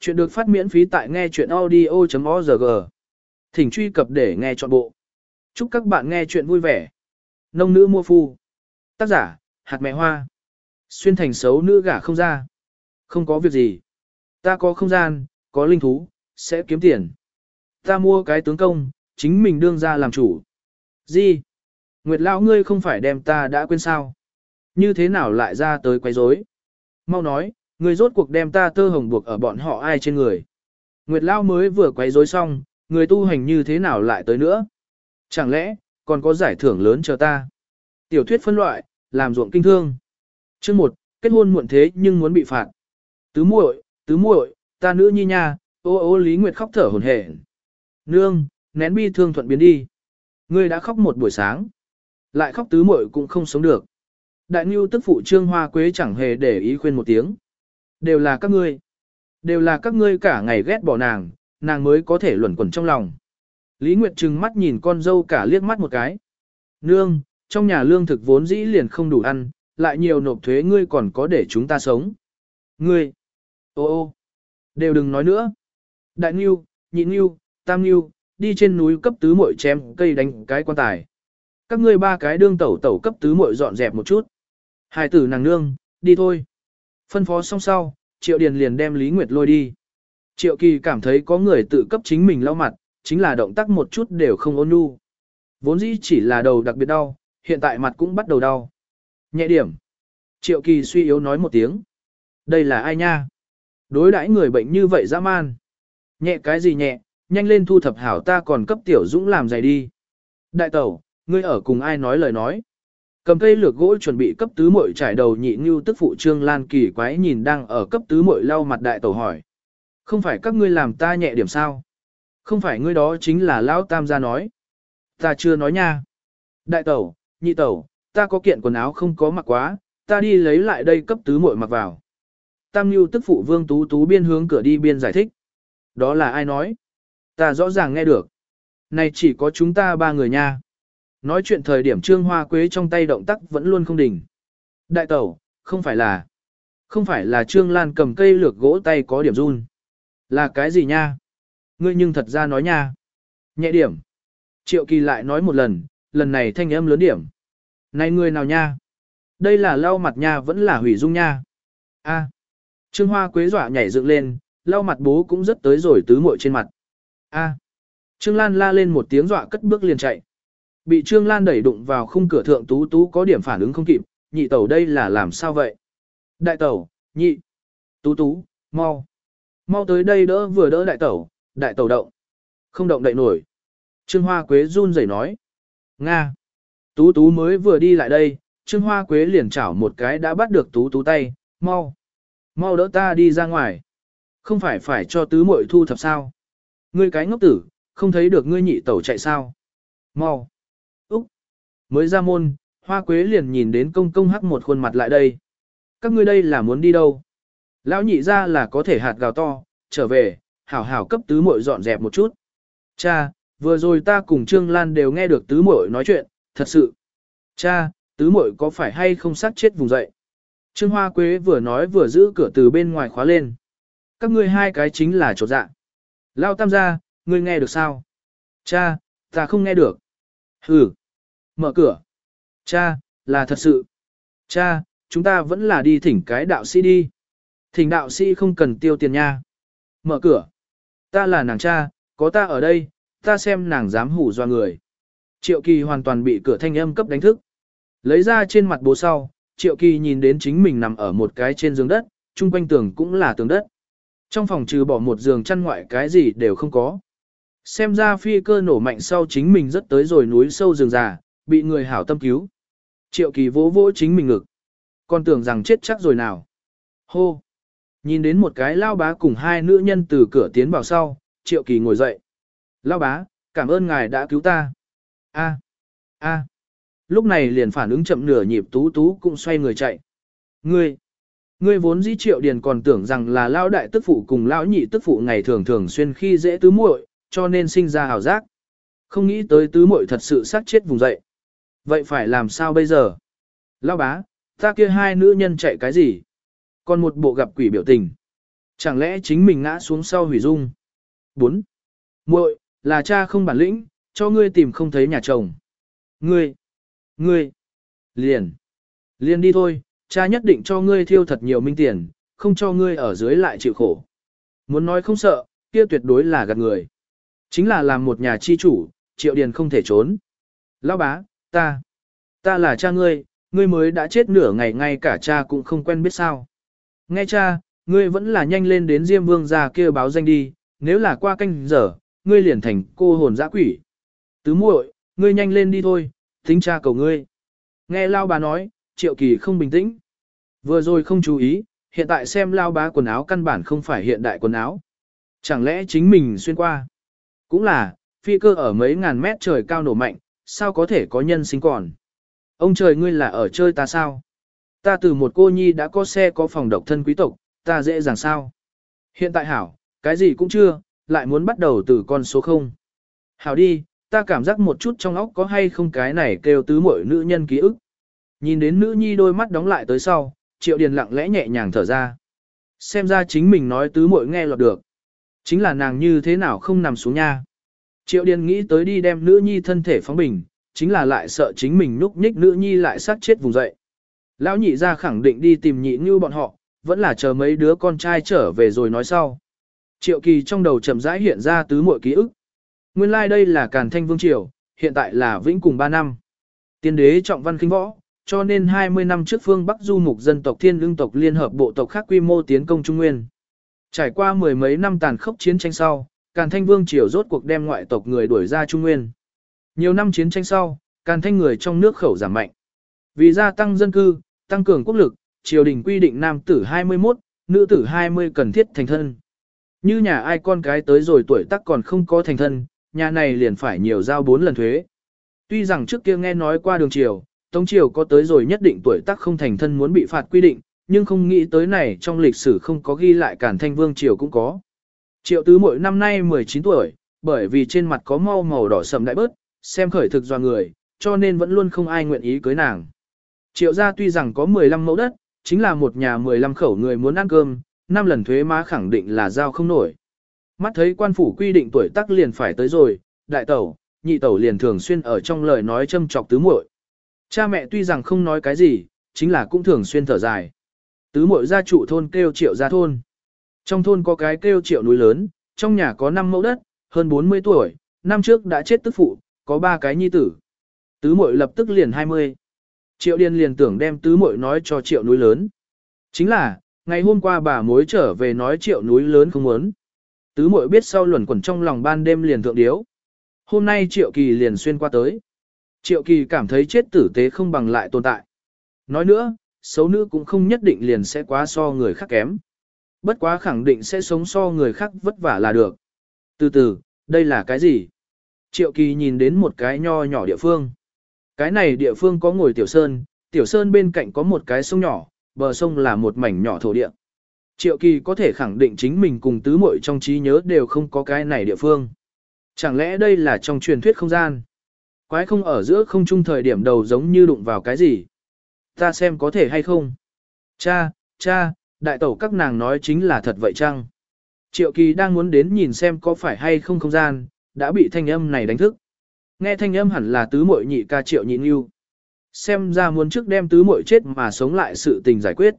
Chuyện được phát miễn phí tại nghe chuyện audio.org. Thỉnh truy cập để nghe trọn bộ. Chúc các bạn nghe chuyện vui vẻ. Nông nữ mua phu. Tác giả, hạt mẹ hoa. Xuyên thành xấu nữ gả không ra. Không có việc gì. Ta có không gian, có linh thú, sẽ kiếm tiền. Ta mua cái tướng công, chính mình đương ra làm chủ. Gì? Nguyệt lão ngươi không phải đem ta đã quên sao? Như thế nào lại ra tới quấy rối? Mau nói, Người rốt cuộc đem ta tơ hồng buộc ở bọn họ ai trên người. Nguyệt Lao mới vừa quấy rối xong, người tu hành như thế nào lại tới nữa? Chẳng lẽ, còn có giải thưởng lớn chờ ta? Tiểu thuyết phân loại, làm ruộng kinh thương. Chương 1, kết hôn muộn thế nhưng muốn bị phạt. Tứ muội, tứ muội, ta nữ nhi nha, ô ô Lý Nguyệt khóc thở hổn hển. Nương, nén bi thương thuận biến đi. Ngươi đã khóc một buổi sáng. Lại khóc tứ muội cũng không sống được. Đại Nưu tức phụ Trương Hoa Quế chẳng hề để ý khuyên một tiếng. Đều là các ngươi. Đều là các ngươi cả ngày ghét bỏ nàng, nàng mới có thể luẩn quẩn trong lòng. Lý Nguyệt trừng mắt nhìn con dâu cả liếc mắt một cái. Nương, trong nhà lương thực vốn dĩ liền không đủ ăn, lại nhiều nộp thuế ngươi còn có để chúng ta sống. Ngươi, ô ô, đều đừng nói nữa. Đại Nghiêu, Nhị Nghiêu, Tam Nghiêu, đi trên núi cấp tứ muội chém cây đánh cái quan tài. Các ngươi ba cái đương tẩu tẩu cấp tứ muội dọn dẹp một chút. Hai tử nàng nương, đi thôi. Phân phó xong sau, Triệu Điền liền đem Lý Nguyệt lôi đi. Triệu Kỳ cảm thấy có người tự cấp chính mình lau mặt, chính là động tác một chút đều không ôn nhu. Vốn dĩ chỉ là đầu đặc biệt đau, hiện tại mặt cũng bắt đầu đau. Nhẹ điểm. Triệu Kỳ suy yếu nói một tiếng. Đây là ai nha? Đối đãi người bệnh như vậy dã man. Nhẹ cái gì nhẹ, nhanh lên thu thập hảo ta còn cấp tiểu dũng làm giày đi. Đại tẩu, ngươi ở cùng ai nói lời nói. Cầm cây lược gỗ chuẩn bị cấp tứ muội trải đầu nhị như tức phụ trương lan kỳ quái nhìn đang ở cấp tứ muội lau mặt đại tẩu hỏi. Không phải các ngươi làm ta nhẹ điểm sao? Không phải ngươi đó chính là lão tam gia nói. Ta chưa nói nha. Đại tẩu, nhị tẩu, ta có kiện quần áo không có mặc quá, ta đi lấy lại đây cấp tứ muội mặc vào. Tam Nhu tức phụ vương tú tú biên hướng cửa đi biên giải thích. Đó là ai nói? Ta rõ ràng nghe được. Này chỉ có chúng ta ba người nha. Nói chuyện thời điểm Trương Hoa Quế trong tay động tác vẫn luôn không đỉnh. Đại tẩu, không phải là, không phải là Trương Lan cầm cây lược gỗ tay có điểm run. Là cái gì nha? Ngươi nhưng thật ra nói nha. Nhẹ điểm. Triệu kỳ lại nói một lần, lần này thanh âm lớn điểm. Này người nào nha? Đây là lau mặt nha vẫn là hủy dung nha. A. Trương Hoa Quế dọa nhảy dựng lên, lau mặt bố cũng rất tới rồi tứ muội trên mặt. A. Trương Lan la lên một tiếng dọa cất bước liền chạy. Bị Trương Lan đẩy đụng vào khung cửa thượng tú tú có điểm phản ứng không kịp, nhị tẩu đây là làm sao vậy? Đại tẩu, nhị, tú tú, mau. Mau tới đây đỡ vừa đỡ đại tẩu, đại tẩu động. Không động đậy nổi. Trương Hoa Quế run rẩy nói. Nga. Tú tú mới vừa đi lại đây, Trương Hoa Quế liền chảo một cái đã bắt được tú tú tay, mau. Mau đỡ ta đi ra ngoài. Không phải phải cho tứ muội thu thập sao. Ngươi cái ngốc tử, không thấy được ngươi nhị tẩu chạy sao. Mau. Mới ra môn, hoa quế liền nhìn đến công công hắc một khuôn mặt lại đây. Các ngươi đây là muốn đi đâu? Lão nhị ra là có thể hạt gào to, trở về, hảo hảo cấp tứ muội dọn dẹp một chút. Cha, vừa rồi ta cùng Trương Lan đều nghe được tứ muội nói chuyện, thật sự. Cha, tứ muội có phải hay không sát chết vùng dậy? Trương Hoa Quế vừa nói vừa giữ cửa từ bên ngoài khóa lên. Các ngươi hai cái chính là trột dạ. Lao tam gia, ngươi nghe được sao? Cha, ta không nghe được. Hừ. Mở cửa. Cha, là thật sự. Cha, chúng ta vẫn là đi thỉnh cái đạo sĩ đi. Thỉnh đạo sĩ không cần tiêu tiền nha. Mở cửa. Ta là nàng cha, có ta ở đây, ta xem nàng dám hủ doa người. Triệu kỳ hoàn toàn bị cửa thanh âm cấp đánh thức. Lấy ra trên mặt bố sau, triệu kỳ nhìn đến chính mình nằm ở một cái trên giường đất, chung quanh tường cũng là tường đất. Trong phòng trừ bỏ một giường chăn ngoại cái gì đều không có. Xem ra phi cơ nổ mạnh sau chính mình rất tới rồi núi sâu rừng già, bị người hảo tâm cứu. Triệu kỳ vỗ vỗ chính mình ngực. Còn tưởng rằng chết chắc rồi nào. Hô! Nhìn đến một cái lao bá cùng hai nữ nhân từ cửa tiến vào sau, triệu kỳ ngồi dậy. Lao bá, cảm ơn ngài đã cứu ta. A, a. Lúc này liền phản ứng chậm nửa nhịp tú tú cũng xoay người chạy. Ngươi, ngươi vốn dĩ triệu điền còn tưởng rằng là lao đại tức phụ cùng lão nhị tức phụ ngày thường thường xuyên khi dễ tứ muội, cho nên sinh ra hào giác. Không nghĩ tới tứ muội thật sự sát chết vùng dậy. Vậy phải làm sao bây giờ? Lão bá, ta kia hai nữ nhân chạy cái gì? Còn một bộ gặp quỷ biểu tình. Chẳng lẽ chính mình ngã xuống sau hủy dung? 4. muội là cha không bản lĩnh, cho ngươi tìm không thấy nhà chồng. Ngươi, ngươi, liền, liền đi thôi, cha nhất định cho ngươi thiêu thật nhiều minh tiền, không cho ngươi ở dưới lại chịu khổ. Muốn nói không sợ, kia tuyệt đối là gạt người. Chính là làm một nhà chi chủ, triệu điền không thể trốn. Lão bá, ta, ta là cha ngươi, ngươi mới đã chết nửa ngày ngay cả cha cũng không quen biết sao. Nghe cha, ngươi vẫn là nhanh lên đến Diêm Vương ra kia báo danh đi, nếu là qua canh giờ, ngươi liền thành cô hồn dã quỷ. Tứ muội, ngươi nhanh lên đi thôi, tính cha cầu ngươi. Nghe Lao bá nói, Triệu Kỳ không bình tĩnh. Vừa rồi không chú ý, hiện tại xem Lao bá quần áo căn bản không phải hiện đại quần áo. Chẳng lẽ chính mình xuyên qua? Cũng là, phi cơ ở mấy ngàn mét trời cao nổ mạnh, sao có thể có nhân sinh còn? Ông trời ngươi là ở chơi ta sao? Ta từ một cô nhi đã có xe có phòng độc thân quý tộc, ta dễ dàng sao? Hiện tại hảo, cái gì cũng chưa, lại muốn bắt đầu từ con số 0. Hảo đi, ta cảm giác một chút trong óc có hay không cái này kêu tứ muội nữ nhân ký ức. Nhìn đến nữ nhi đôi mắt đóng lại tới sau, triệu điền lặng lẽ nhẹ nhàng thở ra. Xem ra chính mình nói tứ muội nghe lọt được. Chính là nàng như thế nào không nằm xuống nha. Triệu điền nghĩ tới đi đem nữ nhi thân thể phóng bình, chính là lại sợ chính mình núp nhích nữ nhi lại sát chết vùng dậy. Lão nhị ra khẳng định đi tìm nhị như bọn họ, vẫn là chờ mấy đứa con trai trở về rồi nói sau. Triệu kỳ trong đầu chậm rãi hiện ra tứ muội ký ức. Nguyên lai like đây là Càn Thanh Vương Triều, hiện tại là Vĩnh cùng 3 năm. Tiên đế trọng văn kinh võ, cho nên 20 năm trước phương Bắc du mục dân tộc thiên lương tộc liên hợp bộ tộc khác quy mô tiến công Trung Nguyên. Trải qua mười mấy năm tàn khốc chiến tranh sau, Càn Thanh Vương Triều rốt cuộc đem ngoại tộc người đuổi ra Trung Nguyên. Nhiều năm chiến tranh sau, Càn Thanh người trong nước khẩu giảm mạnh. Vì gia tăng dân cư, tăng cường quốc lực, triều đình quy định nam tử 21, nữ tử 20 cần thiết thành thân. Như nhà ai con cái tới rồi tuổi tác còn không có thành thân, nhà này liền phải nhiều giao bốn lần thuế. Tuy rằng trước kia nghe nói qua đường triều, Tống triều có tới rồi nhất định tuổi tác không thành thân muốn bị phạt quy định, nhưng không nghĩ tới này trong lịch sử không có ghi lại Càn thanh vương triều cũng có. Triệu tứ mỗi năm nay 19 tuổi, bởi vì trên mặt có mau màu đỏ sầm đại bớt, xem khởi thực do người, cho nên vẫn luôn không ai nguyện ý cưới nàng. Triệu gia tuy rằng có 15 mẫu đất, chính là một nhà 15 khẩu người muốn ăn cơm, năm lần thuế má khẳng định là giao không nổi. Mắt thấy quan phủ quy định tuổi tác liền phải tới rồi, đại tẩu, nhị tẩu liền thường xuyên ở trong lời nói châm chọc tứ muội. Cha mẹ tuy rằng không nói cái gì, chính là cũng thường xuyên thở dài. Tứ muội gia trụ thôn kêu triệu gia thôn. Trong thôn có cái kêu triệu núi lớn, trong nhà có 5 mẫu đất, hơn 40 tuổi, năm trước đã chết tức phụ, có 3 cái nhi tử. Tứ muội lập tức liền 20. Triệu điên liền tưởng đem tứ muội nói cho triệu núi lớn. Chính là, ngày hôm qua bà mối trở về nói triệu núi lớn không muốn. Tứ muội biết sau luẩn quẩn trong lòng ban đêm liền thượng điếu. Hôm nay triệu kỳ liền xuyên qua tới. Triệu kỳ cảm thấy chết tử tế không bằng lại tồn tại. Nói nữa, xấu nữ cũng không nhất định liền sẽ quá so người khác kém. Bất quá khẳng định sẽ sống so người khác vất vả là được. Từ từ, đây là cái gì? Triệu kỳ nhìn đến một cái nho nhỏ địa phương. Cái này địa phương có ngồi tiểu sơn, tiểu sơn bên cạnh có một cái sông nhỏ, bờ sông là một mảnh nhỏ thổ địa. Triệu kỳ có thể khẳng định chính mình cùng tứ muội trong trí nhớ đều không có cái này địa phương. Chẳng lẽ đây là trong truyền thuyết không gian? Quái không ở giữa không trung thời điểm đầu giống như đụng vào cái gì? Ta xem có thể hay không? Cha, cha, đại tẩu các nàng nói chính là thật vậy chăng? Triệu kỳ đang muốn đến nhìn xem có phải hay không không gian, đã bị thanh âm này đánh thức. Nghe thanh âm hẳn là tứ muội nhị ca triệu nhịn yêu. Xem ra muốn trước đem tứ muội chết mà sống lại sự tình giải quyết.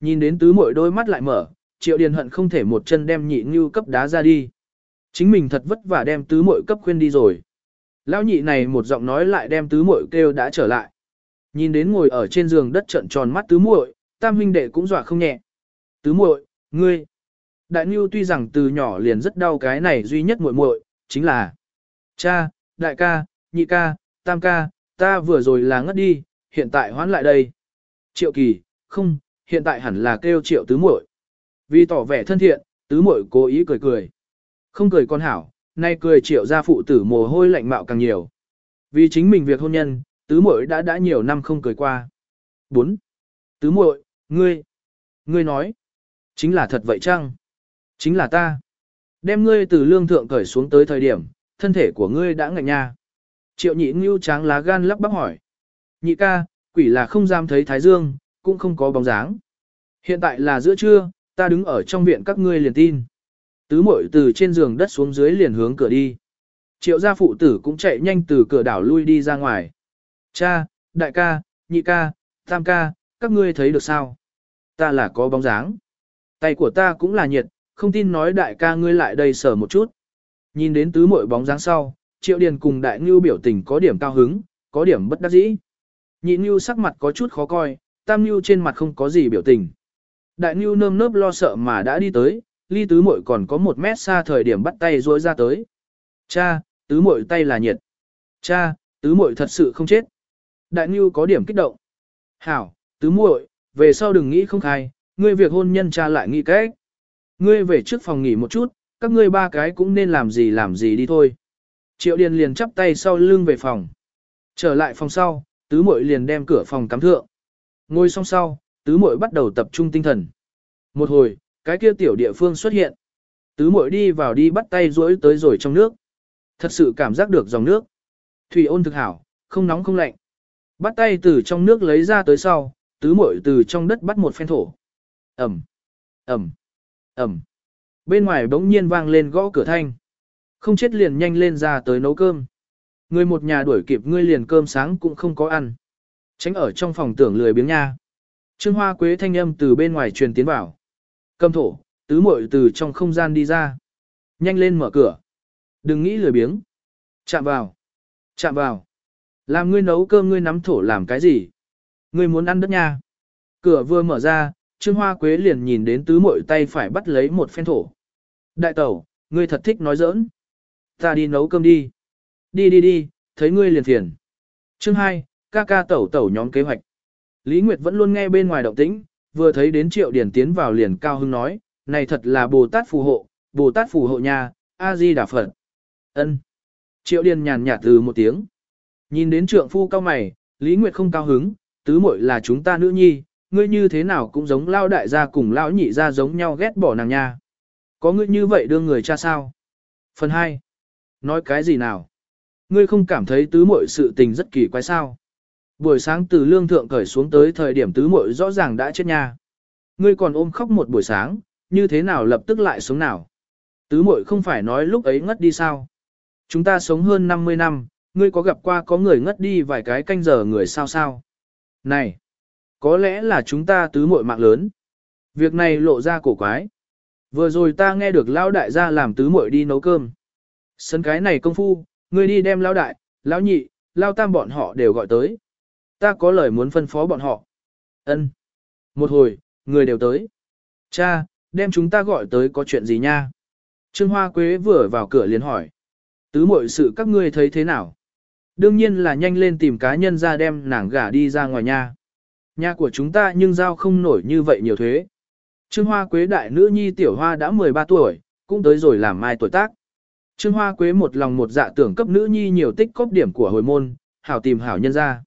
Nhìn đến tứ muội đôi mắt lại mở, triệu điền hận không thể một chân đem nhị như cấp đá ra đi. Chính mình thật vất vả đem tứ muội cấp khuyên đi rồi. Lão nhị này một giọng nói lại đem tứ muội kêu đã trở lại. Nhìn đến ngồi ở trên giường đất trận tròn mắt tứ muội, tam huynh đệ cũng dọa không nhẹ. Tứ muội, ngươi. Đại Nưu tuy rằng từ nhỏ liền rất đau cái này duy nhất muội muội, chính là cha, đại ca, nhị ca, tam ca, ta vừa rồi là ngất đi, hiện tại hoán lại đây. Triệu kỳ, không, hiện tại hẳn là kêu triệu tứ muội. Vì tỏ vẻ thân thiện, tứ muội cố ý cười cười. Không cười con hảo, nay cười triệu gia phụ tử mồ hôi lạnh mạo càng nhiều. Vì chính mình việc hôn nhân, tứ muội đã đã nhiều năm không cười qua. 4. Tứ muội, ngươi, ngươi nói, chính là thật vậy chăng? Chính là ta. Đem ngươi từ lương thượng cởi xuống tới thời điểm, thân thể của ngươi đã ngạnh nha. Triệu nhị ngưu tráng lá gan lắp bắp hỏi. Nhị ca, quỷ là không dám thấy thái dương, cũng không có bóng dáng. Hiện tại là giữa trưa, Ta đứng ở trong viện các ngươi liền tin. Tứ muội từ trên giường đất xuống dưới liền hướng cửa đi. Triệu gia phụ tử cũng chạy nhanh từ cửa đảo lui đi ra ngoài. Cha, đại ca, nhị ca, tam ca, các ngươi thấy được sao? Ta là có bóng dáng. Tay của ta cũng là nhiệt, không tin nói đại ca ngươi lại đây sờ một chút. Nhìn đến tứ muội bóng dáng sau, triệu điền cùng đại ngưu biểu tình có điểm cao hứng, có điểm bất đắc dĩ. Nhị ngưu sắc mặt có chút khó coi, tam ngưu trên mặt không có gì biểu tình. Đại ngưu nơm nớp lo sợ mà đã đi tới, ly tứ muội còn có một mét xa thời điểm bắt tay rối ra tới. Cha, tứ muội tay là nhiệt. Cha, tứ muội thật sự không chết. Đại ngưu có điểm kích động. Hảo, tứ muội, về sau đừng nghĩ không khai, ngươi việc hôn nhân cha lại nghĩ cách. Ngươi về trước phòng nghỉ một chút, các ngươi ba cái cũng nên làm gì làm gì đi thôi. Triệu Điền liền chắp tay sau lưng về phòng. Trở lại phòng sau, tứ muội liền đem cửa phòng cắm thượng. Ngồi xong sau, tứ muội bắt đầu tập trung tinh thần. Một hồi, cái kia tiểu địa phương xuất hiện. Tứ muội đi vào đi bắt tay duỗi tới rồi trong nước. Thật sự cảm giác được dòng nước. Thủy ôn thực hảo, không nóng không lạnh. Bắt tay từ trong nước lấy ra tới sau, tứ muội từ trong đất bắt một phen thổ. Ẩm, Ẩm, Ẩm. Bên ngoài bỗng nhiên vang lên gõ cửa thanh. Không chết liền nhanh lên ra tới nấu cơm. Người một nhà đuổi kịp ngươi liền cơm sáng cũng không có ăn. Tránh ở trong phòng tưởng lười biếng nha. Trương Hoa Quế thanh âm từ bên ngoài truyền tiến vào. Cầm thổ, tứ muội từ trong không gian đi ra. Nhanh lên mở cửa. Đừng nghĩ lười biếng. Chạm vào. Chạm vào. Làm ngươi nấu cơm ngươi nắm thổ làm cái gì? Ngươi muốn ăn đất nha. Cửa vừa mở ra, Trương Hoa Quế liền nhìn đến tứ muội tay phải bắt lấy một phen thổ. Đại tẩu, ngươi thật thích nói giỡn. Ta đi nấu cơm đi. Đi đi đi, thấy ngươi liền phiền. Chương 2, ca ca tẩu tẩu nhóm kế hoạch. Lý Nguyệt vẫn luôn nghe bên ngoài động tĩnh, vừa thấy đến Triệu Điển tiến vào liền cao hưng nói, này thật là Bồ Tát phù hộ, Bồ Tát phù hộ nhà, A-di Đà Phật. Ân. Triệu Điền nhàn nhạt từ một tiếng. Nhìn đến trượng phu cao mày, Lý Nguyệt không cao hứng, tứ muội là chúng ta nữ nhi, ngươi như thế nào cũng giống lao đại gia cùng lão nhị gia giống nhau ghét bỏ nàng nha. Có ngươi như vậy đưa người cha sao? Phần 2. Nói cái gì nào? Ngươi không cảm thấy tứ muội sự tình rất kỳ quái sao? Buổi sáng từ lương thượng cởi xuống tới thời điểm tứ muội rõ ràng đã chết nha. Ngươi còn ôm khóc một buổi sáng, như thế nào lập tức lại sống nào? Tứ muội không phải nói lúc ấy ngất đi sao? Chúng ta sống hơn 50 năm, ngươi có gặp qua có người ngất đi vài cái canh giờ người sao sao? Này, có lẽ là chúng ta tứ muội mạng lớn. Việc này lộ ra cổ quái. Vừa rồi ta nghe được lão đại gia làm tứ muội đi nấu cơm. Sân cái này công phu, ngươi đi đem lão đại, lão nhị, lão tam bọn họ đều gọi tới. Ta có lời muốn phân phó bọn họ. Ân. Một hồi, người đều tới. Cha, đem chúng ta gọi tới có chuyện gì nha? Trương Hoa Quế vừa vào cửa liền hỏi. Tứ muội sự các ngươi thấy thế nào? Đương nhiên là nhanh lên tìm cá nhân ra đem nàng gả đi ra ngoài nha. Nhà của chúng ta nhưng giao không nổi như vậy nhiều thuế. Trương Hoa Quế đại nữ nhi tiểu hoa đã 13 tuổi, cũng tới rồi làm mai tuổi tác. Trương Hoa Quế một lòng một dạ tưởng cấp nữ nhi nhiều tích cóp điểm của hồi môn, hảo tìm hảo nhân ra.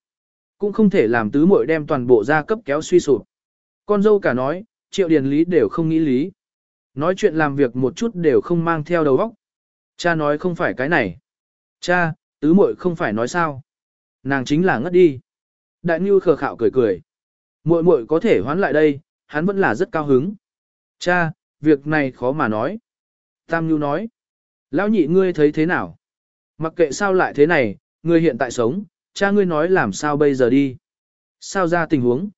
Cũng không thể làm tứ muội đem toàn bộ gia cấp kéo suy sụp. Con dâu cả nói, triệu điền lý đều không nghĩ lý. Nói chuyện làm việc một chút đều không mang theo đầu óc. Cha nói không phải cái này. Cha, tứ muội không phải nói sao. Nàng chính là ngất đi. Đại Ngưu khờ khạo cười cười. Muội muội có thể hoán lại đây, hắn vẫn là rất cao hứng. Cha, việc này khó mà nói. Tam Nhu nói. Lão nhị ngươi thấy thế nào? Mặc kệ sao lại thế này, ngươi hiện tại sống, cha ngươi nói làm sao bây giờ đi. Sao ra tình huống?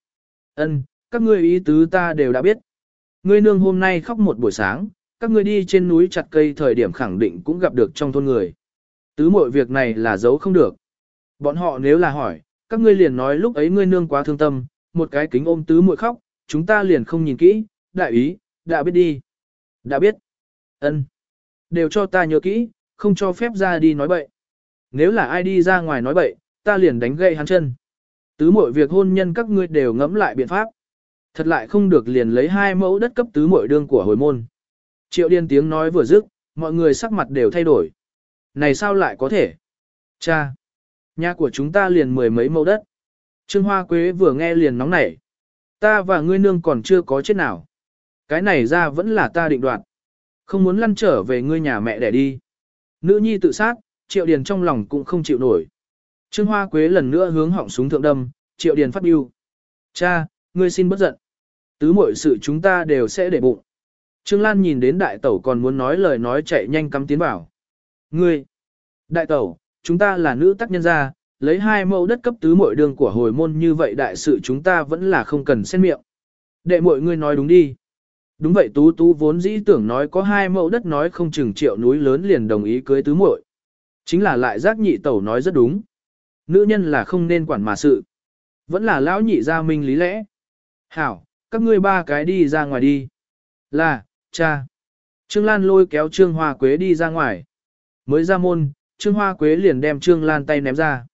Ân, các ngươi ý tứ ta đều đã biết. Ngươi nương hôm nay khóc một buổi sáng, các ngươi đi trên núi chặt cây thời điểm khẳng định cũng gặp được trong thôn người. Tứ mọi việc này là giấu không được. Bọn họ nếu là hỏi, các ngươi liền nói lúc ấy ngươi nương quá thương tâm, một cái kính ôm tứ muội khóc, chúng ta liền không nhìn kỹ, đại ý, đã biết đi. Đã biết. ân, Đều cho ta nhớ kỹ, không cho phép ra đi nói bậy. Nếu là ai đi ra ngoài nói bậy, ta liền đánh gậy hắn chân. Tứ muội việc hôn nhân các ngươi đều ngẫm lại biện pháp. Thật lại không được liền lấy hai mẫu đất cấp tứ muội đương của hồi môn. Triệu điên tiếng nói vừa dứt, mọi người sắc mặt đều thay đổi. Này sao lại có thể? Cha! Nhà của chúng ta liền mười mấy mẫu đất. Trương Hoa Quế vừa nghe liền nóng nảy. Ta và ngươi nương còn chưa có chết nào. Cái này ra vẫn là ta định đoạt. Không muốn lăn trở về ngươi nhà mẹ để đi. Nữ nhi tự sát, triệu điền trong lòng cũng không chịu nổi. Trương Hoa Quế lần nữa hướng họng súng thượng đâm, triệu điền phát biêu. Cha, ngươi xin bất giận. tứ muội sự chúng ta đều sẽ để bụng. Trương Lan nhìn đến đại tẩu còn muốn nói lời nói chạy nhanh cắm tiến vào. Ngươi, đại tẩu, chúng ta là nữ tác nhân gia, lấy hai mẫu đất cấp tứ muội đường của hồi môn như vậy đại sự chúng ta vẫn là không cần xét miệng. Đệ mọi ngươi nói đúng đi. Đúng vậy tú tú vốn dĩ tưởng nói có hai mẫu đất nói không chừng triệu núi lớn liền đồng ý cưới tứ muội. Chính là lại giác nhị tẩu nói rất đúng. Nữ nhân là không nên quản mà sự. Vẫn là lão nhị gia minh lý lẽ. Hảo, các ngươi ba cái đi ra ngoài đi. Là, cha. Trương Lan lôi kéo Trương Hoa Quế đi ra ngoài. Mới ra môn, Trương Hoa Quế liền đem Trương Lan tay ném ra.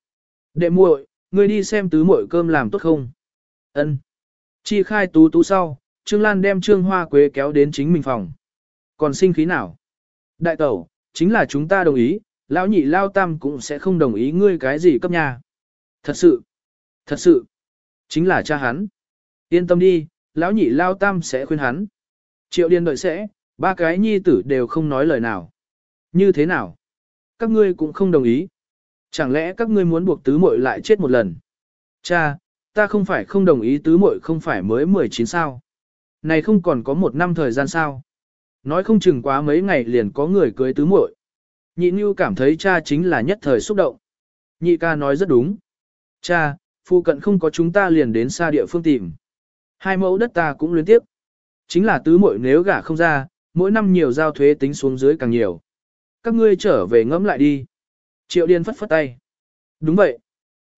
Đệ muội, ngươi đi xem tứ muội cơm làm tốt không? Ân. Chi khai tú tú sau, Trương Lan đem Trương Hoa Quế kéo đến chính mình phòng. Còn sinh khí nào? Đại tẩu, chính là chúng ta đồng ý, lão nhị lao tam cũng sẽ không đồng ý ngươi cái gì cấp nhà. Thật sự, thật sự, chính là cha hắn. Yên tâm đi, lão nhị lao tam sẽ khuyên hắn. Triệu điên đợi sẽ, ba cái nhi tử đều không nói lời nào. Như thế nào? Các ngươi cũng không đồng ý. Chẳng lẽ các ngươi muốn buộc tứ muội lại chết một lần? Cha, ta không phải không đồng ý tứ muội không phải mới 19 sao? Này không còn có một năm thời gian sao? Nói không chừng quá mấy ngày liền có người cưới tứ muội. Nhị Nhu cảm thấy cha chính là nhất thời xúc động. Nhị ca nói rất đúng. Cha, phụ cận không có chúng ta liền đến xa địa phương tìm. Hai mẫu đất ta cũng liên tiếp. Chính là tứ muội nếu gả không ra, mỗi năm nhiều giao thuế tính xuống dưới càng nhiều. Các ngươi trở về ngẫm lại đi. Triệu Điên phất phất tay. Đúng vậy.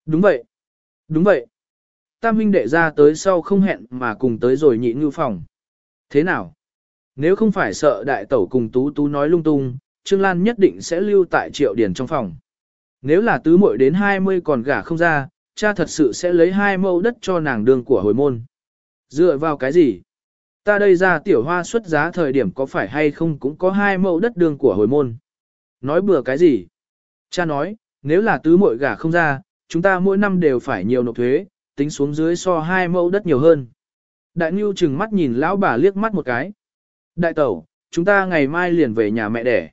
Đúng vậy. Đúng vậy. Tam huynh đệ ra tới sau không hẹn mà cùng tới rồi nhị ngư phòng. Thế nào? Nếu không phải sợ đại tẩu cùng tú tú nói lung tung, Trương Lan nhất định sẽ lưu tại triệu Điền trong phòng. Nếu là tứ muội đến 20 còn gả không ra, cha thật sự sẽ lấy hai mẫu đất cho nàng đường của hồi môn. Dựa vào cái gì? Ta đây ra tiểu hoa xuất giá thời điểm có phải hay không cũng có hai mẫu đất đường của hồi môn. Nói bừa cái gì? Cha nói, nếu là tứ muội gả không ra, chúng ta mỗi năm đều phải nhiều nộp thuế, tính xuống dưới so hai mẫu đất nhiều hơn. Đại Nhu chừng mắt nhìn lão bà liếc mắt một cái. Đại tẩu, chúng ta ngày mai liền về nhà mẹ đẻ.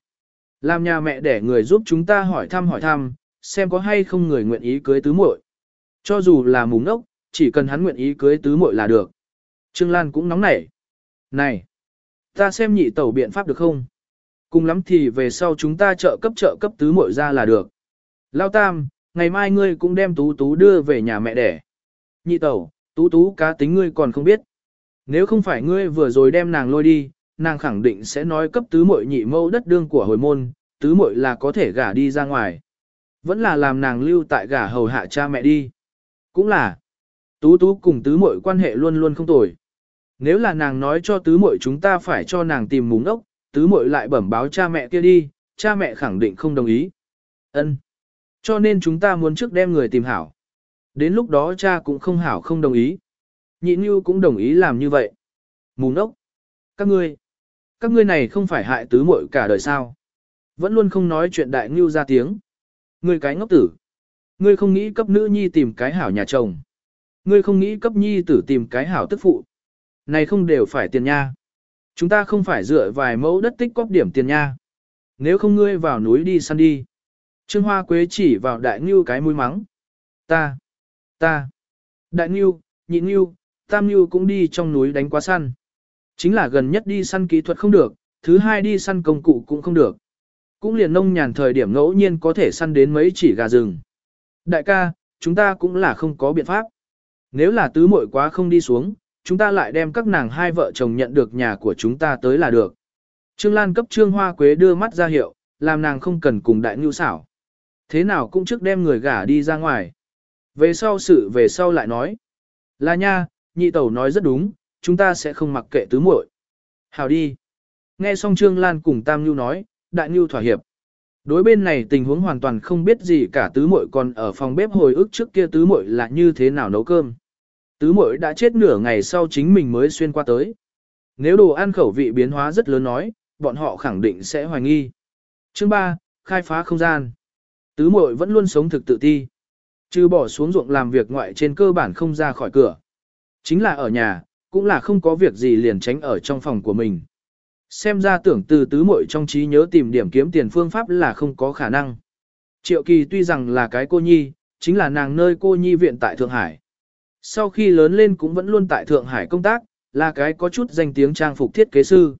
Làm nhà mẹ đẻ người giúp chúng ta hỏi thăm hỏi thăm, xem có hay không người nguyện ý cưới tứ muội. Cho dù là mùng ốc, chỉ cần hắn nguyện ý cưới tứ muội là được. Trương Lan cũng nóng nảy. Này, ta xem nhị tẩu biện pháp được không? Cùng lắm thì về sau chúng ta trợ cấp trợ cấp tứ muội ra là được. Lao Tam, ngày mai ngươi cũng đem tú tú đưa về nhà mẹ đẻ. Nhị tẩu, tú tú cá tính ngươi còn không biết. Nếu không phải ngươi vừa rồi đem nàng lôi đi, nàng khẳng định sẽ nói cấp tứ muội nhị mẫu đất đương của hồi môn, tứ muội là có thể gả đi ra ngoài. Vẫn là làm nàng lưu tại gả hầu hạ cha mẹ đi. Cũng là, tú tú cùng tứ muội quan hệ luôn luôn không tồi. Nếu là nàng nói cho tứ muội chúng ta phải cho nàng tìm múng ốc, tứ muội lại bẩm báo cha mẹ kia đi, cha mẹ khẳng định không đồng ý. Ân. Cho nên chúng ta muốn trước đem người tìm hảo. Đến lúc đó cha cũng không hảo không đồng ý. Nhị Nhu cũng đồng ý làm như vậy. Mù ngốc. Các ngươi. Các ngươi này không phải hại tứ muội cả đời sao. Vẫn luôn không nói chuyện đại Nhu ra tiếng. Ngươi cái ngốc tử. Ngươi không nghĩ cấp nữ nhi tìm cái hảo nhà chồng. Ngươi không nghĩ cấp nhi tử tìm cái hảo tức phụ. Này không đều phải tiền nha. Chúng ta không phải dựa vài mẫu đất tích cóp điểm tiền nha. Nếu không ngươi vào núi đi săn đi. Trương Hoa Quế chỉ vào đại ngưu cái mũi mắng. Ta. Ta, đại ngưu, nhị ngưu, tam ngưu cũng đi trong núi đánh quá săn. Chính là gần nhất đi săn kỹ thuật không được, thứ hai đi săn công cụ cũng không được. Cũng liền nông nhàn thời điểm ngẫu nhiên có thể săn đến mấy chỉ gà rừng. Đại ca, chúng ta cũng là không có biện pháp. Nếu là tứ muội quá không đi xuống, chúng ta lại đem các nàng hai vợ chồng nhận được nhà của chúng ta tới là được. Trương Lan cấp Trương Hoa Quế đưa mắt ra hiệu, làm nàng không cần cùng đại ngưu xảo. Thế nào cũng trước đem người gả đi ra ngoài. Về sau sự về sau lại nói. Là nha, nhị tẩu nói rất đúng, chúng ta sẽ không mặc kệ tứ muội. Hào đi. Nghe xong Trương Lan cùng Tam Nhu nói, Đại Nhu thỏa hiệp. Đối bên này tình huống hoàn toàn không biết gì cả tứ muội còn ở phòng bếp hồi ức trước kia tứ muội là như thế nào nấu cơm. Tứ muội đã chết nửa ngày sau chính mình mới xuyên qua tới. Nếu đồ ăn khẩu vị biến hóa rất lớn nói, bọn họ khẳng định sẽ hoài nghi. Chương 3, khai phá không gian. Tứ muội vẫn luôn sống thực tự ti. Trừ bỏ xuống ruộng làm việc ngoại trên cơ bản không ra khỏi cửa. Chính là ở nhà, cũng là không có việc gì liền tránh ở trong phòng của mình. Xem ra tưởng từ tứ muội trong trí nhớ tìm điểm kiếm tiền phương pháp là không có khả năng. Triệu kỳ tuy rằng là cái cô nhi, chính là nàng nơi cô nhi viện tại Thượng Hải. Sau khi lớn lên cũng vẫn luôn tại Thượng Hải công tác, là cái có chút danh tiếng trang phục thiết kế sư.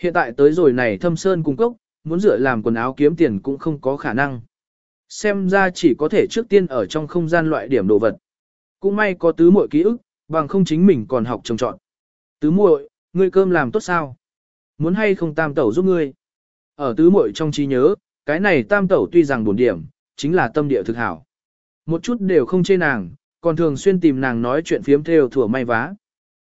Hiện tại tới rồi này thâm sơn cung cốc, muốn dựa làm quần áo kiếm tiền cũng không có khả năng. Xem ra chỉ có thể trước tiên ở trong không gian loại điểm đồ vật. Cũng may có tứ muội ký ức, bằng không chính mình còn học trồng trọn. Tứ muội, ngươi cơm làm tốt sao? Muốn hay không tam tẩu giúp ngươi? Ở tứ muội trong trí nhớ, cái này tam tẩu tuy rằng buồn điểm, chính là tâm địa thực hảo. Một chút đều không chê nàng, còn thường xuyên tìm nàng nói chuyện phiếm theo thừa may vá.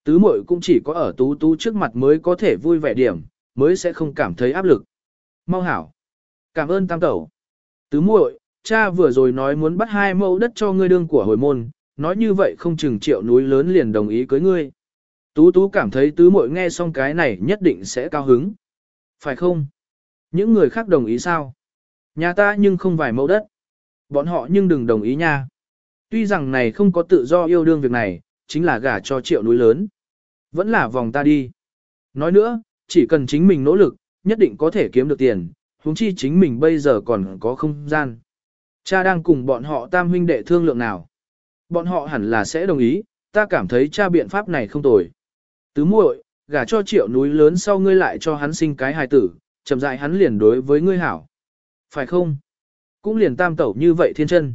Tứ muội cũng chỉ có ở tú tú trước mặt mới có thể vui vẻ điểm, mới sẽ không cảm thấy áp lực. Mau hảo. Cảm ơn tam tẩu. Tứ muội, cha vừa rồi nói muốn bắt hai mẫu đất cho ngươi đương của hồi môn, nói như vậy không chừng triệu núi lớn liền đồng ý cưới ngươi. Tú tú cảm thấy tứ muội nghe xong cái này nhất định sẽ cao hứng. Phải không? Những người khác đồng ý sao? Nhà ta nhưng không vài mẫu đất. Bọn họ nhưng đừng đồng ý nha. Tuy rằng này không có tự do yêu đương việc này, chính là gả cho triệu núi lớn. Vẫn là vòng ta đi. Nói nữa, chỉ cần chính mình nỗ lực, nhất định có thể kiếm được tiền, huống chi chính mình bây giờ còn có không gian. Cha đang cùng bọn họ tam huynh đệ thương lượng nào. Bọn họ hẳn là sẽ đồng ý, ta cảm thấy cha biện pháp này không tồi. Tứ muội, gả cho triệu núi lớn sau ngươi lại cho hắn sinh cái hài tử, chậm dại hắn liền đối với ngươi hảo. Phải không? Cũng liền tam tẩu như vậy thiên chân.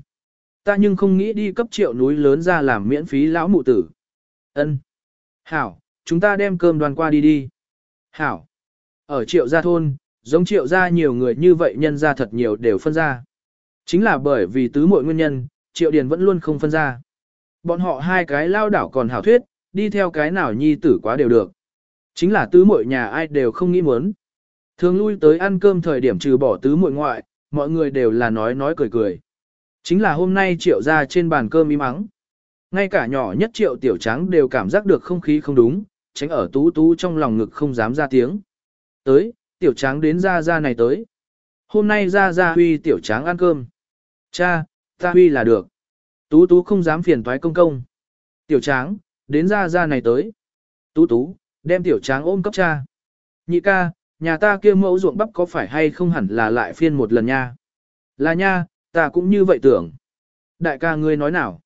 Ta nhưng không nghĩ đi cấp triệu núi lớn ra làm miễn phí lão mụ tử. Ân. Hảo, chúng ta đem cơm đoàn qua đi đi. Hảo. Ở triệu gia thôn, giống triệu gia nhiều người như vậy nhân ra thật nhiều đều phân ra. Chính là bởi vì tứ mọi nguyên nhân, triệu điền vẫn luôn không phân ra. Bọn họ hai cái lao đảo còn hảo thuyết, đi theo cái nào nhi tử quá đều được. Chính là tứ muội nhà ai đều không nghĩ muốn. Thường lui tới ăn cơm thời điểm trừ bỏ tứ muội ngoại, mọi người đều là nói nói cười cười. Chính là hôm nay triệu ra trên bàn cơm im mắng Ngay cả nhỏ nhất triệu tiểu trắng đều cảm giác được không khí không đúng, tránh ở tú tú trong lòng ngực không dám ra tiếng. Tới, tiểu trắng đến ra ra này tới. Hôm nay ra ra huy tiểu trắng ăn cơm. Cha, ta huy là được. Tú tú không dám phiền toái công công. Tiểu tráng, đến ra ra này tới. Tú tú, đem tiểu tráng ôm cấp cha. Nhị ca, nhà ta kia mẫu ruộng bắp có phải hay không hẳn là lại phiên một lần nha. Là nha, ta cũng như vậy tưởng. Đại ca ngươi nói nào?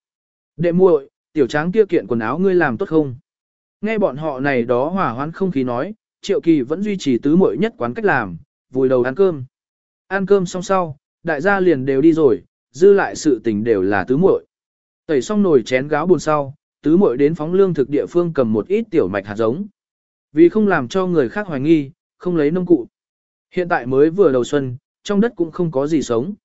Đệ muội, tiểu tráng kia kiện quần áo ngươi làm tốt không? Nghe bọn họ này đó hỏa hoãn không khí nói, triệu kỳ vẫn duy trì tứ muội nhất quán cách làm, vùi đầu ăn cơm. Ăn cơm xong sau, đại gia liền đều đi rồi, dư lại sự tình đều là tứ muội. Tẩy xong nồi chén gáo buồn sau, tứ muội đến phóng lương thực địa phương cầm một ít tiểu mạch hạt giống. Vì không làm cho người khác hoài nghi, không lấy nông cụ. Hiện tại mới vừa đầu xuân, trong đất cũng không có gì sống.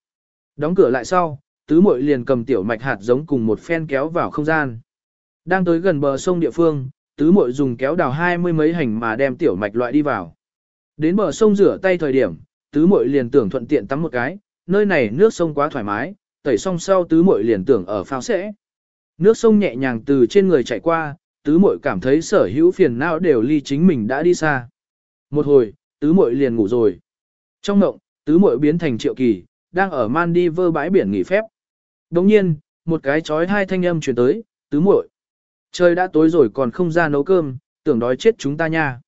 Đóng cửa lại sau, tứ muội liền cầm tiểu mạch hạt giống cùng một phen kéo vào không gian. Đang tới gần bờ sông địa phương, tứ muội dùng kéo đào hai mươi mấy hành mà đem tiểu mạch loại đi vào. Đến bờ sông rửa tay thời điểm, tứ muội liền tưởng thuận tiện tắm một cái, nơi này nước sông quá thoải mái, tẩy xong sau tứ muội liền tưởng ở phao sẽ. Nước sông nhẹ nhàng từ trên người chảy qua, tứ muội cảm thấy sở hữu phiền não đều ly chính mình đã đi xa. Một hồi, tứ muội liền ngủ rồi. Trong mộng, tứ muội biến thành triệu kỳ, đang ở man đi vơ bãi biển nghỉ phép. Đồng nhiên, một cái chói hai thanh âm truyền tới, tứ muội. Trời đã tối rồi còn không ra nấu cơm, tưởng đói chết chúng ta nha.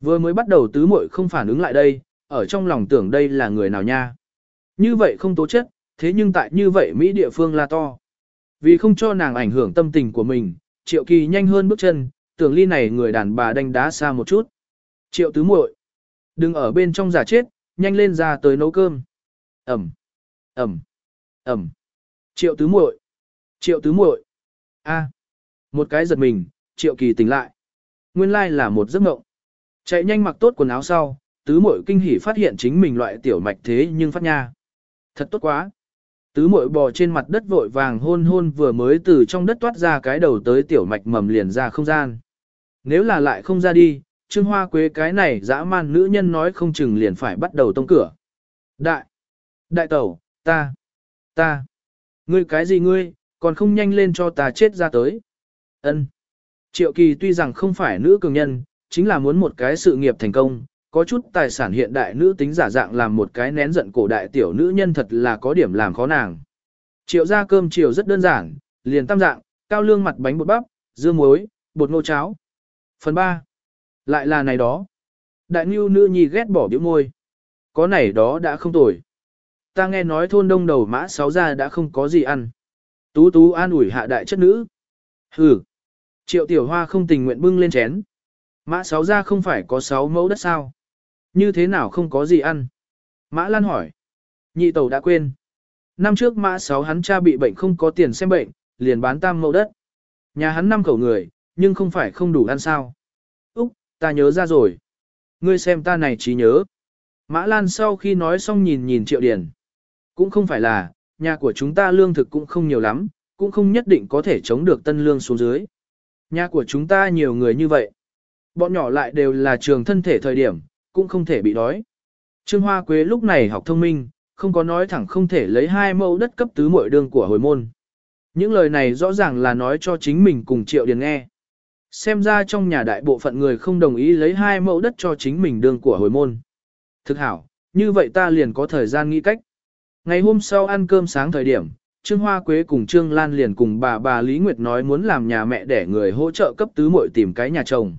Vừa mới bắt đầu tứ muội không phản ứng lại đây, ở trong lòng tưởng đây là người nào nha. Như vậy không tố chất, thế nhưng tại như vậy Mỹ địa phương là to. Vì không cho nàng ảnh hưởng tâm tình của mình, triệu kỳ nhanh hơn bước chân, tưởng ly này người đàn bà đánh đá xa một chút. Triệu tứ muội, đừng ở bên trong giả chết, nhanh lên ra tới nấu cơm. Ẩm, Ẩm, Ẩm. Triệu tứ muội, Triệu tứ muội. A. Một cái giật mình, Triệu Kỳ tỉnh lại. Nguyên lai là một giấc mộng. Chạy nhanh mặc tốt quần áo sau, tứ muội kinh hỉ phát hiện chính mình loại tiểu mạch thế nhưng phát nha. Thật tốt quá. Tứ muội bò trên mặt đất vội vàng hôn hôn vừa mới từ trong đất toát ra cái đầu tới tiểu mạch mầm liền ra không gian. Nếu là lại không ra đi, Trương Hoa Quế cái này dã man nữ nhân nói không chừng liền phải bắt đầu tông cửa. Đại! Đại tẩu, ta! Ta! Ngươi cái gì ngươi, còn không nhanh lên cho ta chết ra tới. Ân. Triệu Kỳ tuy rằng không phải nữ cường nhân, chính là muốn một cái sự nghiệp thành công, có chút tài sản hiện đại nữ tính giả dạng làm một cái nén giận cổ đại tiểu nữ nhân thật là có điểm làm khó nàng. Triệu ra cơm chiều rất đơn giản, liền tam dạng, cao lương mặt bánh bột bắp, dưa muối, bột ngô cháo. Phần 3. Lại là này đó. Đại Nhu nữ nhi ghét bỏ biểu môi. Có này đó đã không tồi. Ta nghe nói thôn đông đầu mã sáu gia đã không có gì ăn. Tú tú an ủi hạ đại chất nữ. Hừ. Triệu tiểu hoa không tình nguyện bưng lên chén, Mã sáu gia không phải có sáu mẫu đất sao? Như thế nào không có gì ăn? Mã Lan hỏi. Nhị tẩu đã quên. Năm trước mã sáu hắn cha bị bệnh không có tiền xem bệnh, liền bán tam mẫu đất. Nhà hắn năm khẩu người, nhưng không phải không đủ ăn sao. Úc, ta nhớ ra rồi. Ngươi xem ta này trí nhớ. Mã Lan sau khi nói xong nhìn nhìn triệu điển. Cũng không phải là, nhà của chúng ta lương thực cũng không nhiều lắm, cũng không nhất định có thể chống được tân lương xuống dưới. Nhà của chúng ta nhiều người như vậy. Bọn nhỏ lại đều là trường thân thể thời điểm, cũng không thể bị đói. Trương Hoa Quế lúc này học thông minh, không có nói thẳng không thể lấy hai mẫu đất cấp tứ muội đương của hồi môn. Những lời này rõ ràng là nói cho chính mình cùng Triệu Điền nghe. Xem ra trong nhà đại bộ phận người không đồng ý lấy hai mẫu đất cho chính mình đương của hồi môn. Thực hảo, như vậy ta liền có thời gian nghĩ cách. Ngày hôm sau ăn cơm sáng thời điểm, Trương Hoa Quế cùng Trương Lan liền cùng bà bà Lý Nguyệt nói muốn làm nhà mẹ để người hỗ trợ cấp tứ muội tìm cái nhà chồng.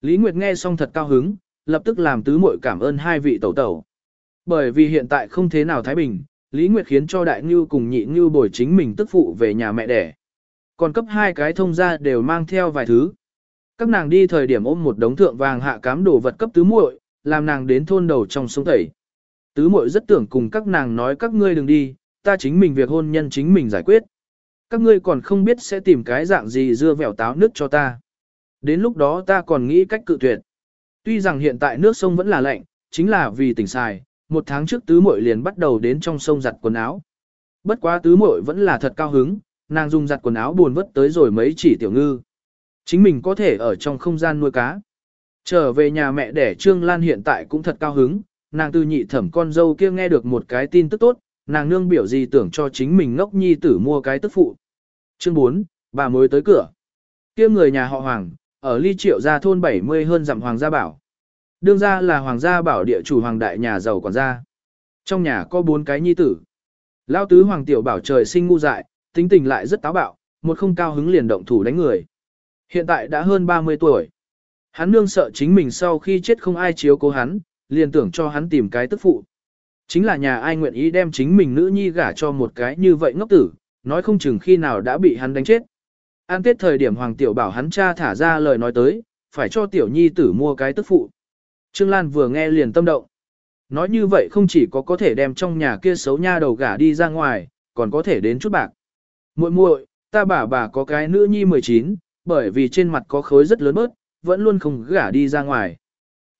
Lý Nguyệt nghe xong thật cao hứng, lập tức làm tứ muội cảm ơn hai vị tẩu tẩu. Bởi vì hiện tại không thế nào thái bình, Lý Nguyệt khiến cho Đại Ngưu cùng Nhị Ngưu bồi chính mình tức phụ về nhà mẹ đẻ. Còn cấp hai cái thông gia đều mang theo vài thứ. Các nàng đi thời điểm ôm một đống thượng vàng hạ cám đồ vật cấp tứ muội, làm nàng đến thôn đầu trong sông tẩy. Tứ muội rất tưởng cùng các nàng nói các ngươi đừng đi, ta chính mình việc hôn nhân chính mình giải quyết. Các ngươi còn không biết sẽ tìm cái dạng gì dưa vẻo táo nước cho ta. Đến lúc đó ta còn nghĩ cách cự tuyệt. Tuy rằng hiện tại nước sông vẫn là lạnh, chính là vì tỉnh xài, một tháng trước tứ muội liền bắt đầu đến trong sông giặt quần áo. Bất quá tứ muội vẫn là thật cao hứng, nàng dùng giặt quần áo buồn vất tới rồi mấy chỉ tiểu ngư. Chính mình có thể ở trong không gian nuôi cá. Trở về nhà mẹ đẻ Trương Lan hiện tại cũng thật cao hứng, nàng từ nhị thẩm con dâu kia nghe được một cái tin tức tốt, nàng nương biểu gì tưởng cho chính mình ngốc nhi tử mua cái tức phụ. Chương 4, bà mới tới cửa. kia người nhà họ Hoàng, ở ly triệu gia thôn 70 hơn dặm Hoàng gia bảo. Đương gia là Hoàng gia bảo địa chủ Hoàng đại nhà giàu quản gia. Trong nhà có bốn cái nhi tử. Lao tứ Hoàng tiểu bảo trời sinh ngu dại, tính tình lại rất táo bạo, một không cao hứng liền động thủ đánh người. Hiện tại đã hơn 30 tuổi. Hắn nương sợ chính mình sau khi chết không ai chiếu cố hắn, liền tưởng cho hắn tìm cái tức phụ. Chính là nhà ai nguyện ý đem chính mình nữ nhi gả cho một cái như vậy ngốc tử, nói không chừng khi nào đã bị hắn đánh chết. An tết thời điểm Hoàng Tiểu bảo hắn cha thả ra lời nói tới, phải cho Tiểu Nhi tử mua cái tức phụ. Trương Lan vừa nghe liền tâm động. Nói như vậy không chỉ có có thể đem trong nhà kia xấu nha đầu gả đi ra ngoài, còn có thể đến chút bạc. muội muội, ta bà bà có cái nữ nhi 19, bởi vì trên mặt có khối rất lớn bớt, vẫn luôn không gả đi ra ngoài.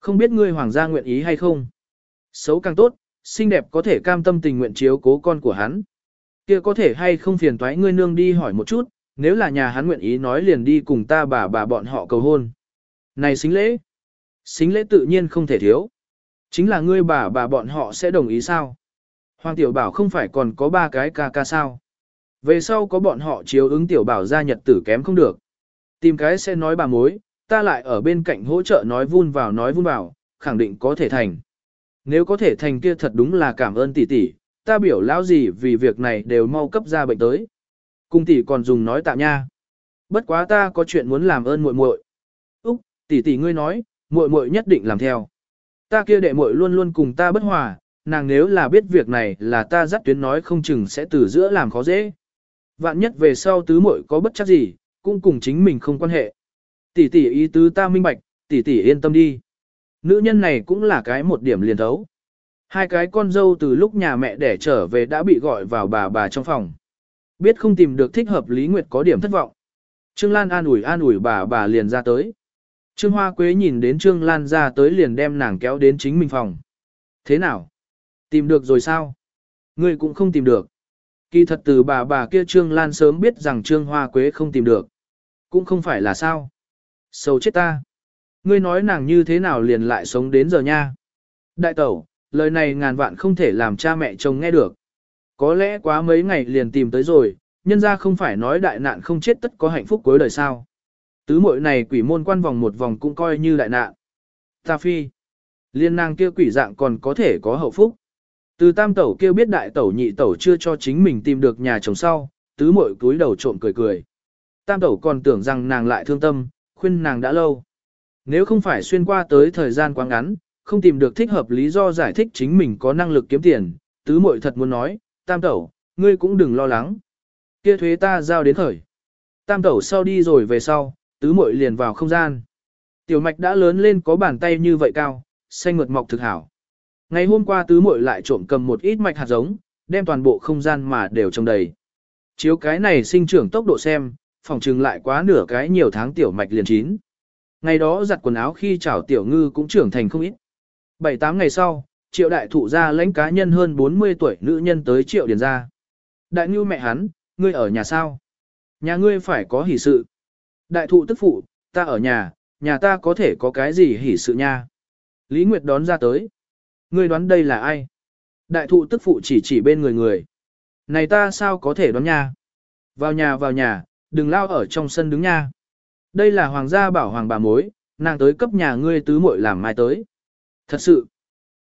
Không biết ngươi hoàng gia nguyện ý hay không? Xấu càng tốt, xinh đẹp có thể cam tâm tình nguyện chiếu cố con của hắn. Kia có thể hay không phiền toái ngươi nương đi hỏi một chút, nếu là nhà hắn nguyện ý nói liền đi cùng ta bà bà bọn họ cầu hôn. Này xính lễ. Xính lễ tự nhiên không thể thiếu. Chính là ngươi bà bà bọn họ sẽ đồng ý sao? Hoàng tiểu bảo không phải còn có ba cái ca ca sao? Về sau có bọn họ chiếu ứng tiểu bảo ra nhật tử kém không được. Tìm cái sẽ nói bà mối, ta lại ở bên cạnh hỗ trợ nói vun vào nói vun vào, khẳng định có thể thành. Nếu có thể thành kia thật đúng là cảm ơn tỷ tỷ, ta biểu lão gì vì việc này đều mau cấp ra bệnh tới. Cung tỷ còn dùng nói tạm nha. Bất quá ta có chuyện muốn làm ơn muội muội. Úc, tỷ tỷ ngươi nói, muội muội nhất định làm theo. Ta kia đệ muội luôn luôn cùng ta bất hòa, nàng nếu là biết việc này là ta dắt tuyến nói không chừng sẽ từ giữa làm khó dễ. Vạn nhất về sau tứ muội có bất chắc gì, cũng cùng chính mình không quan hệ. Tỷ tỷ ý tứ ta minh bạch, tỷ tỷ yên tâm đi. Nữ nhân này cũng là cái một điểm liền thấu. Hai cái con dâu từ lúc nhà mẹ đẻ trở về đã bị gọi vào bà bà trong phòng. Biết không tìm được thích hợp Lý Nguyệt có điểm thất vọng. Trương Lan an ủi an ủi bà bà liền ra tới. Trương Hoa Quế nhìn đến Trương Lan ra tới liền đem nàng kéo đến chính mình phòng. Thế nào? Tìm được rồi sao? Ngươi cũng không tìm được. Kỳ thật từ bà bà kia Trương Lan sớm biết rằng Trương Hoa Quế không tìm được. Cũng không phải là sao. Sầu chết ta. Ngươi nói nàng như thế nào liền lại sống đến giờ nha. Đại tẩu, lời này ngàn vạn không thể làm cha mẹ chồng nghe được. Có lẽ quá mấy ngày liền tìm tới rồi, nhân ra không phải nói đại nạn không chết tất có hạnh phúc cuối đời sao. Tứ muội này quỷ môn quan vòng một vòng cũng coi như đại nạn. Ta phi. Liên nàng kia quỷ dạng còn có thể có hậu phúc. Từ tam tẩu kêu biết đại tẩu nhị tẩu chưa cho chính mình tìm được nhà chồng sau, tứ muội cúi đầu trộm cười cười. Tam tẩu còn tưởng rằng nàng lại thương tâm, khuyên nàng đã lâu. Nếu không phải xuyên qua tới thời gian quá ngắn, không tìm được thích hợp lý do giải thích chính mình có năng lực kiếm tiền, tứ muội thật muốn nói, tam tẩu, ngươi cũng đừng lo lắng. Kia thuế ta giao đến khởi. Tam tẩu sau đi rồi về sau, tứ muội liền vào không gian. Tiểu mạch đã lớn lên có bàn tay như vậy cao, xanh mượt mọc thực hảo. Ngày hôm qua tứ muội lại trộm cầm một ít mạch hạt giống, đem toàn bộ không gian mà đều trồng đầy. Chiếu cái này sinh trưởng tốc độ xem, phòng trừng lại quá nửa cái nhiều tháng tiểu mạch liền chín. Ngày đó giặt quần áo khi chảo tiểu ngư cũng trưởng thành không ít. 7-8 ngày sau, triệu đại thụ ra lãnh cá nhân hơn 40 tuổi nữ nhân tới triệu điền ra. Đại ngư mẹ hắn, ngươi ở nhà sao? Nhà ngươi phải có hỷ sự. Đại thụ tức phụ, ta ở nhà, nhà ta có thể có cái gì hỷ sự nha. Lý Nguyệt đón ra tới. Ngươi đoán đây là ai? Đại thụ tức phụ chỉ chỉ bên người người. Này ta sao có thể đoán nha? Vào nhà vào nhà, đừng lao ở trong sân đứng nha. Đây là hoàng gia bảo hoàng bà mối, nàng tới cấp nhà ngươi tứ muội làm mai tới. Thật sự.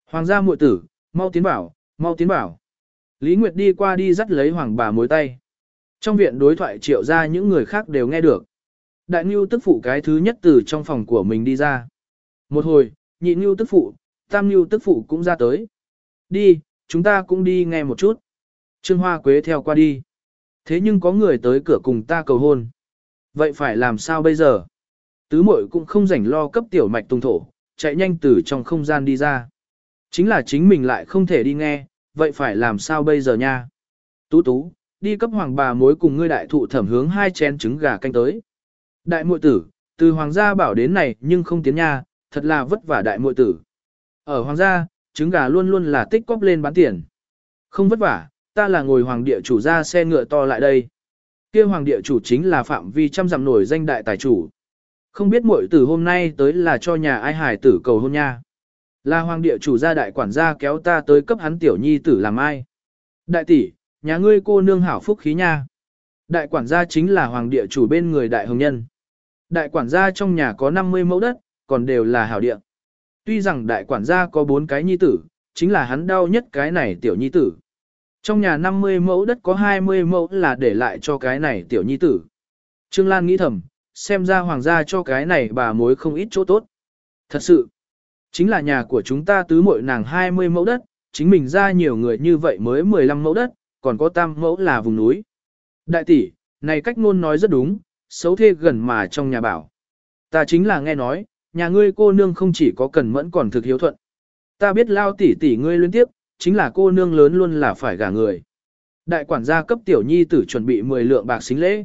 Hoàng gia muội tử, mau tiến bảo, mau tiến bảo. Lý Nguyệt đi qua đi dắt lấy hoàng bà mối tay. Trong viện đối thoại triệu ra những người khác đều nghe được. Đại Ngưu tức phụ cái thứ nhất từ trong phòng của mình đi ra. Một hồi, nhị Ngưu tức phụ, tam Ngưu tức phụ cũng ra tới. Đi, chúng ta cũng đi nghe một chút. Trương Hoa Quế theo qua đi. Thế nhưng có người tới cửa cùng ta cầu hôn. Vậy phải làm sao bây giờ? Tứ mội cũng không rảnh lo cấp tiểu mạch tung thổ, chạy nhanh từ trong không gian đi ra. Chính là chính mình lại không thể đi nghe, vậy phải làm sao bây giờ nha? Tú tú, đi cấp hoàng bà mối cùng ngươi đại thụ thẩm hướng hai chén trứng gà canh tới. Đại muội tử, từ hoàng gia bảo đến này nhưng không tiến nha, thật là vất vả đại muội tử. Ở hoàng gia, trứng gà luôn luôn là tích cóp lên bán tiền. Không vất vả, ta là ngồi hoàng địa chủ ra xe ngựa to lại đây. kia hoàng địa chủ chính là phạm vi trăm dặm nổi danh đại tài chủ. Không biết muội tử hôm nay tới là cho nhà ai hải tử cầu hôn nha. Là hoàng địa chủ gia đại quản gia kéo ta tới cấp hắn tiểu nhi tử làm ai. Đại tỷ, nhà ngươi cô nương hảo phúc khí nha. Đại quản gia chính là hoàng địa chủ bên người đại hồng nhân. Đại quản gia trong nhà có 50 mẫu đất, còn đều là hảo địa. Tuy rằng đại quản gia có bốn cái nhi tử, chính là hắn đau nhất cái này tiểu nhi tử. Trong nhà 50 mẫu đất có 20 mẫu là để lại cho cái này tiểu nhi tử. Trương Lan nghĩ thầm, xem ra hoàng gia cho cái này bà mối không ít chỗ tốt. Thật sự, chính là nhà của chúng ta tứ muội nàng 20 mẫu đất, chính mình ra nhiều người như vậy mới 15 mẫu đất, còn có tam mẫu là vùng núi. Đại tỷ, này cách ngôn nói rất đúng, xấu thê gần mà trong nhà bảo. Ta chính là nghe nói, nhà ngươi cô nương không chỉ có cần mẫn còn thực hiếu thuận. Ta biết lao tỷ tỷ ngươi liên tiếp, chính là cô nương lớn luôn là phải gả người. Đại quản gia cấp tiểu nhi tử chuẩn bị 10 lượng bạc xính lễ.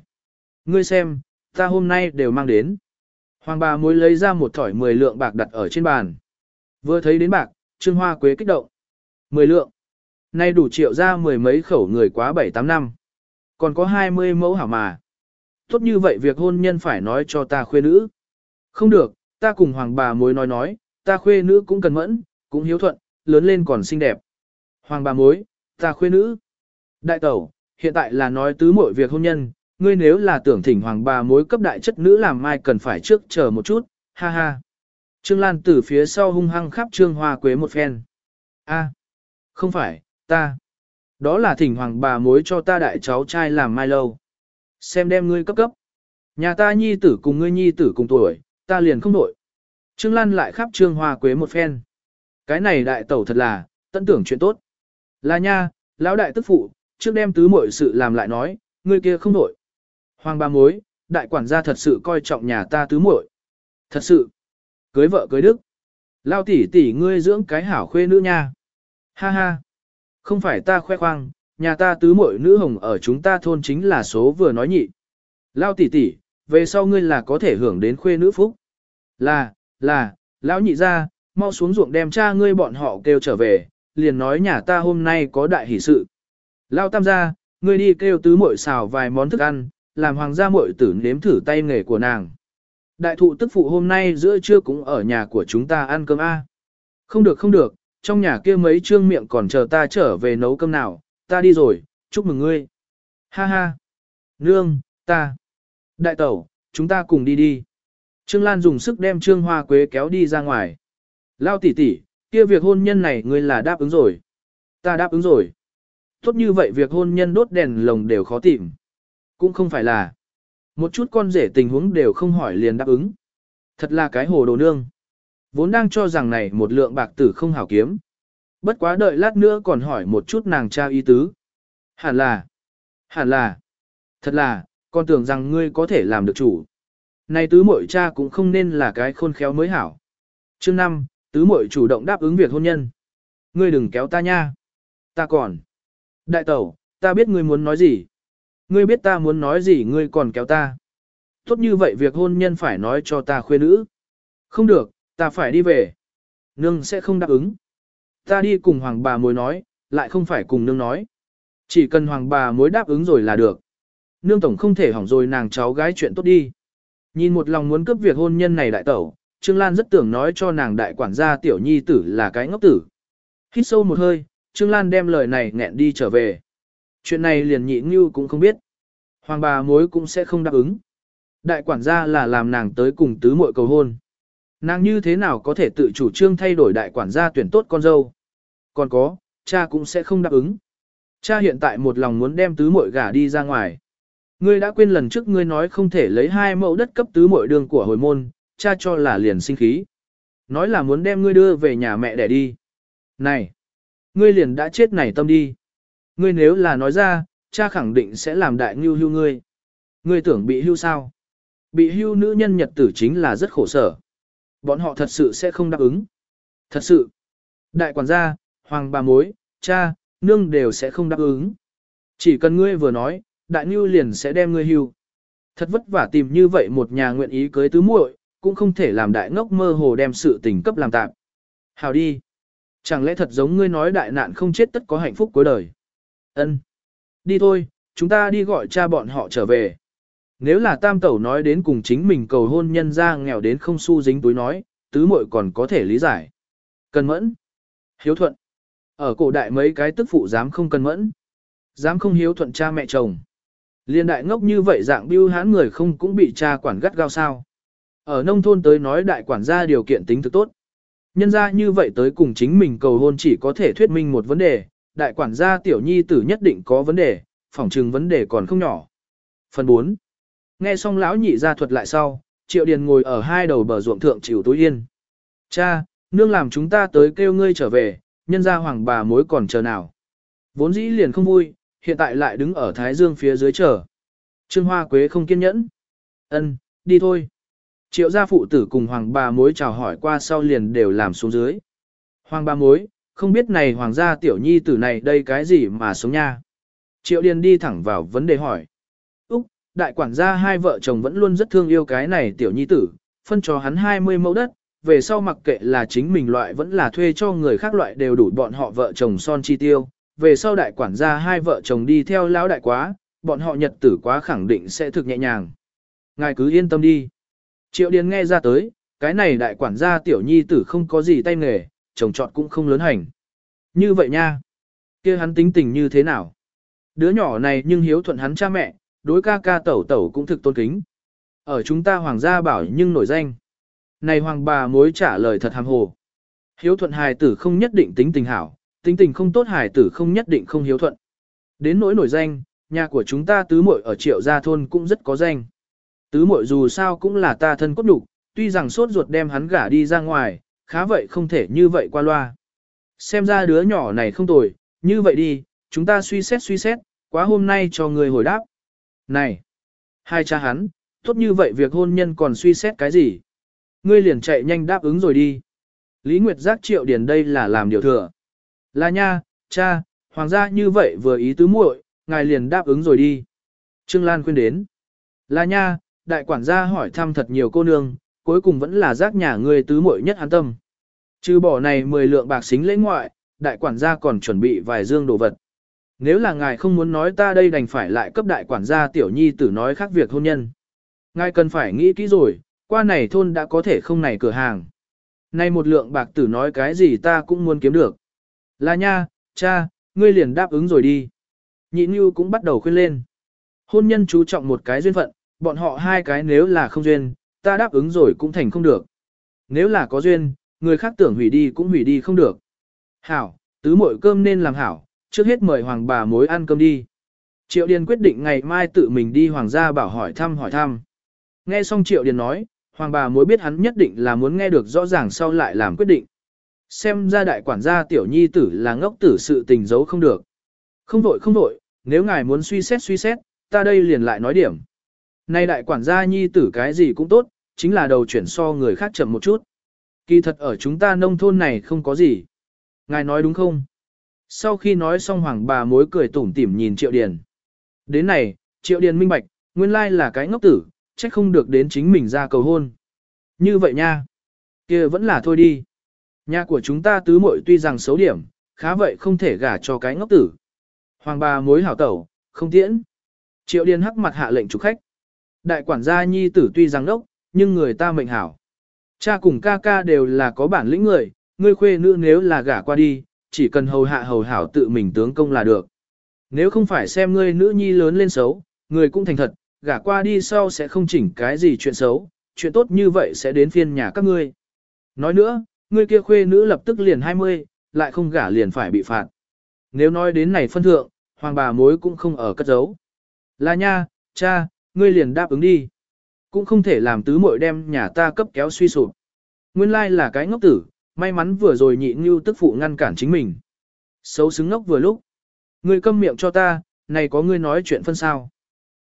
Ngươi xem, ta hôm nay đều mang đến. Hoàng bà mối lấy ra một thỏi 10 lượng bạc đặt ở trên bàn. Vừa thấy đến bạc, Trương Hoa Quế kích động. 10 lượng. Nay đủ triệu ra mười mấy khẩu người quá 7-8 năm. Còn có 20 mẫu hảo mà. Tốt như vậy việc hôn nhân phải nói cho ta khuê nữ. Không được, ta cùng hoàng bà mối nói nói, ta khuê nữ cũng cần mẫn, cũng hiếu thuận, lớn lên còn xinh đẹp. Hoàng bà mối, ta khuê nữ. Đại tẩu, hiện tại là nói tứ mọi việc hôn nhân, ngươi nếu là tưởng thỉnh hoàng bà mối cấp đại chất nữ làm mai cần phải trước chờ một chút, ha ha. Trương Lan từ phía sau hung hăng khắp Trương Hoa Quế một phen. A, không phải, ta. Đó là thỉnh hoàng bà mối cho ta đại cháu trai làm mai lâu. Xem đem ngươi cấp cấp. Nhà ta nhi tử cùng ngươi nhi tử cùng tuổi, ta liền không đổi. Trương Lan lại khắp Trương Hoa Quế một phen. Cái này đại tẩu thật là, tận tưởng chuyện tốt. Là nha, lão đại tức phụ, trước đem tứ muội sự làm lại nói, người kia không nổi. Hoàng ba mối, đại quản gia thật sự coi trọng nhà ta tứ muội. Thật sự. Cưới vợ cưới đức. Lao tỷ tỷ ngươi dưỡng cái hảo khuê nữ nha. Ha ha. Không phải ta khoe khoang, nhà ta tứ muội nữ hồng ở chúng ta thôn chính là số vừa nói nhị. Lao tỷ tỷ, về sau ngươi là có thể hưởng đến khuê nữ phúc. Là, là, lão nhị ra, mau xuống ruộng đem cha ngươi bọn họ kêu trở về, liền nói nhà ta hôm nay có đại hỷ sự. Lao tam gia, ngươi đi kêu tứ muội xào vài món thức ăn, làm hoàng gia muội tử nếm thử tay nghề của nàng. Đại thụ tức phụ hôm nay giữa trưa cũng ở nhà của chúng ta ăn cơm A. Không được không được, trong nhà kia mấy trương miệng còn chờ ta trở về nấu cơm nào, ta đi rồi, chúc mừng ngươi. Ha ha. Nương, ta. Đại tẩu, chúng ta cùng đi đi. Trương Lan dùng sức đem Trương Hoa Quế kéo đi ra ngoài. Lao tỷ tỷ, kia việc hôn nhân này ngươi là đáp ứng rồi. Ta đáp ứng rồi. Tốt như vậy việc hôn nhân đốt đèn lồng đều khó tìm. Cũng không phải là. Một chút con rể tình huống đều không hỏi liền đáp ứng. Thật là cái hồ đồ nương. Vốn đang cho rằng này một lượng bạc tử không hảo kiếm. Bất quá đợi lát nữa còn hỏi một chút nàng cha ý tứ. Hẳn là. Hẳn là. Thật là, con tưởng rằng ngươi có thể làm được chủ. Này tứ muội cha cũng không nên là cái khôn khéo mới hảo. Chương 5, tứ muội chủ động đáp ứng việc hôn nhân. Ngươi đừng kéo ta nha. Ta còn. Đại tẩu, ta biết ngươi muốn nói gì. Ngươi biết ta muốn nói gì ngươi còn kéo ta. Tốt như vậy việc hôn nhân phải nói cho ta khuê nữ. Không được, ta phải đi về. Nương sẽ không đáp ứng. Ta đi cùng hoàng bà mối nói, lại không phải cùng nương nói. Chỉ cần hoàng bà mối đáp ứng rồi là được. Nương tổng không thể hỏng rồi nàng cháu gái chuyện tốt đi. Nhìn một lòng muốn cướp việc hôn nhân này đại tẩu, Trương Lan rất tưởng nói cho nàng đại quản gia tiểu nhi tử là cái ngốc tử. Hít sâu một hơi, Trương Lan đem lời này nghẹn đi trở về. Chuyện này liền nhị như cũng không biết. Hoàng bà mối cũng sẽ không đáp ứng. Đại quản gia là làm nàng tới cùng tứ muội cầu hôn. Nàng như thế nào có thể tự chủ trương thay đổi đại quản gia tuyển tốt con dâu. Còn có, cha cũng sẽ không đáp ứng. Cha hiện tại một lòng muốn đem tứ muội gả đi ra ngoài. Ngươi đã quên lần trước ngươi nói không thể lấy hai mẫu đất cấp tứ muội đường của hồi môn, cha cho là liền sinh khí. Nói là muốn đem ngươi đưa về nhà mẹ để đi. Này, ngươi liền đã chết này tâm đi. Ngươi nếu là nói ra, cha khẳng định sẽ làm đại ngưu hưu ngươi. Ngươi tưởng bị hưu sao? Bị hưu nữ nhân nhật tử chính là rất khổ sở. Bọn họ thật sự sẽ không đáp ứng. Thật sự. Đại quản gia, hoàng bà mối, cha, nương đều sẽ không đáp ứng. Chỉ cần ngươi vừa nói, đại ngưu liền sẽ đem ngươi hưu. Thật vất vả tìm như vậy một nhà nguyện ý cưới tứ muội, cũng không thể làm đại ngốc mơ hồ đem sự tình cấp làm tạm. Hào đi. Chẳng lẽ thật giống ngươi nói đại nạn không chết tất có hạnh phúc cuối đời. Ân. Đi thôi, chúng ta đi gọi cha bọn họ trở về. Nếu là tam tẩu nói đến cùng chính mình cầu hôn nhân ra nghèo đến không xu dính túi nói, tứ muội còn có thể lý giải. Cần mẫn. Hiếu thuận. Ở cổ đại mấy cái tức phụ dám không cần mẫn. Dám không hiếu thuận cha mẹ chồng. Liên đại ngốc như vậy dạng biêu hán người không cũng bị cha quản gắt gao sao. Ở nông thôn tới nói đại quản gia điều kiện tính thực tốt. Nhân ra như vậy tới cùng chính mình cầu hôn chỉ có thể thuyết minh một vấn đề, đại quản gia tiểu nhi tử nhất định có vấn đề, phỏng chừng vấn đề còn không nhỏ. Phần 4. Nghe xong lão nhị ra thuật lại sau, triệu điền ngồi ở hai đầu bờ ruộng thượng chịu tối yên. Cha, nương làm chúng ta tới kêu ngươi trở về, nhân ra hoàng bà mối còn chờ nào. Vốn dĩ liền không vui, hiện tại lại đứng ở Thái Dương phía dưới chờ. Trương Hoa Quế không kiên nhẫn. Ân, đi thôi. Triệu gia phụ tử cùng hoàng bà mối chào hỏi qua sau liền đều làm xuống dưới. Hoàng bà mối, không biết này hoàng gia tiểu nhi tử này đây cái gì mà sống nha. Triệu điền đi thẳng vào vấn đề hỏi. Úc, đại quản gia hai vợ chồng vẫn luôn rất thương yêu cái này tiểu nhi tử, phân cho hắn 20 mẫu đất, về sau mặc kệ là chính mình loại vẫn là thuê cho người khác loại đều đủ bọn họ vợ chồng son chi tiêu. Về sau đại quản gia hai vợ chồng đi theo lão đại quá, bọn họ nhật tử quá khẳng định sẽ thực nhẹ nhàng. Ngài cứ yên tâm đi. Triệu Điền nghe ra tới, cái này đại quản gia tiểu nhi tử không có gì tay nghề, chồng chọn cũng không lớn hành. Như vậy nha. kia hắn tính tình như thế nào? Đứa nhỏ này nhưng hiếu thuận hắn cha mẹ, đối ca ca tẩu tẩu cũng thực tôn kính. Ở chúng ta hoàng gia bảo nhưng nổi danh. Này hoàng bà mối trả lời thật hàm hồ. Hiếu thuận hài tử không nhất định tính tình hảo, tính tình không tốt hài tử không nhất định không hiếu thuận. Đến nỗi nổi danh, nhà của chúng ta tứ muội ở triệu gia thôn cũng rất có danh. Tứ muội dù sao cũng là ta thân cốt đủ, tuy rằng sốt ruột đem hắn gả đi ra ngoài, khá vậy không thể như vậy qua loa. Xem ra đứa nhỏ này không tồi, như vậy đi, chúng ta suy xét suy xét, quá hôm nay cho người hồi đáp. Này, hai cha hắn, tốt như vậy việc hôn nhân còn suy xét cái gì? Ngươi liền chạy nhanh đáp ứng rồi đi. Lý Nguyệt giác triệu điền đây là làm điều thừa. Là nha, cha, hoàng gia như vậy vừa ý tứ muội, ngài liền đáp ứng rồi đi. Trương Lan khuyên đến. Là nha, đại quản gia hỏi thăm thật nhiều cô nương, cuối cùng vẫn là giác nhà ngươi tứ muội nhất an tâm. Trừ bỏ này 10 lượng bạc xính lễ ngoại, đại quản gia còn chuẩn bị vài dương đồ vật. Nếu là ngài không muốn nói ta đây đành phải lại cấp đại quản gia tiểu nhi tử nói khác việc hôn nhân. Ngài cần phải nghĩ kỹ rồi, qua này thôn đã có thể không này cửa hàng. Nay một lượng bạc tử nói cái gì ta cũng muốn kiếm được. Là nha, cha, ngươi liền đáp ứng rồi đi. Nhị Nhu cũng bắt đầu khuyên lên. Hôn nhân chú trọng một cái duyên phận, bọn họ hai cái nếu là không duyên, ta đáp ứng rồi cũng thành không được. Nếu là có duyên, người khác tưởng hủy đi cũng hủy đi không được. Hảo, tứ mội cơm nên làm hảo, trước hết mời hoàng bà mối ăn cơm đi. Triệu Điền quyết định ngày mai tự mình đi hoàng gia bảo hỏi thăm hỏi thăm. Nghe xong Triệu Điền nói, hoàng bà mối biết hắn nhất định là muốn nghe được rõ ràng sau lại làm quyết định. Xem ra đại quản gia tiểu nhi tử là ngốc tử sự tình giấu không được. Không vội không vội, nếu ngài muốn suy xét suy xét, ta đây liền lại nói điểm. Nay đại quản gia nhi tử cái gì cũng tốt, chính là đầu chuyển so người khác chậm một chút. Kỳ thật ở chúng ta nông thôn này không có gì. Ngài nói đúng không? Sau khi nói xong hoàng bà mối cười tủm tỉm nhìn Triệu Điền. Đến này, Triệu Điền minh bạch, nguyên lai là cái ngốc tử, trách không được đến chính mình ra cầu hôn. Như vậy nha. kia vẫn là thôi đi. Nhà của chúng ta tứ muội tuy rằng xấu điểm, khá vậy không thể gả cho cái ngốc tử. Hoàng bà mối hảo tẩu, không tiễn. Triệu Điền hắc mặt hạ lệnh chủ khách. Đại quản gia nhi tử tuy rằng đốc, nhưng người ta mệnh hảo. Cha cùng ca ca đều là có bản lĩnh người, ngươi khuê nữ nếu là gả qua đi, chỉ cần hầu hạ hầu hảo tự mình tướng công là được. Nếu không phải xem ngươi nữ nhi lớn lên xấu, người cũng thành thật, gả qua đi sau sẽ không chỉnh cái gì chuyện xấu, chuyện tốt như vậy sẽ đến phiên nhà các ngươi. Nói nữa, ngươi kia khuê nữ lập tức liền 20, lại không gả liền phải bị phạt. Nếu nói đến này phân thượng, hoàng bà mối cũng không ở cất giấu. Là nha, cha, ngươi liền đáp ứng đi. Cũng không thể làm tứ muội đem nhà ta cấp kéo suy sụp. Nguyên lai là cái ngốc tử, may mắn vừa rồi nhị như tức phụ ngăn cản chính mình. Xấu xứng ngốc vừa lúc. Ngươi câm miệng cho ta, này có ngươi nói chuyện phân sao.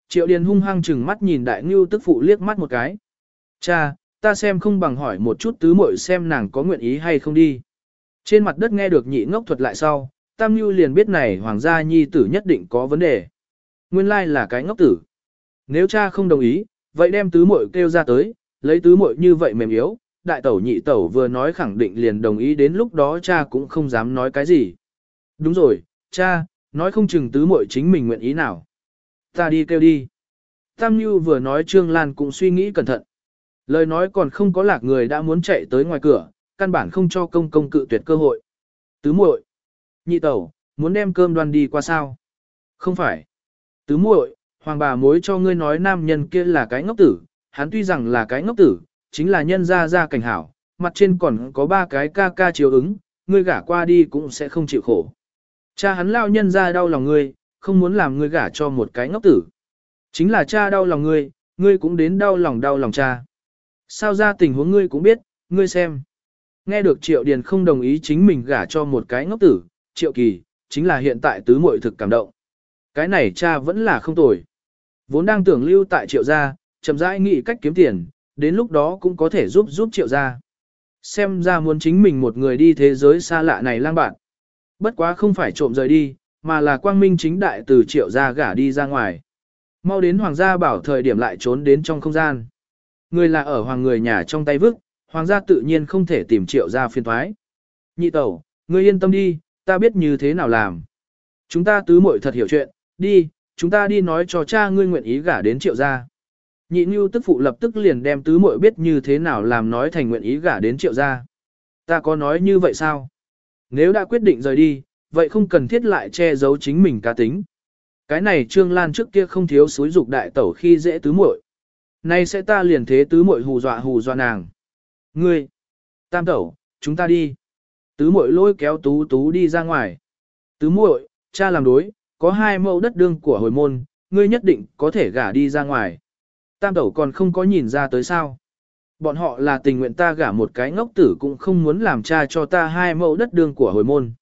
Triệu Điền hung hăng chừng mắt nhìn đại như tức phụ liếc mắt một cái. Cha, ta xem không bằng hỏi một chút tứ muội xem nàng có nguyện ý hay không đi. Trên mặt đất nghe được nhị ngốc thuật lại sau, tam ngưu liền biết này hoàng gia nhi tử nhất định có vấn đề. Nguyên lai là cái ngốc tử. Nếu cha không đồng ý, vậy đem tứ muội kêu ra tới, lấy tứ muội như vậy mềm yếu, đại tẩu nhị tẩu vừa nói khẳng định liền đồng ý đến lúc đó cha cũng không dám nói cái gì. Đúng rồi, cha, nói không chừng tứ muội chính mình nguyện ý nào. Ta đi kêu đi. Tam Nhu vừa nói Trương Lan cũng suy nghĩ cẩn thận. Lời nói còn không có lạc người đã muốn chạy tới ngoài cửa, căn bản không cho công công cự tuyệt cơ hội. Tứ muội, nhị tẩu, muốn đem cơm đoan đi qua sao? Không phải. Tứ muội, hoàng bà mối cho ngươi nói nam nhân kia là cái ngốc tử, hắn tuy rằng là cái ngốc tử, chính là nhân gia gia cảnh hảo, mặt trên còn có ba cái ca ca chiếu ứng, ngươi gả qua đi cũng sẽ không chịu khổ. Cha hắn lao nhân ra đau lòng ngươi, không muốn làm ngươi gả cho một cái ngốc tử. Chính là cha đau lòng ngươi, ngươi cũng đến đau lòng đau lòng cha. Sao ra tình huống ngươi cũng biết, ngươi xem. Nghe được Triệu Điền không đồng ý chính mình gả cho một cái ngốc tử, Triệu Kỳ, chính là hiện tại tứ muội thực cảm động. Cái này cha vẫn là không tồi. Vốn đang tưởng lưu tại Triệu gia, chậm rãi nghĩ cách kiếm tiền, đến lúc đó cũng có thể giúp giúp Triệu gia. Xem ra muốn chính mình một người đi thế giới xa lạ này lang bạn. Bất quá không phải trộm rời đi, mà là quang minh chính đại từ Triệu gia gả đi ra ngoài. Mau đến hoàng gia bảo thời điểm lại trốn đến trong không gian. Người là ở hoàng người nhà trong tay vức, hoàng gia tự nhiên không thể tìm triệu gia phiên thoái. Nhị tẩu, ngươi yên tâm đi, ta biết như thế nào làm. Chúng ta tứ muội thật hiểu chuyện, đi, chúng ta đi nói cho cha ngươi nguyện ý gả đến triệu gia. Nhị Nhu tức phụ lập tức liền đem tứ muội biết như thế nào làm nói thành nguyện ý gả đến triệu gia. Ta có nói như vậy sao? Nếu đã quyết định rời đi, vậy không cần thiết lại che giấu chính mình cá tính. Cái này Trương Lan trước kia không thiếu suối dục đại tẩu khi dễ tứ muội. Nay sẽ ta liền thế tứ muội hù dọa hù dọa nàng. Ngươi, tam tẩu, chúng ta đi. Tứ muội lôi kéo tú tú đi ra ngoài. Tứ muội, cha làm đối, có hai mẫu đất đương của hồi môn, ngươi nhất định có thể gả đi ra ngoài. Tam tẩu còn không có nhìn ra tới sao. Bọn họ là tình nguyện ta gả một cái ngốc tử cũng không muốn làm cha cho ta hai mẫu đất đương của hồi môn.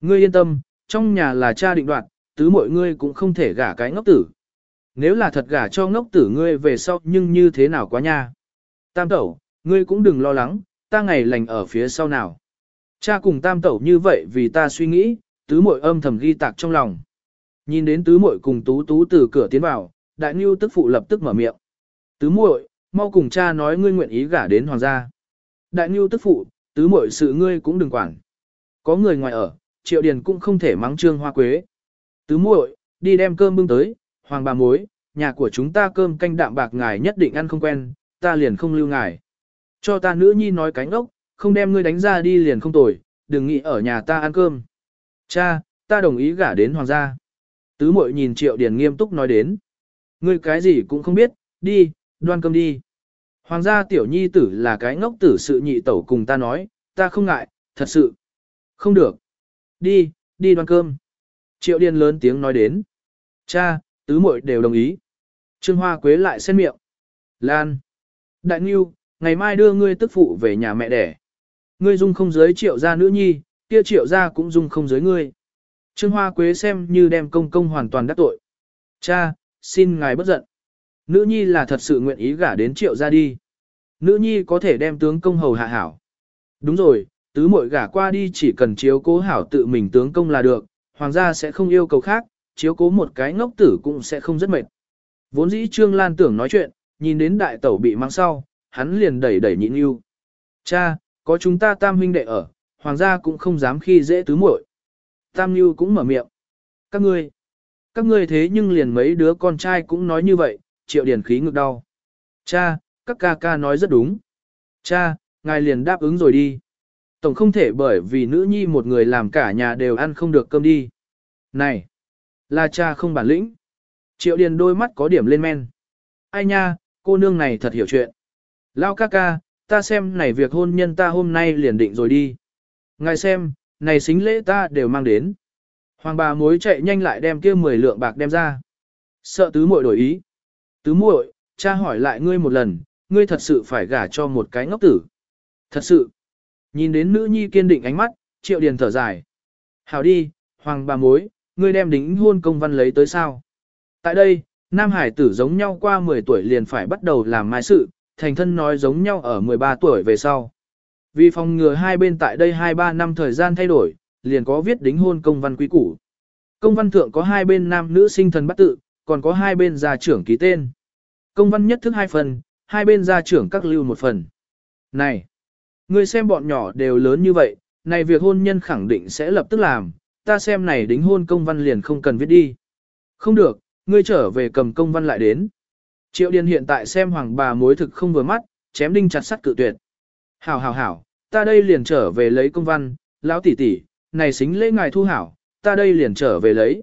Ngươi yên tâm, trong nhà là cha định đoạt, tứ mọi ngươi cũng không thể gả cái ngốc tử. Nếu là thật gả cho ngốc tử ngươi về sau nhưng như thế nào quá nha. Tam tẩu, ngươi cũng đừng lo lắng, ta ngày lành ở phía sau nào. Cha cùng tam tẩu như vậy vì ta suy nghĩ, tứ mội âm thầm ghi tạc trong lòng. Nhìn đến tứ muội cùng tú tú từ cửa tiến vào, đại ngưu tức phụ lập tức mở miệng. Tứ muội, mau cùng cha nói ngươi nguyện ý gả đến hoàng gia. Đại ngưu tức phụ, tứ muội sự ngươi cũng đừng quản. Có người ngoài ở, triệu điền cũng không thể mắng trương hoa quế. Tứ muội, đi đem cơm bưng tới, hoàng bà mối, nhà của chúng ta cơm canh đạm bạc ngài nhất định ăn không quen, ta liền không lưu ngài. Cho ta nữ nhi nói cánh ốc, không đem ngươi đánh ra đi liền không tồi, đừng nghĩ ở nhà ta ăn cơm. Cha, ta đồng ý gả đến hoàng gia. Tứ muội nhìn triệu điền nghiêm túc nói đến. Ngươi cái gì cũng không biết, đi, đoan cơm đi. Hoàng gia tiểu nhi tử là cái ngốc tử sự nhị tẩu cùng ta nói, ta không ngại, thật sự. Không được. Đi, đi đoan cơm. Triệu Điền lớn tiếng nói đến. Cha, tứ muội đều đồng ý. Trương Hoa Quế lại xen miệng. Lan. Đại Nghiêu, ngày mai đưa ngươi tức phụ về nhà mẹ đẻ. Ngươi dung không giới triệu gia nữ nhi, kia triệu gia cũng dung không giới ngươi. Trương Hoa Quế xem như đem công công hoàn toàn đắc tội. Cha, xin ngài bất giận. Nữ nhi là thật sự nguyện ý gả đến triệu ra đi. Nữ nhi có thể đem tướng công hầu hạ hảo. Đúng rồi, tứ muội gả qua đi chỉ cần chiếu cố hảo tự mình tướng công là được, hoàng gia sẽ không yêu cầu khác, chiếu cố một cái ngốc tử cũng sẽ không rất mệt. Vốn dĩ Trương Lan tưởng nói chuyện, nhìn đến đại tẩu bị mang sau, hắn liền đẩy đẩy nhịn yêu. Cha, có chúng ta tam huynh đệ ở, hoàng gia cũng không dám khi dễ tứ muội. Tam Nhu cũng mở miệng. Các ngươi, các ngươi thế nhưng liền mấy đứa con trai cũng nói như vậy, triệu điển khí ngực đau. Cha, các ca ca nói rất đúng. Cha, ngài liền đáp ứng rồi đi. Tổng không thể bởi vì nữ nhi một người làm cả nhà đều ăn không được cơm đi. Này, là cha không bản lĩnh. Triệu điền đôi mắt có điểm lên men. Ai nha, cô nương này thật hiểu chuyện. Lao ca ca, ta xem này việc hôn nhân ta hôm nay liền định rồi đi. Ngài xem, này xính lễ ta đều mang đến. Hoàng bà mối chạy nhanh lại đem kia 10 lượng bạc đem ra. Sợ tứ muội đổi ý. Tứ muội, cha hỏi lại ngươi một lần, ngươi thật sự phải gả cho một cái ngốc tử. Thật sự. Nhìn đến nữ nhi kiên định ánh mắt, triệu điền thở dài. Hảo đi, hoàng bà mối, ngươi đem đính hôn công văn lấy tới sao. Tại đây, Nam Hải tử giống nhau qua 10 tuổi liền phải bắt đầu làm mai sự, thành thân nói giống nhau ở 13 tuổi về sau. Vì phòng ngừa hai bên tại đây 2-3 năm thời gian thay đổi, liền có viết đính hôn công văn quý củ. Công văn thượng có hai bên nam nữ sinh thần bắt tự, còn có hai bên gia trưởng ký tên. Công văn nhất thức hai phần, hai bên gia trưởng các lưu một phần. Này, người xem bọn nhỏ đều lớn như vậy, này việc hôn nhân khẳng định sẽ lập tức làm, ta xem này đính hôn công văn liền không cần viết đi. Không được, ngươi trở về cầm công văn lại đến. Triệu Điền hiện tại xem hoàng bà mối thực không vừa mắt, chém đinh chặt sắt cự tuyệt. Hảo hảo hảo, ta đây liền trở về lấy công văn, lão tỷ tỷ, này xính lễ ngài thu hảo, ta đây liền trở về lấy.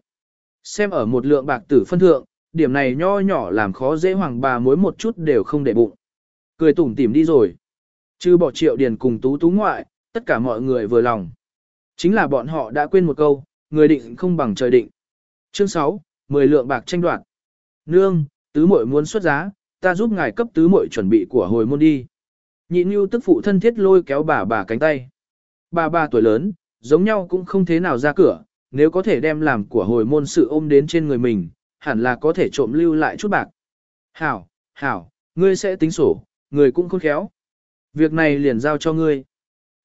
Xem ở một lượng bạc tử phân thượng, điểm này nho nhỏ làm khó dễ hoàng bà mối một chút đều không để bụng. Cười tủm tỉm đi rồi. Chứ bỏ triệu điền cùng tú tú ngoại, tất cả mọi người vừa lòng. Chính là bọn họ đã quên một câu, người định không bằng trời định. Chương 6, 10 lượng bạc tranh đoạt. Nương, tứ muội muốn xuất giá, ta giúp ngài cấp tứ muội chuẩn bị của hồi môn đi. Nhị Nhu tức phụ thân thiết lôi kéo bà bà cánh tay. Bà bà tuổi lớn, giống nhau cũng không thế nào ra cửa, nếu có thể đem làm của hồi môn sự ôm đến trên người mình, hẳn là có thể trộm lưu lại chút bạc. Hảo, hảo, ngươi sẽ tính sổ, người cũng khôn khéo. Việc này liền giao cho ngươi.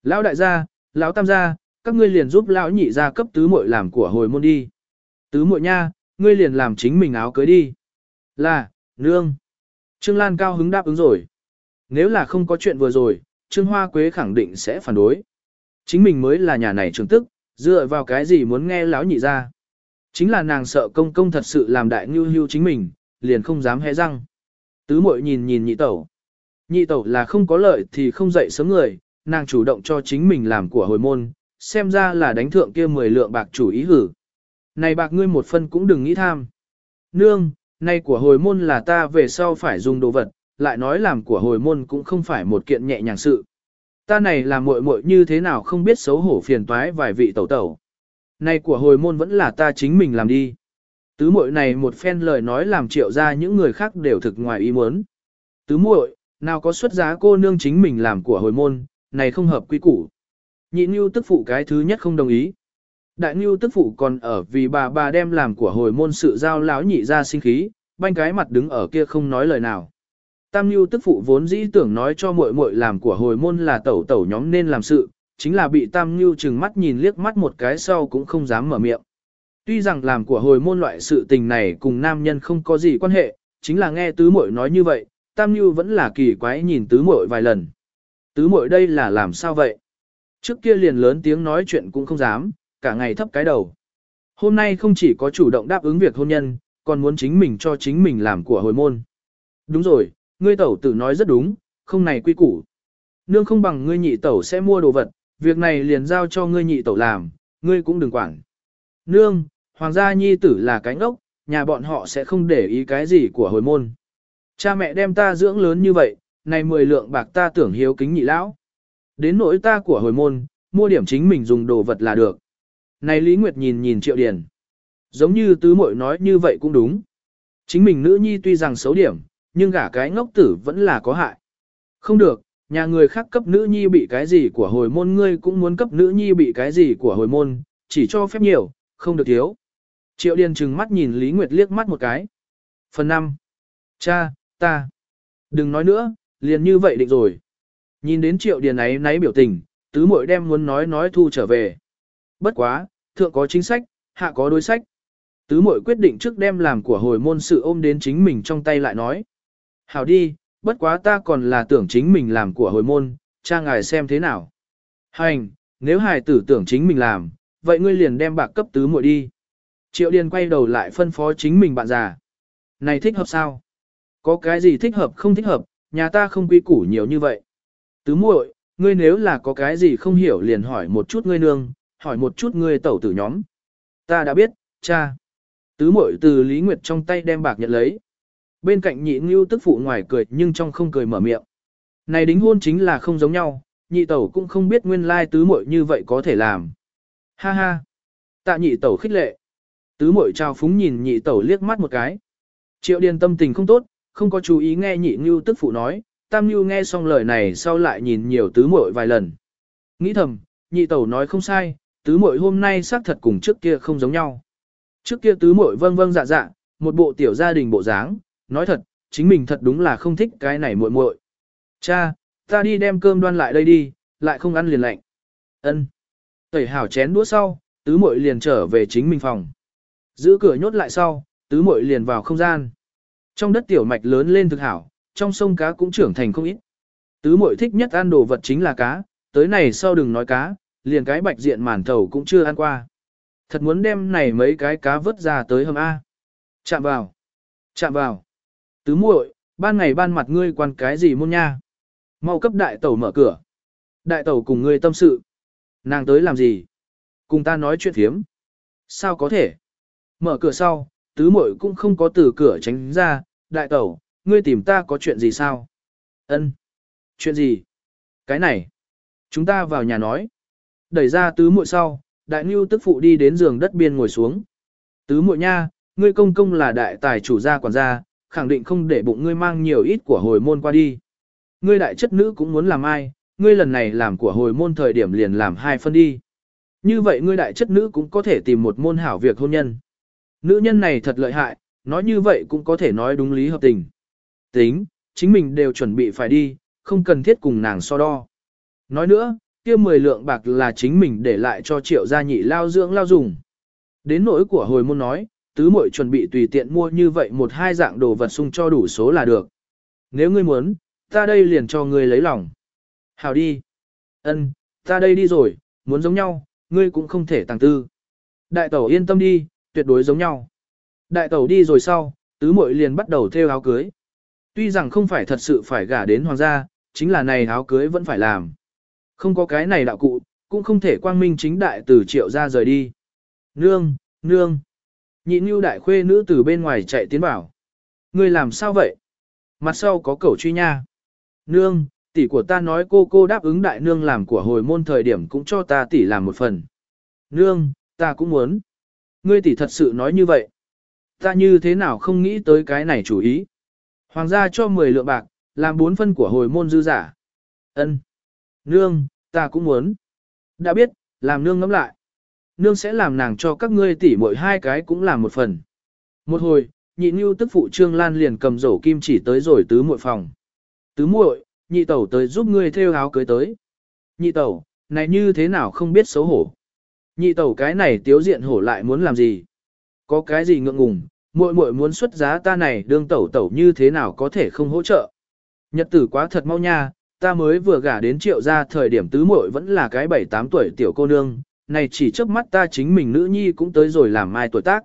Lão đại gia, lão tam gia, các ngươi liền giúp lão nhị gia cấp tứ muội làm của hồi môn đi. Tứ muội nha, ngươi liền làm chính mình áo cưới đi. Là, nương. Trương Lan cao hứng đáp ứng rồi. Nếu là không có chuyện vừa rồi, Trương Hoa Quế khẳng định sẽ phản đối. Chính mình mới là nhà này trưởng tức, dựa vào cái gì muốn nghe lão nhị ra. Chính là nàng sợ công công thật sự làm đại ngưu hưu chính mình, liền không dám hé răng. Tứ mội nhìn nhìn nhị tẩu. Nhị tẩu là không có lợi thì không dậy sớm người, nàng chủ động cho chính mình làm của hồi môn, xem ra là đánh thượng kia 10 lượng bạc chủ ý hử. Này bạc ngươi một phân cũng đừng nghĩ tham. Nương, nay của hồi môn là ta về sau phải dùng đồ vật, lại nói làm của hồi môn cũng không phải một kiện nhẹ nhàng sự. Ta này là muội muội như thế nào không biết xấu hổ phiền toái vài vị tẩu tẩu. Này của hồi môn vẫn là ta chính mình làm đi. Tứ muội này một phen lời nói làm triệu ra những người khác đều thực ngoài ý muốn. Tứ muội, nào có xuất giá cô nương chính mình làm của hồi môn, này không hợp quy củ. Nhị Nhu tức phụ cái thứ nhất không đồng ý. Đại Nhu tức phụ còn ở vì bà bà đem làm của hồi môn sự giao lão nhị ra sinh khí, banh cái mặt đứng ở kia không nói lời nào. Tam Nhu tức phụ vốn dĩ tưởng nói cho muội muội làm của hồi môn là tẩu tẩu nhóm nên làm sự, chính là bị Tam Nhu chừng mắt nhìn liếc mắt một cái sau cũng không dám mở miệng. Tuy rằng làm của hồi môn loại sự tình này cùng nam nhân không có gì quan hệ, chính là nghe tứ muội nói như vậy, Tam Nhu vẫn là kỳ quái nhìn tứ muội vài lần. Tứ muội đây là làm sao vậy? Trước kia liền lớn tiếng nói chuyện cũng không dám, cả ngày thấp cái đầu. Hôm nay không chỉ có chủ động đáp ứng việc hôn nhân, còn muốn chính mình cho chính mình làm của hồi môn. Đúng rồi, Ngươi tẩu tử nói rất đúng, không này quy củ. Nương không bằng ngươi nhị tẩu sẽ mua đồ vật, việc này liền giao cho ngươi nhị tẩu làm, ngươi cũng đừng quản. Nương, hoàng gia nhi tử là cánh ngốc, nhà bọn họ sẽ không để ý cái gì của hồi môn. Cha mẹ đem ta dưỡng lớn như vậy, này mười lượng bạc ta tưởng hiếu kính nhị lão. Đến nỗi ta của hồi môn, mua điểm chính mình dùng đồ vật là được. Này Lý Nguyệt nhìn nhìn triệu điển. Giống như tứ muội nói như vậy cũng đúng. Chính mình nữ nhi tuy rằng xấu điểm, nhưng gả cái ngốc tử vẫn là có hại. Không được, nhà người khác cấp nữ nhi bị cái gì của hồi môn ngươi cũng muốn cấp nữ nhi bị cái gì của hồi môn, chỉ cho phép nhiều, không được thiếu. Triệu Điền trừng mắt nhìn Lý Nguyệt liếc mắt một cái. Phần 5. Cha, ta. Đừng nói nữa, liền như vậy định rồi. Nhìn đến triệu điền ấy náy biểu tình, tứ muội đem muốn nói nói thu trở về. Bất quá, thượng có chính sách, hạ có đối sách. Tứ muội quyết định trước đem làm của hồi môn sự ôm đến chính mình trong tay lại nói. Hảo đi, bất quá ta còn là tưởng chính mình làm của hồi môn, cha ngài xem thế nào. Hành, nếu hài tử tưởng chính mình làm, vậy ngươi liền đem bạc cấp tứ muội đi. Triệu Điền quay đầu lại phân phó chính mình bạn già. Này thích hợp sao? Có cái gì thích hợp không thích hợp, nhà ta không quy củ nhiều như vậy. Tứ muội, ngươi nếu là có cái gì không hiểu liền hỏi một chút ngươi nương, hỏi một chút ngươi tẩu tử nhóm. Ta đã biết, cha. Tứ muội từ Lý Nguyệt trong tay đem bạc nhận lấy. Bên cạnh nhị ngưu tức phụ ngoài cười nhưng trong không cười mở miệng. Này đính hôn chính là không giống nhau, nhị tẩu cũng không biết nguyên lai tứ muội như vậy có thể làm. Ha ha. Tạ nhị tẩu khích lệ. Tứ muội trao phúng nhìn nhị tẩu liếc mắt một cái. Triệu điền tâm tình không tốt, không có chú ý nghe nhị ngưu tức phụ nói, tam ngưu nghe xong lời này sau lại nhìn nhiều tứ muội vài lần. Nghĩ thầm, nhị tẩu nói không sai, tứ muội hôm nay xác thật cùng trước kia không giống nhau. Trước kia tứ muội vâng vâng dạ dạ, một bộ tiểu gia đình bộ dáng, nói thật, chính mình thật đúng là không thích cái này muội muội. Cha, ta đi đem cơm đoan lại đây đi, lại không ăn liền lạnh. Ân. Tẩy hảo chén đũa sau, tứ muội liền trở về chính mình phòng. Giữ cửa nhốt lại sau, tứ muội liền vào không gian. Trong đất tiểu mạch lớn lên thực hảo, trong sông cá cũng trưởng thành không ít. Tứ muội thích nhất ăn đồ vật chính là cá, tới này sau đừng nói cá, liền cái bạch diện màn thầu cũng chưa ăn qua. Thật muốn đem này mấy cái cá vớt ra tới hầm A. Chạm vào. Chạm vào. Tứ muội, ban ngày ban mặt ngươi quan cái gì môn nha. Mau cấp đại tẩu mở cửa. Đại tẩu cùng ngươi tâm sự. Nàng tới làm gì? Cùng ta nói chuyện thiếm. Sao có thể? Mở cửa sau, tứ muội cũng không có từ cửa tránh ra. Đại tẩu, ngươi tìm ta có chuyện gì sao? Ân. Chuyện gì? Cái này. Chúng ta vào nhà nói. Đẩy ra tứ muội sau, đại ngưu tức phụ đi đến giường đất biên ngồi xuống. Tứ muội nha, ngươi công công là đại tài chủ gia quản gia, khẳng định không để bụng ngươi mang nhiều ít của hồi môn qua đi. Ngươi đại chất nữ cũng muốn làm ai, ngươi lần này làm của hồi môn thời điểm liền làm hai phân đi. Như vậy ngươi đại chất nữ cũng có thể tìm một môn hảo việc hôn nhân. Nữ nhân này thật lợi hại, nói như vậy cũng có thể nói đúng lý hợp tình. Tính, chính mình đều chuẩn bị phải đi, không cần thiết cùng nàng so đo. Nói nữa, kia 10 lượng bạc là chính mình để lại cho triệu gia nhị lao dưỡng lao dùng. Đến nỗi của hồi môn nói, tứ muội chuẩn bị tùy tiện mua như vậy một hai dạng đồ vật sung cho đủ số là được. Nếu ngươi muốn, ta đây liền cho ngươi lấy lòng. Hào đi. Ân, ta đây đi rồi, muốn giống nhau, ngươi cũng không thể tàng tư. Đại tẩu yên tâm đi, tuyệt đối giống nhau. Đại tẩu đi rồi sau, tứ muội liền bắt đầu thêu áo cưới. Tuy rằng không phải thật sự phải gả đến hoàng gia, chính là này áo cưới vẫn phải làm. Không có cái này đạo cụ, cũng không thể quang minh chính đại từ triệu ra rời đi. Nương, nương. Nhị như đại khuê nữ từ bên ngoài chạy tiến bảo. Ngươi làm sao vậy? Mặt sau có cẩu truy nha. Nương, tỷ của ta nói cô cô đáp ứng đại nương làm của hồi môn thời điểm cũng cho ta tỷ làm một phần. Nương, ta cũng muốn. Ngươi tỷ thật sự nói như vậy. Ta như thế nào không nghĩ tới cái này chủ ý. Hoàng gia cho 10 lượng bạc, làm 4 phân của hồi môn dư giả. Ân. Nương, ta cũng muốn. Đã biết, làm nương ngẫm lại. Nương sẽ làm nàng cho các ngươi tỷ mỗi hai cái cũng làm một phần. Một hồi, nhị nưu tức phụ trương lan liền cầm rổ kim chỉ tới rồi tứ muội phòng. Tứ muội, nhị tẩu tới giúp ngươi thêu áo cưới tới. Nhị tẩu, này như thế nào không biết xấu hổ. Nhị tẩu cái này tiếu diện hổ lại muốn làm gì? Có cái gì ngượng ngùng, muội muội muốn xuất giá ta này đương tẩu tẩu như thế nào có thể không hỗ trợ. Nhật tử quá thật mau nha, ta mới vừa gả đến triệu gia thời điểm tứ muội vẫn là cái 7-8 tuổi tiểu cô nương, này chỉ trước mắt ta chính mình nữ nhi cũng tới rồi làm mai tuổi tác.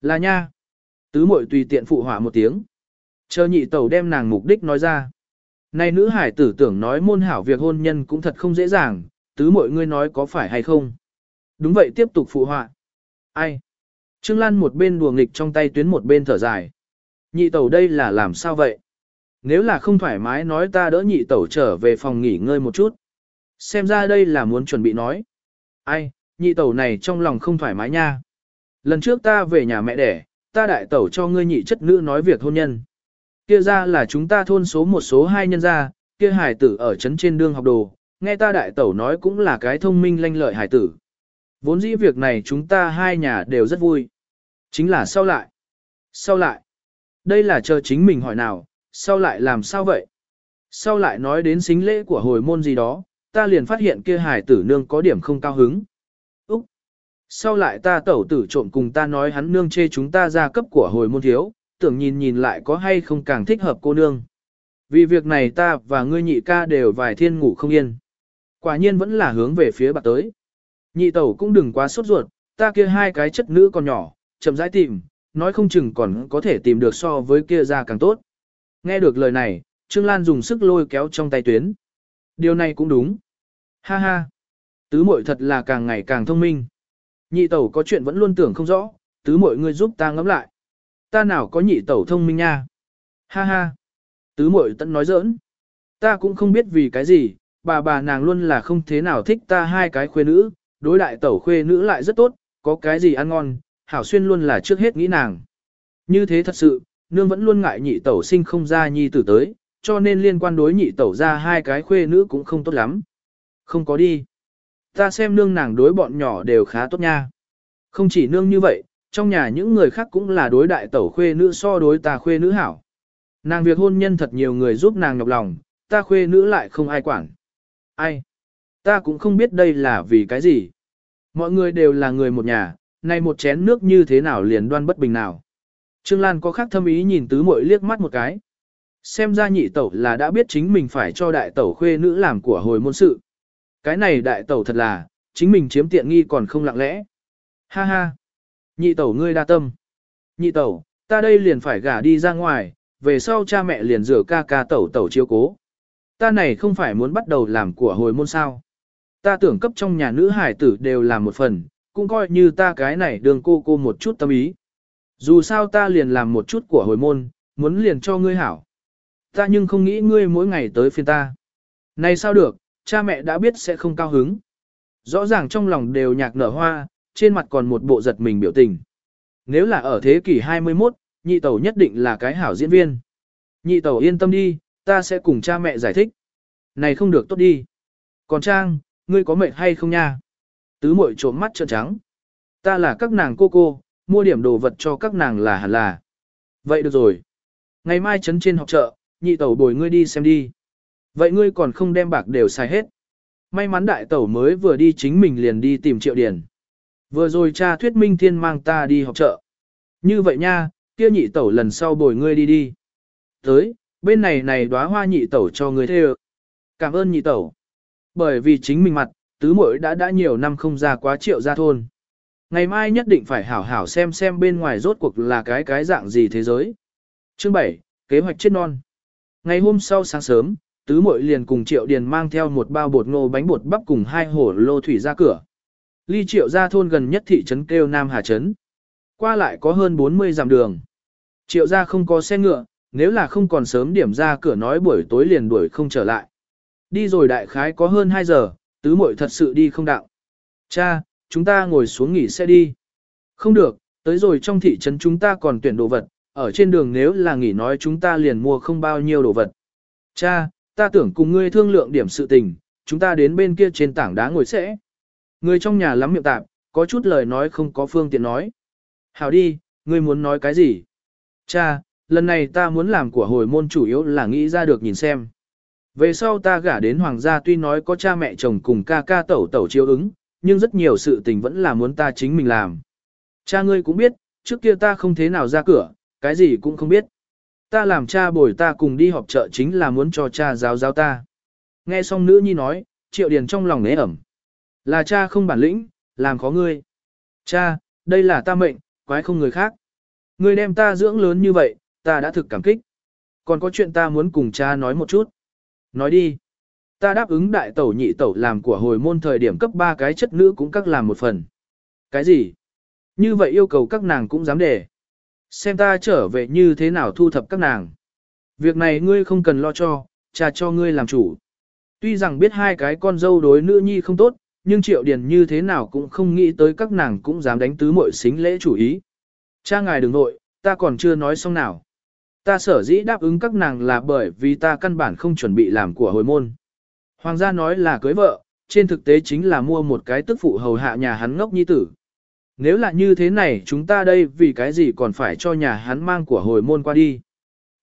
Là nha. Tứ muội tùy tiện phụ hỏa một tiếng. Chờ nhị tẩu đem nàng mục đích nói ra. Này nữ hải tử tưởng nói môn hảo việc hôn nhân cũng thật không dễ dàng, tứ muội ngươi nói có phải hay không. Đúng vậy tiếp tục phụ họa. Ai? Trương Lan một bên đùa nghịch trong tay tuyến một bên thở dài. Nhị tẩu đây là làm sao vậy? Nếu là không thoải mái nói ta đỡ nhị tẩu trở về phòng nghỉ ngơi một chút. Xem ra đây là muốn chuẩn bị nói. Ai, nhị tẩu này trong lòng không thoải mái nha. Lần trước ta về nhà mẹ đẻ, ta đại tẩu cho ngươi nhị chất nữ nói việc hôn nhân. Kia ra là chúng ta thôn số một số hai nhân gia, kia hải tử ở trấn trên đương học đồ, nghe ta đại tẩu nói cũng là cái thông minh lanh lợi hải tử. Vốn dĩ việc này chúng ta hai nhà đều rất vui. Chính là sau lại. Sau lại. Đây là chờ chính mình hỏi nào, sau lại làm sao vậy? Sau lại nói đến xính lễ của hồi môn gì đó, ta liền phát hiện kia hải tử nương có điểm không cao hứng. Úc! Sau lại ta tẩu tử trộm cùng ta nói hắn nương chê chúng ta ra cấp của hồi môn thiếu, tưởng nhìn nhìn lại có hay không càng thích hợp cô nương. Vì việc này ta và ngươi nhị ca đều vài thiên ngủ không yên. Quả nhiên vẫn là hướng về phía bạc tới. Nhị tẩu cũng đừng quá sốt ruột, ta kia hai cái chất nữ còn nhỏ, chậm rãi tìm, nói không chừng còn có thể tìm được so với kia ra càng tốt. Nghe được lời này, Trương Lan dùng sức lôi kéo trong tay tuyến. Điều này cũng đúng. Ha ha. Tứ muội thật là càng ngày càng thông minh. Nhị tẩu có chuyện vẫn luôn tưởng không rõ, tứ muội ngươi giúp ta ngẫm lại. Ta nào có nhị tẩu thông minh nha. Ha ha. Tứ muội tận nói giỡn. Ta cũng không biết vì cái gì, bà bà nàng luôn là không thế nào thích ta hai cái khuê nữ, đối đại tẩu khuê nữ lại rất tốt, có cái gì ăn ngon, hảo xuyên luôn là trước hết nghĩ nàng. Như thế thật sự, nương vẫn luôn ngại nhị tẩu sinh không ra nhi tử tới, cho nên liên quan đối nhị tẩu ra hai cái khuê nữ cũng không tốt lắm. Không có đi. Ta xem nương nàng đối bọn nhỏ đều khá tốt nha. Không chỉ nương như vậy, trong nhà những người khác cũng là đối đại tẩu khuê nữ so đối ta khuê nữ hảo. Nàng việc hôn nhân thật nhiều người giúp nàng nhọc lòng, ta khuê nữ lại không ai quản. Ai? Ta cũng không biết đây là vì cái gì. Mọi người đều là người một nhà, này một chén nước như thế nào liền đoan bất bình nào. Trương Lan có khác thâm ý nhìn tứ muội liếc mắt một cái. Xem ra nhị tẩu là đã biết chính mình phải cho đại tẩu khuê nữ làm của hồi môn sự. Cái này đại tẩu thật là, chính mình chiếm tiện nghi còn không lặng lẽ. Ha ha. Nhị tẩu ngươi đa tâm. Nhị tẩu, ta đây liền phải gả đi ra ngoài, về sau cha mẹ liền rửa ca ca tẩu tẩu chiếu cố. Ta này không phải muốn bắt đầu làm của hồi môn sao. Ta tưởng cấp trong nhà nữ hải tử đều làm một phần, cũng coi như ta cái này đường cô cô một chút tâm ý. Dù sao ta liền làm một chút của hồi môn, muốn liền cho ngươi hảo. Ta nhưng không nghĩ ngươi mỗi ngày tới phiên ta. Này sao được, cha mẹ đã biết sẽ không cao hứng. Rõ ràng trong lòng đều nhạc nở hoa, trên mặt còn một bộ giật mình biểu tình. Nếu là ở thế kỷ 21, nhị tẩu nhất định là cái hảo diễn viên. Nhị tẩu yên tâm đi, ta sẽ cùng cha mẹ giải thích. Này không được tốt đi. Còn Trang, ngươi có mệt hay không nha? Tứ muội trộm mắt trợn trắng. Ta là các nàng cô cô, mua điểm đồ vật cho các nàng là hẳn là. Vậy được rồi. Ngày mai chấn trên học chợ, nhị tẩu bồi ngươi đi xem đi. Vậy ngươi còn không đem bạc đều xài hết. May mắn đại tẩu mới vừa đi chính mình liền đi tìm triệu điển. Vừa rồi cha thuyết minh thiên mang ta đi học chợ. Như vậy nha, kia nhị tẩu lần sau bồi ngươi đi đi. Tới, bên này này đóa hoa nhị tẩu cho ngươi thê Cảm ơn nhị tẩu. Bởi vì chính mình mặt, tứ muội đã đã nhiều năm không ra quá triệu ra thôn. Ngày mai nhất định phải hảo hảo xem xem bên ngoài rốt cuộc là cái cái dạng gì thế giới. Chương 7, kế hoạch chết non. Ngày hôm sau sáng sớm, tứ muội liền cùng triệu điền mang theo một bao bột ngô bánh bột bắp cùng hai hổ lô thủy ra cửa. Ly triệu ra thôn gần nhất thị trấn kêu Nam Hà Trấn. Qua lại có hơn 40 dặm đường. Triệu ra không có xe ngựa, nếu là không còn sớm điểm ra cửa nói buổi tối liền đuổi không trở lại. Đi rồi đại khái có hơn 2 giờ, tứ muội thật sự đi không đạo. Cha, chúng ta ngồi xuống nghỉ xe đi. Không được, tới rồi trong thị trấn chúng ta còn tuyển đồ vật, ở trên đường nếu là nghỉ nói chúng ta liền mua không bao nhiêu đồ vật. Cha, ta tưởng cùng ngươi thương lượng điểm sự tình, chúng ta đến bên kia trên tảng đá ngồi sẽ. Người trong nhà lắm miệng tạp, có chút lời nói không có phương tiện nói. Hảo đi, ngươi muốn nói cái gì? Cha, lần này ta muốn làm của hồi môn chủ yếu là nghĩ ra được nhìn xem. Về sau ta gả đến hoàng gia tuy nói có cha mẹ chồng cùng ca ca tẩu tẩu chiếu ứng, nhưng rất nhiều sự tình vẫn là muốn ta chính mình làm. Cha ngươi cũng biết, trước kia ta không thế nào ra cửa, cái gì cũng không biết. Ta làm cha bồi ta cùng đi họp chợ chính là muốn cho cha giáo giáo ta. Nghe xong nữ nhi nói, triệu điền trong lòng nế ẩm. Là cha không bản lĩnh, làm khó ngươi. Cha, đây là ta mệnh, quái không người khác. Ngươi đem ta dưỡng lớn như vậy, ta đã thực cảm kích. Còn có chuyện ta muốn cùng cha nói một chút. Nói đi. Ta đáp ứng đại tẩu nhị tẩu làm của hồi môn thời điểm cấp 3 cái chất nữ cũng các làm một phần. Cái gì? Như vậy yêu cầu các nàng cũng dám để. Xem ta trở về như thế nào thu thập các nàng. Việc này ngươi không cần lo cho, cha cho ngươi làm chủ. Tuy rằng biết hai cái con dâu đối nữ nhi không tốt, nhưng triệu điền như thế nào cũng không nghĩ tới các nàng cũng dám đánh tứ muội xính lễ chủ ý. Cha ngài đừng nội, ta còn chưa nói xong nào. Ta sở dĩ đáp ứng các nàng là bởi vì ta căn bản không chuẩn bị làm của hồi môn. Hoàng gia nói là cưới vợ, trên thực tế chính là mua một cái tức phụ hầu hạ nhà hắn ngốc nhi tử. Nếu là như thế này chúng ta đây vì cái gì còn phải cho nhà hắn mang của hồi môn qua đi.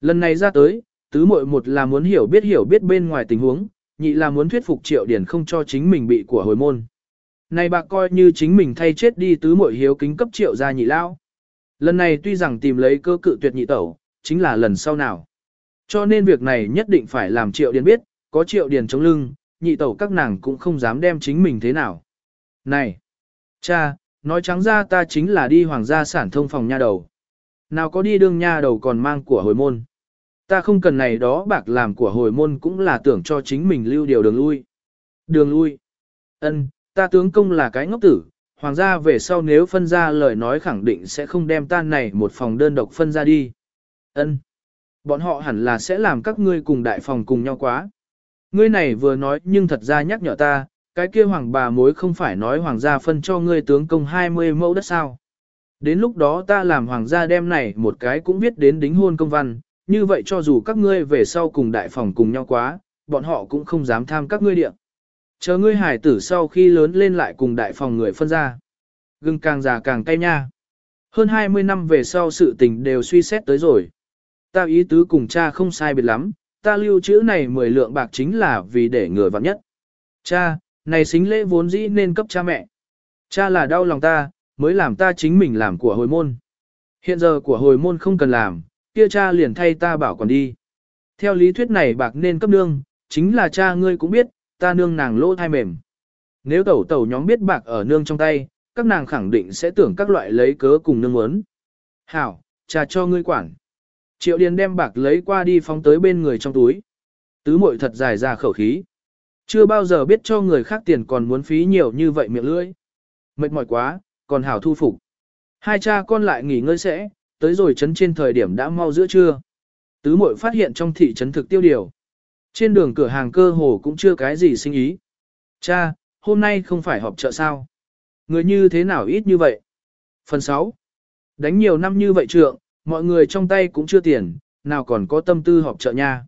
Lần này ra tới, tứ muội một là muốn hiểu biết hiểu biết bên ngoài tình huống, nhị là muốn thuyết phục triệu điển không cho chính mình bị của hồi môn. Này bà coi như chính mình thay chết đi tứ muội hiếu kính cấp triệu ra nhị lao. Lần này tuy rằng tìm lấy cơ cự tuyệt nhị tẩu, chính là lần sau nào. Cho nên việc này nhất định phải làm triệu điền biết, có triệu điền chống lưng, nhị tẩu các nàng cũng không dám đem chính mình thế nào. Này! Cha, nói trắng ra ta chính là đi hoàng gia sản thông phòng nha đầu. Nào có đi đương nha đầu còn mang của hồi môn. Ta không cần này đó bạc làm của hồi môn cũng là tưởng cho chính mình lưu điều đường lui. Đường lui. Ân, ta tướng công là cái ngốc tử, hoàng gia về sau nếu phân ra lời nói khẳng định sẽ không đem ta này một phòng đơn độc phân ra đi. Ân, Bọn họ hẳn là sẽ làm các ngươi cùng đại phòng cùng nhau quá. Ngươi này vừa nói nhưng thật ra nhắc nhở ta, cái kia hoàng bà mối không phải nói hoàng gia phân cho ngươi tướng công 20 mẫu đất sao. Đến lúc đó ta làm hoàng gia đem này một cái cũng viết đến đính hôn công văn, như vậy cho dù các ngươi về sau cùng đại phòng cùng nhau quá, bọn họ cũng không dám tham các ngươi địa. Chờ ngươi hải tử sau khi lớn lên lại cùng đại phòng người phân ra. Gừng càng già càng cay nha. Hơn 20 năm về sau sự tình đều suy xét tới rồi. Ta ý tứ cùng cha không sai biệt lắm, ta lưu chữ này 10 lượng bạc chính là vì để người vặn nhất. Cha, này xính lễ vốn dĩ nên cấp cha mẹ. Cha là đau lòng ta, mới làm ta chính mình làm của hồi môn. Hiện giờ của hồi môn không cần làm, kia cha liền thay ta bảo còn đi. Theo lý thuyết này bạc nên cấp nương, chính là cha ngươi cũng biết, ta nương nàng lỗ thai mềm. Nếu tẩu tẩu nhóm biết bạc ở nương trong tay, các nàng khẳng định sẽ tưởng các loại lấy cớ cùng nương muốn. Hảo, cha cho ngươi quản. Triệu Điền đem bạc lấy qua đi phóng tới bên người trong túi. Tứ muội thật dài ra khẩu khí. Chưa bao giờ biết cho người khác tiền còn muốn phí nhiều như vậy miệng lưỡi. Mệt mỏi quá, còn hảo thu phục. Hai cha con lại nghỉ ngơi sẽ, tới rồi chấn trên thời điểm đã mau giữa trưa. Tứ muội phát hiện trong thị trấn thực tiêu điều. Trên đường cửa hàng cơ hồ cũng chưa cái gì sinh ý. Cha, hôm nay không phải họp chợ sao? Người như thế nào ít như vậy? Phần 6. Đánh nhiều năm như vậy trượng, mọi người trong tay cũng chưa tiền, nào còn có tâm tư họp chợ nha.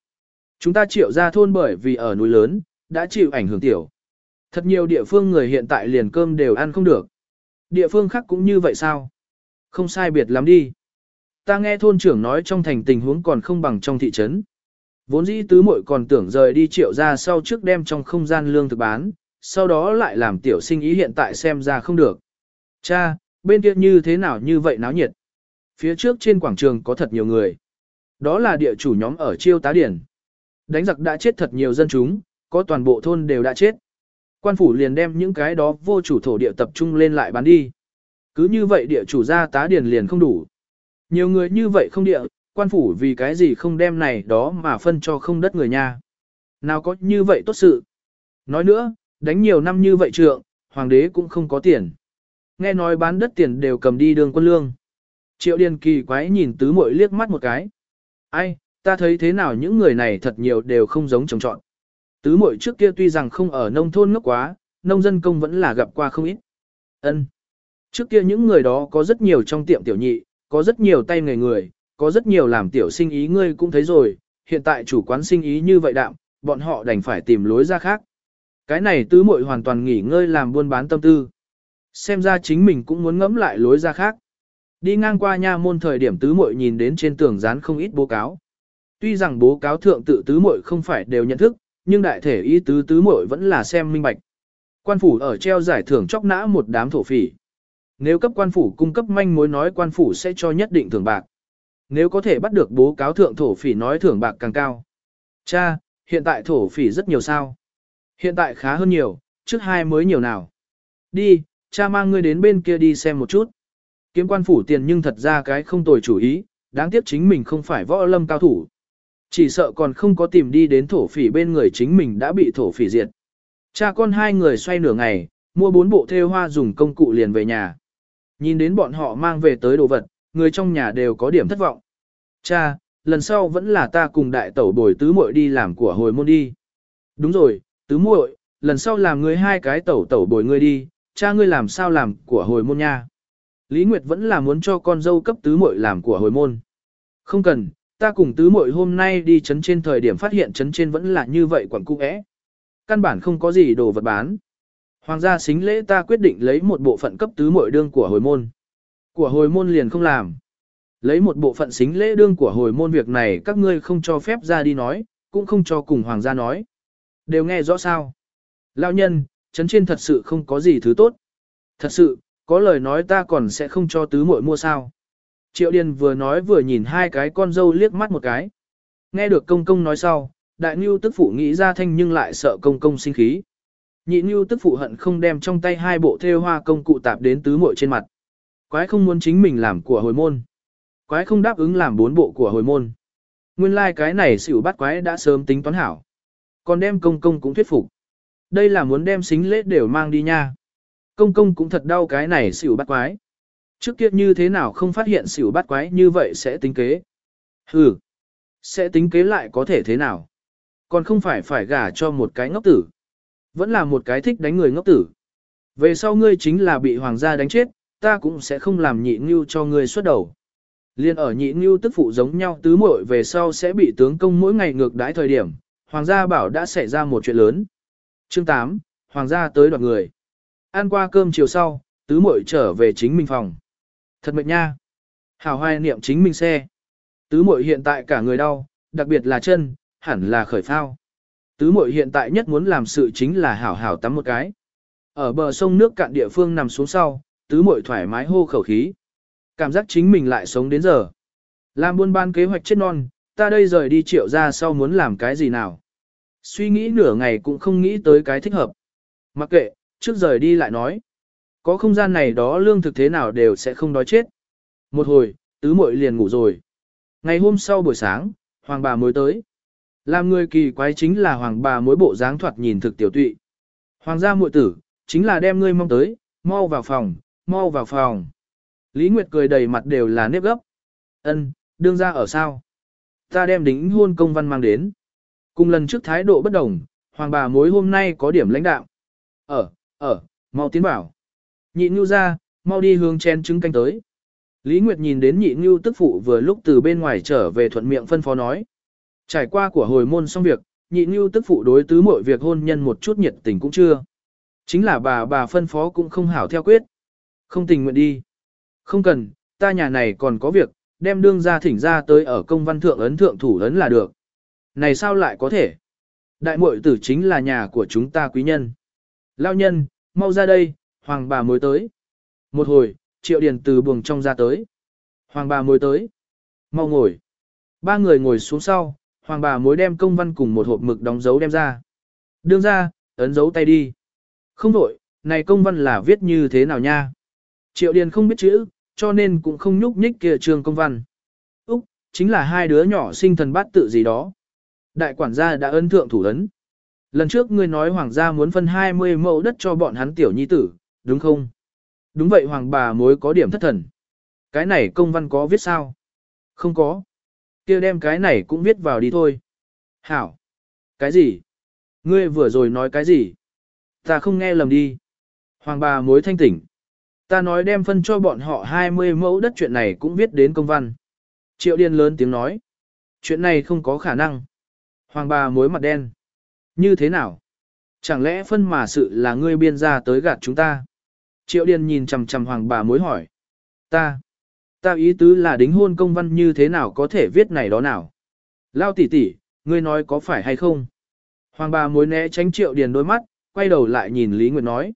Chúng ta triệu ra thôn bởi vì ở núi lớn, đã chịu ảnh hưởng tiểu. Thật nhiều địa phương người hiện tại liền cơm đều ăn không được. Địa phương khác cũng như vậy sao? Không sai biệt lắm đi. Ta nghe thôn trưởng nói trong thành tình huống còn không bằng trong thị trấn. Vốn dĩ tứ muội còn tưởng rời đi triệu ra sau trước đem trong không gian lương thực bán, sau đó lại làm tiểu sinh ý hiện tại xem ra không được. Cha, bên kia như thế nào như vậy náo nhiệt? Phía trước trên quảng trường có thật nhiều người. Đó là địa chủ nhóm ở chiêu tá điển. Đánh giặc đã chết thật nhiều dân chúng, có toàn bộ thôn đều đã chết. Quan phủ liền đem những cái đó vô chủ thổ địa tập trung lên lại bán đi. Cứ như vậy địa chủ ra tá điền liền không đủ. Nhiều người như vậy không địa, quan phủ vì cái gì không đem này đó mà phân cho không đất người nha. Nào có như vậy tốt sự. Nói nữa, đánh nhiều năm như vậy trượng, hoàng đế cũng không có tiền. Nghe nói bán đất tiền đều cầm đi đường quân lương. Triệu Điền kỳ quái nhìn tứ muội liếc mắt một cái. Ai, ta thấy thế nào những người này thật nhiều đều không giống trồng trọn. Tứ muội trước kia tuy rằng không ở nông thôn ngốc quá, nông dân công vẫn là gặp qua không ít. Ân. Trước kia những người đó có rất nhiều trong tiệm tiểu nhị, có rất nhiều tay nghề người, có rất nhiều làm tiểu sinh ý ngươi cũng thấy rồi, hiện tại chủ quán sinh ý như vậy đạm, bọn họ đành phải tìm lối ra khác. Cái này tứ muội hoàn toàn nghỉ ngơi làm buôn bán tâm tư. Xem ra chính mình cũng muốn ngẫm lại lối ra khác. Đi ngang qua nha môn thời điểm tứ muội nhìn đến trên tường dán không ít bố cáo. Tuy rằng bố cáo thượng tự tứ muội không phải đều nhận thức, nhưng đại thể ý tứ tứ muội vẫn là xem minh bạch. Quan phủ ở treo giải thưởng chóc nã một đám thổ phỉ. Nếu cấp quan phủ cung cấp manh mối nói quan phủ sẽ cho nhất định thưởng bạc. Nếu có thể bắt được bố cáo thượng thổ phỉ nói thưởng bạc càng cao. Cha, hiện tại thổ phỉ rất nhiều sao. Hiện tại khá hơn nhiều, trước hai mới nhiều nào. Đi, cha mang ngươi đến bên kia đi xem một chút. Kiếm quan phủ tiền nhưng thật ra cái không tồi chủ ý, đáng tiếc chính mình không phải võ lâm cao thủ. Chỉ sợ còn không có tìm đi đến thổ phỉ bên người chính mình đã bị thổ phỉ diệt. Cha con hai người xoay nửa ngày, mua bốn bộ thêu hoa dùng công cụ liền về nhà. Nhìn đến bọn họ mang về tới đồ vật, người trong nhà đều có điểm thất vọng. Cha, lần sau vẫn là ta cùng đại tẩu bồi tứ muội đi làm của hồi môn đi. Đúng rồi, tứ muội, lần sau làm ngươi hai cái tẩu tẩu bồi ngươi đi, cha ngươi làm sao làm của hồi môn nha. Lý Nguyệt vẫn là muốn cho con dâu cấp tứ muội làm của hồi môn. Không cần, ta cùng tứ muội hôm nay đi chấn trên thời điểm phát hiện chấn trên vẫn là như vậy quẳng cung ẽ. Căn bản không có gì đồ vật bán. Hoàng gia xính lễ ta quyết định lấy một bộ phận cấp tứ muội đương của hồi môn. Của hồi môn liền không làm. Lấy một bộ phận xính lễ đương của hồi môn việc này các ngươi không cho phép ra đi nói, cũng không cho cùng hoàng gia nói. Đều nghe rõ sao. Lão nhân, chấn trên thật sự không có gì thứ tốt. Thật sự, có lời nói ta còn sẽ không cho tứ muội mua sao. Triệu Điền vừa nói vừa nhìn hai cái con dâu liếc mắt một cái. Nghe được công công nói sau, đại ngưu tức phụ nghĩ ra thanh nhưng lại sợ công công sinh khí. Nhị ngưu tức phụ hận không đem trong tay hai bộ thêu hoa công cụ tạp đến tứ muội trên mặt. Quái không muốn chính mình làm của hồi môn. Quái không đáp ứng làm bốn bộ của hồi môn. Nguyên lai like cái này xỉu bắt quái đã sớm tính toán hảo. Còn đem công công cũng thuyết phục. Đây là muốn đem xính lễ đều mang đi nha. Công công cũng thật đau cái này xỉu bắt quái. Trước kia như thế nào không phát hiện xỉu bắt quái như vậy sẽ tính kế. Hừ. Sẽ tính kế lại có thể thế nào. Còn không phải phải gả cho một cái ngốc tử. Vẫn là một cái thích đánh người ngốc tử. Về sau ngươi chính là bị hoàng gia đánh chết, ta cũng sẽ không làm nhị ngưu cho ngươi xuất đầu. Liên ở nhị ngưu tức phụ giống nhau tứ muội về sau sẽ bị tướng công mỗi ngày ngược đãi thời điểm, hoàng gia bảo đã xảy ra một chuyện lớn. Chương 8, hoàng gia tới đoạt người. Ăn qua cơm chiều sau, tứ muội trở về chính mình phòng. Thật mệt nha. Hảo hoài niệm chính mình xe. Tứ muội hiện tại cả người đau, đặc biệt là chân, hẳn là khởi phao. Tứ muội hiện tại nhất muốn làm sự chính là hảo hảo tắm một cái. Ở bờ sông nước cạn địa phương nằm xuống sau, tứ muội thoải mái hô khẩu khí. Cảm giác chính mình lại sống đến giờ. Làm buôn ban kế hoạch chết non, ta đây rời đi triệu ra sau muốn làm cái gì nào. Suy nghĩ nửa ngày cũng không nghĩ tới cái thích hợp. Mặc kệ, trước rời đi lại nói. Có không gian này đó lương thực thế nào đều sẽ không đói chết. Một hồi, tứ muội liền ngủ rồi. Ngày hôm sau buổi sáng, hoàng bà mới tới. Làm người kỳ quái chính là hoàng bà mối bộ dáng thoạt nhìn thực tiểu tụy. Hoàng gia muội tử, chính là đem ngươi mong tới, mau vào phòng, mau vào phòng. Lý Nguyệt cười đầy mặt đều là nếp gấp. Ân, đương ra ở sao? Ta đem đính hôn công văn mang đến. Cùng lần trước thái độ bất đồng, hoàng bà mối hôm nay có điểm lãnh đạo. Ở, ở, mau tiến bảo. Nhị Nhu ra, mau đi hướng chen trứng canh tới. Lý Nguyệt nhìn đến nhị Nhu tức phụ vừa lúc từ bên ngoài trở về thuận miệng phân phó nói. Trải qua của hồi môn xong việc, nhị Nhu tức phụ đối tứ mọi việc hôn nhân một chút nhiệt tình cũng chưa. Chính là bà bà phân phó cũng không hảo theo quyết. Không tình nguyện đi. Không cần, ta nhà này còn có việc, đem đương ra thỉnh ra tới ở công văn thượng ấn thượng thủ ấn là được. Này sao lại có thể? Đại muội tử chính là nhà của chúng ta quý nhân. Lao nhân, mau ra đây, hoàng bà mới tới. Một hồi, triệu điền từ buồng trong ra tới. Hoàng bà mới tới. Mau ngồi. Ba người ngồi xuống sau, hoàng bà mới đem công văn cùng một hộp mực đóng dấu đem ra. Đương ra, ấn dấu tay đi. Không đổi, này công văn là viết như thế nào nha? Triệu điền không biết chữ, cho nên cũng không nhúc nhích kia trường công văn. Úc, chính là hai đứa nhỏ sinh thần bát tự gì đó. Đại quản gia đã ấn thượng thủ ấn. Lần trước ngươi nói hoàng gia muốn phân 20 mẫu đất cho bọn hắn tiểu nhi tử, đúng không? Đúng vậy, hoàng bà mối có điểm thất thần. Cái này công văn có viết sao? Không có. kia đem cái này cũng viết vào đi thôi. Hảo. Cái gì? Ngươi vừa rồi nói cái gì? Ta không nghe lầm đi. Hoàng bà mối thanh tỉnh. Ta nói đem phân cho bọn họ 20 mẫu đất chuyện này cũng viết đến công văn. Triệu điên lớn tiếng nói. Chuyện này không có khả năng. Hoàng bà mối mặt đen. Như thế nào? Chẳng lẽ phân mà sự là ngươi biên ra tới gạt chúng ta? Triệu Điền nhìn chằm chằm hoàng bà mối hỏi. Ta. Ta ý tứ là đính hôn công văn như thế nào có thể viết này đó nào? Lao tỷ tỷ, ngươi nói có phải hay không? Hoàng bà mối né tránh Triệu Điền đôi mắt, quay đầu lại nhìn Lý Nguyệt nói.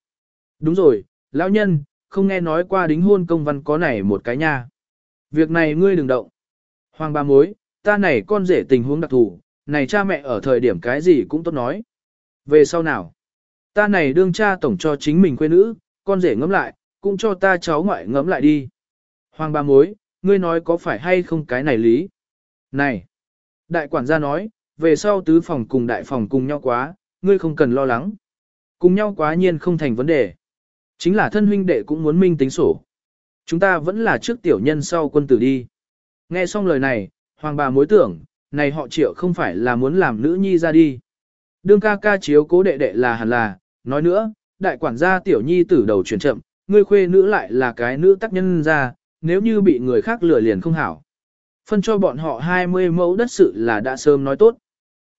Đúng rồi, lão nhân, không nghe nói qua đính hôn công văn có này một cái nha. Việc này ngươi đừng động. Hoàng bà mối, ta này con rể tình huống đặc thù, này cha mẹ ở thời điểm cái gì cũng tốt nói. Về sau nào? Ta này đương cha tổng cho chính mình quê nữ, con rể ngẫm lại, cũng cho ta cháu ngoại ngẫm lại đi. Hoàng bà mối, ngươi nói có phải hay không cái này lý? Này! Đại quản gia nói, về sau tứ phòng cùng đại phòng cùng nhau quá, ngươi không cần lo lắng. Cùng nhau quá nhiên không thành vấn đề. Chính là thân huynh đệ cũng muốn minh tính sổ. Chúng ta vẫn là trước tiểu nhân sau quân tử đi. Nghe xong lời này, hoàng bà mối tưởng, này họ triệu không phải là muốn làm nữ nhi ra đi. Đương ca ca chiếu cố đệ đệ là hẳn là, nói nữa, đại quản gia tiểu nhi tử đầu chuyển chậm, ngươi khuê nữ lại là cái nữ tác nhân ra, nếu như bị người khác lừa liền không hảo. Phân cho bọn họ 20 mẫu đất sự là đã sớm nói tốt.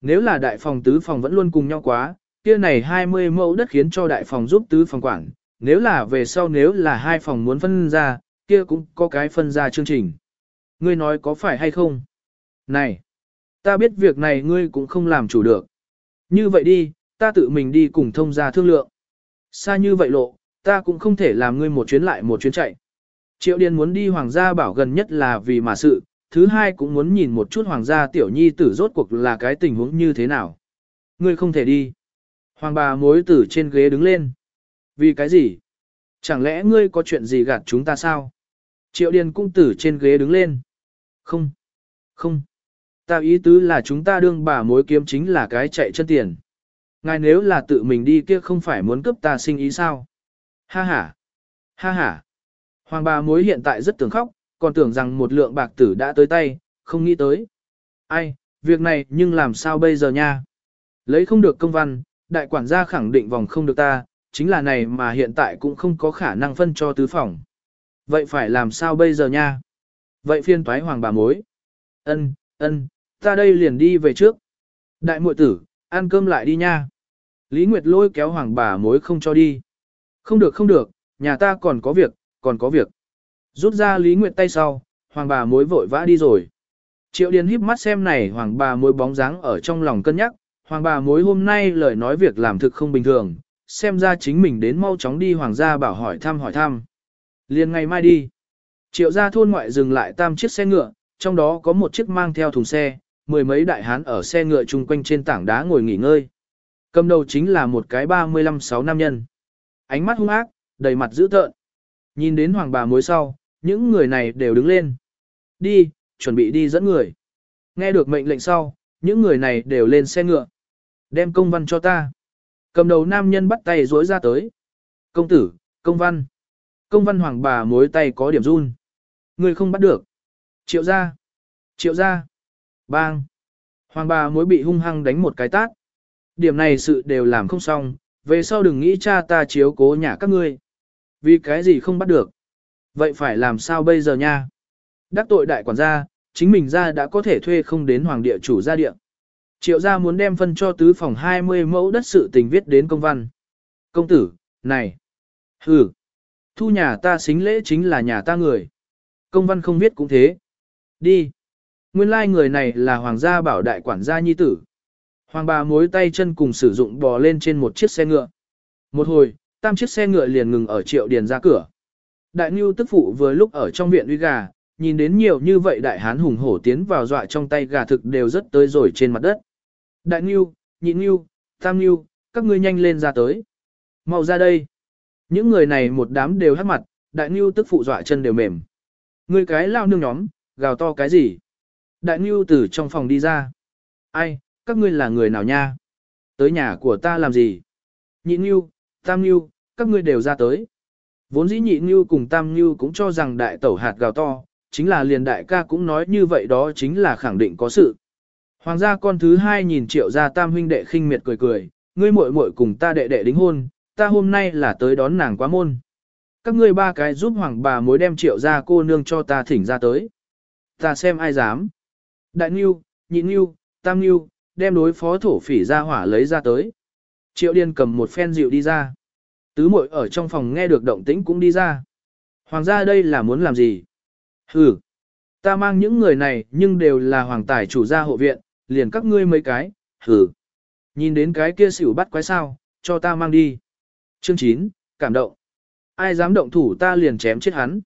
Nếu là đại phòng tứ phòng vẫn luôn cùng nhau quá, kia này 20 mẫu đất khiến cho đại phòng giúp tứ phòng quản, nếu là về sau nếu là hai phòng muốn phân ra, kia cũng có cái phân ra chương trình. Ngươi nói có phải hay không? Này, ta biết việc này ngươi cũng không làm chủ được. Như vậy đi, ta tự mình đi cùng thông gia thương lượng. Xa như vậy lộ, ta cũng không thể làm ngươi một chuyến lại một chuyến chạy. Triệu Điền muốn đi hoàng gia bảo gần nhất là vì mà sự, thứ hai cũng muốn nhìn một chút hoàng gia tiểu nhi tử rốt cuộc là cái tình huống như thế nào. Ngươi không thể đi. Hoàng bà mối tử trên ghế đứng lên. Vì cái gì? Chẳng lẽ ngươi có chuyện gì gạt chúng ta sao? Triệu Điền cũng tử trên ghế đứng lên. Không. Không. Ta ý tứ là chúng ta đương bà mối kiếm chính là cái chạy chân tiền. Ngài nếu là tự mình đi kia không phải muốn cướp ta sinh ý sao? Ha ha. Ha ha. Hoàng bà mối hiện tại rất tưởng khóc, còn tưởng rằng một lượng bạc tử đã tới tay, không nghĩ tới. Ai, việc này nhưng làm sao bây giờ nha? Lấy không được công văn, đại quản gia khẳng định vòng không được ta, chính là này mà hiện tại cũng không có khả năng phân cho tứ phòng. Vậy phải làm sao bây giờ nha? Vậy phiên toái hoàng bà mối. Ân, ân, ta đây liền đi về trước. Đại muội tử, ăn cơm lại đi nha. Lý Nguyệt lôi kéo hoàng bà mối không cho đi. Không được không được, nhà ta còn có việc, còn có việc. Rút ra Lý Nguyệt tay sau, hoàng bà mối vội vã đi rồi. Triệu Điền híp mắt xem này hoàng bà mối bóng dáng ở trong lòng cân nhắc, hoàng bà mối hôm nay lời nói việc làm thực không bình thường, xem ra chính mình đến mau chóng đi hoàng gia bảo hỏi thăm hỏi thăm. Liền ngày mai đi. Triệu gia thôn ngoại dừng lại tam chiếc xe ngựa, trong đó có một chiếc mang theo thùng xe, mười mấy đại hán ở xe ngựa chung quanh trên tảng đá ngồi nghỉ ngơi. Cầm đầu chính là một cái 35-6 nam nhân. Ánh mắt hung ác, đầy mặt dữ tợn. Nhìn đến hoàng bà mối sau, những người này đều đứng lên. Đi, chuẩn bị đi dẫn người. Nghe được mệnh lệnh sau, những người này đều lên xe ngựa. Đem công văn cho ta. Cầm đầu nam nhân bắt tay rối ra tới. Công tử, công văn. Công văn hoàng bà mối tay có điểm run. Người không bắt được. Triệu ra. Triệu ra. Bang. Hoàng bà mối bị hung hăng đánh một cái tát. Điểm này sự đều làm không xong, về sau đừng nghĩ cha ta chiếu cố nhà các ngươi. Vì cái gì không bắt được. Vậy phải làm sao bây giờ nha? Đắc tội đại quản gia, chính mình ra đã có thể thuê không đến hoàng địa chủ gia địa. Triệu gia muốn đem phân cho tứ phòng 20 mẫu đất sự tình viết đến công văn. Công tử, này. hừ, Thu nhà ta xính lễ chính là nhà ta người. Công văn không viết cũng thế. Đi. Nguyên lai like người này là hoàng gia bảo đại quản gia nhi tử. Hoàng bà mối tay chân cùng sử dụng bò lên trên một chiếc xe ngựa. Một hồi, tam chiếc xe ngựa liền ngừng ở triệu điền ra cửa. Đại Nưu tức phụ vừa lúc ở trong viện uy gà, nhìn đến nhiều như vậy đại hán hùng hổ tiến vào dọa trong tay gà thực đều rất tới rồi trên mặt đất. Đại Nưu, nhị Nưu, tam Nưu, các ngươi nhanh lên ra tới. Mau ra đây. Những người này một đám đều hắt mặt, đại Nưu tức phụ dọa chân đều mềm. Ngươi cái lao nương nhóm, gào to cái gì? Đại Nưu từ trong phòng đi ra. Ai, các ngươi là người nào nha? Tới nhà của ta làm gì? Nhị Nhu, Tam Nhu, các ngươi đều ra tới. Vốn dĩ nhị Nhu cùng Tam Nhu cũng cho rằng đại tẩu hạt gào to, chính là liền đại ca cũng nói như vậy đó chính là khẳng định có sự. Hoàng gia con thứ hai nhìn triệu gia tam huynh đệ khinh miệt cười cười, ngươi muội muội cùng ta đệ đệ đính hôn, ta hôm nay là tới đón nàng quá môn. Các ngươi ba cái giúp hoàng bà mối đem triệu gia cô nương cho ta thỉnh ra tới. Ta xem ai dám. Đại Nhu, nhị Nhu, Tam Nhu, đem đối phó thổ phỉ ra hỏa lấy ra tới. Triệu Điên cầm một phen rượu đi ra. Tứ muội ở trong phòng nghe được động tĩnh cũng đi ra. Hoàng gia đây là muốn làm gì? Hừ, ta mang những người này nhưng đều là hoàng tài chủ gia hộ viện, liền các ngươi mấy cái, hừ. Nhìn đến cái kia xỉu bắt quái sao, cho ta mang đi. Chương 9, cảm động. Ai dám động thủ ta liền chém chết hắn.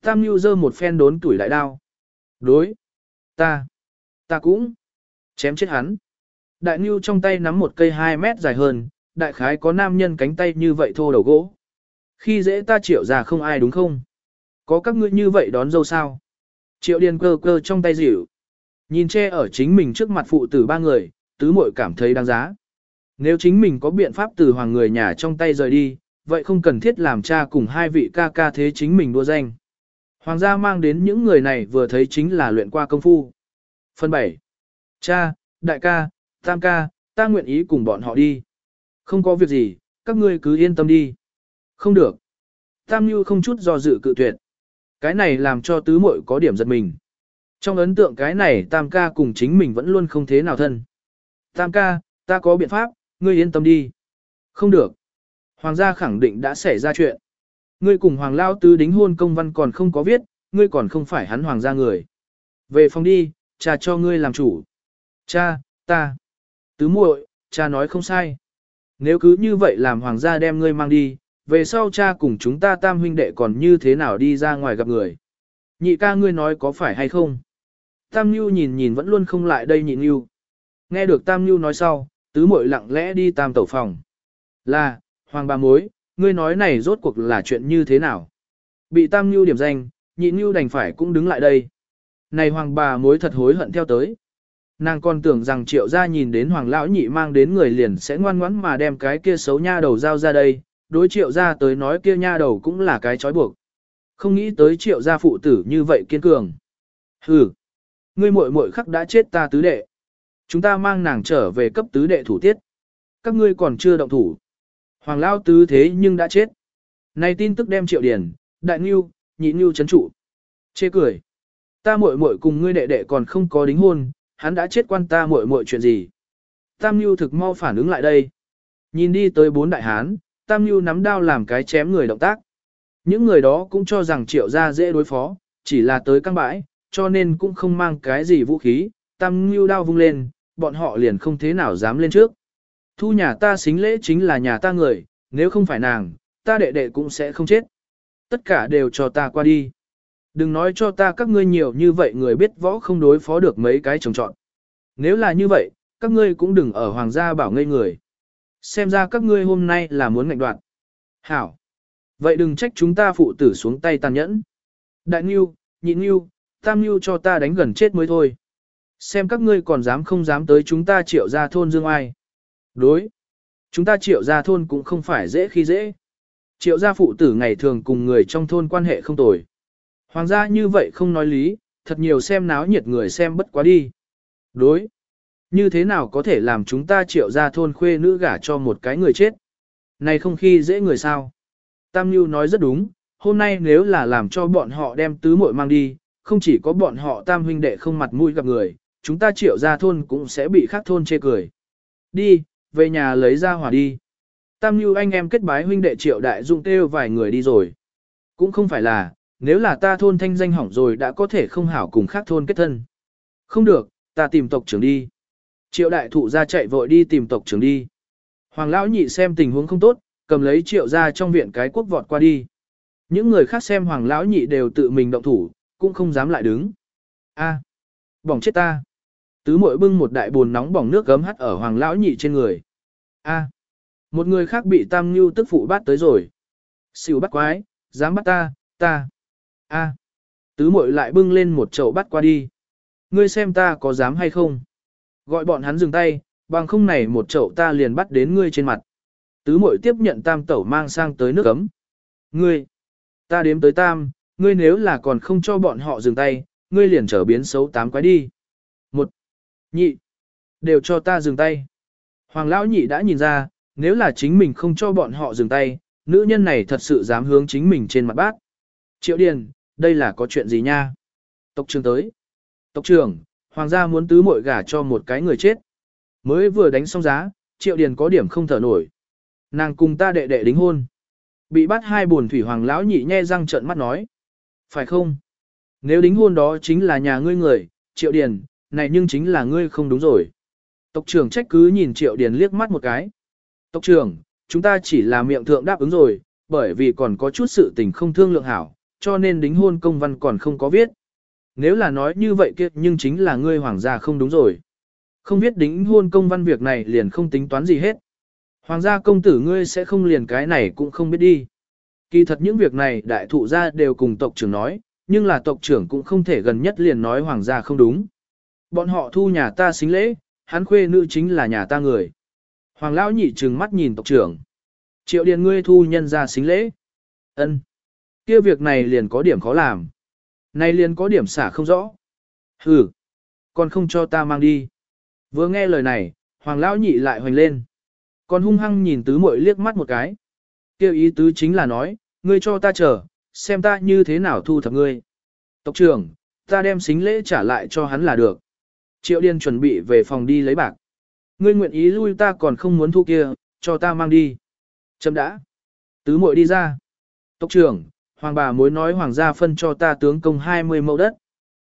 Tam Nhu giơ một phen đốn tuổi đại đao. Đối. Ta. Ta cũng. Chém chết hắn. Đại Nhu trong tay nắm một cây 2 mét dài hơn, đại khái có nam nhân cánh tay như vậy thô đầu gỗ. Khi dễ ta triệu ra không ai đúng không? Có các ngươi như vậy đón dâu sao? Triệu điền cơ cơ trong tay dịu. Nhìn che ở chính mình trước mặt phụ tử ba người, tứ muội cảm thấy đáng giá. Nếu chính mình có biện pháp từ hoàng người nhà trong tay rời đi, vậy không cần thiết làm cha cùng hai vị ca ca thế chính mình đua danh. Hoàng gia mang đến những người này vừa thấy chính là luyện qua công phu. Phần 7. Cha, đại ca, tam ca, ta nguyện ý cùng bọn họ đi. Không có việc gì, các ngươi cứ yên tâm đi. Không được. Tam Nhu không chút do dự cự tuyệt. Cái này làm cho tứ muội có điểm giật mình. Trong ấn tượng cái này tam ca cùng chính mình vẫn luôn không thế nào thân. Tam ca, ta có biện pháp, ngươi yên tâm đi. Không được. Hoàng gia khẳng định đã xảy ra chuyện. Ngươi cùng Hoàng Lao Tứ đính hôn công văn còn không có viết, ngươi còn không phải hắn Hoàng gia người. Về phòng đi, trà cho ngươi làm chủ. Cha, ta. Tứ muội, cha nói không sai. Nếu cứ như vậy làm Hoàng gia đem ngươi mang đi, về sau cha cùng chúng ta tam huynh đệ còn như thế nào đi ra ngoài gặp người. Nhị ca ngươi nói có phải hay không? Tam Nhu nhìn nhìn vẫn luôn không lại đây nhị Nhu. Nghe được Tam Nhu nói sau, tứ muội lặng lẽ đi tam tẩu phòng. Là, Hoàng bà mối, ngươi nói này rốt cuộc là chuyện như thế nào? Bị Tam Nhu điểm danh, nhị Nhu đành phải cũng đứng lại đây. Này Hoàng bà mối thật hối hận theo tới. Nàng còn tưởng rằng triệu gia nhìn đến Hoàng lão nhị mang đến người liền sẽ ngoan ngoãn mà đem cái kia xấu nha đầu giao ra đây, đối triệu gia tới nói kia nha đầu cũng là cái trói buộc. Không nghĩ tới triệu gia phụ tử như vậy kiên cường. Hừ, ngươi muội muội khắc đã chết ta tứ đệ. Chúng ta mang nàng trở về cấp tứ đệ thủ tiết. Các ngươi còn chưa động thủ. Hoàng lão tứ thế nhưng đã chết. Này tin tức đem triệu điển, đại ngưu, nhị ngưu chấn trụ. Chê cười. Ta muội muội cùng ngươi đệ đệ còn không có đính hôn, hắn đã chết quan ta muội muội chuyện gì. Tam Nhu thực mau phản ứng lại đây. Nhìn đi tới bốn đại hán, Tam Nhu nắm đao làm cái chém người động tác. Những người đó cũng cho rằng triệu gia dễ đối phó, chỉ là tới căng bãi, cho nên cũng không mang cái gì vũ khí. Tam Nhu đao vung lên, bọn họ liền không thế nào dám lên trước. Thu nhà ta xính lễ chính là nhà ta người, nếu không phải nàng, ta đệ đệ cũng sẽ không chết. Tất cả đều cho ta qua đi. Đừng nói cho ta các ngươi nhiều như vậy người biết võ không đối phó được mấy cái trồng trọn. Nếu là như vậy, các ngươi cũng đừng ở hoàng gia bảo ngây người. Xem ra các ngươi hôm nay là muốn ngạnh đoạn. Hảo. Vậy đừng trách chúng ta phụ tử xuống tay tàn nhẫn. Đại Nhiêu, nhị Nhiêu, Tam Nhiêu cho ta đánh gần chết mới thôi. Xem các ngươi còn dám không dám tới chúng ta triệu ra thôn Dương Ai. Đối. Chúng ta triệu gia thôn cũng không phải dễ khi dễ. Triệu gia phụ tử ngày thường cùng người trong thôn quan hệ không tồi. Hoàng gia như vậy không nói lý, thật nhiều xem náo nhiệt người xem bất quá đi. Đối. Như thế nào có thể làm chúng ta triệu gia thôn khuê nữ gả cho một cái người chết? Này không khi dễ người sao? Tam Nhu nói rất đúng, hôm nay nếu là làm cho bọn họ đem tứ muội mang đi, không chỉ có bọn họ tam huynh đệ không mặt mũi gặp người, chúng ta triệu gia thôn cũng sẽ bị khác thôn chê cười. Đi, về nhà lấy ra hỏa đi. Tam Nhu anh em kết bái huynh đệ triệu đại dung kêu vài người đi rồi. Cũng không phải là, nếu là ta thôn thanh danh hỏng rồi đã có thể không hảo cùng khác thôn kết thân. Không được, ta tìm tộc trưởng đi. Triệu đại thụ ra chạy vội đi tìm tộc trưởng đi. Hoàng lão nhị xem tình huống không tốt, cầm lấy triệu ra trong viện cái quốc vọt qua đi. Những người khác xem hoàng lão nhị đều tự mình động thủ, cũng không dám lại đứng. A, bỏng chết ta. Tứ muội bưng một đại bồn nóng bỏng nước gấm hắt ở hoàng lão nhị trên người. A, một người khác bị tam ngưu tức phụ bắt tới rồi. Xỉu bắt quái, dám bắt ta, ta. A, tứ muội lại bưng lên một chậu bắt qua đi. Ngươi xem ta có dám hay không? Gọi bọn hắn dừng tay, bằng không này một chậu ta liền bắt đến ngươi trên mặt. Tứ muội tiếp nhận tam tẩu mang sang tới nước cấm. Ngươi, ta đếm tới tam, ngươi nếu là còn không cho bọn họ dừng tay, ngươi liền trở biến xấu tám quái đi. Một, nhị, đều cho ta dừng tay. Hoàng lão nhị đã nhìn ra, nếu là chính mình không cho bọn họ dừng tay, nữ nhân này thật sự dám hướng chính mình trên mặt bát. Triệu Điền, đây là có chuyện gì nha? Tộc trưởng tới. Tộc trưởng, hoàng gia muốn tứ muội gả cho một cái người chết. Mới vừa đánh xong giá, Triệu Điền có điểm không thở nổi. Nàng cùng ta đệ đệ đính hôn. Bị bắt hai buồn thủy hoàng lão nhị nhe răng trợn mắt nói. Phải không? Nếu đính hôn đó chính là nhà ngươi người, Triệu Điền, này nhưng chính là ngươi không đúng rồi. Tộc trưởng trách cứ nhìn Triệu Điền liếc mắt một cái. Tộc trưởng, chúng ta chỉ là miệng thượng đáp ứng rồi, bởi vì còn có chút sự tình không thương lượng hảo, cho nên đính hôn công văn còn không có viết. Nếu là nói như vậy kia nhưng chính là ngươi hoàng gia không đúng rồi. Không viết đính hôn công văn việc này liền không tính toán gì hết. Hoàng gia công tử ngươi sẽ không liền cái này cũng không biết đi. Kỳ thật những việc này đại thụ gia đều cùng tộc trưởng nói, nhưng là tộc trưởng cũng không thể gần nhất liền nói hoàng gia không đúng. Bọn họ thu nhà ta xính lễ, hắn khuê nữ chính là nhà ta người. Hoàng lão nhị trừng mắt nhìn tộc trưởng. Triệu điền ngươi thu nhân ra xính lễ. ân kia việc này liền có điểm khó làm. Này liền có điểm xả không rõ. Hừ, còn không cho ta mang đi. Vừa nghe lời này, hoàng lão nhị lại hoành lên. Còn hung hăng nhìn tứ muội liếc mắt một cái. Kêu ý tứ chính là nói, ngươi cho ta chờ, xem ta như thế nào thu thập ngươi. Tộc trưởng, ta đem xính lễ trả lại cho hắn là được. Triệu điên chuẩn bị về phòng đi lấy bạc. Ngươi nguyện ý lui ta còn không muốn thu kia, cho ta mang đi. Chấm đã. Tứ muội đi ra. Tộc trưởng, hoàng bà mối nói hoàng gia phân cho ta tướng công 20 mẫu đất.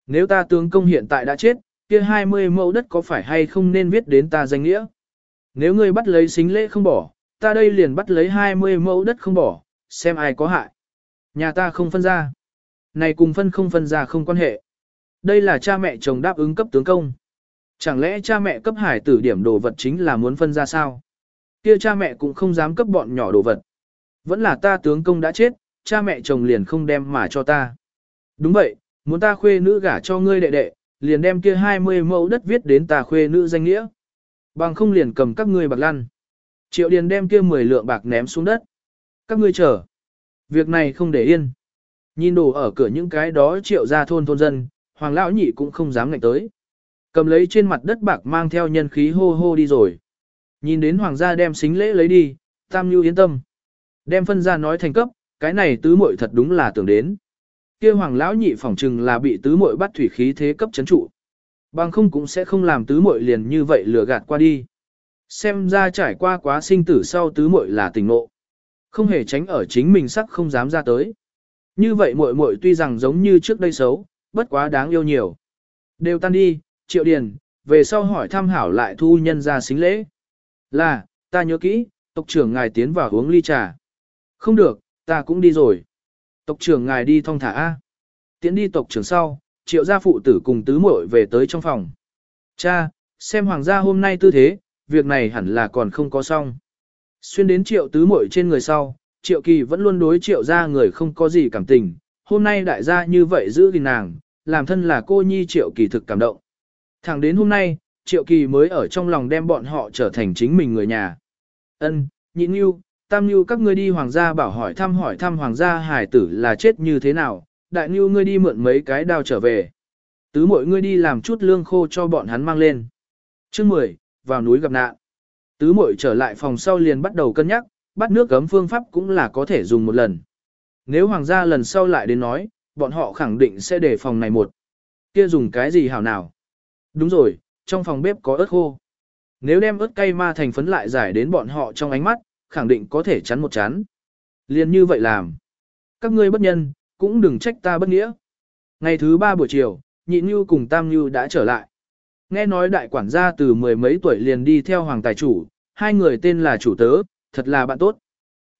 Nếu ta tướng công hiện tại đã chết, kia 20 mẫu đất có phải hay không nên viết đến ta danh nghĩa? Nếu ngươi bắt lấy xính lễ không bỏ, ta đây liền bắt lấy 20 mẫu đất không bỏ, xem ai có hại. Nhà ta không phân ra. Này cùng phân không phân ra không quan hệ. Đây là cha mẹ chồng đáp ứng cấp tướng công. Chẳng lẽ cha mẹ cấp hải tử điểm đồ vật chính là muốn phân ra sao? Kia cha mẹ cũng không dám cấp bọn nhỏ đồ vật. Vẫn là ta tướng công đã chết, cha mẹ chồng liền không đem mà cho ta. Đúng vậy, muốn ta khuê nữ gả cho ngươi đệ đệ, liền đem kia 20 mẫu đất viết đến ta khuê nữ danh nghĩa. Bằng không liền cầm các ngươi bạc lăn. Triệu điền đem kia 10 lượng bạc ném xuống đất. Các ngươi chờ. Việc này không để yên. Nhìn đồ ở cửa những cái đó triệu ra thôn thôn dân, hoàng lão nhị cũng không dám ngạnh tới. Cầm lấy trên mặt đất bạc mang theo nhân khí hô hô đi rồi. Nhìn đến hoàng gia đem xính lễ lấy đi, tam nhu yên tâm. Đem phân ra nói thành cấp, cái này tứ muội thật đúng là tưởng đến. kia hoàng lão nhị phỏng chừng là bị tứ muội bắt thủy khí thế cấp chấn trụ. Bằng không cũng sẽ không làm tứ muội liền như vậy lừa gạt qua đi. Xem ra trải qua quá sinh tử sau tứ muội là tình nộ. Không hề tránh ở chính mình sắc không dám ra tới. Như vậy muội muội tuy rằng giống như trước đây xấu, bất quá đáng yêu nhiều. Đều tan đi, triệu điền, về sau hỏi tham hảo lại thu nhân ra xính lễ. Là, ta nhớ kỹ, tộc trưởng ngài tiến vào uống ly trà. Không được, ta cũng đi rồi. Tộc trưởng ngài đi thong thả A. Tiến đi tộc trưởng sau, triệu gia phụ tử cùng tứ muội về tới trong phòng. Cha, xem hoàng gia hôm nay tư thế, việc này hẳn là còn không có xong. Xuyên đến triệu tứ muội trên người sau, triệu kỳ vẫn luôn đối triệu gia người không có gì cảm tình. Hôm nay đại gia như vậy giữ gìn nàng, làm thân là cô nhi triệu kỳ thực cảm động. Thẳng đến hôm nay, triệu kỳ mới ở trong lòng đem bọn họ trở thành chính mình người nhà. Ân, nhịn yêu, tam nhu các ngươi đi hoàng gia bảo hỏi thăm hỏi thăm hoàng gia hải tử là chết như thế nào, đại nhu ngươi đi mượn mấy cái đao trở về. Tứ Mội ngươi đi làm chút lương khô cho bọn hắn mang lên. Chương 10, vào núi gặp nạn. Tứ Mội trở lại phòng sau liền bắt đầu cân nhắc, bắt nước gấm phương pháp cũng là có thể dùng một lần. Nếu hoàng gia lần sau lại đến nói, bọn họ khẳng định sẽ để phòng này một. Kia dùng cái gì hảo nào? Đúng rồi, trong phòng bếp có ớt khô. Nếu đem ớt cay ma thành phấn lại giải đến bọn họ trong ánh mắt, khẳng định có thể chắn một chắn. Liên như vậy làm. Các ngươi bất nhân, cũng đừng trách ta bất nghĩa. Ngày thứ ba buổi chiều, nhị như cùng tam như đã trở lại. Nghe nói đại quản gia từ mười mấy tuổi liền đi theo hoàng tài chủ, hai người tên là chủ tớ, thật là bạn tốt.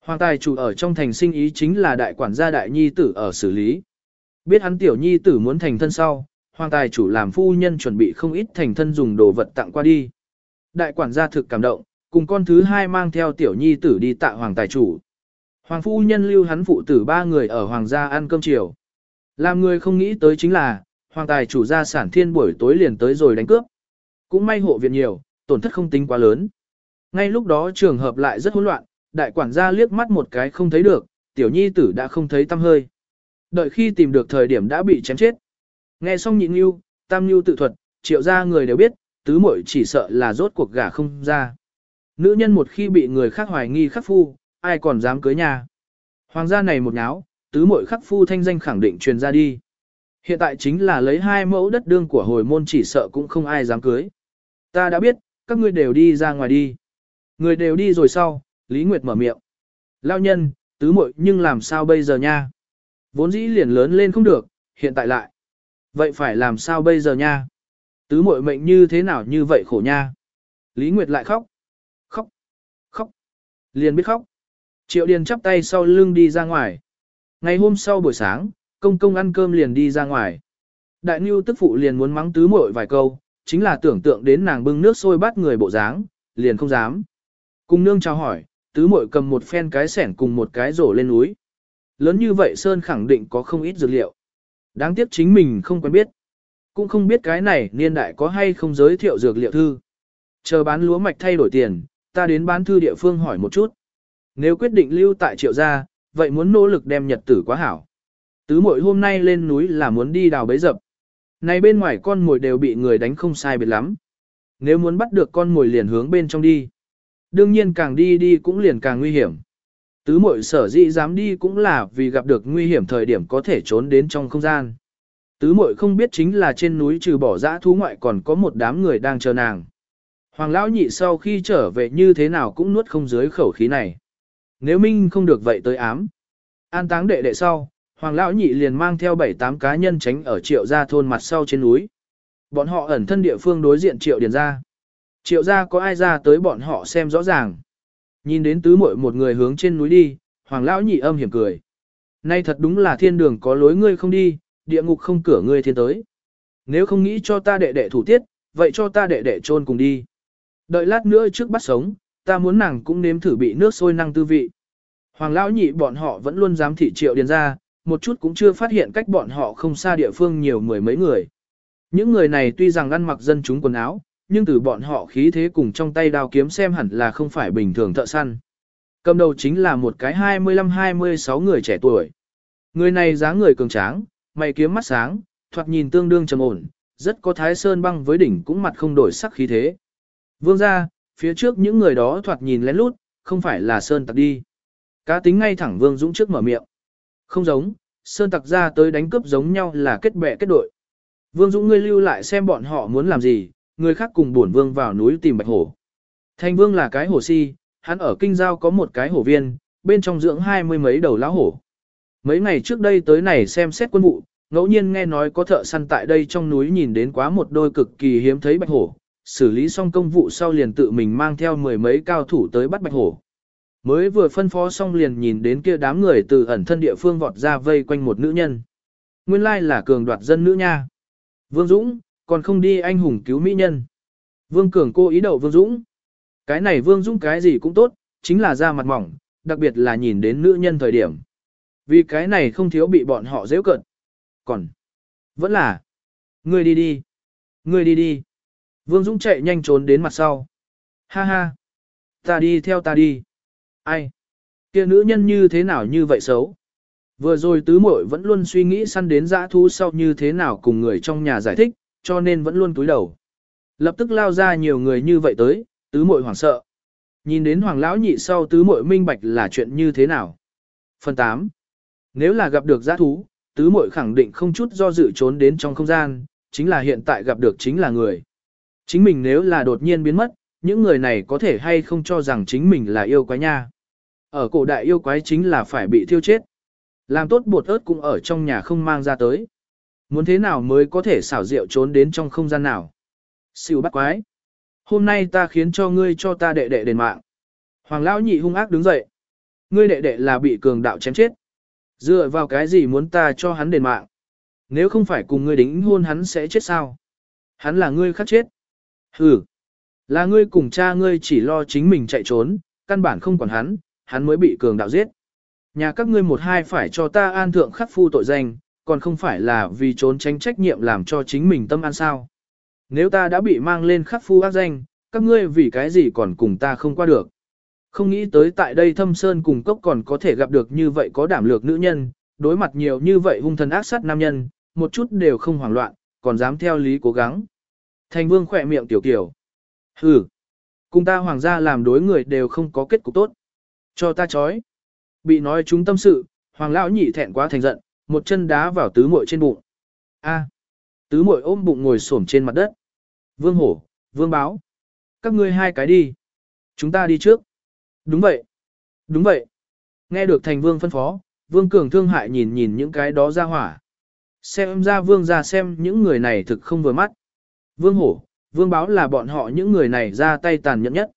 Hoàng tài chủ ở trong thành sinh ý chính là đại quản gia đại nhi tử ở xử lý. Biết hắn tiểu nhi tử muốn thành thân sau, hoàng tài chủ làm phu nhân chuẩn bị không ít thành thân dùng đồ vật tặng qua đi. Đại quản gia thực cảm động, cùng con thứ hai mang theo tiểu nhi tử đi tạ hoàng tài chủ. Hoàng phu nhân lưu hắn phụ tử ba người ở hoàng gia ăn cơm chiều. Làm người không nghĩ tới chính là, hoàng tài chủ gia sản thiên buổi tối liền tới rồi đánh cướp. Cũng may hộ viện nhiều, tổn thất không tính quá lớn. Ngay lúc đó trường hợp lại rất hỗn loạn, đại quản gia liếc mắt một cái không thấy được, tiểu nhi tử đã không thấy tâm hơi. Đợi khi tìm được thời điểm đã bị chém chết. Nghe xong nhịn nhu, tam nhu tự thuật, triệu gia người đều biết, tứ muội chỉ sợ là rốt cuộc gả không ra. Nữ nhân một khi bị người khác hoài nghi khắc phu, ai còn dám cưới nhà. Hoàng gia này một nháo tứ muội khắc phu thanh danh khẳng định truyền ra đi. Hiện tại chính là lấy hai mẫu đất đương của hồi môn chỉ sợ cũng không ai dám cưới. Ta đã biết, các ngươi đều đi ra ngoài đi. Người đều đi rồi sau, Lý Nguyệt mở miệng. Lao nhân, tứ muội nhưng làm sao bây giờ nha? Vốn dĩ liền lớn lên không được, hiện tại lại. Vậy phải làm sao bây giờ nha? Tứ muội mệnh như thế nào như vậy khổ nha? Lý Nguyệt lại. Khóc. Liền biết khóc. Triệu Điền chắp tay sau lưng đi ra ngoài. Ngày hôm sau buổi sáng, công công ăn cơm liền đi ra ngoài. Đại Nưu tức phụ liền muốn mắng tứ muội vài câu, chính là tưởng tượng đến nàng bưng nước sôi bắt người bộ dáng, liền không dám. Cùng nương chào hỏi, tứ muội cầm một phen cái sẻn cùng một cái rổ lên núi. Lớn như vậy Sơn khẳng định có không ít dược liệu. Đáng tiếc chính mình không quen biết. Cũng không biết cái này niên đại có hay không giới thiệu dược liệu thư. Chờ bán lúa mạch thay đổi tiền, ta đến bán thư địa phương hỏi một chút. Nếu quyết định lưu tại triệu gia, vậy muốn nỗ lực đem nhật tử quá hảo. Tứ mội hôm nay lên núi là muốn đi đào bấy dập. Này bên ngoài con mồi đều bị người đánh không sai biệt lắm. Nếu muốn bắt được con mồi liền hướng bên trong đi. Đương nhiên càng đi đi cũng liền càng nguy hiểm. Tứ mội sở dĩ dám đi cũng là vì gặp được nguy hiểm thời điểm có thể trốn đến trong không gian. Tứ mội không biết chính là trên núi trừ bỏ dã thú ngoại còn có một đám người đang chờ nàng. Hoàng lão nhị sau khi trở về như thế nào cũng nuốt không dưới khẩu khí này. Nếu Minh không được vậy tới ám. An táng đệ đệ sau, Hoàng lão nhị liền mang theo 7-8 cá nhân tránh ở triệu gia thôn mặt sau trên núi. Bọn họ ẩn thân địa phương đối diện triệu điền gia. Triệu gia có ai ra tới bọn họ xem rõ ràng. Nhìn đến tứ muội một người hướng trên núi đi, Hoàng lão nhị âm hiểm cười. Nay thật đúng là thiên đường có lối ngươi không đi, địa ngục không cửa ngươi thiên tới. Nếu không nghĩ cho ta đệ đệ thủ tiết, vậy cho ta đệ đệ chôn cùng đi. Đợi lát nữa trước bắt sống, ta muốn nàng cũng nếm thử bị nước sôi năng tư vị. Hoàng lão nhị bọn họ vẫn luôn dám thị triệu điền ra, một chút cũng chưa phát hiện cách bọn họ không xa địa phương nhiều mười mấy người. Những người này tuy rằng ăn mặc dân chúng quần áo, nhưng từ bọn họ khí thế cùng trong tay đao kiếm xem hẳn là không phải bình thường thợ săn. Cầm đầu chính là một cái 25-26 người trẻ tuổi. Người này dáng người cường tráng, mày kiếm mắt sáng, thoạt nhìn tương đương trầm ổn, rất có thái sơn băng với đỉnh cũng mặt không đổi sắc khí thế. Vương ra, phía trước những người đó thoạt nhìn lén lút, không phải là sơn tặc đi. Cá tính ngay thẳng Vương Dũng trước mở miệng. Không giống, sơn tặc ra tới đánh cướp giống nhau là kết bè kết đội. Vương Dũng ngươi lưu lại xem bọn họ muốn làm gì, người khác cùng bổn vương vào núi tìm bạch hổ. Thanh vương là cái hổ si, hắn ở kinh giao có một cái hổ viên, bên trong dưỡng hai mươi mấy đầu lão hổ. Mấy ngày trước đây tới này xem xét quân vụ, ngẫu nhiên nghe nói có thợ săn tại đây trong núi nhìn đến quá một đôi cực kỳ hiếm thấy bạch hổ, xử lý xong công vụ sau liền tự mình mang theo mười mấy cao thủ tới bắt bạch hổ. Mới vừa phân phó xong liền nhìn đến kia đám người từ ẩn thân địa phương vọt ra vây quanh một nữ nhân. Nguyên lai là cường đoạt dân nữ nha. Vương Dũng, còn không đi anh hùng cứu mỹ nhân. Vương Cường cô ý đậu Vương Dũng. Cái này Vương Dũng cái gì cũng tốt, chính là da mặt mỏng, đặc biệt là nhìn đến nữ nhân thời điểm. Vì cái này không thiếu bị bọn họ dễ cận. Còn, vẫn là, ngươi đi đi, ngươi đi đi. Vương Dũng chạy nhanh trốn đến mặt sau. Ha ha, ta đi theo ta đi. Ai? kia nữ nhân như thế nào như vậy xấu? Vừa rồi tứ muội vẫn luôn suy nghĩ săn đến dã thú sau như thế nào cùng người trong nhà giải thích, cho nên vẫn luôn túi đầu. Lập tức lao ra nhiều người như vậy tới, tứ muội hoảng sợ. Nhìn đến hoàng lão nhị sau tứ muội minh bạch là chuyện như thế nào. Phần 8. Nếu là gặp được dã thú, tứ muội khẳng định không chút do dự trốn đến trong không gian, chính là hiện tại gặp được chính là người. Chính mình nếu là đột nhiên biến mất, những người này có thể hay không cho rằng chính mình là yêu quái nha. Ở cổ đại yêu quái chính là phải bị thiêu chết. Làm tốt bột ớt cũng ở trong nhà không mang ra tới. Muốn thế nào mới có thể xảo diệu trốn đến trong không gian nào? Siêu bắt quái. Hôm nay ta khiến cho ngươi cho ta đệ đệ đền mạng. Hoàng lão nhị hung ác đứng dậy. Ngươi đệ đệ là bị cường đạo chém chết. Dựa vào cái gì muốn ta cho hắn đền mạng? Nếu không phải cùng ngươi đính hôn hắn sẽ chết sao? Hắn là ngươi khắc chết. Hừ, Là ngươi cùng cha ngươi chỉ lo chính mình chạy trốn, căn bản không còn hắn, hắn mới bị cường đạo giết. Nhà các ngươi một hai phải cho ta an thượng khắc phu tội danh, còn không phải là vì trốn tránh trách nhiệm làm cho chính mình tâm an sao. Nếu ta đã bị mang lên khắc phu ác danh, các ngươi vì cái gì còn cùng ta không qua được. Không nghĩ tới tại đây thâm sơn cùng cốc còn có thể gặp được như vậy có đảm lược nữ nhân, đối mặt nhiều như vậy hung thần ác sát nam nhân, một chút đều không hoảng loạn, còn dám theo lý cố gắng. Thành vương khỏe miệng tiểu kiểu. Hừ, cùng ta hoàng gia làm đối người đều không có kết cục tốt. Cho ta chói. Bị nói chúng tâm sự, hoàng lão nhị thẹn quá thành giận, một chân đá vào tứ muội trên bụng. A. Tứ muội ôm bụng ngồi xổm trên mặt đất. Vương hổ, vương báo. Các ngươi hai cái đi. Chúng ta đi trước. Đúng vậy. Đúng vậy. Nghe được thành vương phân phó, vương cường thương hại nhìn nhìn những cái đó ra hỏa. Xem ra vương ra xem những người này thực không vừa mắt. Vương hổ, vương báo là bọn họ những người này ra tay tàn nhẫn nhất.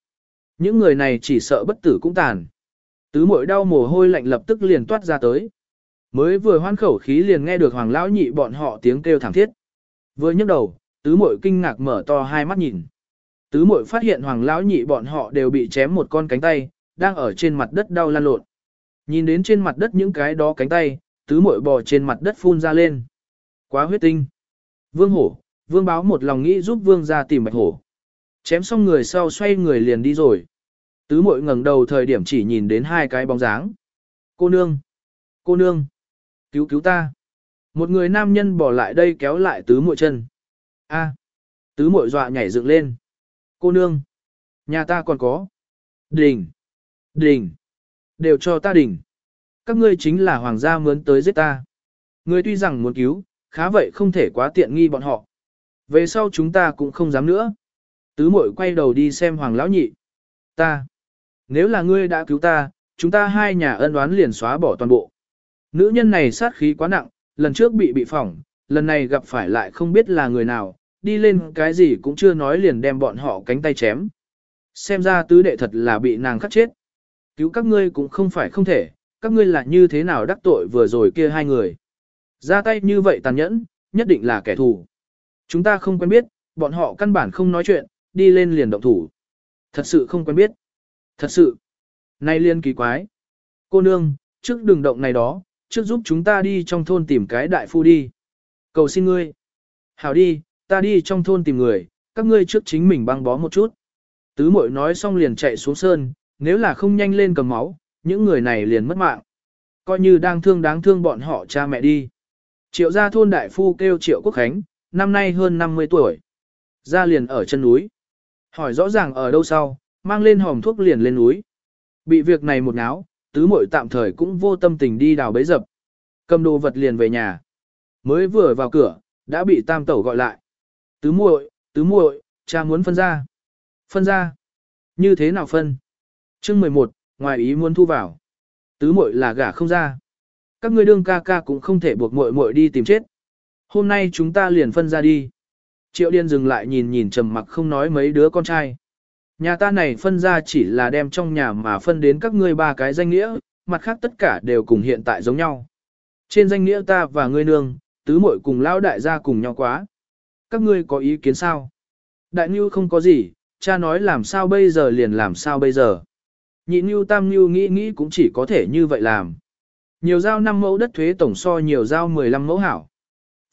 Những người này chỉ sợ bất tử cũng tàn. Tứ mội đau mồ hôi lạnh lập tức liền toát ra tới. Mới vừa hoan khẩu khí liền nghe được hoàng lão nhị bọn họ tiếng kêu thảm thiết. Vừa nhấc đầu, tứ mội kinh ngạc mở to hai mắt nhìn. Tứ mội phát hiện hoàng lão nhị bọn họ đều bị chém một con cánh tay, đang ở trên mặt đất đau lan lộn. Nhìn đến trên mặt đất những cái đó cánh tay, tứ mội bò trên mặt đất phun ra lên. Quá huyết tinh. Vương hổ, vương báo một lòng nghĩ giúp vương ra tìm bạch hổ. Chém xong người sau xoay người liền đi rồi. Tứ mội ngẩng đầu thời điểm chỉ nhìn đến hai cái bóng dáng. Cô nương! Cô nương! Cứu cứu ta! Một người nam nhân bỏ lại đây kéo lại tứ mội chân. A! Tứ mội dọa nhảy dựng lên. Cô nương! Nhà ta còn có. Đình! Đình! Đều cho ta đình! Các ngươi chính là hoàng gia mướn tới giết ta. Ngươi tuy rằng muốn cứu, khá vậy không thể quá tiện nghi bọn họ. Về sau chúng ta cũng không dám nữa. Tứ Mội quay đầu đi xem hoàng lão nhị. Ta. Nếu là ngươi đã cứu ta, chúng ta hai nhà ân oán liền xóa bỏ toàn bộ. Nữ nhân này sát khí quá nặng, lần trước bị bị phỏng, lần này gặp phải lại không biết là người nào, đi lên cái gì cũng chưa nói liền đem bọn họ cánh tay chém. Xem ra tứ đệ thật là bị nàng khắc chết. Cứu các ngươi cũng không phải không thể, các ngươi là như thế nào đắc tội vừa rồi kia hai người. Ra tay như vậy tàn nhẫn, nhất định là kẻ thù. Chúng ta không quen biết, bọn họ căn bản không nói chuyện, đi lên liền động thủ. Thật sự không quen biết. Thật sự. Nay liên kỳ quái. Cô nương, trước đường động này đó, trước giúp chúng ta đi trong thôn tìm cái đại phu đi. Cầu xin ngươi. Hảo đi, ta đi trong thôn tìm người, các ngươi trước chính mình băng bó một chút. Tứ mội nói xong liền chạy xuống sơn, nếu là không nhanh lên cầm máu, những người này liền mất mạng. Coi như đang thương đáng thương bọn họ cha mẹ đi. Triệu gia thôn đại phu kêu Triệu Quốc Khánh, năm nay hơn 50 tuổi. Ra liền ở chân núi. Hỏi rõ ràng ở đâu sau, mang lên hòm thuốc liền lên núi. Bị việc này một náo, tứ muội tạm thời cũng vô tâm tình đi đào bấy dập. Cầm đồ vật liền về nhà. Mới vừa vào cửa, đã bị tam tẩu gọi lại. Tứ muội, tứ muội, cha muốn phân ra. Phân ra. Như thế nào phân? Chương 11, ngoài ý muốn thu vào. Tứ muội là gả không ra. Các ngươi đương ca ca cũng không thể buộc muội muội đi tìm chết. Hôm nay chúng ta liền phân ra đi. Triệu Điên dừng lại nhìn nhìn trầm mặc không nói mấy đứa con trai. Nhà ta này phân ra chỉ là đem trong nhà mà phân đến các ngươi ba cái danh nghĩa, mặt khác tất cả đều cùng hiện tại giống nhau. Trên danh nghĩa ta và ngươi nương, tứ muội cùng lão đại gia cùng nhau quá. Các ngươi có ý kiến sao? Đại Nhu không có gì, cha nói làm sao bây giờ liền làm sao bây giờ. Nhị Nhu Tam Nhu nghĩ nghĩ cũng chỉ có thể như vậy làm. Nhiều giao 5 mẫu đất thuế tổng so nhiều giao 15 mẫu hảo.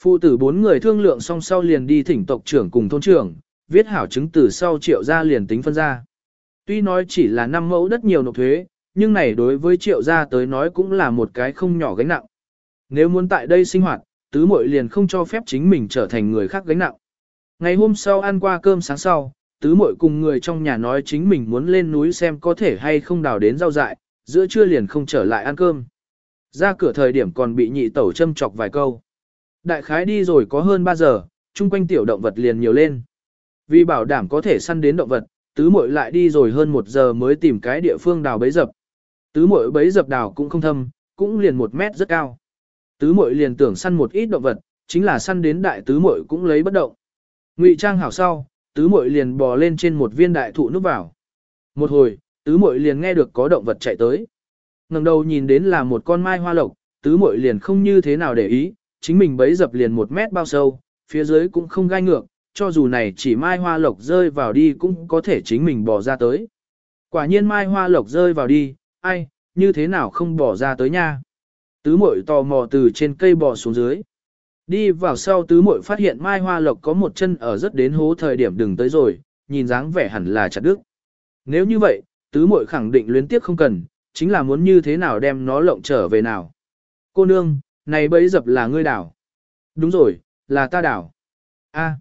Phụ tử bốn người thương lượng xong sau liền đi thỉnh tộc trưởng cùng thôn trưởng, viết hảo chứng từ sau triệu gia liền tính phân ra. Tuy nói chỉ là năm mẫu đất nhiều nộp thuế, nhưng này đối với triệu gia tới nói cũng là một cái không nhỏ gánh nặng. Nếu muốn tại đây sinh hoạt, tứ muội liền không cho phép chính mình trở thành người khác gánh nặng. Ngày hôm sau ăn qua cơm sáng sau, tứ muội cùng người trong nhà nói chính mình muốn lên núi xem có thể hay không đào đến rau dại, giữa trưa liền không trở lại ăn cơm. Ra cửa thời điểm còn bị nhị tẩu châm chọc vài câu. Đại khái đi rồi có hơn 3 giờ, chung quanh tiểu động vật liền nhiều lên. Vì bảo đảm có thể săn đến động vật, tứ muội lại đi rồi hơn 1 giờ mới tìm cái địa phương đào bấy dập. Tứ muội bấy dập đào cũng không thâm, cũng liền 1 mét rất cao. Tứ muội liền tưởng săn một ít động vật, chính là săn đến đại tứ muội cũng lấy bất động. Ngụy trang hảo sau, tứ muội liền bò lên trên một viên đại thụ núp vào. Một hồi, tứ muội liền nghe được có động vật chạy tới. ngẩng đầu nhìn đến là một con mai hoa lộc, tứ muội liền không như thế nào để ý, chính mình bấy dập liền một mét bao sâu, phía dưới cũng không gai ngược, cho dù này chỉ mai hoa lộc rơi vào đi cũng có thể chính mình bỏ ra tới. Quả nhiên mai hoa lộc rơi vào đi, ai, như thế nào không bỏ ra tới nha. Tứ muội tò mò từ trên cây bò xuống dưới. Đi vào sau tứ muội phát hiện mai hoa lộc có một chân ở rất đến hố thời điểm đừng tới rồi, nhìn dáng vẻ hẳn là chặt đứt. Nếu như vậy, tứ muội khẳng định luyến tiếc không cần, chính là muốn như thế nào đem nó lộng trở về nào. Cô nương, này bấy dập là ngươi đảo. Đúng rồi, là ta đảo. A.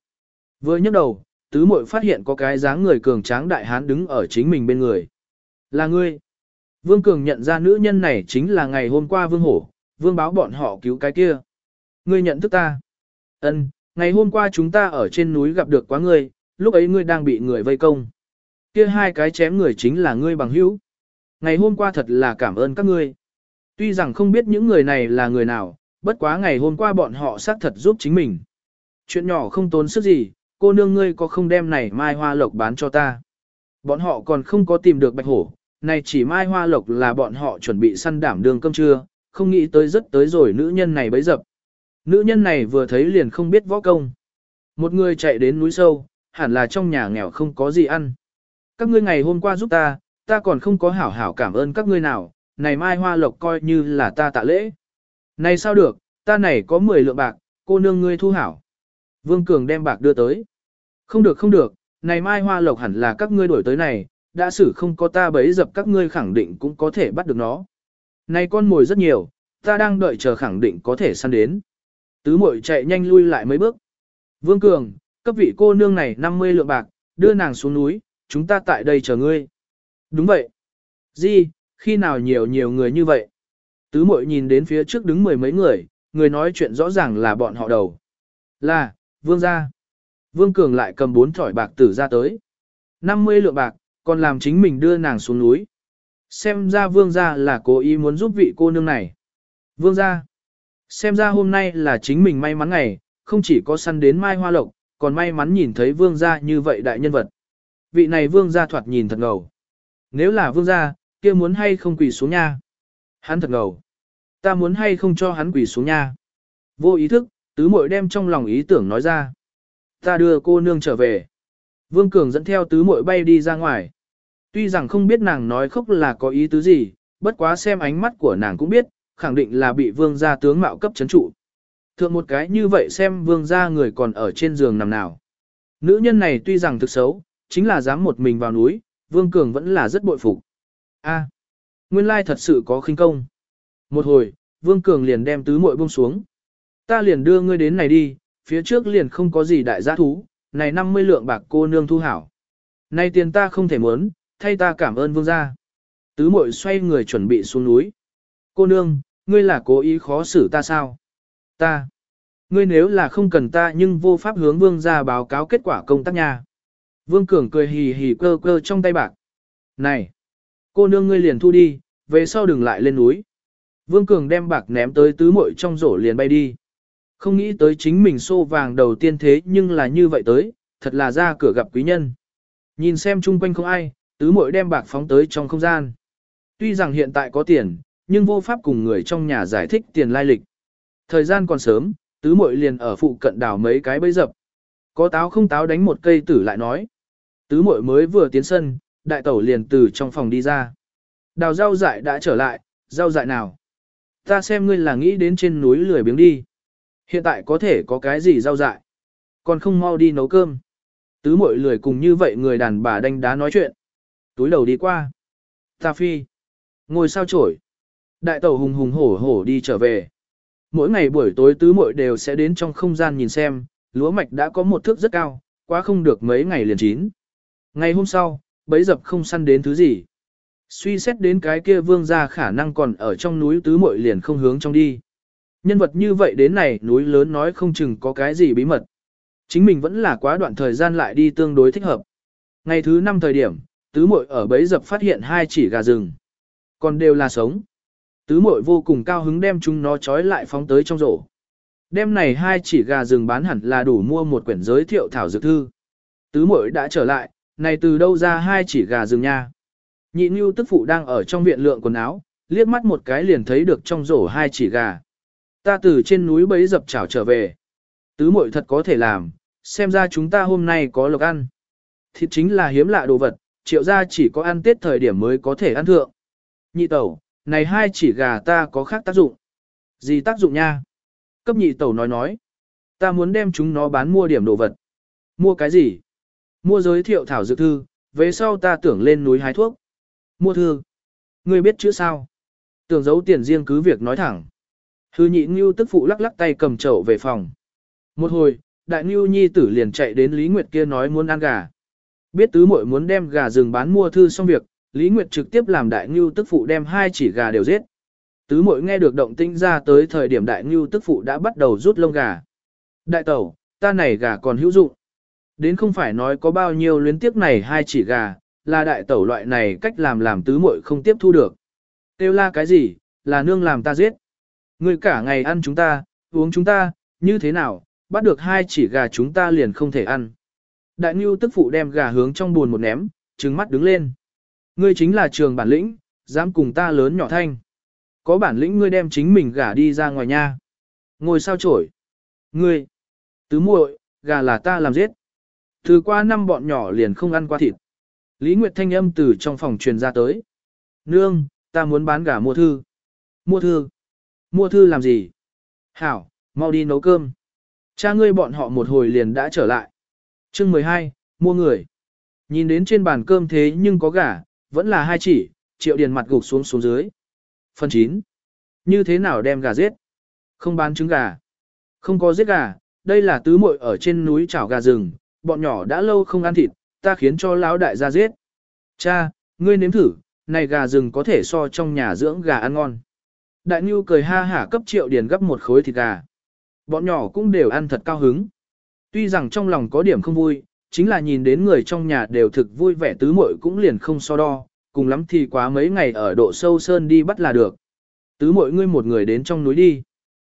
Vừa nhấc đầu, tứ muội phát hiện có cái dáng người cường tráng đại hán đứng ở chính mình bên người. Là ngươi. Vương Cường nhận ra nữ nhân này chính là ngày hôm qua Vương Hổ, Vương báo bọn họ cứu cái kia. Ngươi nhận thức ta. Ân, ngày hôm qua chúng ta ở trên núi gặp được quá ngươi, lúc ấy ngươi đang bị người vây công. Kia hai cái chém người chính là ngươi bằng hữu. Ngày hôm qua thật là cảm ơn các ngươi. Tuy rằng không biết những người này là người nào, bất quá ngày hôm qua bọn họ xác thật giúp chính mình. Chuyện nhỏ không tốn sức gì, cô nương ngươi có không đem này mai hoa lộc bán cho ta. Bọn họ còn không có tìm được bạch hổ, này chỉ mai hoa lộc là bọn họ chuẩn bị săn đảm đường cơm trưa, không nghĩ tới rất tới rồi nữ nhân này bấy dập. Nữ nhân này vừa thấy liền không biết võ công. Một người chạy đến núi sâu, hẳn là trong nhà nghèo không có gì ăn. Các ngươi ngày hôm qua giúp ta, ta còn không có hảo hảo cảm ơn các ngươi nào, này mai hoa lộc coi như là ta tạ lễ. Này sao được, ta này có 10 lượng bạc, cô nương ngươi thu hảo. Vương Cường đem bạc đưa tới. Không được không được, này mai hoa lộc hẳn là các ngươi đổi tới này, đã xử không có ta bấy dập các ngươi khẳng định cũng có thể bắt được nó. Này con mồi rất nhiều, ta đang đợi chờ khẳng định có thể săn đến. Tứ muội chạy nhanh lui lại mấy bước. Vương Cường, cấp vị cô nương này 50 lượng bạc, đưa nàng xuống núi, chúng ta tại đây chờ ngươi. Đúng vậy. Di, khi nào nhiều nhiều người như vậy? Tứ muội nhìn đến phía trước đứng mười mấy người, người nói chuyện rõ ràng là bọn họ đầu. Là, vương gia. Vương Cường lại cầm bốn thỏi bạc tử ra tới. 50 lượng bạc, còn làm chính mình đưa nàng xuống núi. Xem ra vương gia là cố ý muốn giúp vị cô nương này. Vương gia. Xem ra hôm nay là chính mình may mắn ngày, không chỉ có săn đến mai hoa lộc, còn may mắn nhìn thấy vương gia như vậy đại nhân vật. Vị này vương gia thoạt nhìn thật ngầu. Nếu là vương gia, kia muốn hay không quỳ xuống nha. Hắn thật ngầu. Ta muốn hay không cho hắn quỳ xuống nha. Vô ý thức, tứ muội đem trong lòng ý tưởng nói ra. Ta đưa cô nương trở về. Vương Cường dẫn theo tứ muội bay đi ra ngoài. Tuy rằng không biết nàng nói khóc là có ý tứ gì, bất quá xem ánh mắt của nàng cũng biết, khẳng định là bị vương gia tướng mạo cấp chấn trụ. Thượng một cái như vậy xem vương gia người còn ở trên giường nằm nào. Nữ nhân này tuy rằng thực xấu, chính là dám một mình vào núi, vương cường vẫn là rất bội phục. A, nguyên lai thật sự có khinh công. Một hồi, vương cường liền đem tứ muội buông xuống. Ta liền đưa ngươi đến này đi, phía trước liền không có gì đại gia thú, này 50 lượng bạc cô nương thu hảo. Này tiền ta không thể muốn, thay ta cảm ơn vương gia. Tứ muội xoay người chuẩn bị xuống núi. Cô nương, ngươi là cố ý khó xử ta sao? Ta. Ngươi nếu là không cần ta nhưng vô pháp hướng vương gia báo cáo kết quả công tác nha. Vương Cường cười hì hì cơ cơ trong tay bạc. Này! Cô nương ngươi liền thu đi, về sau đừng lại lên núi. Vương Cường đem bạc ném tới tứ muội trong rổ liền bay đi. Không nghĩ tới chính mình xô vàng đầu tiên thế nhưng là như vậy tới, thật là ra cửa gặp quý nhân. Nhìn xem chung quanh không ai, tứ muội đem bạc phóng tới trong không gian. Tuy rằng hiện tại có tiền, nhưng vô pháp cùng người trong nhà giải thích tiền lai lịch. Thời gian còn sớm, tứ muội liền ở phụ cận đảo mấy cái bẫy dập. Có táo không táo đánh một cây tử lại nói. Tứ muội mới vừa tiến sân, đại tẩu liền từ trong phòng đi ra. Đào rau dại đã trở lại, rau dại nào? Ta xem ngươi là nghĩ đến trên núi lười biếng đi. Hiện tại có thể có cái gì rau dại? Còn không mau đi nấu cơm. Tứ Mội lười cùng như vậy người đàn bà đánh đá nói chuyện. Túi đầu đi qua. Ta phi. Ngồi sao chổi. Đại tẩu hùng hùng hổ hổ đi trở về. Mỗi ngày buổi tối tứ Mội đều sẽ đến trong không gian nhìn xem, lúa mạch đã có một thước rất cao, quá không được mấy ngày liền chín. Ngày hôm sau, bấy dập không săn đến thứ gì. Suy xét đến cái kia vương gia khả năng còn ở trong núi tứ muội liền không hướng trong đi. Nhân vật như vậy đến này núi lớn nói không chừng có cái gì bí mật. Chính mình vẫn là quá đoạn thời gian lại đi tương đối thích hợp. Ngày thứ năm thời điểm, tứ muội ở bấy dập phát hiện hai chỉ gà rừng. Còn đều là sống. Tứ muội vô cùng cao hứng đem chúng nó trói lại phóng tới trong rổ. Đêm này hai chỉ gà rừng bán hẳn là đủ mua một quyển giới thiệu thảo dược thư. Tứ muội đã trở lại, này từ đâu ra hai chỉ gà rừng nha. Nhị Nhu tức phụ đang ở trong viện lượng quần áo, liếc mắt một cái liền thấy được trong rổ hai chỉ gà. Ta từ trên núi bấy dập chảo trở về. Tứ muội thật có thể làm, xem ra chúng ta hôm nay có lộc ăn. Thịt chính là hiếm lạ đồ vật, triệu ra chỉ có ăn tết thời điểm mới có thể ăn thượng. Nhị tẩu, này hai chỉ gà ta có khác tác dụng. Gì tác dụng nha? Cấp nhị tẩu nói nói. Ta muốn đem chúng nó bán mua điểm đồ vật. Mua cái gì? Mua giới thiệu thảo dược thư, về sau ta tưởng lên núi hái thuốc. Mua thư. Ngươi biết chữ sao? Tưởng giấu tiền riêng cứ việc nói thẳng. Hư nhị ngưu tức phụ lắc lắc tay cầm chậu về phòng. Một hồi, đại ngưu nhi tử liền chạy đến Lý Nguyệt kia nói muốn ăn gà. Biết tứ muội muốn đem gà rừng bán mua thư xong việc, Lý Nguyệt trực tiếp làm đại ngưu tức phụ đem hai chỉ gà đều giết. Tứ muội nghe được động tĩnh ra tới thời điểm đại ngưu tức phụ đã bắt đầu rút lông gà. Đại tẩu, ta này gà còn hữu dụng. Đến không phải nói có bao nhiêu luyến tiếc này hai chỉ gà, là đại tẩu loại này cách làm làm tứ muội không tiếp thu được. Têu la cái gì, là nương làm ta giết. Người cả ngày ăn chúng ta, uống chúng ta, như thế nào, bắt được hai chỉ gà chúng ta liền không thể ăn. Đại Ngưu tức phụ đem gà hướng trong buồn một ném, trừng mắt đứng lên. Ngươi chính là trường bản lĩnh, dám cùng ta lớn nhỏ thanh. Có bản lĩnh ngươi đem chính mình gà đi ra ngoài nha. Ngồi sao chổi. Ngươi, tứ muội, gà là ta làm giết. Từ qua năm bọn nhỏ liền không ăn qua thịt. Lý Nguyệt thanh âm từ trong phòng truyền ra tới. Nương, ta muốn bán gà mua thư. Mua thư. Mua thư làm gì? Hảo, mau đi nấu cơm. Cha ngươi bọn họ một hồi liền đã trở lại. Chương 12, mua người. Nhìn đến trên bàn cơm thế nhưng có gà, vẫn là hai chỉ, triệu điền mặt gục xuống xuống dưới. Phần 9. Như thế nào đem gà giết? Không bán trứng gà. Không có giết gà, đây là tứ muội ở trên núi chảo gà rừng, bọn nhỏ đã lâu không ăn thịt, ta khiến cho lão đại ra giết. Cha, ngươi nếm thử, này gà rừng có thể so trong nhà dưỡng gà ăn ngon. Đại Nhu cười ha hả cấp triệu điền gấp một khối thịt gà. Bọn nhỏ cũng đều ăn thật cao hứng. Tuy rằng trong lòng có điểm không vui, chính là nhìn đến người trong nhà đều thực vui vẻ tứ muội cũng liền không so đo, cùng lắm thì quá mấy ngày ở độ sâu sơn đi bắt là được. Tứ muội ngươi một người đến trong núi đi.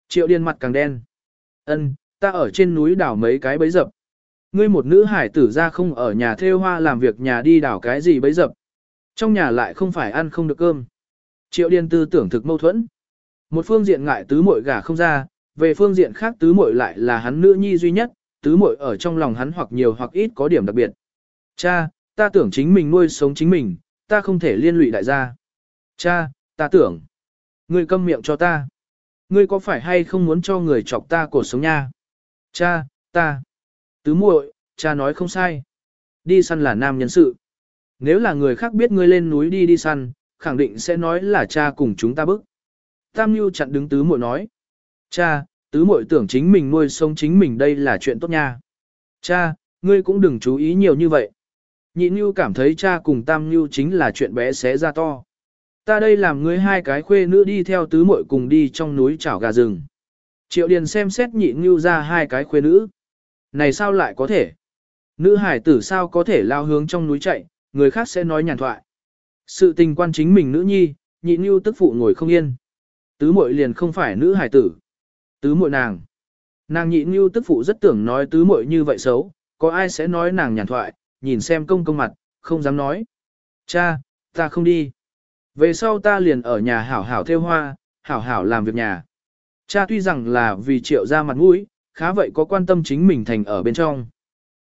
Triệu điền mặt càng đen. Ân, ta ở trên núi đảo mấy cái bấy dập. Ngươi một nữ hải tử ra không ở nhà theo hoa làm việc nhà đi đảo cái gì bấy dập. Trong nhà lại không phải ăn không được cơm. Triệu Điền tư tưởng thực mâu thuẫn. Một phương diện ngại tứ muội gả không ra, về phương diện khác tứ muội lại là hắn nữ nhi duy nhất, tứ muội ở trong lòng hắn hoặc nhiều hoặc ít có điểm đặc biệt. Cha, ta tưởng chính mình nuôi sống chính mình, ta không thể liên lụy đại gia. Cha, ta tưởng. Ngươi câm miệng cho ta. Ngươi có phải hay không muốn cho người chọc ta cuộc sống nha? Cha, ta. Tứ muội, cha nói không sai. Đi săn là nam nhân sự. Nếu là người khác biết ngươi lên núi đi đi săn, khẳng định sẽ nói là cha cùng chúng ta bức. Tam Nhu chặn đứng tứ muội nói. Cha, tứ muội tưởng chính mình nuôi sống chính mình đây là chuyện tốt nha. Cha, ngươi cũng đừng chú ý nhiều như vậy. Nhị Nhu cảm thấy cha cùng Tam Nhu chính là chuyện bé xé ra to. Ta đây làm ngươi hai cái khuê nữ đi theo tứ muội cùng đi trong núi chảo gà rừng. Triệu Điền xem xét nhị Nhu ra hai cái khuê nữ. Này sao lại có thể? Nữ hải tử sao có thể lao hướng trong núi chạy, người khác sẽ nói nhàn thoại. Sự tình quan chính mình nữ nhi, nhị như tức phụ ngồi không yên. Tứ muội liền không phải nữ hải tử. Tứ muội nàng. Nàng nhị như tức phụ rất tưởng nói tứ muội như vậy xấu, có ai sẽ nói nàng nhàn thoại, nhìn xem công công mặt, không dám nói. Cha, ta không đi. Về sau ta liền ở nhà hảo hảo theo hoa, hảo hảo làm việc nhà. Cha tuy rằng là vì triệu ra mặt mũi, khá vậy có quan tâm chính mình thành ở bên trong.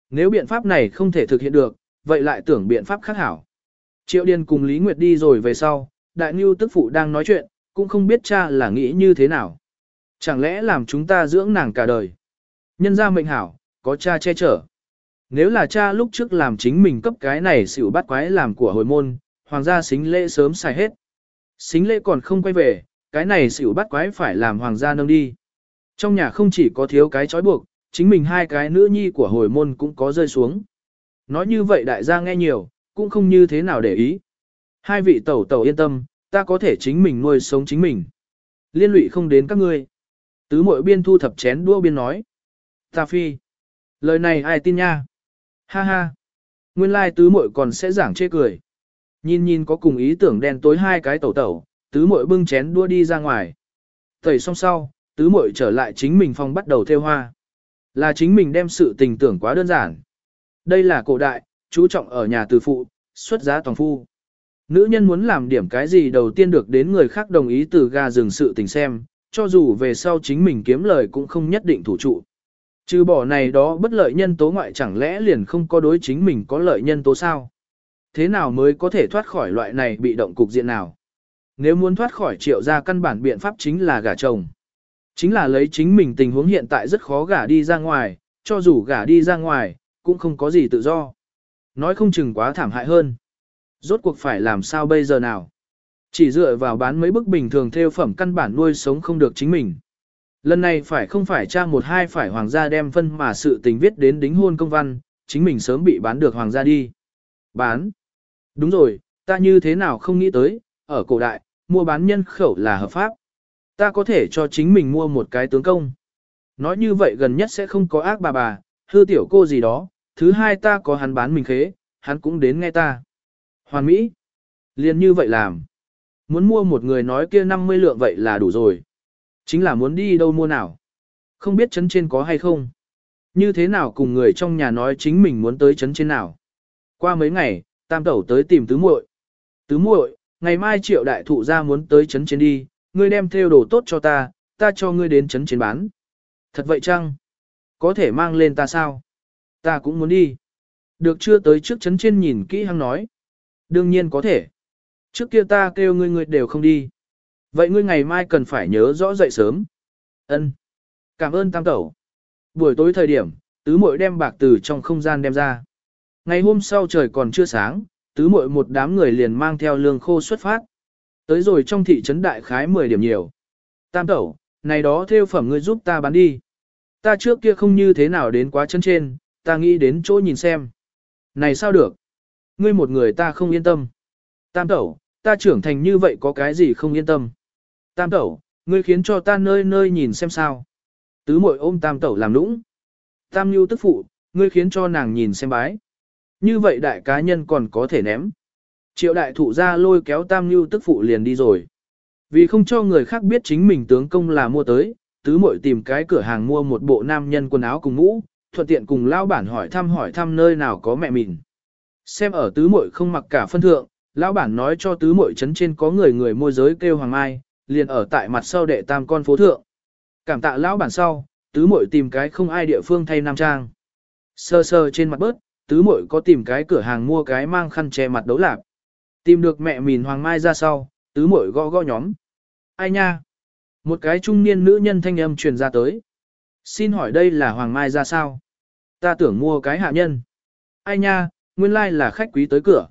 Nếu biện pháp này không thể thực hiện được, vậy lại tưởng biện pháp khác hảo. Triệu Điền cùng Lý Nguyệt đi rồi về sau, Đại Nhu tức phụ đang nói chuyện, cũng không biết cha là nghĩ như thế nào. Chẳng lẽ làm chúng ta dưỡng nàng cả đời? Nhân gia mệnh hảo, có cha che chở. Nếu là cha lúc trước làm chính mình cấp cái này xỉu bắt quái làm của hồi môn, hoàng gia xính lễ sớm xài hết. Xính lễ còn không quay về, cái này xỉu bắt quái phải làm hoàng gia nâng đi. Trong nhà không chỉ có thiếu cái trói buộc, chính mình hai cái nữ nhi của hồi môn cũng có rơi xuống. Nói như vậy đại gia nghe nhiều, cũng không như thế nào để ý. Hai vị tẩu tẩu yên tâm, ta có thể chính mình nuôi sống chính mình. Liên lụy không đến các ngươi. Tứ mội biên thu thập chén đua biên nói. Ta phi. Lời này ai tin nha? Ha ha. Nguyên lai tứ muội còn sẽ giảng chê cười. Nhìn nhìn có cùng ý tưởng đen tối hai cái tẩu tẩu, tứ muội bưng chén đua đi ra ngoài. Tẩy xong sau, tứ muội trở lại chính mình phòng bắt đầu theo hoa. Là chính mình đem sự tình tưởng quá đơn giản. Đây là cổ đại, chú trọng ở nhà từ phụ, xuất giá toàn phu. Nữ nhân muốn làm điểm cái gì đầu tiên được đến người khác đồng ý từ ga dừng sự tình xem, cho dù về sau chính mình kiếm lời cũng không nhất định thủ trụ. Trừ bỏ này đó bất lợi nhân tố ngoại chẳng lẽ liền không có đối chính mình có lợi nhân tố sao? Thế nào mới có thể thoát khỏi loại này bị động cục diện nào? Nếu muốn thoát khỏi triệu ra căn bản biện pháp chính là gả chồng. Chính là lấy chính mình tình huống hiện tại rất khó gả đi ra ngoài, cho dù gả đi ra ngoài, cũng không có gì tự do. Nói không chừng quá thảm hại hơn. Rốt cuộc phải làm sao bây giờ nào? Chỉ dựa vào bán mấy bức bình thường theo phẩm căn bản nuôi sống không được chính mình. Lần này phải không phải cha một hai phải hoàng gia đem phân mà sự tình viết đến đính hôn công văn, chính mình sớm bị bán được hoàng gia đi. Bán. Đúng rồi, ta như thế nào không nghĩ tới, ở cổ đại, mua bán nhân khẩu là hợp pháp. Ta có thể cho chính mình mua một cái tướng công. Nói như vậy gần nhất sẽ không có ác bà bà, hư tiểu cô gì đó, thứ hai ta có hắn bán mình khế, hắn cũng đến nghe ta. Hoàn Mỹ. liền như vậy làm. Muốn mua một người nói kia 50 lượng vậy là đủ rồi. Chính là muốn đi đâu mua nào. Không biết chấn trên có hay không. Như thế nào cùng người trong nhà nói chính mình muốn tới chấn trên nào. Qua mấy ngày, tam tẩu tới tìm tứ muội. Tứ muội, ngày mai triệu đại thụ ra muốn tới chấn trên đi, ngươi đem theo đồ tốt cho ta, ta cho ngươi đến chấn trên bán. Thật vậy chăng? Có thể mang lên ta sao? Ta cũng muốn đi. Được chưa tới trước chấn trên nhìn kỹ hăng nói. Đương nhiên có thể. Trước kia ta kêu ngươi ngươi đều không đi. Vậy ngươi ngày mai cần phải nhớ rõ dậy sớm. Ân. Cảm ơn tam tẩu. Buổi tối thời điểm, tứ muội đem bạc từ trong không gian đem ra. Ngày hôm sau trời còn chưa sáng, tứ muội một đám người liền mang theo lương khô xuất phát. Tới rồi trong thị trấn đại khái 10 điểm nhiều. Tam tẩu, này đó theo phẩm ngươi giúp ta bán đi. Ta trước kia không như thế nào đến quá chân trên, ta nghĩ đến chỗ nhìn xem. Này sao được? Ngươi một người ta không yên tâm. Tam tẩu, ta trưởng thành như vậy có cái gì không yên tâm. Tam tẩu, ngươi khiến cho ta nơi nơi nhìn xem sao. Tứ muội ôm tam tẩu làm nũng. Tam nhu tức phụ, ngươi khiến cho nàng nhìn xem bái. Như vậy đại cá nhân còn có thể ném. Triệu đại thụ ra lôi kéo tam như tức phụ liền đi rồi. Vì không cho người khác biết chính mình tướng công là mua tới, tứ muội tìm cái cửa hàng mua một bộ nam nhân quần áo cùng mũ, thuận tiện cùng lao bản hỏi thăm hỏi thăm nơi nào có mẹ mình. Xem ở tứ muội không mặc cả phân thượng, lão bản nói cho tứ muội trấn trên có người người môi giới kêu hoàng mai, liền ở tại mặt sau đệ tam con phố thượng. Cảm tạ lão bản sau, tứ muội tìm cái không ai địa phương thay nam trang. Sơ sơ trên mặt bớt, tứ muội có tìm cái cửa hàng mua cái mang khăn che mặt đấu lạp. Tìm được mẹ mìn hoàng mai ra sau, tứ muội gõ gõ nhóm. Ai nha? Một cái trung niên nữ nhân thanh âm truyền ra tới. Xin hỏi đây là hoàng mai ra sao? Ta tưởng mua cái hạ nhân. Ai nha, nguyên lai là khách quý tới cửa.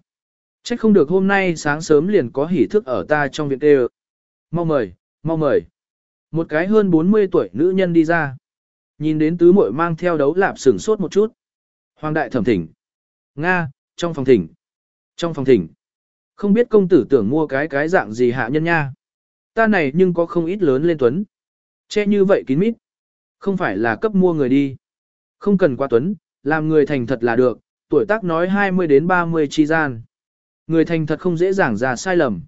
trách không được hôm nay sáng sớm liền có hỉ thức ở ta trong viện đều. Mau mời, mau mời. Một cái hơn 40 tuổi nữ nhân đi ra. Nhìn đến tứ muội mang theo đấu lạp sửng sốt một chút. Hoàng đại thẩm thỉnh. Nga, trong phòng thỉnh. Trong phòng thỉnh. Không biết công tử tưởng mua cái cái dạng gì hạ nhân nha. Ta này nhưng có không ít lớn lên tuấn. Che như vậy kín mít. Không phải là cấp mua người đi. Không cần qua tuấn, làm người thành thật là được, tuổi tác nói 20 đến 30 chi gian. Người thành thật không dễ dàng ra sai lầm.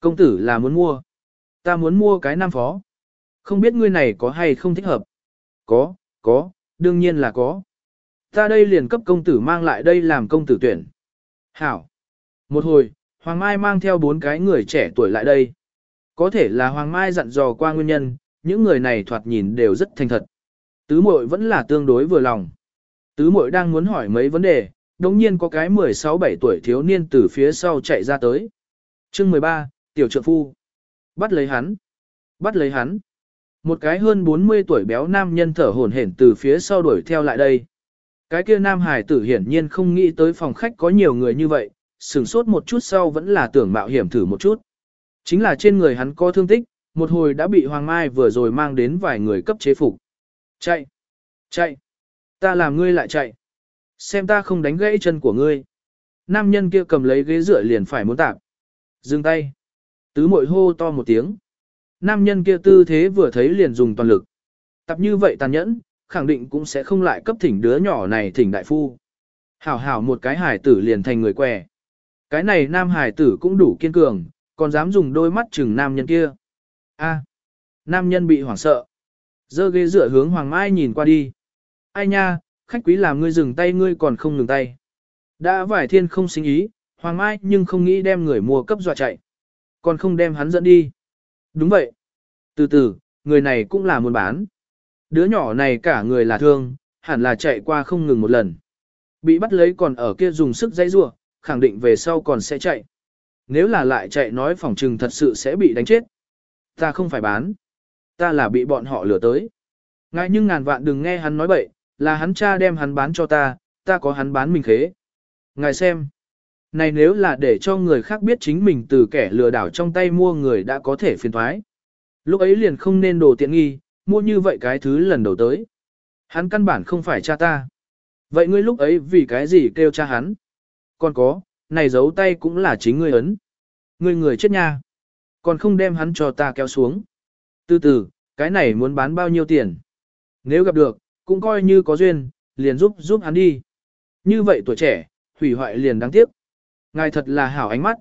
Công tử là muốn mua. Ta muốn mua cái nam phó. Không biết ngươi này có hay không thích hợp. Có, có, đương nhiên là có. Ta đây liền cấp công tử mang lại đây làm công tử tuyển. Hảo. Một hồi, Hoàng Mai mang theo bốn cái người trẻ tuổi lại đây. Có thể là Hoàng Mai dặn dò qua nguyên nhân, những người này thoạt nhìn đều rất thành thật. Tứ muội vẫn là tương đối vừa lòng. Tứ muội đang muốn hỏi mấy vấn đề, đồng nhiên có cái 16-17 tuổi thiếu niên từ phía sau chạy ra tới. chương 13, tiểu trượng phu. Bắt lấy hắn. Bắt lấy hắn. Một cái hơn 40 tuổi béo nam nhân thở hổn hển từ phía sau đuổi theo lại đây. Cái kia nam hải tử hiển nhiên không nghĩ tới phòng khách có nhiều người như vậy, sửng sốt một chút sau vẫn là tưởng mạo hiểm thử một chút. Chính là trên người hắn có thương tích, một hồi đã bị Hoàng Mai vừa rồi mang đến vài người cấp chế phục. Chạy! Chạy! Ta làm ngươi lại chạy! Xem ta không đánh gãy chân của ngươi. Nam nhân kia cầm lấy ghế dựa liền phải muốn tạp. Dừng tay! Tứ mội hô to một tiếng. Nam nhân kia tư thế vừa thấy liền dùng toàn lực. Tập như vậy tàn nhẫn, khẳng định cũng sẽ không lại cấp thỉnh đứa nhỏ này thỉnh đại phu. Hảo hảo một cái hải tử liền thành người què. Cái này nam hải tử cũng đủ kiên cường, còn dám dùng đôi mắt chừng nam nhân kia. A, nam nhân bị hoảng sợ. Dơ ghế dựa hướng Hoàng Mai nhìn qua đi. Ai nha, khách quý làm ngươi dừng tay ngươi còn không ngừng tay. Đã vải thiên không sinh ý, Hoàng Mai nhưng không nghĩ đem người mua cấp dọa chạy. Còn không đem hắn dẫn đi. Đúng vậy. Từ từ, người này cũng là muốn bán. Đứa nhỏ này cả người là thương, hẳn là chạy qua không ngừng một lần. Bị bắt lấy còn ở kia dùng sức dây rua, khẳng định về sau còn sẽ chạy. Nếu là lại chạy nói phòng trừng thật sự sẽ bị đánh chết. Ta không phải bán. Ta là bị bọn họ lừa tới. Ngại nhưng ngàn vạn đừng nghe hắn nói bậy, là hắn cha đem hắn bán cho ta, ta có hắn bán mình khế. Ngài xem. Này nếu là để cho người khác biết chính mình từ kẻ lừa đảo trong tay mua người đã có thể phiền thoái. Lúc ấy liền không nên đồ tiện nghi, mua như vậy cái thứ lần đầu tới. Hắn căn bản không phải cha ta. Vậy ngươi lúc ấy vì cái gì kêu cha hắn? Còn có, này giấu tay cũng là chính ngươi ấn. Ngươi người chết nha. Còn không đem hắn cho ta kéo xuống. Từ từ, cái này muốn bán bao nhiêu tiền? Nếu gặp được, cũng coi như có duyên, liền giúp giúp hắn đi. Như vậy tuổi trẻ, hủy hoại liền đáng tiếc. Ngài thật là hảo ánh mắt.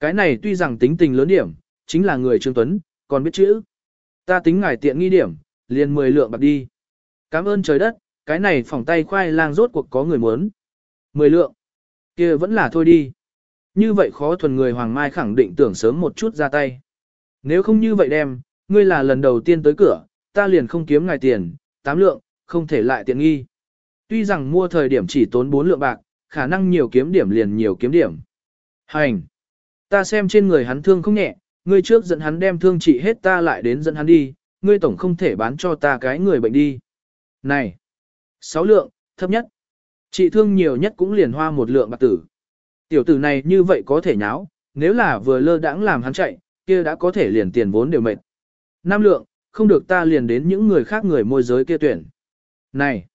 Cái này tuy rằng tính tình lớn điểm, chính là người Trương Tuấn, còn biết chữ. Ta tính ngài tiện nghi điểm, liền 10 lượng bạc đi. Cảm ơn trời đất, cái này phòng tay khoai lang rốt cuộc có người muốn. 10 lượng kia vẫn là thôi đi. Như vậy khó thuần người Hoàng Mai khẳng định tưởng sớm một chút ra tay. Nếu không như vậy đem, ngươi là lần đầu tiên tới cửa, ta liền không kiếm ngài tiền, tám lượng, không thể lại tiện nghi. Tuy rằng mua thời điểm chỉ tốn 4 lượng bạc, khả năng nhiều kiếm điểm liền nhiều kiếm điểm. Hành! Ta xem trên người hắn thương không nhẹ, ngươi trước dẫn hắn đem thương trị hết ta lại đến dẫn hắn đi, ngươi tổng không thể bán cho ta cái người bệnh đi. Này! Sáu lượng, thấp nhất chị thương nhiều nhất cũng liền hoa một lượng bạc tử. Tiểu tử này như vậy có thể nháo, nếu là vừa lơ đãng làm hắn chạy, kia đã có thể liền tiền vốn đều mệt. Năm lượng, không được ta liền đến những người khác người môi giới kia tuyển. Này,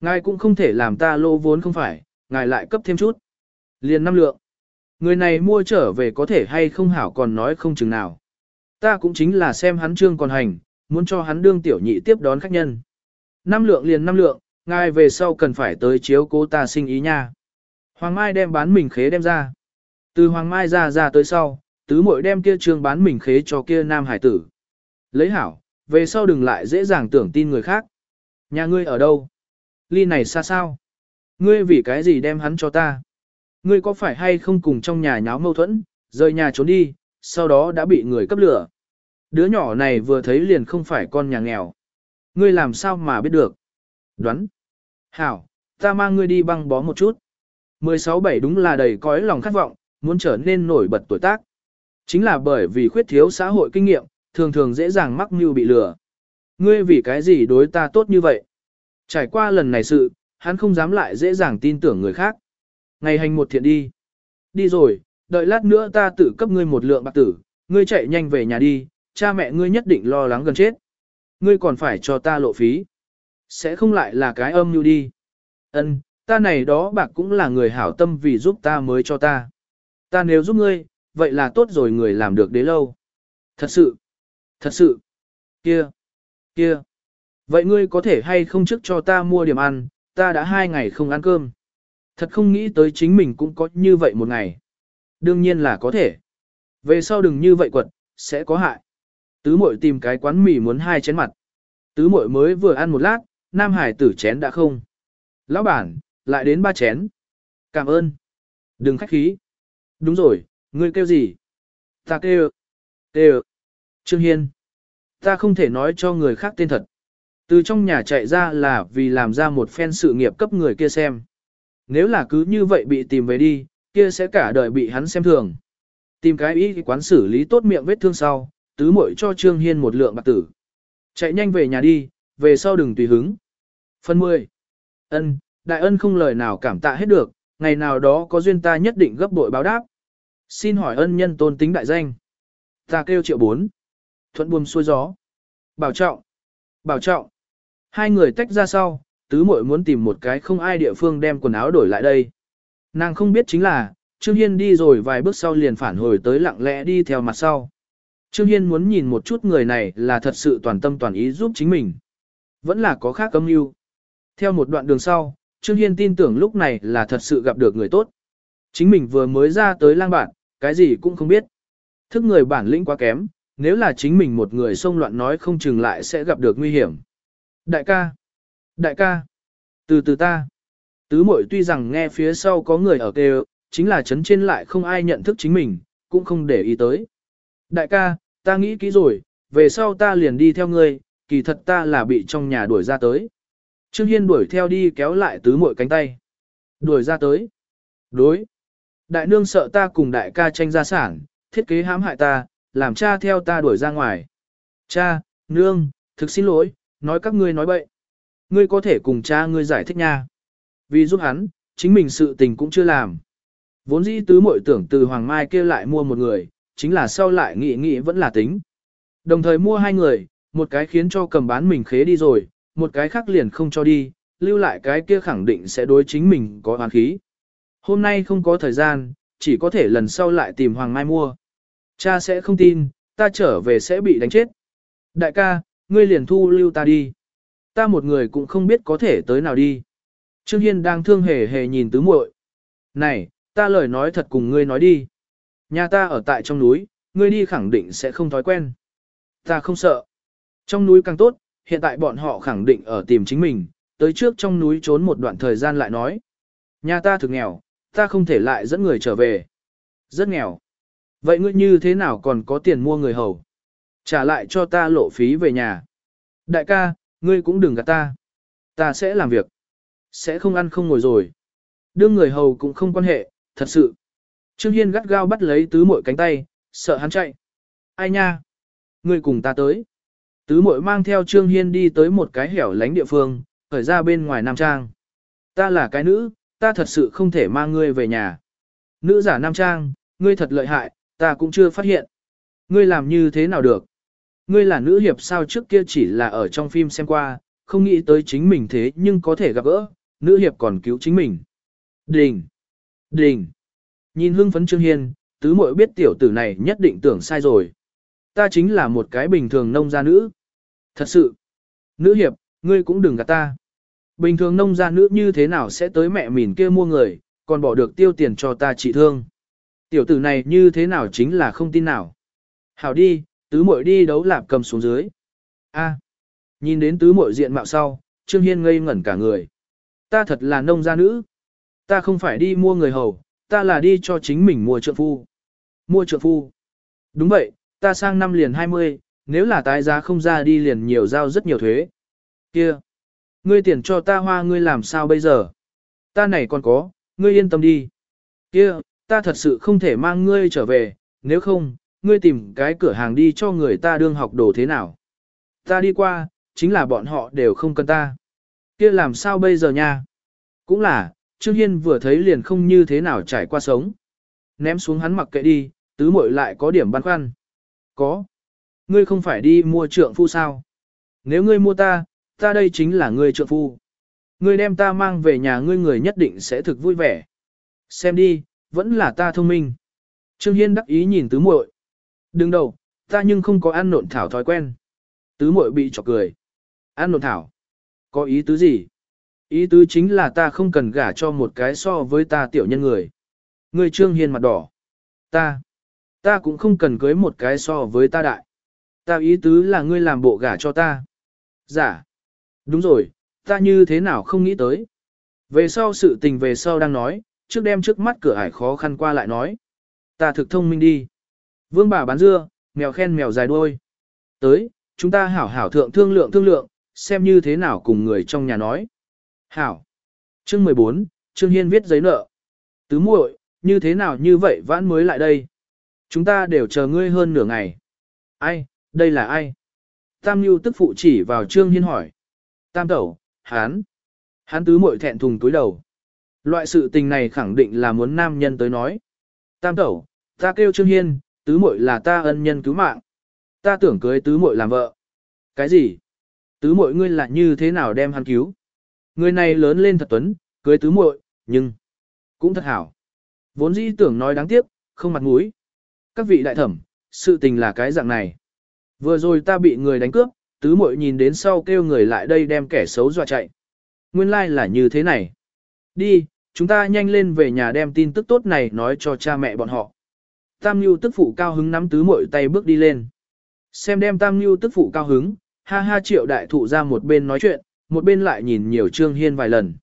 ngài cũng không thể làm ta lô vốn không phải, ngài lại cấp thêm chút. Liền năm lượng. Người này mua trở về có thể hay không hảo còn nói không chừng nào. Ta cũng chính là xem hắn trương còn hành, muốn cho hắn đương tiểu nhị tiếp đón khách nhân. Năm lượng liền năm lượng, Ngài về sau cần phải tới chiếu cố ta sinh ý nha. Hoàng Mai đem bán mình khế đem ra. Từ Hoàng Mai ra ra tới sau, tứ muội đem kia trương bán mình khế cho kia nam hải tử. Lấy hảo, về sau đừng lại dễ dàng tưởng tin người khác. Nhà ngươi ở đâu? Ly này xa sao? Ngươi vì cái gì đem hắn cho ta? Ngươi có phải hay không cùng trong nhà nháo mâu thuẫn, rời nhà trốn đi, sau đó đã bị người cấp lửa. Đứa nhỏ này vừa thấy liền không phải con nhà nghèo. Ngươi làm sao mà biết được? Đoán. Hảo, ta mang ngươi đi băng bó một chút. 16-7 đúng là đầy cõi lòng khát vọng, muốn trở nên nổi bật tuổi tác. Chính là bởi vì khuyết thiếu xã hội kinh nghiệm, thường thường dễ dàng mắc mưu bị lừa. Ngươi vì cái gì đối ta tốt như vậy? Trải qua lần này sự, hắn không dám lại dễ dàng tin tưởng người khác. Ngày hành một thiện đi. Đi rồi, đợi lát nữa ta tự cấp ngươi một lượng bạc tử, ngươi chạy nhanh về nhà đi, cha mẹ ngươi nhất định lo lắng gần chết. Ngươi còn phải cho ta lộ phí. Sẽ không lại là cái âm như đi. Ân, ta này đó bạc cũng là người hảo tâm vì giúp ta mới cho ta. Ta nếu giúp ngươi, vậy là tốt rồi người làm được đấy lâu. Thật sự, thật sự, kia, kia. Vậy ngươi có thể hay không trước cho ta mua điểm ăn, ta đã hai ngày không ăn cơm. Thật không nghĩ tới chính mình cũng có như vậy một ngày. Đương nhiên là có thể. Về sau đừng như vậy quật, sẽ có hại. Tứ mội tìm cái quán mì muốn hai chén mặt. Tứ mội mới vừa ăn một lát, nam hải tử chén đã không. Lão bản, lại đến ba chén. Cảm ơn. Đừng khách khí. Đúng rồi, ngươi kêu gì? Ta kêu. Kêu. Trương Hiên. Ta không thể nói cho người khác tên thật. Từ trong nhà chạy ra là vì làm ra một phen sự nghiệp cấp người kia xem. Nếu là cứ như vậy bị tìm về đi, kia sẽ cả đời bị hắn xem thường. Tìm cái ý quán xử lý tốt miệng vết thương sau, tứ muội cho Trương Hiên một lượng bạc tử. Chạy nhanh về nhà đi, về sau đừng tùy hứng. Phần 10. Ân, đại ân không lời nào cảm tạ hết được, ngày nào đó có duyên ta nhất định gấp bội báo đáp. Xin hỏi ân nhân tôn tính đại danh. Ta kêu triệu bốn. Thuận buồm xuôi gió. Bảo trọng. Bảo trọng. Hai người tách ra sau, tứ muội muốn tìm một cái không ai địa phương đem quần áo đổi lại đây. Nàng không biết chính là, Trương Hiên đi rồi vài bước sau liền phản hồi tới lặng lẽ đi theo mặt sau. Trương Hiên muốn nhìn một chút người này là thật sự toàn tâm toàn ý giúp chính mình. Vẫn là có khác âm mưu. Theo một đoạn đường sau, Trương Hiên tin tưởng lúc này là thật sự gặp được người tốt. Chính mình vừa mới ra tới lang bản, cái gì cũng không biết. Thức người bản lĩnh quá kém, nếu là chính mình một người xông loạn nói không chừng lại sẽ gặp được nguy hiểm. Đại ca! Đại ca! Từ từ ta! Tứ mội tuy rằng nghe phía sau có người ở kêu, chính là chấn trên lại không ai nhận thức chính mình, cũng không để ý tới. Đại ca, ta nghĩ kỹ rồi, về sau ta liền đi theo ngươi, kỳ thật ta là bị trong nhà đuổi ra tới. Trương Hiên đuổi theo đi kéo lại tứ muội cánh tay. Đuổi ra tới. Đối. Đại nương sợ ta cùng đại ca tranh gia sản, thiết kế hãm hại ta, làm cha theo ta đuổi ra ngoài. Cha, nương, thực xin lỗi, nói các ngươi nói bậy. Ngươi có thể cùng cha ngươi giải thích nha. Vì giúp hắn, chính mình sự tình cũng chưa làm. Vốn dĩ tứ muội tưởng từ Hoàng Mai kia lại mua một người, chính là sau lại nghĩ nghĩ vẫn là tính. Đồng thời mua hai người, một cái khiến cho cầm bán mình khế đi rồi, một cái khác liền không cho đi, lưu lại cái kia khẳng định sẽ đối chính mình có hoàn khí. Hôm nay không có thời gian, chỉ có thể lần sau lại tìm Hoàng Mai mua. Cha sẽ không tin, ta trở về sẽ bị đánh chết. Đại ca, ngươi liền thu lưu ta đi. Ta một người cũng không biết có thể tới nào đi. Trương Hiên đang thương hề hề nhìn tứ muội. Này, ta lời nói thật cùng ngươi nói đi. Nhà ta ở tại trong núi, ngươi đi khẳng định sẽ không thói quen. Ta không sợ. Trong núi càng tốt, hiện tại bọn họ khẳng định ở tìm chính mình, tới trước trong núi trốn một đoạn thời gian lại nói. Nhà ta thực nghèo, ta không thể lại dẫn người trở về. Rất nghèo. Vậy ngươi như thế nào còn có tiền mua người hầu? Trả lại cho ta lộ phí về nhà. Đại ca, ngươi cũng đừng gạt ta. Ta sẽ làm việc. Sẽ không ăn không ngồi rồi. Đương người hầu cũng không quan hệ, thật sự. Trương Hiên gắt gao bắt lấy tứ mội cánh tay, sợ hắn chạy. Ai nha? Ngươi cùng ta tới. Tứ muội mang theo Trương Hiên đi tới một cái hẻo lánh địa phương, khởi ra bên ngoài Nam Trang. Ta là cái nữ, ta thật sự không thể mang ngươi về nhà. Nữ giả Nam Trang, ngươi thật lợi hại, ta cũng chưa phát hiện. Ngươi làm như thế nào được? Ngươi là nữ hiệp sao trước kia chỉ là ở trong phim xem qua, không nghĩ tới chính mình thế nhưng có thể gặp gỡ, nữ hiệp còn cứu chính mình. Đình! Đình! Nhìn hưng phấn Trương Hiên, tứ muội biết tiểu tử này nhất định tưởng sai rồi. Ta chính là một cái bình thường nông gia nữ. Thật sự! Nữ hiệp, ngươi cũng đừng gạt ta. Bình thường nông gia nữ như thế nào sẽ tới mẹ mìn kia mua người, còn bỏ được tiêu tiền cho ta trị thương. Tiểu tử này như thế nào chính là không tin nào. Hảo đi, tứ muội đi đấu lạp cầm xuống dưới. A, nhìn đến tứ muội diện mạo sau, Trương Hiên ngây ngẩn cả người. Ta thật là nông gia nữ. Ta không phải đi mua người hầu, ta là đi cho chính mình mua trượng phu. Mua trượng phu. Đúng vậy, ta sang năm liền 20, nếu là tái giá không ra đi liền nhiều giao rất nhiều thuế. Kia, ngươi tiền cho ta hoa ngươi làm sao bây giờ? Ta này còn có, ngươi yên tâm đi. Kia, ta thật sự không thể mang ngươi trở về, nếu không, ngươi tìm cái cửa hàng đi cho người ta đương học đồ thế nào. Ta đi qua, chính là bọn họ đều không cần ta. Kia làm sao bây giờ nha? Cũng là, Trương Hiên vừa thấy liền không như thế nào trải qua sống. Ném xuống hắn mặc kệ đi, tứ muội lại có điểm băn khoăn. Có. Ngươi không phải đi mua trượng phu sao? Nếu ngươi mua ta, ta đây chính là ngươi trượng phu. Ngươi đem ta mang về nhà ngươi người nhất định sẽ thực vui vẻ. Xem đi, vẫn là ta thông minh. Trương Hiên đắc ý nhìn tứ muội. Đừng đầu, ta nhưng không có ăn nộn thảo thói quen. Tứ muội bị chọc cười. Ăn nộn thảo. Có ý tứ gì? Ý tứ chính là ta không cần gả cho một cái so với ta tiểu nhân người. Ngươi Trương Hiên mặt đỏ. Ta. Ta cũng không cần cưới một cái so với ta đại. Ta ý tứ là ngươi làm bộ gả cho ta. Giả. Dạ. Đúng rồi, ta như thế nào không nghĩ tới. Về sau sự tình về sau đang nói, trước đem trước mắt cửa ải khó khăn qua lại nói. Ta thực thông minh đi. Vương bà bán dưa, mèo khen mèo dài đuôi. Tới, chúng ta hảo hảo thượng thương lượng thương lượng, xem như thế nào cùng người trong nhà nói. Hảo. Chương 14, Trương Hiên viết giấy nợ. Tứ muội, như thế nào như vậy vãn mới lại đây? Chúng ta đều chờ ngươi hơn nửa ngày. Ai, đây là ai? Tam Nhu tức phụ chỉ vào Trương Hiên hỏi. Tam tẩu, hán. Hán tứ muội thẹn thùng túi đầu. Loại sự tình này khẳng định là muốn nam nhân tới nói. Tam tẩu, ta kêu Trương Hiên, tứ muội là ta ân nhân cứu mạng. Ta tưởng cưới tứ muội làm vợ. Cái gì? Tứ muội ngươi là như thế nào đem hắn cứu? Người này lớn lên thật tuấn, cưới tứ muội, nhưng cũng thật hảo. Vốn dĩ tưởng nói đáng tiếc, không mặt mũi. Các vị đại thẩm, sự tình là cái dạng này. Vừa rồi ta bị người đánh cướp, tứ muội nhìn đến sau kêu người lại đây đem kẻ xấu dọa chạy. Nguyên lai like là như thế này. Đi, chúng ta nhanh lên về nhà đem tin tức tốt này nói cho cha mẹ bọn họ. Tam Nhu tức phụ cao hứng nắm tứ muội tay bước đi lên. Xem đem Tam Nhu tức phụ cao hứng, ha ha triệu đại thụ ra một bên nói chuyện, một bên lại nhìn nhiều Trương Hiên vài lần.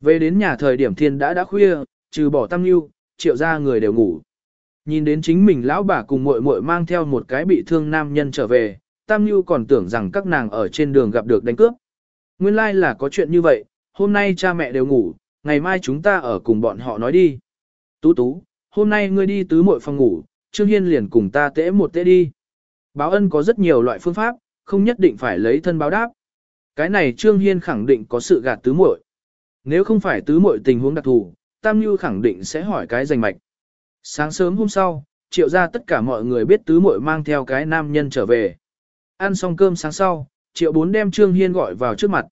Về đến nhà thời điểm thiên đã đã khuya, trừ bỏ Tam Nhu, triệu ra người đều ngủ. Nhìn đến chính mình lão bà cùng muội muội mang theo một cái bị thương nam nhân trở về, Tam Nhu còn tưởng rằng các nàng ở trên đường gặp được đánh cướp. Nguyên lai like là có chuyện như vậy, hôm nay cha mẹ đều ngủ, ngày mai chúng ta ở cùng bọn họ nói đi. Tú tú, hôm nay ngươi đi tứ muội phòng ngủ, Trương Hiên liền cùng ta tễ một tễ đi. Báo ân có rất nhiều loại phương pháp, không nhất định phải lấy thân báo đáp. Cái này Trương Hiên khẳng định có sự gạt tứ muội. Nếu không phải tứ muội tình huống đặc thù, Tam Nhu khẳng định sẽ hỏi cái danh mạch. Sáng sớm hôm sau, triệu ra tất cả mọi người biết tứ muội mang theo cái nam nhân trở về. Ăn xong cơm sáng sau, triệu bốn đem Trương Hiên gọi vào trước mặt.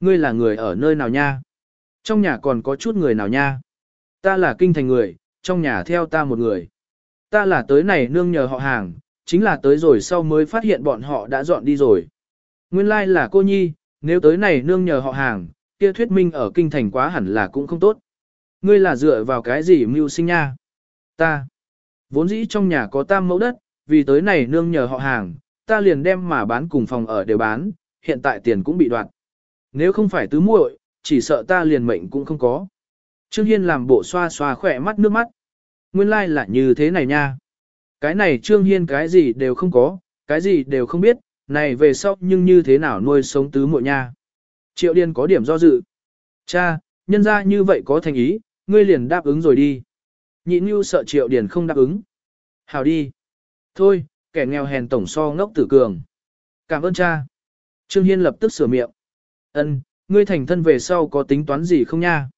Ngươi là người ở nơi nào nha? Trong nhà còn có chút người nào nha? Ta là kinh thành người, trong nhà theo ta một người. Ta là tới này nương nhờ họ hàng, chính là tới rồi sau mới phát hiện bọn họ đã dọn đi rồi. Nguyên lai like là cô nhi, nếu tới này nương nhờ họ hàng, kia thuyết minh ở kinh thành quá hẳn là cũng không tốt. Ngươi là dựa vào cái gì mưu sinh nha? Ta. Vốn dĩ trong nhà có tam mẫu đất, vì tới này nương nhờ họ hàng, ta liền đem mà bán cùng phòng ở đều bán, hiện tại tiền cũng bị đoạt. Nếu không phải tứ muội, chỉ sợ ta liền mệnh cũng không có. Trương Hiên làm bộ xoa xoa khỏe mắt nước mắt. Nguyên lai like là như thế này nha. Cái này Trương Hiên cái gì đều không có, cái gì đều không biết, này về sau nhưng như thế nào nuôi sống tứ muội nha. Triệu Điên có điểm do dự. Cha, nhân ra như vậy có thành ý, ngươi liền đáp ứng rồi đi. Nhị Nhu sợ Triệu Điền không đáp ứng. Hào đi. Thôi, kẻ nghèo hèn tổng so ngốc tử cường. Cảm ơn cha. Trương Hiên lập tức sửa miệng. Ân, ngươi thành thân về sau có tính toán gì không nha?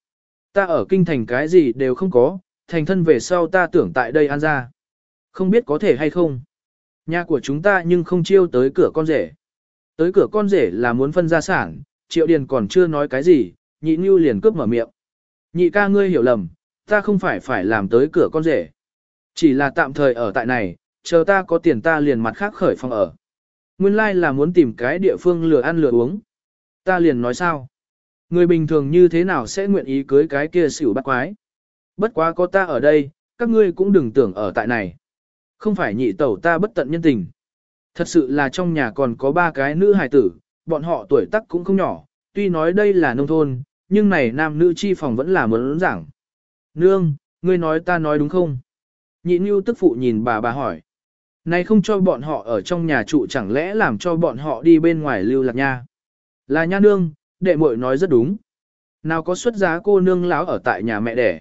Ta ở kinh thành cái gì đều không có, thành thân về sau ta tưởng tại đây ăn ra. Không biết có thể hay không? Nhà của chúng ta nhưng không chiêu tới cửa con rể. Tới cửa con rể là muốn phân gia sản, triệu điền còn chưa nói cái gì, nhị như liền cướp mở miệng. Nhị ca ngươi hiểu lầm, ta không phải phải làm tới cửa con rể. Chỉ là tạm thời ở tại này, chờ ta có tiền ta liền mặt khác khởi phòng ở. Nguyên lai like là muốn tìm cái địa phương lừa ăn lừa uống. Ta liền nói sao? Người bình thường như thế nào sẽ nguyện ý cưới cái kia xỉu bắt quái. Bất quá có ta ở đây, các ngươi cũng đừng tưởng ở tại này. Không phải nhị tẩu ta bất tận nhân tình. Thật sự là trong nhà còn có ba cái nữ hài tử, bọn họ tuổi tác cũng không nhỏ, tuy nói đây là nông thôn, nhưng này nam nữ chi phòng vẫn là muốn giảng. Nương, ngươi nói ta nói đúng không? Nhị Nhu tức phụ nhìn bà bà hỏi. Này không cho bọn họ ở trong nhà trụ chẳng lẽ làm cho bọn họ đi bên ngoài lưu lạc nha. Là nha nương, đệ muội nói rất đúng. Nào có xuất giá cô nương láo ở tại nhà mẹ đẻ.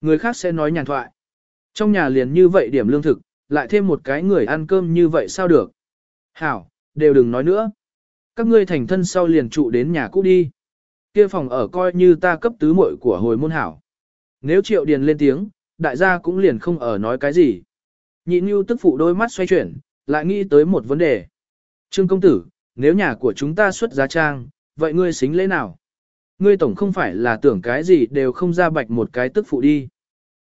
Người khác sẽ nói nhàn thoại. Trong nhà liền như vậy điểm lương thực, lại thêm một cái người ăn cơm như vậy sao được. Hảo, đều đừng nói nữa. Các ngươi thành thân sau liền trụ đến nhà cũ đi. Kia phòng ở coi như ta cấp tứ muội của hồi môn hảo. Nếu triệu điền lên tiếng, đại gia cũng liền không ở nói cái gì. Nhị Nhu tức phụ đôi mắt xoay chuyển, lại nghĩ tới một vấn đề. Trương công tử, nếu nhà của chúng ta xuất giá trang, vậy ngươi xính lễ nào? Ngươi tổng không phải là tưởng cái gì đều không ra bạch một cái tức phụ đi.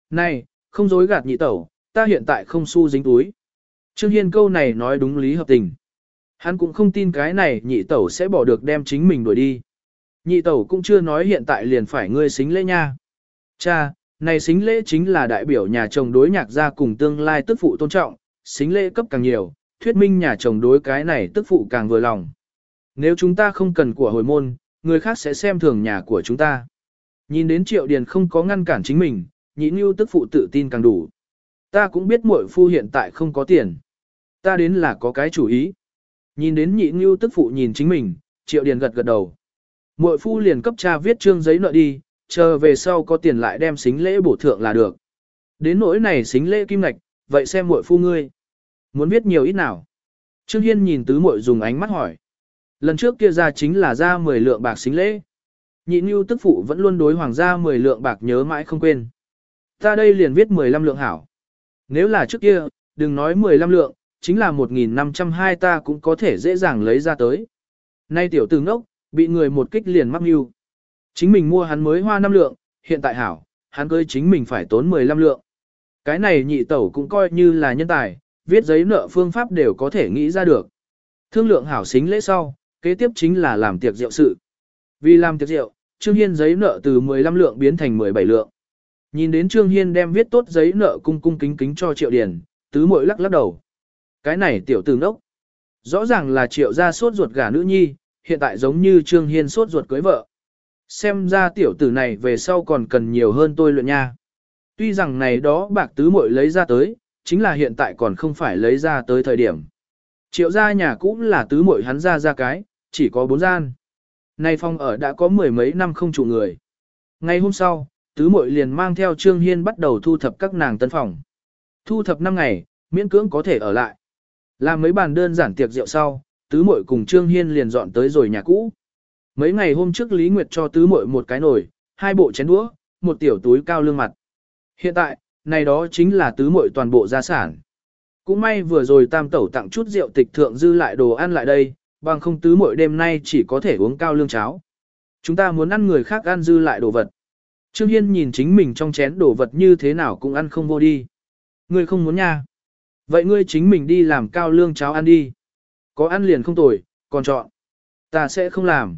Này, không dối gạt nhị tẩu, ta hiện tại không xu dính túi. Trương Hiên câu này nói đúng lý hợp tình. Hắn cũng không tin cái này nhị tẩu sẽ bỏ được đem chính mình đuổi đi. Nhị tẩu cũng chưa nói hiện tại liền phải ngươi xính lễ nha. Cha, này xính lễ chính là đại biểu nhà chồng đối nhạc gia cùng tương lai tức phụ tôn trọng, xính lễ cấp càng nhiều, thuyết minh nhà chồng đối cái này tức phụ càng vừa lòng. Nếu chúng ta không cần của hồi môn, người khác sẽ xem thường nhà của chúng ta. Nhìn đến triệu điền không có ngăn cản chính mình, nhị như tức phụ tự tin càng đủ. Ta cũng biết muội phu hiện tại không có tiền. Ta đến là có cái chủ ý. Nhìn đến nhị như tức phụ nhìn chính mình, triệu điền gật gật đầu. Muội phu liền cấp cha viết trương giấy nợ đi, chờ về sau có tiền lại đem xính lễ bổ thượng là được. Đến nỗi này xính lễ kim ngạch, vậy xem muội phu ngươi. Muốn biết nhiều ít nào? Trương Hiên nhìn tứ muội dùng ánh mắt hỏi. Lần trước kia ra chính là ra 10 lượng bạc xính lễ. Nhị Nhu tức phụ vẫn luôn đối hoàng gia 10 lượng bạc nhớ mãi không quên. Ta đây liền viết 15 lượng hảo. Nếu là trước kia, đừng nói 15 lượng, chính là 1.502 ta cũng có thể dễ dàng lấy ra tới. Nay tiểu tử ngốc, bị người một kích liền mắc mưu. Chính mình mua hắn mới hoa 5 lượng, hiện tại hảo, hắn cưới chính mình phải tốn 15 lượng. Cái này nhị tẩu cũng coi như là nhân tài, viết giấy nợ phương pháp đều có thể nghĩ ra được. Thương lượng hảo xính lễ sau, kế tiếp chính là làm tiệc rượu sự. Vì làm tiệc rượu, Trương Hiên giấy nợ từ 15 lượng biến thành 17 lượng. Nhìn đến Trương Hiên đem viết tốt giấy nợ cung cung kính kính cho Triệu Điền, tứ muội lắc lắc đầu. Cái này tiểu tử ngốc. Rõ ràng là Triệu gia sốt ruột gả nữ nhi, hiện tại giống như Trương Hiên sốt ruột cưới vợ. Xem ra tiểu tử này về sau còn cần nhiều hơn tôi luyện nha. Tuy rằng này đó bạc tứ muội lấy ra tới, chính là hiện tại còn không phải lấy ra tới thời điểm. Triệu gia nhà cũng là tứ muội hắn ra ra cái, chỉ có bốn gian. Nay phong ở đã có mười mấy năm không chủ người. Ngày hôm sau, tứ muội liền mang theo Trương Hiên bắt đầu thu thập các nàng tân phòng. Thu thập năm ngày, miễn cưỡng có thể ở lại. Làm mấy bàn đơn giản tiệc rượu sau, tứ muội cùng Trương Hiên liền dọn tới rồi nhà cũ. Mấy ngày hôm trước Lý Nguyệt cho tứ muội một cái nồi, hai bộ chén đũa, một tiểu túi cao lương mặt. Hiện tại, này đó chính là tứ muội toàn bộ gia sản. Cũng may vừa rồi tam tẩu tặng chút rượu tịch thượng dư lại đồ ăn lại đây, bằng không tứ muội đêm nay chỉ có thể uống cao lương cháo. Chúng ta muốn ăn người khác ăn dư lại đồ vật. Trương Hiên nhìn chính mình trong chén đồ vật như thế nào cũng ăn không vô đi. Ngươi không muốn nha. Vậy ngươi chính mình đi làm cao lương cháo ăn đi. Có ăn liền không tồi, còn chọn. Ta sẽ không làm.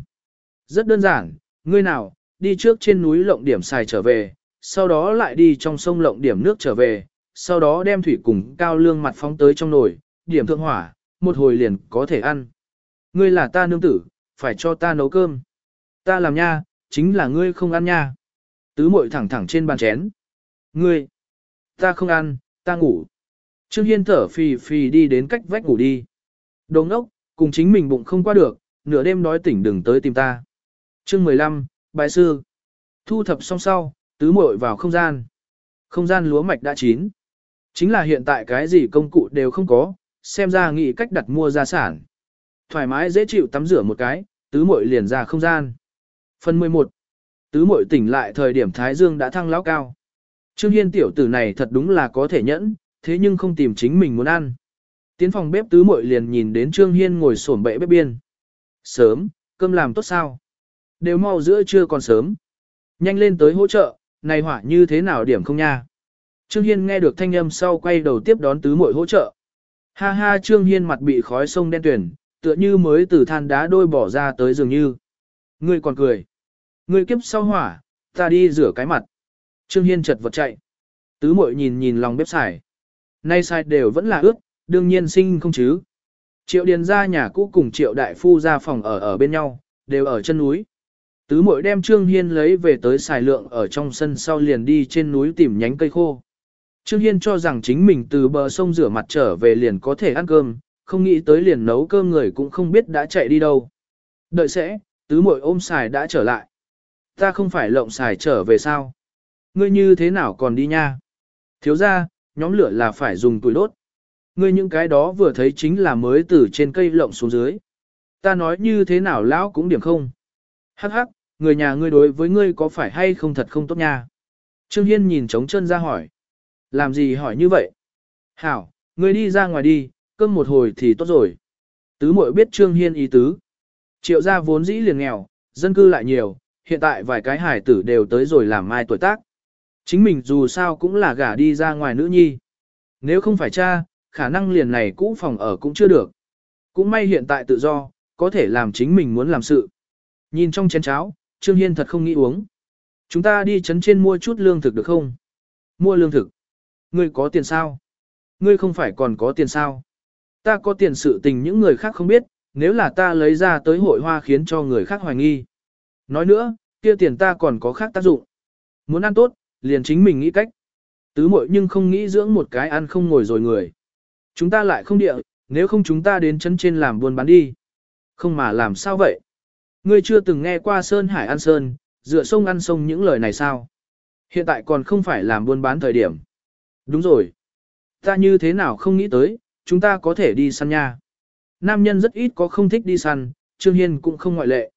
Rất đơn giản, ngươi nào, đi trước trên núi lộng điểm xài trở về, sau đó lại đi trong sông lộng điểm nước trở về, sau đó đem thủy cùng cao lương mặt phóng tới trong nồi, điểm thượng hỏa, một hồi liền có thể ăn. Ngươi là ta nương tử, phải cho ta nấu cơm. Ta làm nha, chính là ngươi không ăn nha. Tứ muội thẳng thẳng trên bàn chén. Ngươi, ta không ăn, ta ngủ. Trương Hiên thở phì phì đi đến cách vách ngủ đi. Đồ ngốc, cùng chính mình bụng không qua được, nửa đêm đói tỉnh đừng tới tìm ta. Chương 15, Bài sư. Thu thập xong sau, tứ muội vào không gian. Không gian lúa mạch đã chín. Chính là hiện tại cái gì công cụ đều không có, xem ra nghĩ cách đặt mua gia sản. Thoải mái dễ chịu tắm rửa một cái, tứ muội liền ra không gian. Phần 11. Tứ muội tỉnh lại thời điểm Thái Dương đã thăng lão cao. Trương Hiên tiểu tử này thật đúng là có thể nhẫn, thế nhưng không tìm chính mình muốn ăn. Tiến phòng bếp tứ muội liền nhìn đến Trương Hiên ngồi xổm bệ bếp biên. Sớm, cơm làm tốt sao? Đều mau giữa trưa còn sớm. Nhanh lên tới hỗ trợ, này hỏa như thế nào điểm không nha? Trương Hiên nghe được thanh âm sau quay đầu tiếp đón tứ muội hỗ trợ. Ha ha Trương Hiên mặt bị khói sông đen tuyển, tựa như mới từ than đá đôi bỏ ra tới dường như. Ngươi còn cười. Ngươi kiếp sau hỏa, ta đi rửa cái mặt. Trương Hiên chật vật chạy. Tứ muội nhìn nhìn lòng bếp xài. Nay xài đều vẫn là ướt, đương nhiên sinh không chứ. Triệu điền ra nhà cũ cùng triệu đại phu ra phòng ở ở bên nhau, đều ở chân núi. Tứ muội đem Trương Hiên lấy về tới xài lượng ở trong sân sau liền đi trên núi tìm nhánh cây khô. Trương Hiên cho rằng chính mình từ bờ sông rửa mặt trở về liền có thể ăn cơm, không nghĩ tới liền nấu cơm người cũng không biết đã chạy đi đâu. Đợi sẽ, tứ muội ôm xài đã trở lại. Ta không phải lộng xài trở về sao? Ngươi như thế nào còn đi nha? Thiếu ra, nhóm lửa là phải dùng tuổi đốt. Ngươi những cái đó vừa thấy chính là mới từ trên cây lộng xuống dưới. Ta nói như thế nào lão cũng điểm không. Hắc hắc, người nhà ngươi đối với ngươi có phải hay không thật không tốt nha. Trương Hiên nhìn trống chân ra hỏi. Làm gì hỏi như vậy? Hảo, ngươi đi ra ngoài đi, cơm một hồi thì tốt rồi. Tứ Muội biết Trương Hiên ý tứ. Triệu gia vốn dĩ liền nghèo, dân cư lại nhiều, hiện tại vài cái hải tử đều tới rồi làm mai tuổi tác. Chính mình dù sao cũng là gả đi ra ngoài nữ nhi. Nếu không phải cha, khả năng liền này cũ phòng ở cũng chưa được. Cũng may hiện tại tự do, có thể làm chính mình muốn làm sự. Nhìn trong chén cháo, Trương Hiên thật không nghĩ uống. Chúng ta đi chấn trên mua chút lương thực được không? Mua lương thực. Ngươi có tiền sao? Ngươi không phải còn có tiền sao? Ta có tiền sự tình những người khác không biết, nếu là ta lấy ra tới hội hoa khiến cho người khác hoài nghi. Nói nữa, kia tiền ta còn có khác tác dụng. Muốn ăn tốt, liền chính mình nghĩ cách. Tứ muội nhưng không nghĩ dưỡng một cái ăn không ngồi rồi người. Chúng ta lại không địa, nếu không chúng ta đến chấn trên làm buôn bán đi. Không mà làm sao vậy? Ngươi chưa từng nghe qua Sơn Hải ăn Sơn, dựa sông ăn sông những lời này sao? Hiện tại còn không phải làm buôn bán thời điểm. Đúng rồi. Ta như thế nào không nghĩ tới, chúng ta có thể đi săn nha. Nam nhân rất ít có không thích đi săn, Trương Hiên cũng không ngoại lệ.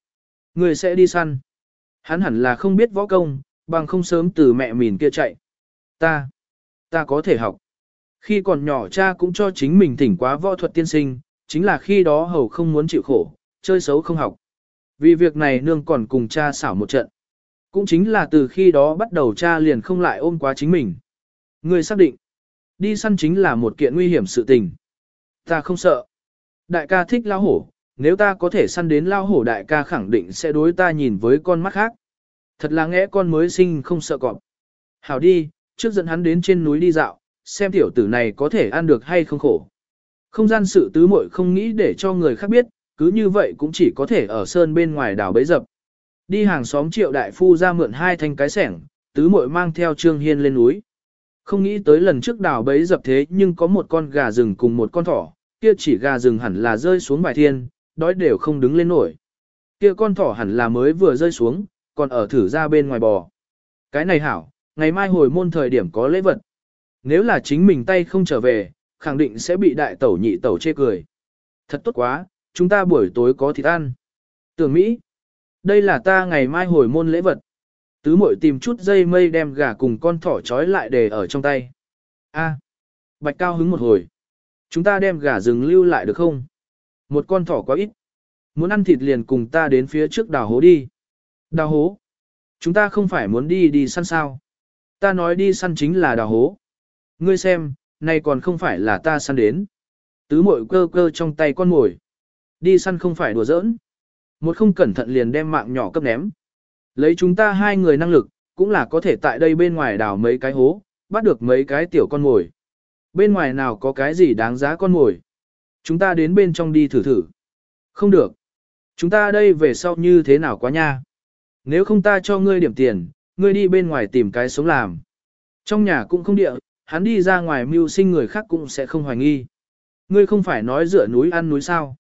Người sẽ đi săn. Hắn hẳn là không biết võ công, bằng không sớm từ mẹ mìn kia chạy. Ta, ta có thể học. Khi còn nhỏ cha cũng cho chính mình thỉnh quá võ thuật tiên sinh, chính là khi đó hầu không muốn chịu khổ, chơi xấu không học. Vì việc này nương còn cùng cha xảo một trận. Cũng chính là từ khi đó bắt đầu cha liền không lại ôm quá chính mình. Người xác định, đi săn chính là một kiện nguy hiểm sự tình. Ta không sợ. Đại ca thích lao hổ, nếu ta có thể săn đến lao hổ đại ca khẳng định sẽ đối ta nhìn với con mắt khác. Thật là ngẽ con mới sinh không sợ cọp. Hảo đi, trước dẫn hắn đến trên núi đi dạo, xem tiểu tử này có thể ăn được hay không khổ. Không gian sự tứ muội không nghĩ để cho người khác biết, cứ như vậy cũng chỉ có thể ở sơn bên ngoài đảo bấy dập. Đi hàng xóm triệu đại phu ra mượn hai thanh cái sẻng, tứ muội mang theo Trương Hiên lên núi. Không nghĩ tới lần trước đảo bấy dập thế nhưng có một con gà rừng cùng một con thỏ, kia chỉ gà rừng hẳn là rơi xuống bài thiên, đói đều không đứng lên nổi. Kia con thỏ hẳn là mới vừa rơi xuống, còn ở thử ra bên ngoài bò. Cái này hảo, ngày mai hồi môn thời điểm có lễ vật. Nếu là chính mình tay không trở về, khẳng định sẽ bị đại tẩu nhị tẩu chê cười. Thật tốt quá, chúng ta buổi tối có thịt ăn. Tưởng Mỹ, đây là ta ngày mai hồi môn lễ vật. Tứ mội tìm chút dây mây đem gà cùng con thỏ trói lại để ở trong tay. A, bạch cao hứng một hồi. Chúng ta đem gà rừng lưu lại được không? Một con thỏ quá ít. Muốn ăn thịt liền cùng ta đến phía trước đào hố đi. Đào hố? Chúng ta không phải muốn đi đi săn sao? Ta nói đi săn chính là đào hố. Ngươi xem, này còn không phải là ta săn đến. Tứ mội cơ cơ trong tay con mồi. Đi săn không phải đùa giỡn. Một không cẩn thận liền đem mạng nhỏ cấp ném. Lấy chúng ta hai người năng lực, cũng là có thể tại đây bên ngoài đào mấy cái hố, bắt được mấy cái tiểu con mồi. Bên ngoài nào có cái gì đáng giá con mồi. Chúng ta đến bên trong đi thử thử. Không được. Chúng ta đây về sau như thế nào quá nha. Nếu không ta cho ngươi điểm tiền, ngươi đi bên ngoài tìm cái sống làm. Trong nhà cũng không địa, hắn đi ra ngoài mưu sinh người khác cũng sẽ không hoài nghi. Ngươi không phải nói dựa núi ăn núi sao.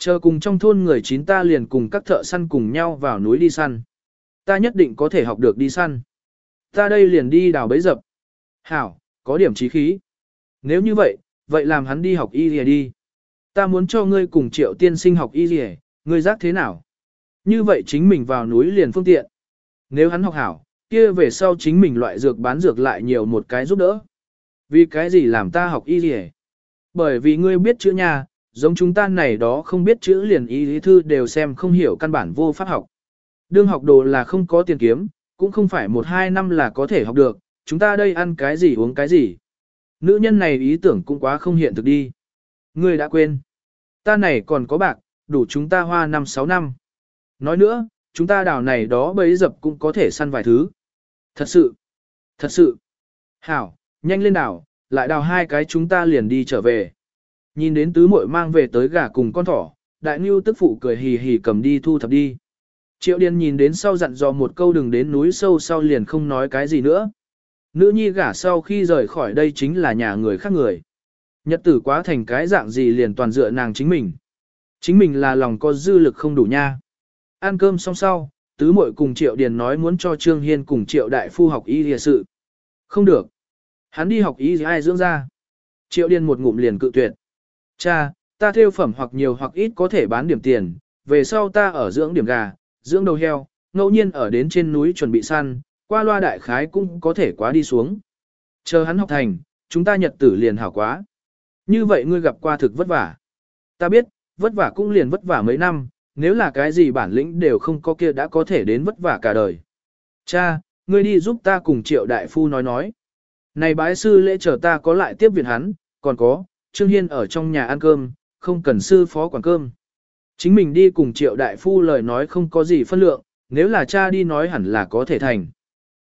Chờ cùng trong thôn người chín ta liền cùng các thợ săn cùng nhau vào núi đi săn. Ta nhất định có thể học được đi săn. Ta đây liền đi đào bấy dập. Hảo, có điểm trí khí. Nếu như vậy, vậy làm hắn đi học y lìa đi. Ta muốn cho ngươi cùng triệu tiên sinh học y lìa, ngươi giác thế nào? Như vậy chính mình vào núi liền phương tiện. Nếu hắn học hảo, kia về sau chính mình loại dược bán dược lại nhiều một cái giúp đỡ. Vì cái gì làm ta học y lìa? Bởi vì ngươi biết chữ nhà, giống chúng ta này đó không biết chữ liền ý lý thư đều xem không hiểu căn bản vô pháp học. Đương học đồ là không có tiền kiếm, cũng không phải một hai năm là có thể học được, chúng ta đây ăn cái gì uống cái gì. Nữ nhân này ý tưởng cũng quá không hiện thực đi. Ngươi đã quên. Ta này còn có bạc, đủ chúng ta hoa năm sáu năm. Nói nữa, chúng ta đào này đó bấy dập cũng có thể săn vài thứ. Thật sự, thật sự. Hảo, nhanh lên đào, lại đào hai cái chúng ta liền đi trở về. Nhìn đến tứ muội mang về tới gà cùng con thỏ, đại ngưu tức phụ cười hì hì cầm đi thu thập đi. Triệu Điền nhìn đến sau dặn dò một câu đừng đến núi sâu sau liền không nói cái gì nữa. Nữ nhi gả sau khi rời khỏi đây chính là nhà người khác người. Nhật tử quá thành cái dạng gì liền toàn dựa nàng chính mình. Chính mình là lòng có dư lực không đủ nha. Ăn cơm xong sau, tứ muội cùng Triệu Điền nói muốn cho Trương Hiên cùng Triệu Đại Phu học y lìa sự. Không được. Hắn đi học y ai dưỡng ra. Triệu Điền một ngụm liền cự tuyệt. Cha, ta theo phẩm hoặc nhiều hoặc ít có thể bán điểm tiền, về sau ta ở dưỡng điểm gà, dưỡng đầu heo, ngẫu nhiên ở đến trên núi chuẩn bị săn, qua loa đại khái cũng có thể quá đi xuống. Chờ hắn học thành, chúng ta nhật tử liền hảo quá. Như vậy ngươi gặp qua thực vất vả. Ta biết, vất vả cũng liền vất vả mấy năm, nếu là cái gì bản lĩnh đều không có kia đã có thể đến vất vả cả đời. Cha, ngươi đi giúp ta cùng triệu đại phu nói nói. Này bái sư lễ chờ ta có lại tiếp viện hắn, còn có, Trương Hiên ở trong nhà ăn cơm, không cần sư phó quản cơm. Chính mình đi cùng triệu đại phu lời nói không có gì phân lượng, nếu là cha đi nói hẳn là có thể thành.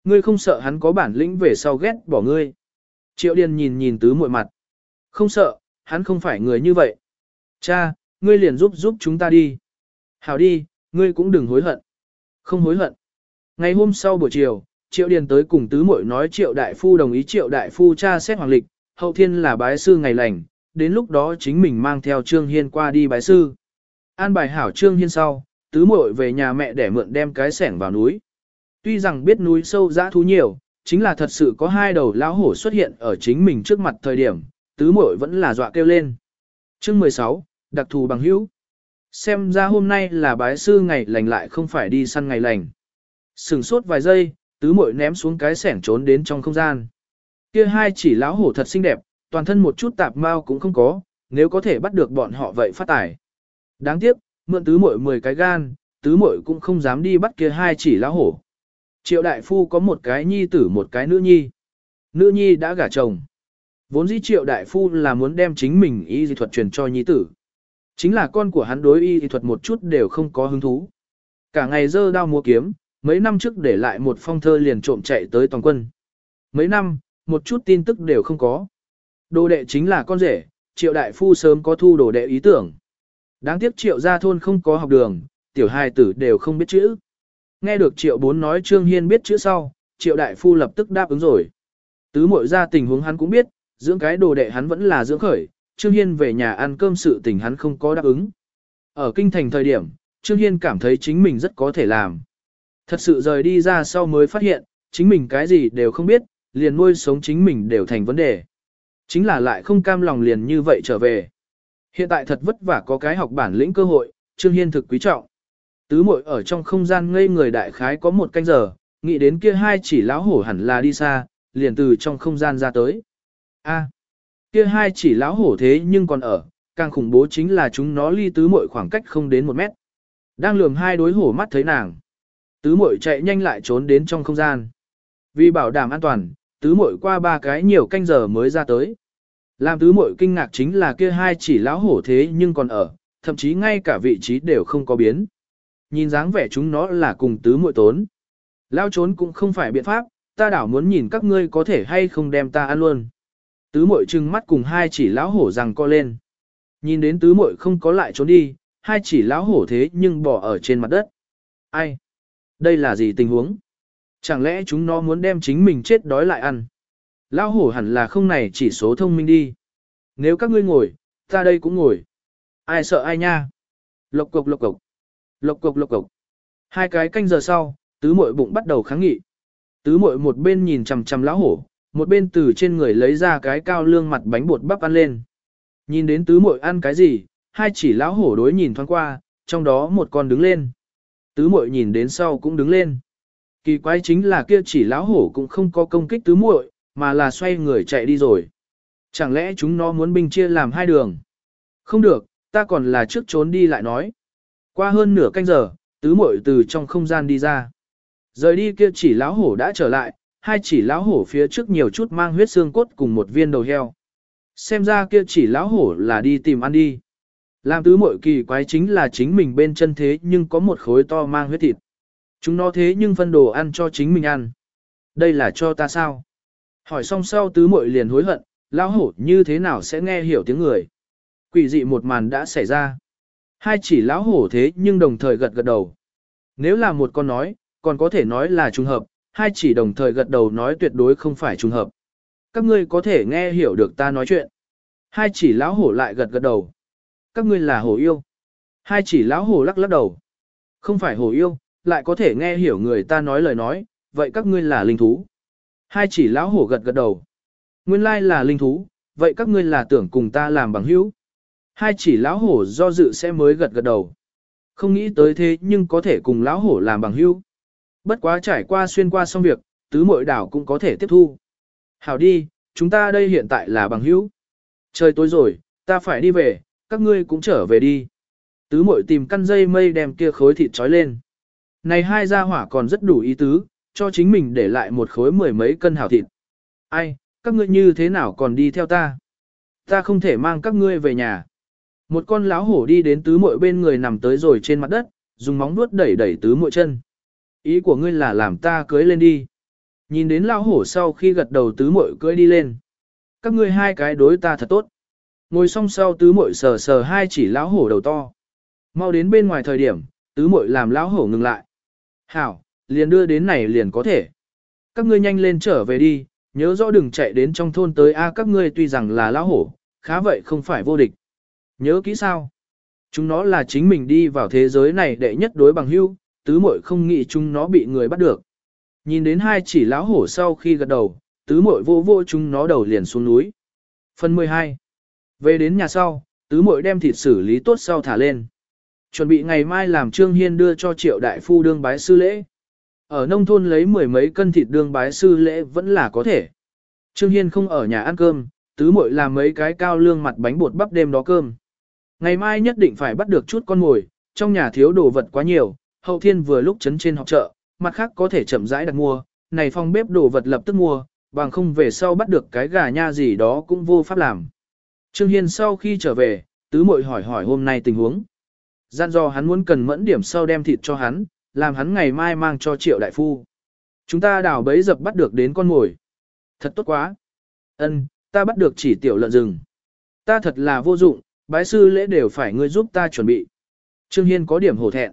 Ngươi không sợ hắn có bản lĩnh về sau ghét bỏ ngươi. Triệu Điền nhìn nhìn tứ muội mặt. Không sợ, hắn không phải người như vậy. Cha, ngươi liền giúp giúp chúng ta đi. Hảo đi, ngươi cũng đừng hối hận. Không hối hận. Ngày hôm sau buổi chiều, Triệu Điền tới cùng tứ muội nói Triệu Đại Phu đồng ý Triệu Đại Phu cha xét hoàng lịch, hậu thiên là bái sư ngày lành, đến lúc đó chính mình mang theo Trương Hiên qua đi bái sư. An bài hảo Trương Hiên sau, tứ muội về nhà mẹ để mượn đem cái sẻng vào núi. Tuy rằng biết núi sâu dã thú nhiều, chính là thật sự có hai đầu lão hổ xuất hiện ở chính mình trước mặt thời điểm, tứ muội vẫn là dọa kêu lên. Chương 16, đặc thù bằng hữu. Xem ra hôm nay là bái sư ngày lành lại không phải đi săn ngày lành. Sừng sốt vài giây, tứ muội ném xuống cái sẻng trốn đến trong không gian. Kia hai chỉ lão hổ thật xinh đẹp, toàn thân một chút tạp mao cũng không có, nếu có thể bắt được bọn họ vậy phát tài. Đáng tiếc, mượn tứ muội 10 cái gan, tứ muội cũng không dám đi bắt kia hai chỉ lão hổ. Triệu đại phu có một cái nhi tử một cái nữ nhi. Nữ nhi đã gả chồng. Vốn dĩ triệu đại phu là muốn đem chính mình y dị thuật truyền cho nhi tử. Chính là con của hắn đối y dị thuật một chút đều không có hứng thú. Cả ngày dơ đao mua kiếm, mấy năm trước để lại một phong thơ liền trộm chạy tới toàn quân. Mấy năm, một chút tin tức đều không có. Đồ đệ chính là con rể, triệu đại phu sớm có thu đồ đệ ý tưởng. Đáng tiếc triệu gia thôn không có học đường, tiểu hài tử đều không biết chữ. Nghe được triệu bốn nói Trương Hiên biết chữ sau, triệu đại phu lập tức đáp ứng rồi. Tứ mội ra tình huống hắn cũng biết, dưỡng cái đồ đệ hắn vẫn là dưỡng khởi, Trương Hiên về nhà ăn cơm sự tình hắn không có đáp ứng. Ở kinh thành thời điểm, Trương Hiên cảm thấy chính mình rất có thể làm. Thật sự rời đi ra sau mới phát hiện, chính mình cái gì đều không biết, liền nuôi sống chính mình đều thành vấn đề. Chính là lại không cam lòng liền như vậy trở về. Hiện tại thật vất vả có cái học bản lĩnh cơ hội, Trương Hiên thực quý trọng. Tứ muội ở trong không gian ngây người đại khái có một canh giờ, nghĩ đến kia hai chỉ lão hổ hẳn là đi xa, liền từ trong không gian ra tới. A, kia hai chỉ lão hổ thế nhưng còn ở, càng khủng bố chính là chúng nó ly tứ muội khoảng cách không đến một mét. Đang lườm hai đối hổ mắt thấy nàng. Tứ muội chạy nhanh lại trốn đến trong không gian. Vì bảo đảm an toàn, tứ muội qua ba cái nhiều canh giờ mới ra tới. Làm tứ muội kinh ngạc chính là kia hai chỉ lão hổ thế nhưng còn ở, thậm chí ngay cả vị trí đều không có biến. Nhìn dáng vẻ chúng nó là cùng tứ muội tốn. Lao trốn cũng không phải biện pháp, ta đảo muốn nhìn các ngươi có thể hay không đem ta ăn luôn. Tứ muội trừng mắt cùng hai chỉ lão hổ rằng co lên. Nhìn đến tứ muội không có lại trốn đi, hai chỉ lão hổ thế nhưng bỏ ở trên mặt đất. Ai? Đây là gì tình huống? Chẳng lẽ chúng nó muốn đem chính mình chết đói lại ăn? Lão hổ hẳn là không này chỉ số thông minh đi. Nếu các ngươi ngồi, ta đây cũng ngồi. Ai sợ ai nha? Lộc cục lộc cục. Lộc cục lộc cục. Hai cái canh giờ sau, tứ muội bụng bắt đầu kháng nghị. Tứ muội một bên nhìn chằm chằm lão hổ, một bên từ trên người lấy ra cái cao lương mặt bánh bột bắp ăn lên. Nhìn đến tứ muội ăn cái gì, hai chỉ lão hổ đối nhìn thoáng qua, trong đó một con đứng lên. Tứ muội nhìn đến sau cũng đứng lên. Kỳ quái chính là kia chỉ lão hổ cũng không có công kích tứ muội, mà là xoay người chạy đi rồi. Chẳng lẽ chúng nó muốn binh chia làm hai đường? Không được, ta còn là trước trốn đi lại nói. Qua hơn nửa canh giờ, tứ muội từ trong không gian đi ra. Rời đi kia chỉ lão hổ đã trở lại, hai chỉ lão hổ phía trước nhiều chút mang huyết xương cốt cùng một viên đầu heo. Xem ra kia chỉ lão hổ là đi tìm ăn đi. Làm tứ muội kỳ quái chính là chính mình bên chân thế nhưng có một khối to mang huyết thịt. Chúng nó thế nhưng phân đồ ăn cho chính mình ăn. Đây là cho ta sao? Hỏi xong sau tứ muội liền hối hận, lão hổ như thế nào sẽ nghe hiểu tiếng người. Quỷ dị một màn đã xảy ra. Hai chỉ lão hổ thế nhưng đồng thời gật gật đầu. Nếu là một con nói, còn có thể nói là trùng hợp, hai chỉ đồng thời gật đầu nói tuyệt đối không phải trùng hợp. Các ngươi có thể nghe hiểu được ta nói chuyện. Hai chỉ lão hổ lại gật gật đầu. Các ngươi là hổ yêu. Hai chỉ lão hổ lắc lắc đầu. Không phải hổ yêu, lại có thể nghe hiểu người ta nói lời nói, vậy các ngươi là linh thú. Hai chỉ lão hổ gật gật đầu. Nguyên lai là linh thú, vậy các ngươi là tưởng cùng ta làm bằng hữu. Hai chỉ lão hổ do dự sẽ mới gật gật đầu. Không nghĩ tới thế nhưng có thể cùng lão hổ làm bằng hữu. Bất quá trải qua xuyên qua xong việc, tứ mội đảo cũng có thể tiếp thu. Hảo đi, chúng ta đây hiện tại là bằng hữu. Trời tối rồi, ta phải đi về, các ngươi cũng trở về đi. Tứ mội tìm căn dây mây đem kia khối thịt trói lên. Này hai gia hỏa còn rất đủ ý tứ, cho chính mình để lại một khối mười mấy cân hảo thịt. Ai, các ngươi như thế nào còn đi theo ta? Ta không thể mang các ngươi về nhà. Một con láo hổ đi đến tứ muội bên người nằm tới rồi trên mặt đất, dùng móng vuốt đẩy đẩy tứ muội chân. Ý của ngươi là làm ta cưới lên đi. Nhìn đến lão hổ sau khi gật đầu tứ muội cưới đi lên. Các ngươi hai cái đối ta thật tốt. Ngồi song sau tứ muội sờ sờ hai chỉ lão hổ đầu to. Mau đến bên ngoài thời điểm, tứ muội làm lão hổ ngừng lại. Hảo, liền đưa đến này liền có thể. Các ngươi nhanh lên trở về đi, nhớ rõ đừng chạy đến trong thôn tới a các ngươi tuy rằng là lão hổ, khá vậy không phải vô địch. Nhớ kỹ sao? Chúng nó là chính mình đi vào thế giới này để nhất đối bằng hưu, tứ muội không nghĩ chúng nó bị người bắt được. Nhìn đến hai chỉ lão hổ sau khi gật đầu, tứ muội vô vô chúng nó đầu liền xuống núi. Phần 12. Về đến nhà sau, tứ muội đem thịt xử lý tốt sau thả lên. Chuẩn bị ngày mai làm Trương Hiên đưa cho triệu đại phu đương bái sư lễ. Ở nông thôn lấy mười mấy cân thịt đương bái sư lễ vẫn là có thể. Trương Hiên không ở nhà ăn cơm, tứ muội làm mấy cái cao lương mặt bánh bột bắp đêm đó cơm. Ngày mai nhất định phải bắt được chút con mồi, trong nhà thiếu đồ vật quá nhiều, hậu thiên vừa lúc chấn trên học chợ, mặt khác có thể chậm rãi đặt mua, này phong bếp đồ vật lập tức mua, bằng không về sau bắt được cái gà nha gì đó cũng vô pháp làm. Trương Hiên sau khi trở về, tứ muội hỏi hỏi hôm nay tình huống. Gian do hắn muốn cần mẫn điểm sau đem thịt cho hắn, làm hắn ngày mai mang cho triệu đại phu. Chúng ta đào bấy dập bắt được đến con mồi. Thật tốt quá. Ân, ta bắt được chỉ tiểu lợn rừng. Ta thật là vô dụng, bái sư lễ đều phải ngươi giúp ta chuẩn bị. Trương Hiên có điểm hổ thẹn.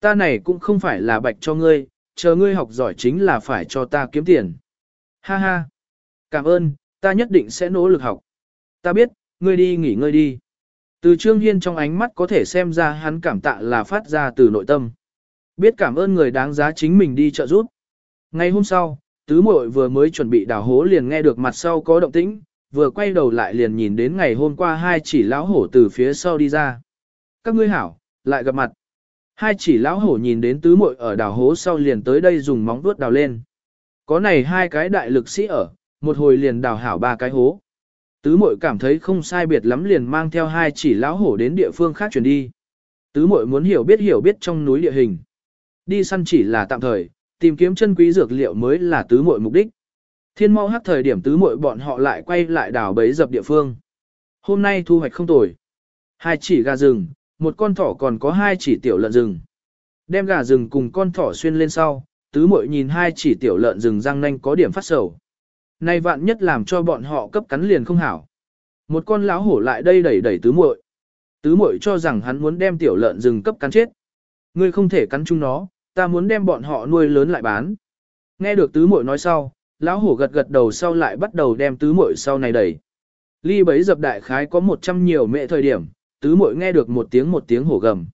Ta này cũng không phải là bạch cho ngươi, chờ ngươi học giỏi chính là phải cho ta kiếm tiền. Ha ha. Cảm ơn, ta nhất định sẽ nỗ lực học. Ta biết, ngươi đi nghỉ ngơi đi. Từ Trương Hiên trong ánh mắt có thể xem ra hắn cảm tạ là phát ra từ nội tâm. Biết cảm ơn người đáng giá chính mình đi trợ giúp. Ngày hôm sau, tứ muội vừa mới chuẩn bị đào hố liền nghe được mặt sau có động tĩnh, vừa quay đầu lại liền nhìn đến ngày hôm qua hai chỉ lão hổ từ phía sau đi ra. Các ngươi hảo, lại gặp mặt. Hai chỉ lão hổ nhìn đến tứ muội ở đào hố sau liền tới đây dùng móng vuốt đào lên. Có này hai cái đại lực sĩ ở, một hồi liền đào hảo ba cái hố. Tứ Mội cảm thấy không sai biệt lắm liền mang theo hai chỉ lão hổ đến địa phương khác chuyển đi. Tứ Mội muốn hiểu biết hiểu biết trong núi địa hình. Đi săn chỉ là tạm thời, tìm kiếm chân quý dược liệu mới là tứ Mội mục đích. Thiên mau hắc thời điểm tứ Mội bọn họ lại quay lại đảo bấy dập địa phương. Hôm nay thu hoạch không tồi. Hai chỉ gà rừng, một con thỏ còn có hai chỉ tiểu lợn rừng. Đem gà rừng cùng con thỏ xuyên lên sau, tứ Mội nhìn hai chỉ tiểu lợn rừng răng nanh có điểm phát sầu. Nay vạn nhất làm cho bọn họ cấp cắn liền không hảo. Một con lão hổ lại đây đẩy đẩy tứ muội. Tứ muội cho rằng hắn muốn đem tiểu lợn rừng cấp cắn chết. Ngươi không thể cắn chúng nó, ta muốn đem bọn họ nuôi lớn lại bán. Nghe được tứ muội nói sau, lão hổ gật gật đầu sau lại bắt đầu đem tứ muội sau này đẩy. Ly bấy dập đại khái có một trăm nhiều mẹ thời điểm, tứ muội nghe được một tiếng một tiếng hổ gầm.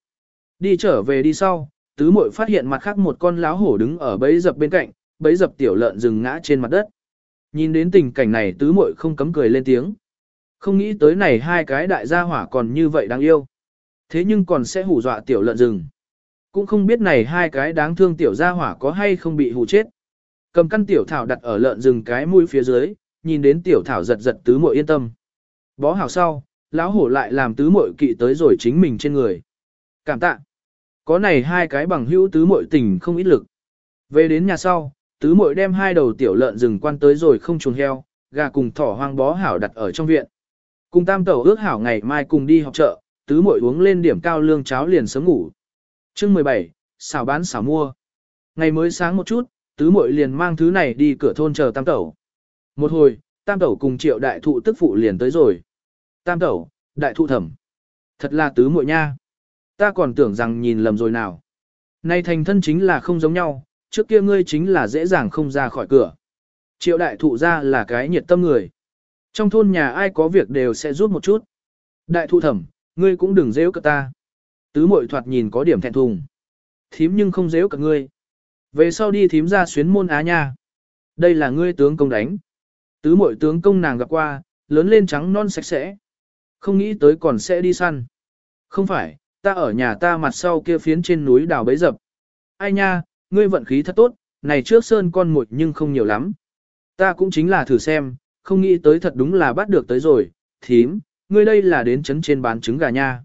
Đi trở về đi sau, tứ muội phát hiện mặt khác một con lão hổ đứng ở bấy dập bên cạnh, bấy dập tiểu lợn rừng ngã trên mặt đất. Nhìn đến tình cảnh này tứ muội không cấm cười lên tiếng. Không nghĩ tới này hai cái đại gia hỏa còn như vậy đáng yêu. Thế nhưng còn sẽ hù dọa tiểu lợn rừng. Cũng không biết này hai cái đáng thương tiểu gia hỏa có hay không bị hù chết. Cầm căn tiểu thảo đặt ở lợn rừng cái mũi phía dưới, nhìn đến tiểu thảo giật giật tứ muội yên tâm. Bó hảo sau, lão hổ lại làm tứ muội kỵ tới rồi chính mình trên người. Cảm tạ. Có này hai cái bằng hữu tứ muội tình không ít lực. Về đến nhà sau, tứ muội đem hai đầu tiểu lợn rừng quan tới rồi không chuồng heo, gà cùng thỏ hoang bó hảo đặt ở trong viện. Cùng tam tẩu ước hảo ngày mai cùng đi học chợ, tứ muội uống lên điểm cao lương cháo liền sớm ngủ. Chương 17, xảo bán xảo mua. Ngày mới sáng một chút, tứ muội liền mang thứ này đi cửa thôn chờ tam tẩu. Một hồi, tam tẩu cùng triệu đại thụ tức phụ liền tới rồi. Tam tẩu, đại thụ thẩm. Thật là tứ muội nha. Ta còn tưởng rằng nhìn lầm rồi nào. Nay thành thân chính là không giống nhau, trước kia ngươi chính là dễ dàng không ra khỏi cửa. Triệu đại thụ ra là cái nhiệt tâm người. Trong thôn nhà ai có việc đều sẽ giúp một chút. Đại thụ thẩm, ngươi cũng đừng dễ cợt ta. Tứ mội thoạt nhìn có điểm thẹn thùng. Thím nhưng không dễ cợt ngươi. Về sau đi thím ra xuyến môn á nha. Đây là ngươi tướng công đánh. Tứ mội tướng công nàng gặp qua, lớn lên trắng non sạch sẽ. Không nghĩ tới còn sẽ đi săn. Không phải, ta ở nhà ta mặt sau kia phiến trên núi đào bấy dập. Ai nha, ngươi vận khí thật tốt, này trước sơn con một nhưng không nhiều lắm. Ta cũng chính là thử xem, không nghĩ tới thật đúng là bắt được tới rồi, thím, ngươi đây là đến chấn trên bán trứng gà nha.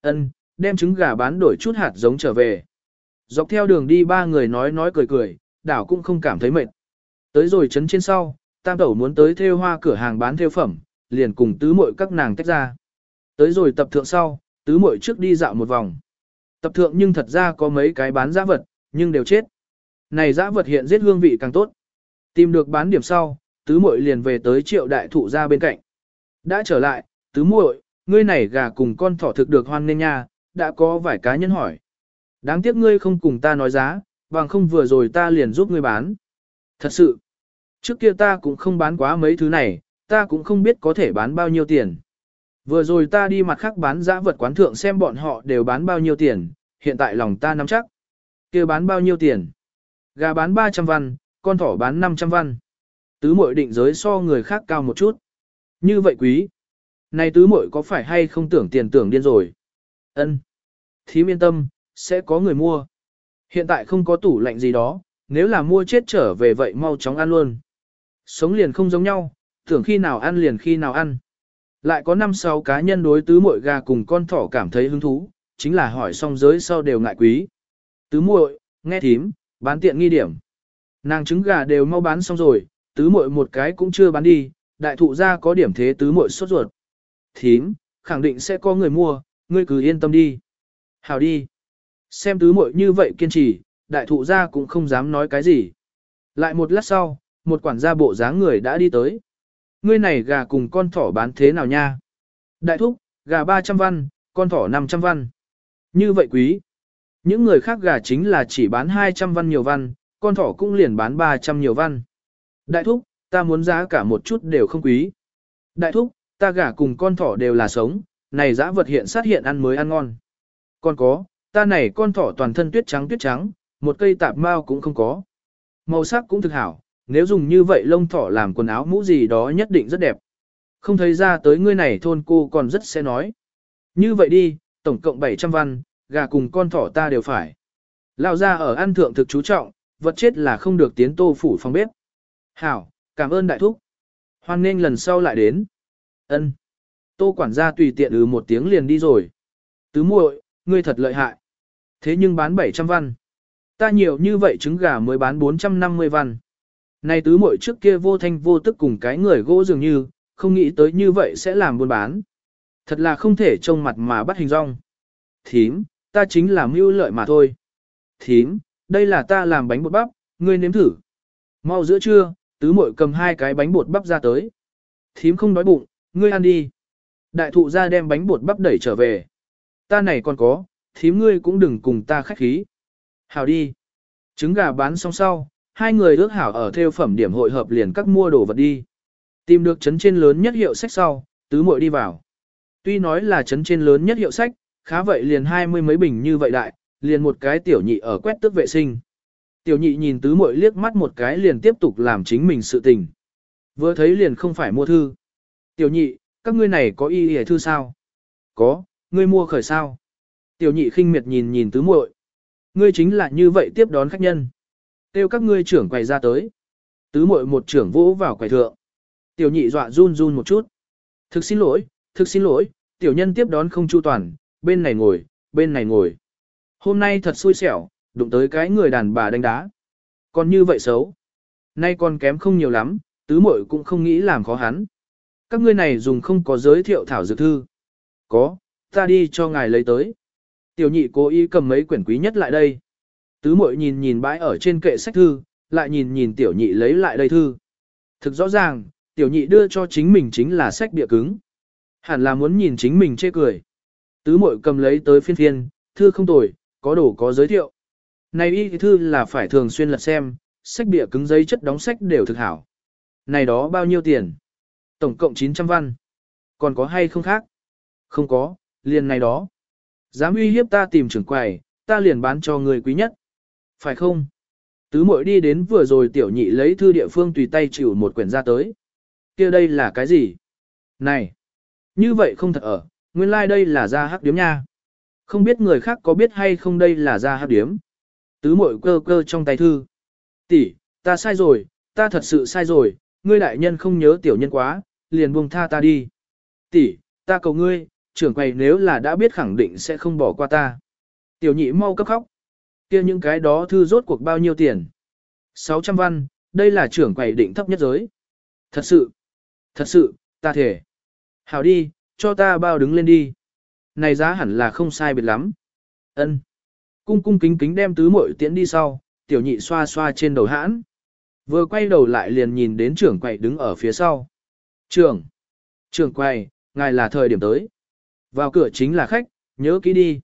Ân, đem trứng gà bán đổi chút hạt giống trở về. Dọc theo đường đi ba người nói nói cười cười, đảo cũng không cảm thấy mệt. Tới rồi chấn trên sau, tam tẩu muốn tới theo hoa cửa hàng bán theo phẩm, liền cùng tứ muội các nàng tách ra. Tới rồi tập thượng sau, tứ muội trước đi dạo một vòng. Tập thượng nhưng thật ra có mấy cái bán giá vật, nhưng đều chết. Này dã vật hiện giết hương vị càng tốt. Tìm được bán điểm sau, tứ muội liền về tới triệu đại thụ ra bên cạnh. Đã trở lại, tứ muội, ngươi này gà cùng con thỏ thực được hoan nên nha, đã có vài cá nhân hỏi. Đáng tiếc ngươi không cùng ta nói giá, bằng không vừa rồi ta liền giúp ngươi bán. Thật sự, trước kia ta cũng không bán quá mấy thứ này, ta cũng không biết có thể bán bao nhiêu tiền. Vừa rồi ta đi mặt khác bán giã vật quán thượng xem bọn họ đều bán bao nhiêu tiền, hiện tại lòng ta nắm chắc kia bán bao nhiêu tiền? Gà bán 300 văn, con thỏ bán 500 văn. Tứ muội định giới so người khác cao một chút. Như vậy quý. Này tứ muội có phải hay không tưởng tiền tưởng điên rồi? Ân. Thím yên tâm, sẽ có người mua. Hiện tại không có tủ lạnh gì đó, nếu là mua chết trở về vậy mau chóng ăn luôn. Sống liền không giống nhau, tưởng khi nào ăn liền khi nào ăn. Lại có 5-6 cá nhân đối tứ muội gà cùng con thỏ cảm thấy hứng thú, chính là hỏi xong giới sau đều ngại quý. Tứ muội, nghe thím, bán tiện nghi điểm. Nàng trứng gà đều mau bán xong rồi, tứ muội một cái cũng chưa bán đi, đại thụ gia có điểm thế tứ muội sốt ruột. Thím, khẳng định sẽ có người mua, ngươi cứ yên tâm đi. Hào đi. Xem tứ muội như vậy kiên trì, đại thụ gia cũng không dám nói cái gì. Lại một lát sau, một quản gia bộ dáng người đã đi tới. Ngươi này gà cùng con thỏ bán thế nào nha? Đại thúc, gà 300 văn, con thỏ 500 văn. Như vậy quý. Những người khác gà chính là chỉ bán 200 văn nhiều văn, con thỏ cũng liền bán 300 nhiều văn. Đại thúc, ta muốn giá cả một chút đều không quý. Đại thúc, ta gà cùng con thỏ đều là sống, này giá vật hiện sát hiện ăn mới ăn ngon. Còn có, ta này con thỏ toàn thân tuyết trắng tuyết trắng, một cây tạp mao cũng không có. Màu sắc cũng thực hảo, nếu dùng như vậy lông thỏ làm quần áo mũ gì đó nhất định rất đẹp. Không thấy ra tới ngươi này thôn cô còn rất sẽ nói. Như vậy đi, tổng cộng 700 văn, gà cùng con thỏ ta đều phải. Lao ra ở ăn thượng thực chú trọng, vật chết là không được tiến tô phủ phòng bếp. Hảo, cảm ơn đại thúc. Hoan nên lần sau lại đến. Ân. Tô quản gia tùy tiện ừ một tiếng liền đi rồi. Tứ muội, ngươi thật lợi hại. Thế nhưng bán 700 văn. Ta nhiều như vậy trứng gà mới bán 450 văn. Này tứ muội trước kia vô thanh vô tức cùng cái người gỗ dường như, không nghĩ tới như vậy sẽ làm buôn bán. Thật là không thể trông mặt mà bắt hình rong. Thím, ta chính là mưu lợi mà thôi. Thím, đây là ta làm bánh bột bắp, ngươi nếm thử. Mau giữa trưa, tứ muội cầm hai cái bánh bột bắp ra tới. Thím không đói bụng, ngươi ăn đi. Đại thụ ra đem bánh bột bắp đẩy trở về. Ta này còn có, thím ngươi cũng đừng cùng ta khách khí. Hảo đi. Trứng gà bán xong sau, hai người ước hảo ở theo phẩm điểm hội hợp liền các mua đồ vật đi. Tìm được chấn trên lớn nhất hiệu sách sau, tứ muội đi vào. Tuy nói là chấn trên lớn nhất hiệu sách, khá vậy liền hai mươi mấy bình như vậy đại, liền một cái tiểu nhị ở quét tước vệ sinh. Tiểu nhị nhìn tứ muội liếc mắt một cái liền tiếp tục làm chính mình sự tình. Vừa thấy liền không phải mua thư. Tiểu nhị, các ngươi này có y hề thư sao? Có, ngươi mua khởi sao? Tiểu nhị khinh miệt nhìn nhìn tứ muội. Ngươi chính là như vậy tiếp đón khách nhân. Tiêu các ngươi trưởng quầy ra tới. Tứ muội một trưởng vỗ vào quầy thượng. Tiểu nhị dọa run run một chút. Thực xin lỗi, thực xin lỗi, tiểu nhân tiếp đón không chu toàn, bên này ngồi, bên này ngồi. Hôm nay thật xui xẻo, đụng tới cái người đàn bà đánh đá. Còn như vậy xấu. Nay còn kém không nhiều lắm, tứ muội cũng không nghĩ làm khó hắn. Các ngươi này dùng không có giới thiệu thảo dược thư. Có, ta đi cho ngài lấy tới. Tiểu nhị cố ý cầm mấy quyển quý nhất lại đây. Tứ muội nhìn nhìn bãi ở trên kệ sách thư, lại nhìn nhìn tiểu nhị lấy lại đây thư. Thực rõ ràng, tiểu nhị đưa cho chính mình chính là sách bịa cứng. Hẳn là muốn nhìn chính mình chê cười. Tứ mội cầm lấy tới phiên phiên, thư không tồi, có đồ có giới thiệu. Này y thư là phải thường xuyên lật xem, sách bìa cứng giấy chất đóng sách đều thực hảo. Này đó bao nhiêu tiền? Tổng cộng 900 văn. Còn có hay không khác? Không có, liền này đó. Dám uy hiếp ta tìm trưởng quầy, ta liền bán cho người quý nhất. Phải không? Tứ mội đi đến vừa rồi tiểu nhị lấy thư địa phương tùy tay chịu một quyển ra tới. kia đây là cái gì? Này! Như vậy không thật ở, nguyên lai like đây là ra hắc điếm nha. Không biết người khác có biết hay không đây là ra hắc điếm. Tứ mội cơ cơ trong tay thư. Tỷ, ta sai rồi, ta thật sự sai rồi, ngươi đại nhân không nhớ tiểu nhân quá, liền buông tha ta đi. Tỷ, ta cầu ngươi, trưởng quầy nếu là đã biết khẳng định sẽ không bỏ qua ta. Tiểu nhị mau cấp khóc. kia những cái đó thư rốt cuộc bao nhiêu tiền? 600 văn, đây là trưởng quầy định thấp nhất giới. Thật sự, thật sự, ta thể. Hảo đi, cho ta bao đứng lên đi. Này giá hẳn là không sai biệt lắm. Ân. Cung cung kính kính đem tứ muội tiễn đi sau, tiểu nhị xoa xoa trên đầu hãn. Vừa quay đầu lại liền nhìn đến trưởng quầy đứng ở phía sau. Trưởng! Trưởng quầy, ngài là thời điểm tới. Vào cửa chính là khách, nhớ kỹ đi.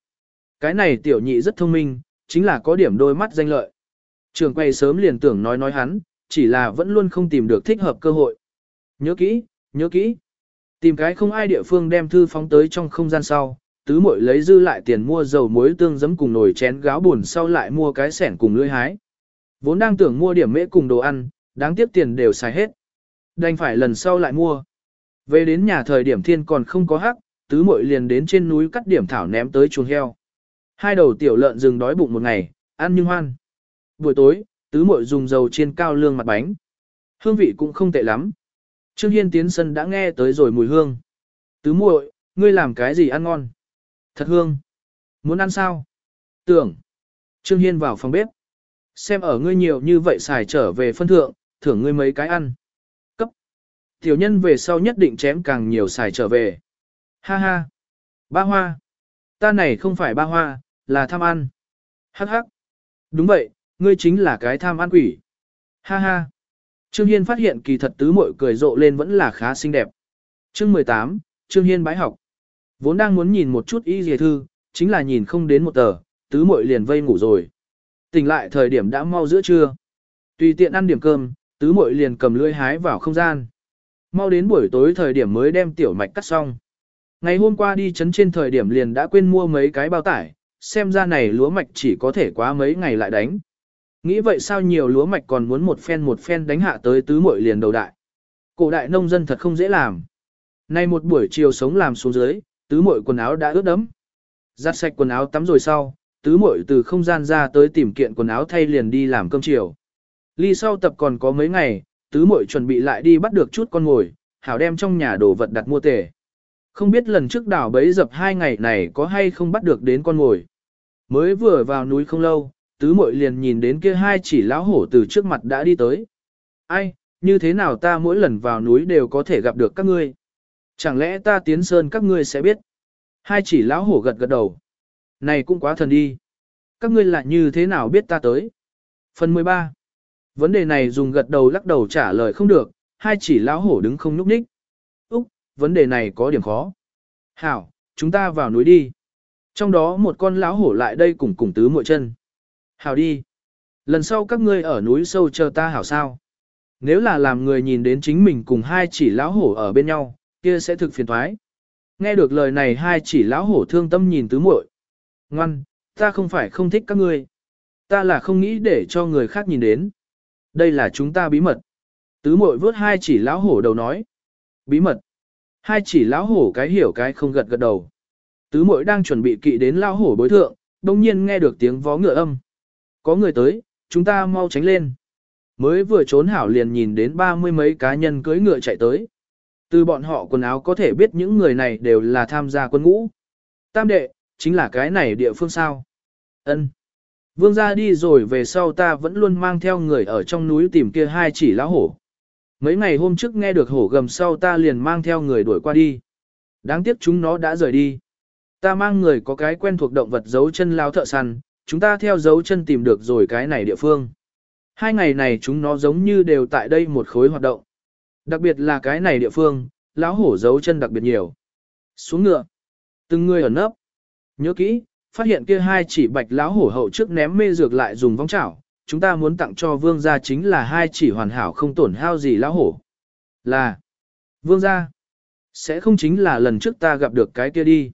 Cái này tiểu nhị rất thông minh, chính là có điểm đôi mắt danh lợi. Trưởng quầy sớm liền tưởng nói nói hắn, chỉ là vẫn luôn không tìm được thích hợp cơ hội. Nhớ kỹ, nhớ kỹ. Tìm cái không ai địa phương đem thư phóng tới trong không gian sau, tứ muội lấy dư lại tiền mua dầu muối tương giấm cùng nồi chén gáo buồn sau lại mua cái sẻn cùng lưỡi hái. Vốn đang tưởng mua điểm mễ cùng đồ ăn, đáng tiếc tiền đều xài hết. Đành phải lần sau lại mua. Về đến nhà thời điểm thiên còn không có hắc, tứ muội liền đến trên núi cắt điểm thảo ném tới chuồng heo. Hai đầu tiểu lợn rừng đói bụng một ngày, ăn nhưng hoan. Buổi tối, tứ muội dùng dầu chiên cao lương mặt bánh. Hương vị cũng không tệ lắm. Trương Hiên tiến sân đã nghe tới rồi mùi hương. Tứ muội, ngươi làm cái gì ăn ngon? Thật hương. Muốn ăn sao? Tưởng. Trương Hiên vào phòng bếp. Xem ở ngươi nhiều như vậy xài trở về phân thượng, thưởng ngươi mấy cái ăn. Cấp. Tiểu nhân về sau nhất định chém càng nhiều xài trở về. Ha ha. Ba hoa. Ta này không phải ba hoa, là tham ăn. Hắc hắc. Đúng vậy, ngươi chính là cái tham ăn quỷ. Ha ha. Trương Hiên phát hiện kỳ thật tứ muội cười rộ lên vẫn là khá xinh đẹp. Chương 18, Trương Hiên bái học. Vốn đang muốn nhìn một chút y dề thư, chính là nhìn không đến một tờ, tứ muội liền vây ngủ rồi. Tỉnh lại thời điểm đã mau giữa trưa. Tùy tiện ăn điểm cơm, tứ muội liền cầm lưỡi hái vào không gian. Mau đến buổi tối thời điểm mới đem tiểu mạch cắt xong. Ngày hôm qua đi chấn trên thời điểm liền đã quên mua mấy cái bao tải, xem ra này lúa mạch chỉ có thể quá mấy ngày lại đánh. Nghĩ vậy sao nhiều lúa mạch còn muốn một phen một phen đánh hạ tới tứ muội liền đầu đại. Cổ đại nông dân thật không dễ làm. Nay một buổi chiều sống làm xuống dưới, tứ muội quần áo đã ướt đẫm. Giặt sạch quần áo tắm rồi sau, tứ muội từ không gian ra tới tìm kiện quần áo thay liền đi làm cơm chiều. Ly sau tập còn có mấy ngày, tứ muội chuẩn bị lại đi bắt được chút con ngồi, hảo đem trong nhà đồ vật đặt mua tề. Không biết lần trước đảo bấy dập hai ngày này có hay không bắt được đến con ngồi. Mới vừa vào núi không lâu, tứ muội liền nhìn đến kia hai chỉ lão hổ từ trước mặt đã đi tới. Ai, như thế nào ta mỗi lần vào núi đều có thể gặp được các ngươi? Chẳng lẽ ta tiến sơn các ngươi sẽ biết? Hai chỉ lão hổ gật gật đầu. Này cũng quá thần đi. Các ngươi lại như thế nào biết ta tới? Phần 13. Vấn đề này dùng gật đầu lắc đầu trả lời không được, hai chỉ lão hổ đứng không nhúc nhích. Úc, vấn đề này có điểm khó. Hảo, chúng ta vào núi đi. Trong đó một con lão hổ lại đây cùng cùng tứ muội chân. Hảo đi. Lần sau các ngươi ở núi sâu chờ ta hảo sao. Nếu là làm người nhìn đến chính mình cùng hai chỉ lão hổ ở bên nhau, kia sẽ thực phiền thoái. Nghe được lời này hai chỉ lão hổ thương tâm nhìn tứ muội. Ngoan, ta không phải không thích các ngươi. Ta là không nghĩ để cho người khác nhìn đến. Đây là chúng ta bí mật. Tứ muội vớt hai chỉ lão hổ đầu nói. Bí mật. Hai chỉ lão hổ cái hiểu cái không gật gật đầu. Tứ muội đang chuẩn bị kỵ đến lão hổ bối thượng, đồng nhiên nghe được tiếng vó ngựa âm. Có người tới, chúng ta mau tránh lên. Mới vừa trốn hảo liền nhìn đến ba mươi mấy cá nhân cưỡi ngựa chạy tới. Từ bọn họ quần áo có thể biết những người này đều là tham gia quân ngũ. Tam đệ, chính là cái này địa phương sao. Ân. Vương gia đi rồi về sau ta vẫn luôn mang theo người ở trong núi tìm kia hai chỉ lá hổ. Mấy ngày hôm trước nghe được hổ gầm sau ta liền mang theo người đuổi qua đi. Đáng tiếc chúng nó đã rời đi. Ta mang người có cái quen thuộc động vật giấu chân lao thợ săn, chúng ta theo dấu chân tìm được rồi cái này địa phương. Hai ngày này chúng nó giống như đều tại đây một khối hoạt động. Đặc biệt là cái này địa phương, lão hổ dấu chân đặc biệt nhiều. Xuống ngựa. Từng người ở nấp. Nhớ kỹ, phát hiện kia hai chỉ bạch lão hổ hậu trước ném mê dược lại dùng vong chảo. Chúng ta muốn tặng cho vương gia chính là hai chỉ hoàn hảo không tổn hao gì lão hổ. Là. Vương gia. Sẽ không chính là lần trước ta gặp được cái kia đi.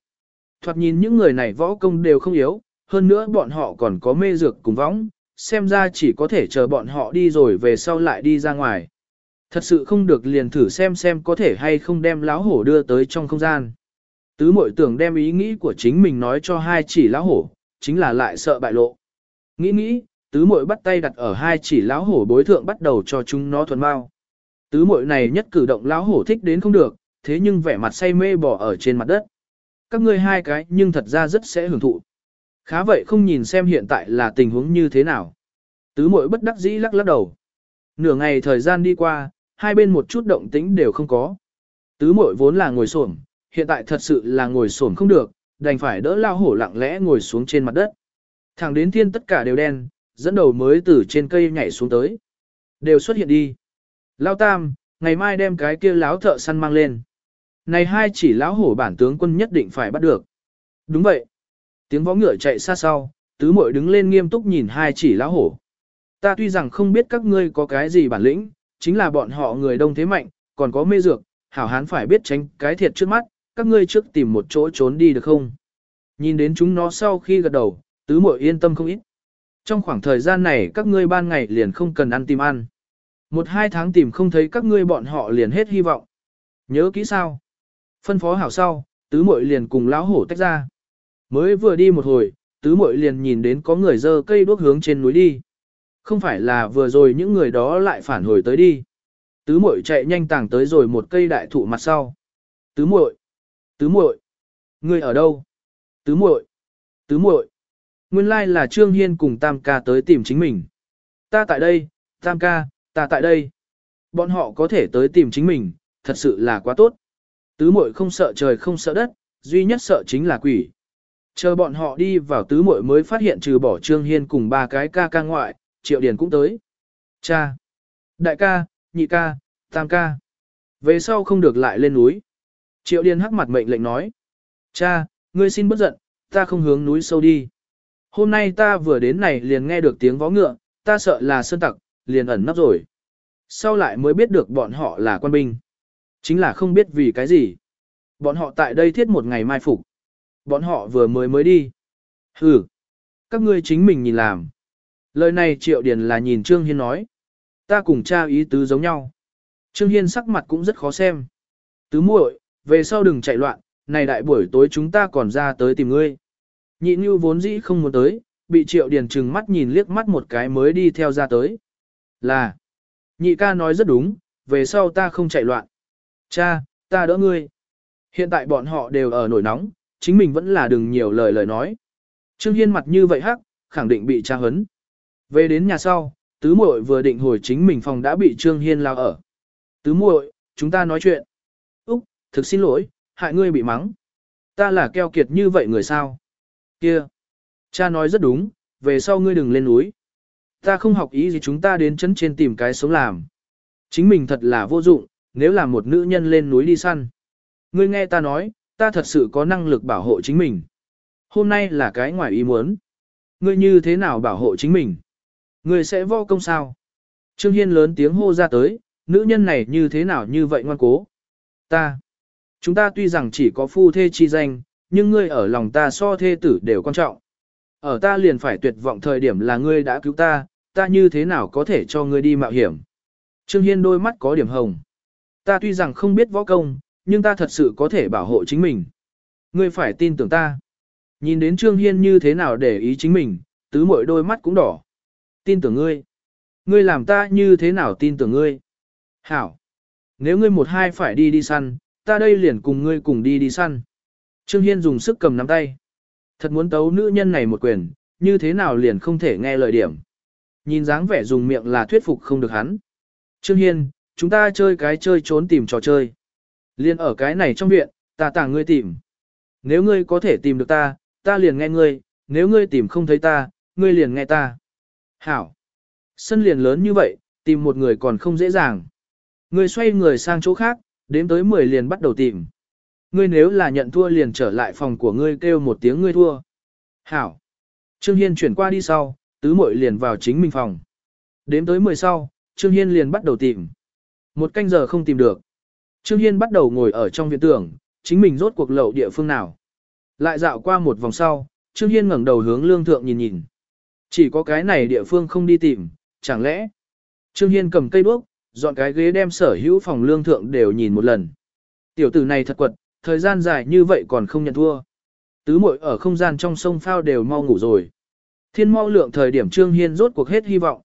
Thoạt nhìn những người này võ công đều không yếu, hơn nữa bọn họ còn có mê dược cùng võng, xem ra chỉ có thể chờ bọn họ đi rồi về sau lại đi ra ngoài. Thật sự không được liền thử xem xem có thể hay không đem lão hổ đưa tới trong không gian. Tứ mội tưởng đem ý nghĩ của chính mình nói cho hai chỉ lão hổ, chính là lại sợ bại lộ. Nghĩ nghĩ, tứ mội bắt tay đặt ở hai chỉ lão hổ bối thượng bắt đầu cho chúng nó thuần mau. Tứ mội này nhất cử động lão hổ thích đến không được, thế nhưng vẻ mặt say mê bỏ ở trên mặt đất. Các ngươi hai cái nhưng thật ra rất sẽ hưởng thụ. Khá vậy không nhìn xem hiện tại là tình huống như thế nào. Tứ mội bất đắc dĩ lắc lắc đầu. Nửa ngày thời gian đi qua, hai bên một chút động tĩnh đều không có. Tứ mội vốn là ngồi xổm, hiện tại thật sự là ngồi xổm không được, đành phải đỡ lao hổ lặng lẽ ngồi xuống trên mặt đất. Thẳng đến thiên tất cả đều đen, dẫn đầu mới từ trên cây nhảy xuống tới. Đều xuất hiện đi. Lao tam, ngày mai đem cái kia láo thợ săn mang lên. Này hai chỉ lão hổ bản tướng quân nhất định phải bắt được. Đúng vậy. Tiếng vó ngựa chạy xa sau, tứ muội đứng lên nghiêm túc nhìn hai chỉ lão hổ. Ta tuy rằng không biết các ngươi có cái gì bản lĩnh, chính là bọn họ người đông thế mạnh, còn có mê dược, hảo hán phải biết tránh cái thiệt trước mắt, các ngươi trước tìm một chỗ trốn đi được không? Nhìn đến chúng nó sau khi gật đầu, tứ muội yên tâm không ít. Trong khoảng thời gian này các ngươi ban ngày liền không cần ăn tìm ăn. Một hai tháng tìm không thấy các ngươi bọn họ liền hết hy vọng. Nhớ kỹ sao? Phân phó hảo sau, tứ muội liền cùng lão hổ tách ra. Mới vừa đi một hồi, tứ muội liền nhìn đến có người dơ cây đuốc hướng trên núi đi. Không phải là vừa rồi những người đó lại phản hồi tới đi. Tứ muội chạy nhanh tàng tới rồi một cây đại thụ mặt sau. Tứ muội, tứ muội, ngươi ở đâu? Tứ muội, tứ muội. Nguyên lai là Trương Hiên cùng Tam ca tới tìm chính mình. Ta tại đây, Tam ca, ta tại đây. Bọn họ có thể tới tìm chính mình, thật sự là quá tốt. Tứ muội không sợ trời không sợ đất, duy nhất sợ chính là quỷ. Chờ bọn họ đi vào tứ muội mới phát hiện trừ bỏ Trương Hiên cùng ba cái ca ca ngoại, Triệu Điền cũng tới. Cha! Đại ca, nhị ca, tam ca. Về sau không được lại lên núi. Triệu Điền hắc mặt mệnh lệnh nói. Cha, ngươi xin bất giận, ta không hướng núi sâu đi. Hôm nay ta vừa đến này liền nghe được tiếng vó ngựa, ta sợ là sơn tặc, liền ẩn nấp rồi. Sau lại mới biết được bọn họ là quan binh. Chính là không biết vì cái gì. Bọn họ tại đây thiết một ngày mai phục. Bọn họ vừa mới mới đi. Ừ. Các ngươi chính mình nhìn làm. Lời này Triệu Điền là nhìn Trương Hiên nói. Ta cùng cha ý tứ giống nhau. Trương Hiên sắc mặt cũng rất khó xem. Tứ muội, về sau đừng chạy loạn, này đại buổi tối chúng ta còn ra tới tìm ngươi. Nhị Nhu vốn dĩ không muốn tới, bị Triệu Điền trừng mắt nhìn liếc mắt một cái mới đi theo ra tới. Là, nhị ca nói rất đúng, về sau ta không chạy loạn. Cha, ta đỡ ngươi. Hiện tại bọn họ đều ở nổi nóng, chính mình vẫn là đừng nhiều lời lời nói. Trương Hiên mặt như vậy hắc, khẳng định bị tra hấn. Về đến nhà sau, tứ muội vừa định hồi chính mình phòng đã bị Trương Hiên lao ở. Tứ muội, chúng ta nói chuyện. Úc, thực xin lỗi, hại ngươi bị mắng. Ta là keo kiệt như vậy người sao? Kia, cha nói rất đúng, về sau ngươi đừng lên núi. Ta không học ý gì chúng ta đến chân trên tìm cái sống làm. Chính mình thật là vô dụng, nếu là một nữ nhân lên núi đi săn. Ngươi nghe ta nói, ta thật sự có năng lực bảo hộ chính mình. Hôm nay là cái ngoài ý muốn. Ngươi như thế nào bảo hộ chính mình? Ngươi sẽ võ công sao? Trương Hiên lớn tiếng hô ra tới, nữ nhân này như thế nào như vậy ngoan cố? Ta. Chúng ta tuy rằng chỉ có phu thê chi danh, nhưng ngươi ở lòng ta so thê tử đều quan trọng. Ở ta liền phải tuyệt vọng thời điểm là ngươi đã cứu ta, ta như thế nào có thể cho ngươi đi mạo hiểm? Trương Hiên đôi mắt có điểm hồng. Ta tuy rằng không biết võ công, nhưng ta thật sự có thể bảo hộ chính mình. Ngươi phải tin tưởng ta. Nhìn đến Trương Hiên như thế nào để ý chính mình, tứ mỗi đôi mắt cũng đỏ. Tin tưởng ngươi. Ngươi làm ta như thế nào tin tưởng ngươi. Hảo. Nếu ngươi một hai phải đi đi săn, ta đây liền cùng ngươi cùng đi đi săn. Trương Hiên dùng sức cầm nắm tay. Thật muốn tấu nữ nhân này một quyền, như thế nào liền không thể nghe lời điểm. Nhìn dáng vẻ dùng miệng là thuyết phục không được hắn. Trương Hiên, chúng ta chơi cái chơi trốn tìm trò chơi. Liên ở cái này trong viện, ta tàng ngươi tìm. Nếu ngươi có thể tìm được ta, ta liền nghe ngươi, nếu ngươi tìm không thấy ta, ngươi liền nghe ta. Hảo. Sân liền lớn như vậy, tìm một người còn không dễ dàng. Ngươi xoay người sang chỗ khác, đếm tới 10 liền bắt đầu tìm. Ngươi nếu là nhận thua liền trở lại phòng của ngươi kêu một tiếng ngươi thua. Hảo. Trương Hiên chuyển qua đi sau, tứ muội liền vào chính mình phòng. Đếm tới 10 sau, Trương Hiên liền bắt đầu tìm. Một canh giờ không tìm được. Trương Hiên bắt đầu ngồi ở trong viện tưởng, chính mình rốt cuộc lậu địa phương nào. Lại dạo qua một vòng sau, Trương Hiên ngẩng đầu hướng lương thượng nhìn nhìn. Chỉ có cái này địa phương không đi tìm, chẳng lẽ. Trương Hiên cầm cây đuốc, dọn cái ghế đem sở hữu phòng lương thượng đều nhìn một lần. Tiểu tử này thật quật, thời gian dài như vậy còn không nhận thua. Tứ muội ở không gian trong sông phao đều mau ngủ rồi. Thiên mau lượng thời điểm Trương Hiên rốt cuộc hết hy vọng.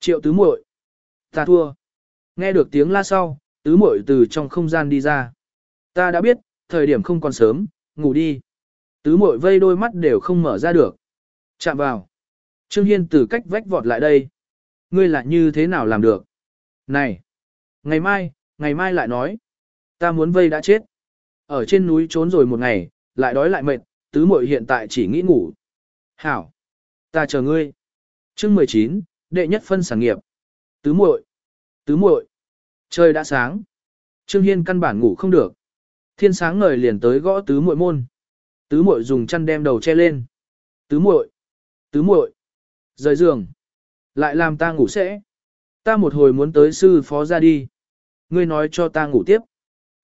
Triệu tứ muội, ta thua. Nghe được tiếng la sau, tứ muội từ trong không gian đi ra. Ta đã biết, thời điểm không còn sớm, ngủ đi. Tứ muội vây đôi mắt đều không mở ra được. Chạm vào. Trương Hiên từ cách vách vọt lại đây. Ngươi là như thế nào làm được? Này! Ngày mai, ngày mai lại nói. Ta muốn vây đã chết. Ở trên núi trốn rồi một ngày, lại đói lại mệt, tứ muội hiện tại chỉ nghĩ ngủ. Hảo! Ta chờ ngươi. Chương 19, đệ nhất phân sản nghiệp. Tứ muội, tứ muội. Trời đã sáng. Trương Hiên căn bản ngủ không được. Thiên sáng ngời liền tới gõ tứ muội môn. Tứ muội dùng chăn đem đầu che lên. Tứ muội, tứ muội. Rời giường. Lại làm ta ngủ sẽ. Ta một hồi muốn tới sư phó ra đi. Ngươi nói cho ta ngủ tiếp.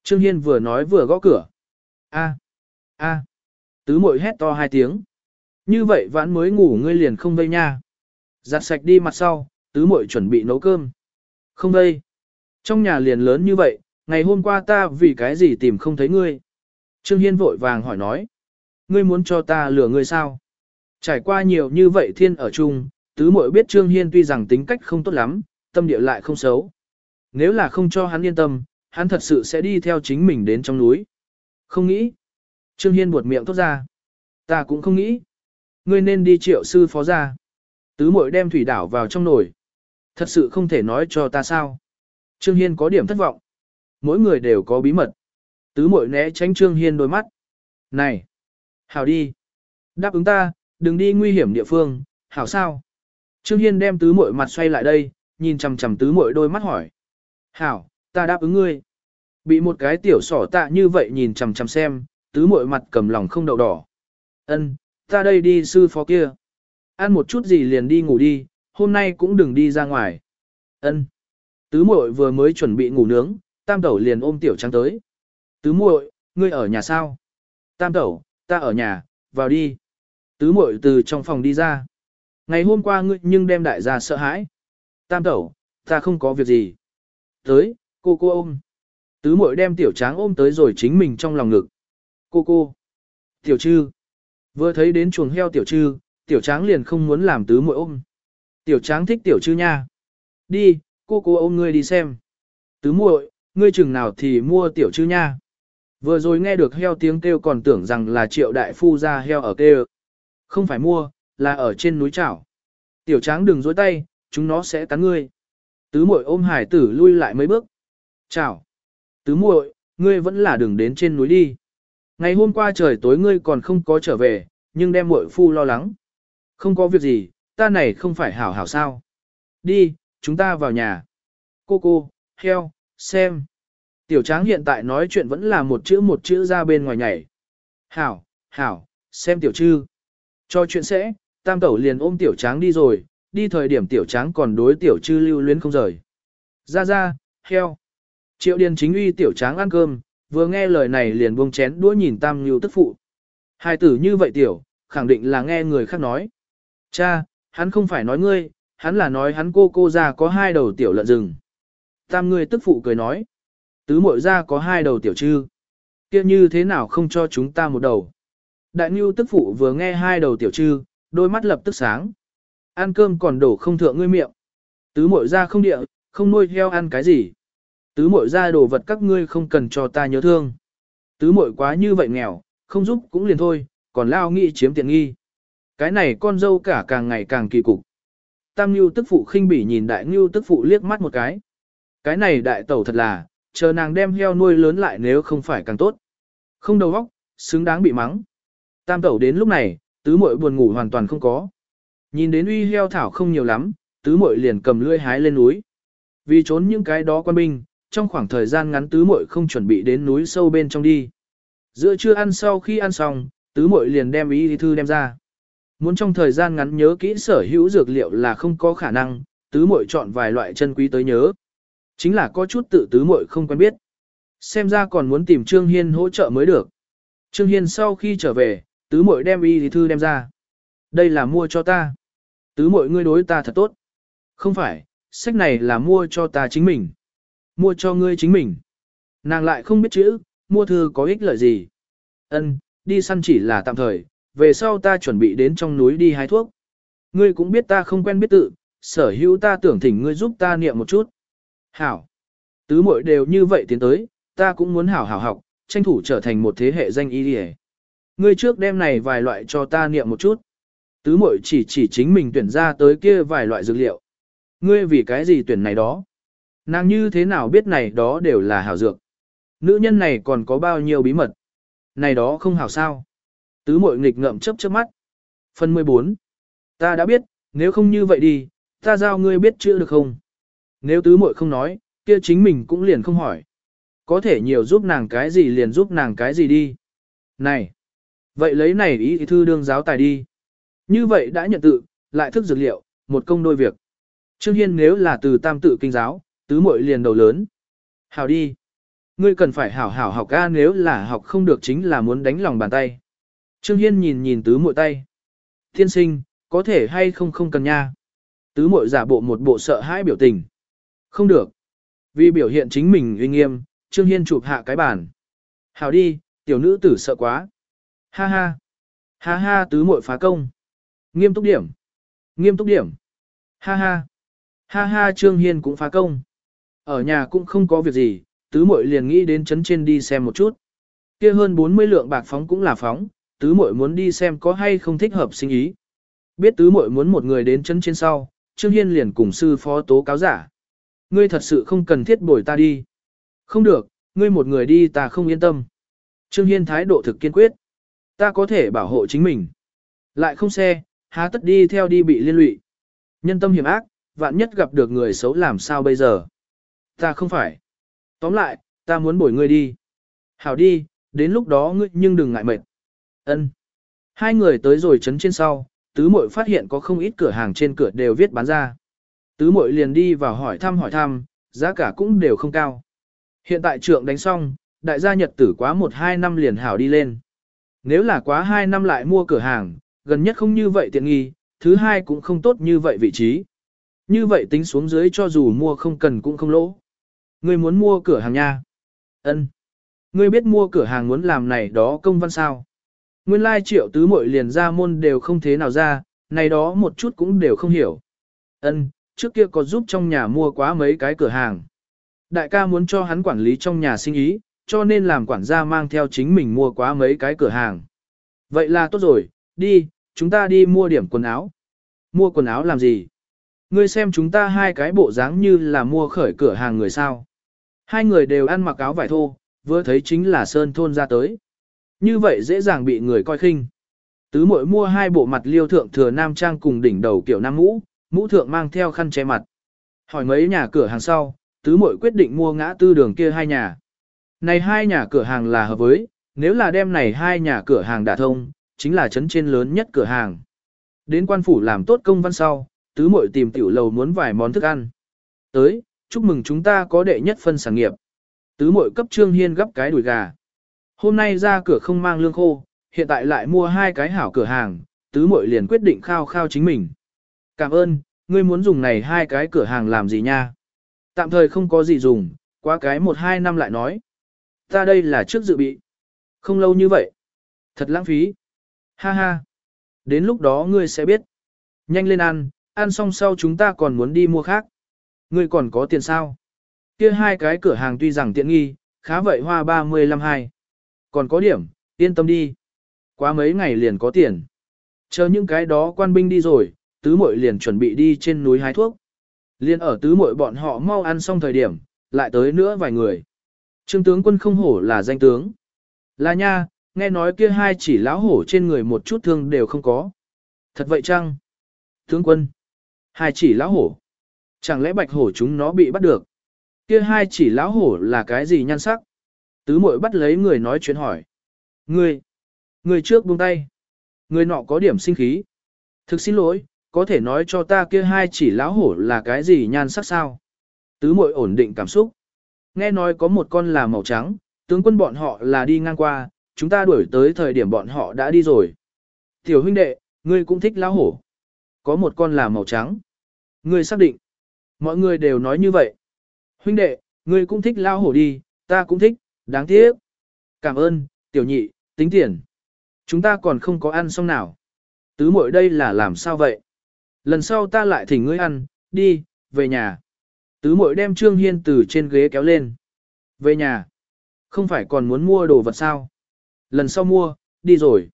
Trương Hiên vừa nói vừa gõ cửa. A, a. Tứ muội hét to hai tiếng. Như vậy vãn mới ngủ ngươi liền không vây nha. Giặt sạch đi mặt sau, tứ muội chuẩn bị nấu cơm. Không vây. Trong nhà liền lớn như vậy, ngày hôm qua ta vì cái gì tìm không thấy ngươi. Trương Hiên vội vàng hỏi nói. Ngươi muốn cho ta lừa ngươi sao? Trải qua nhiều như vậy thiên ở chung, tứ muội biết Trương Hiên tuy rằng tính cách không tốt lắm, tâm địa lại không xấu. Nếu là không cho hắn yên tâm, hắn thật sự sẽ đi theo chính mình đến trong núi. Không nghĩ. Trương Hiên buột miệng thốt ra. Ta cũng không nghĩ. Ngươi nên đi triệu sư phó ra. Tứ muội đem thủy đảo vào trong nồi. Thật sự không thể nói cho ta sao. Trương Hiên có điểm thất vọng. Mỗi người đều có bí mật. Tứ Mội né tránh Trương Hiên đôi mắt. Này! Hảo đi! Đáp ứng ta, đừng đi nguy hiểm địa phương, hảo sao? Trương Hiên đem tứ Mội mặt xoay lại đây, nhìn chằm chằm tứ Mội đôi mắt hỏi. Hảo, ta đáp ứng ngươi. Bị một cái tiểu sỏ tạ như vậy nhìn chằm chằm xem, tứ Mội mặt cầm lòng không đậu đỏ. Ân, ta đây đi sư phó kia. Ăn một chút gì liền đi ngủ đi, hôm nay cũng đừng đi ra ngoài. Ân. Tứ muội vừa mới chuẩn bị ngủ nướng, tam tẩu liền ôm tiểu trắng tới. Tứ muội, ngươi ở nhà sao? Tam tẩu, ta ở nhà, vào đi. Tứ muội từ trong phòng đi ra. Ngày hôm qua ngươi nhưng đem đại gia sợ hãi. Tam tẩu, ta không có việc gì. Tới, cô cô ôm. Tứ muội đem tiểu tráng ôm tới rồi chính mình trong lòng ngực. Cô cô. Tiểu trư. Vừa thấy đến chuồng heo tiểu trư, tiểu tráng liền không muốn làm tứ muội ôm. Tiểu tráng thích tiểu trư nha. Đi, cô cô ôm ngươi đi xem. Tứ muội, ngươi chừng nào thì mua tiểu chư nha. Vừa rồi nghe được heo tiếng kêu còn tưởng rằng là triệu đại phu ra heo ở kêu. Không phải mua, là ở trên núi chảo. Tiểu tráng đừng dối tay, chúng nó sẽ cắn ngươi. Tứ muội ôm hải tử lui lại mấy bước. Chảo. Tứ muội, ngươi vẫn là đừng đến trên núi đi. Ngày hôm qua trời tối ngươi còn không có trở về, nhưng đem muội phu lo lắng. Không có việc gì, ta này không phải hảo hảo sao. Đi, chúng ta vào nhà. Cô cô, heo, xem. Tiểu tráng hiện tại nói chuyện vẫn là một chữ một chữ ra bên ngoài nhảy. Hảo, hảo, xem tiểu trư. Cho chuyện sẽ, tam tẩu liền ôm tiểu tráng đi rồi, đi thời điểm tiểu tráng còn đối tiểu trư lưu luyến không rời. Ra ra, heo. Triệu điền chính uy tiểu tráng ăn cơm, vừa nghe lời này liền buông chén đũa nhìn tam như tức phụ. Hai tử như vậy tiểu, khẳng định là nghe người khác nói. Cha, hắn không phải nói ngươi, hắn là nói hắn cô cô ra có hai đầu tiểu lợn rừng. Tam người tức phụ cười nói. Tứ muội ra có hai đầu tiểu trư. kia như thế nào không cho chúng ta một đầu. Đại Nhu tức phụ vừa nghe hai đầu tiểu trư, đôi mắt lập tức sáng. Ăn cơm còn đổ không thượng ngươi miệng. Tứ muội ra không địa, không nuôi heo ăn cái gì. Tứ muội ra đồ vật các ngươi không cần cho ta nhớ thương. Tứ muội quá như vậy nghèo, không giúp cũng liền thôi, còn lao nghĩ chiếm tiện nghi. Cái này con dâu cả càng ngày càng kỳ cục. Tam Nhu tức phụ khinh bỉ nhìn đại Nhu tức phụ liếc mắt một cái. Cái này đại tẩu thật là, chờ nàng đem heo nuôi lớn lại nếu không phải càng tốt. Không đầu óc, xứng đáng bị mắng. Tam tẩu đến lúc này, tứ muội buồn ngủ hoàn toàn không có. Nhìn đến uy heo thảo không nhiều lắm, tứ muội liền cầm lưỡi hái lên núi. Vì trốn những cái đó quan binh, trong khoảng thời gian ngắn tứ muội không chuẩn bị đến núi sâu bên trong đi. Giữa trưa ăn sau khi ăn xong, tứ muội liền đem ý thư đem ra. Muốn trong thời gian ngắn nhớ kỹ sở hữu dược liệu là không có khả năng, tứ muội chọn vài loại chân quý tới nhớ. Chính là có chút tự tứ muội không quen biết. Xem ra còn muốn tìm Trương Hiên hỗ trợ mới được. Trương Hiên sau khi trở về, tứ muội đem y thư đem ra. Đây là mua cho ta. Tứ muội ngươi đối ta thật tốt. Không phải, sách này là mua cho ta chính mình. Mua cho ngươi chính mình. Nàng lại không biết chữ, mua thư có ích lợi gì. Ân, đi săn chỉ là tạm thời, về sau ta chuẩn bị đến trong núi đi hái thuốc. Ngươi cũng biết ta không quen biết tự, sở hữu ta tưởng thỉnh ngươi giúp ta niệm một chút. Hảo. Tứ muội đều như vậy tiến tới, ta cũng muốn hảo hảo học, tranh thủ trở thành một thế hệ danh y đi Ngươi trước đem này vài loại cho ta niệm một chút. Tứ muội chỉ chỉ chính mình tuyển ra tới kia vài loại dược liệu. Ngươi vì cái gì tuyển này đó? Nàng như thế nào biết này đó đều là hảo dược? Nữ nhân này còn có bao nhiêu bí mật? Này đó không hảo sao? Tứ muội nghịch ngậm chớp chớp mắt. Phần 14. Ta đã biết, nếu không như vậy đi, ta giao ngươi biết chữ được không? Nếu tứ muội không nói, kia chính mình cũng liền không hỏi. Có thể nhiều giúp nàng cái gì liền giúp nàng cái gì đi. Này! Vậy lấy này ý thư đương giáo tài đi. Như vậy đã nhận tự, lại thức dược liệu, một công đôi việc. Trương Hiên nếu là từ tam tự kinh giáo, tứ muội liền đầu lớn. Hảo đi. Ngươi cần phải hảo hảo học ca nếu là học không được chính là muốn đánh lòng bàn tay. Trương Hiên nhìn nhìn tứ muội tay. Thiên sinh, có thể hay không không cần nha. Tứ muội giả bộ một bộ sợ hãi biểu tình. Không được. Vì biểu hiện chính mình uy nghiêm, Trương Hiên chụp hạ cái bàn. Hảo đi, tiểu nữ tử sợ quá. Ha ha. Ha ha tứ muội phá công. Nghiêm túc điểm. Nghiêm túc điểm. Ha ha. Ha ha Trương Hiên cũng phá công. Ở nhà cũng không có việc gì, tứ muội liền nghĩ đến chấn trên đi xem một chút. Kia hơn 40 lượng bạc phóng cũng là phóng, tứ muội muốn đi xem có hay không thích hợp sinh ý. Biết tứ muội muốn một người đến chấn trên sau, Trương Hiên liền cùng sư phó tố cáo giả. Ngươi thật sự không cần thiết bồi ta đi. Không được, ngươi một người đi ta không yên tâm. Trương Hiên thái độ thực kiên quyết. Ta có thể bảo hộ chính mình. Lại không xe, há tất đi theo đi bị liên lụy. Nhân tâm hiểm ác, vạn nhất gặp được người xấu làm sao bây giờ. Ta không phải. Tóm lại, ta muốn bồi ngươi đi. Hảo đi, đến lúc đó ngươi nhưng đừng ngại mệt. Ân. Hai người tới rồi chấn trên sau, tứ muội phát hiện có không ít cửa hàng trên cửa đều viết bán ra. Tứ muội liền đi vào hỏi thăm hỏi thăm, giá cả cũng đều không cao. Hiện tại trượng đánh xong, đại gia nhật tử quá 1-2 năm liền hảo đi lên. Nếu là quá 2 năm lại mua cửa hàng, gần nhất không như vậy tiện nghi, thứ hai cũng không tốt như vậy vị trí. Như vậy tính xuống dưới cho dù mua không cần cũng không lỗ. Ngươi muốn mua cửa hàng nha. Ân. Ngươi biết mua cửa hàng muốn làm này đó công văn sao. Nguyên lai triệu tứ muội liền ra môn đều không thế nào ra, này đó một chút cũng đều không hiểu. Ân, trước kia có giúp trong nhà mua quá mấy cái cửa hàng. Đại ca muốn cho hắn quản lý trong nhà sinh ý, cho nên làm quản gia mang theo chính mình mua quá mấy cái cửa hàng. Vậy là tốt rồi, đi, chúng ta đi mua điểm quần áo. Mua quần áo làm gì? Ngươi xem chúng ta hai cái bộ dáng như là mua khởi cửa hàng người sao. Hai người đều ăn mặc áo vải thô, vừa thấy chính là sơn thôn ra tới. Như vậy dễ dàng bị người coi khinh. Tứ mội mua hai bộ mặt liêu thượng thừa nam trang cùng đỉnh đầu kiểu nam mũ, mũ thượng mang theo khăn che mặt. Hỏi mấy nhà cửa hàng sau, tứ mội quyết định mua ngã tư đường kia hai nhà. Này hai nhà cửa hàng là hợp với, nếu là đem này hai nhà cửa hàng đả thông, chính là chấn trên lớn nhất cửa hàng. Đến quan phủ làm tốt công văn sau, tứ mội tìm tiểu lầu muốn vài món thức ăn. Tới, chúc mừng chúng ta có đệ nhất phân sản nghiệp. Tứ mội cấp Trương Hiên gấp cái đùi gà. Hôm nay ra cửa không mang lương khô, hiện tại lại mua hai cái hảo cửa hàng, tứ muội liền quyết định khao khao chính mình. Cảm ơn, ngươi muốn dùng này hai cái cửa hàng làm gì nha? Tạm thời không có gì dùng, qua cái một hai năm lại nói. Ta đây là trước dự bị. Không lâu như vậy. Thật lãng phí. Ha ha. Đến lúc đó ngươi sẽ biết. Nhanh lên ăn, ăn xong sau chúng ta còn muốn đi mua khác. Ngươi còn có tiền sao? Kia hai cái cửa hàng tuy rằng tiện nghi, khá vậy hoa 35 hai. Còn có điểm, yên tâm đi. Quá mấy ngày liền có tiền. Chờ những cái đó quan binh đi rồi, tứ muội liền chuẩn bị đi trên núi hái thuốc. Liên ở tứ muội bọn họ mau ăn xong thời điểm, lại tới nữa vài người. Trương tướng quân không hổ là danh tướng. Là nha, nghe nói kia hai chỉ lão hổ trên người một chút thương đều không có. Thật vậy chăng? Tướng quân. Hai chỉ lão hổ. Chẳng lẽ bạch hổ chúng nó bị bắt được? Kia hai chỉ lão hổ là cái gì nhan sắc? Tứ muội bắt lấy người nói chuyện hỏi. Ngươi. Người trước buông tay. Người nọ có điểm sinh khí. Thực xin lỗi, có thể nói cho ta kia hai chỉ lão hổ là cái gì nhan sắc sao? Tứ muội ổn định cảm xúc. Nghe nói có một con là màu trắng, tướng quân bọn họ là đi ngang qua, chúng ta đuổi tới thời điểm bọn họ đã đi rồi. Tiểu huynh đệ, ngươi cũng thích lão hổ. Có một con là màu trắng. Ngươi xác định. Mọi người đều nói như vậy. Huynh đệ, ngươi cũng thích lão hổ đi, ta cũng thích, đáng tiếc. Cảm ơn, tiểu nhị, tính tiền. Chúng ta còn không có ăn xong nào. Tứ muội đây là làm sao vậy? Lần sau ta lại thỉnh ngươi ăn, đi, về nhà. Tứ muội đem Trương Hiên từ trên ghế kéo lên. Về nhà. Không phải còn muốn mua đồ vật sao? Lần sau mua, đi rồi.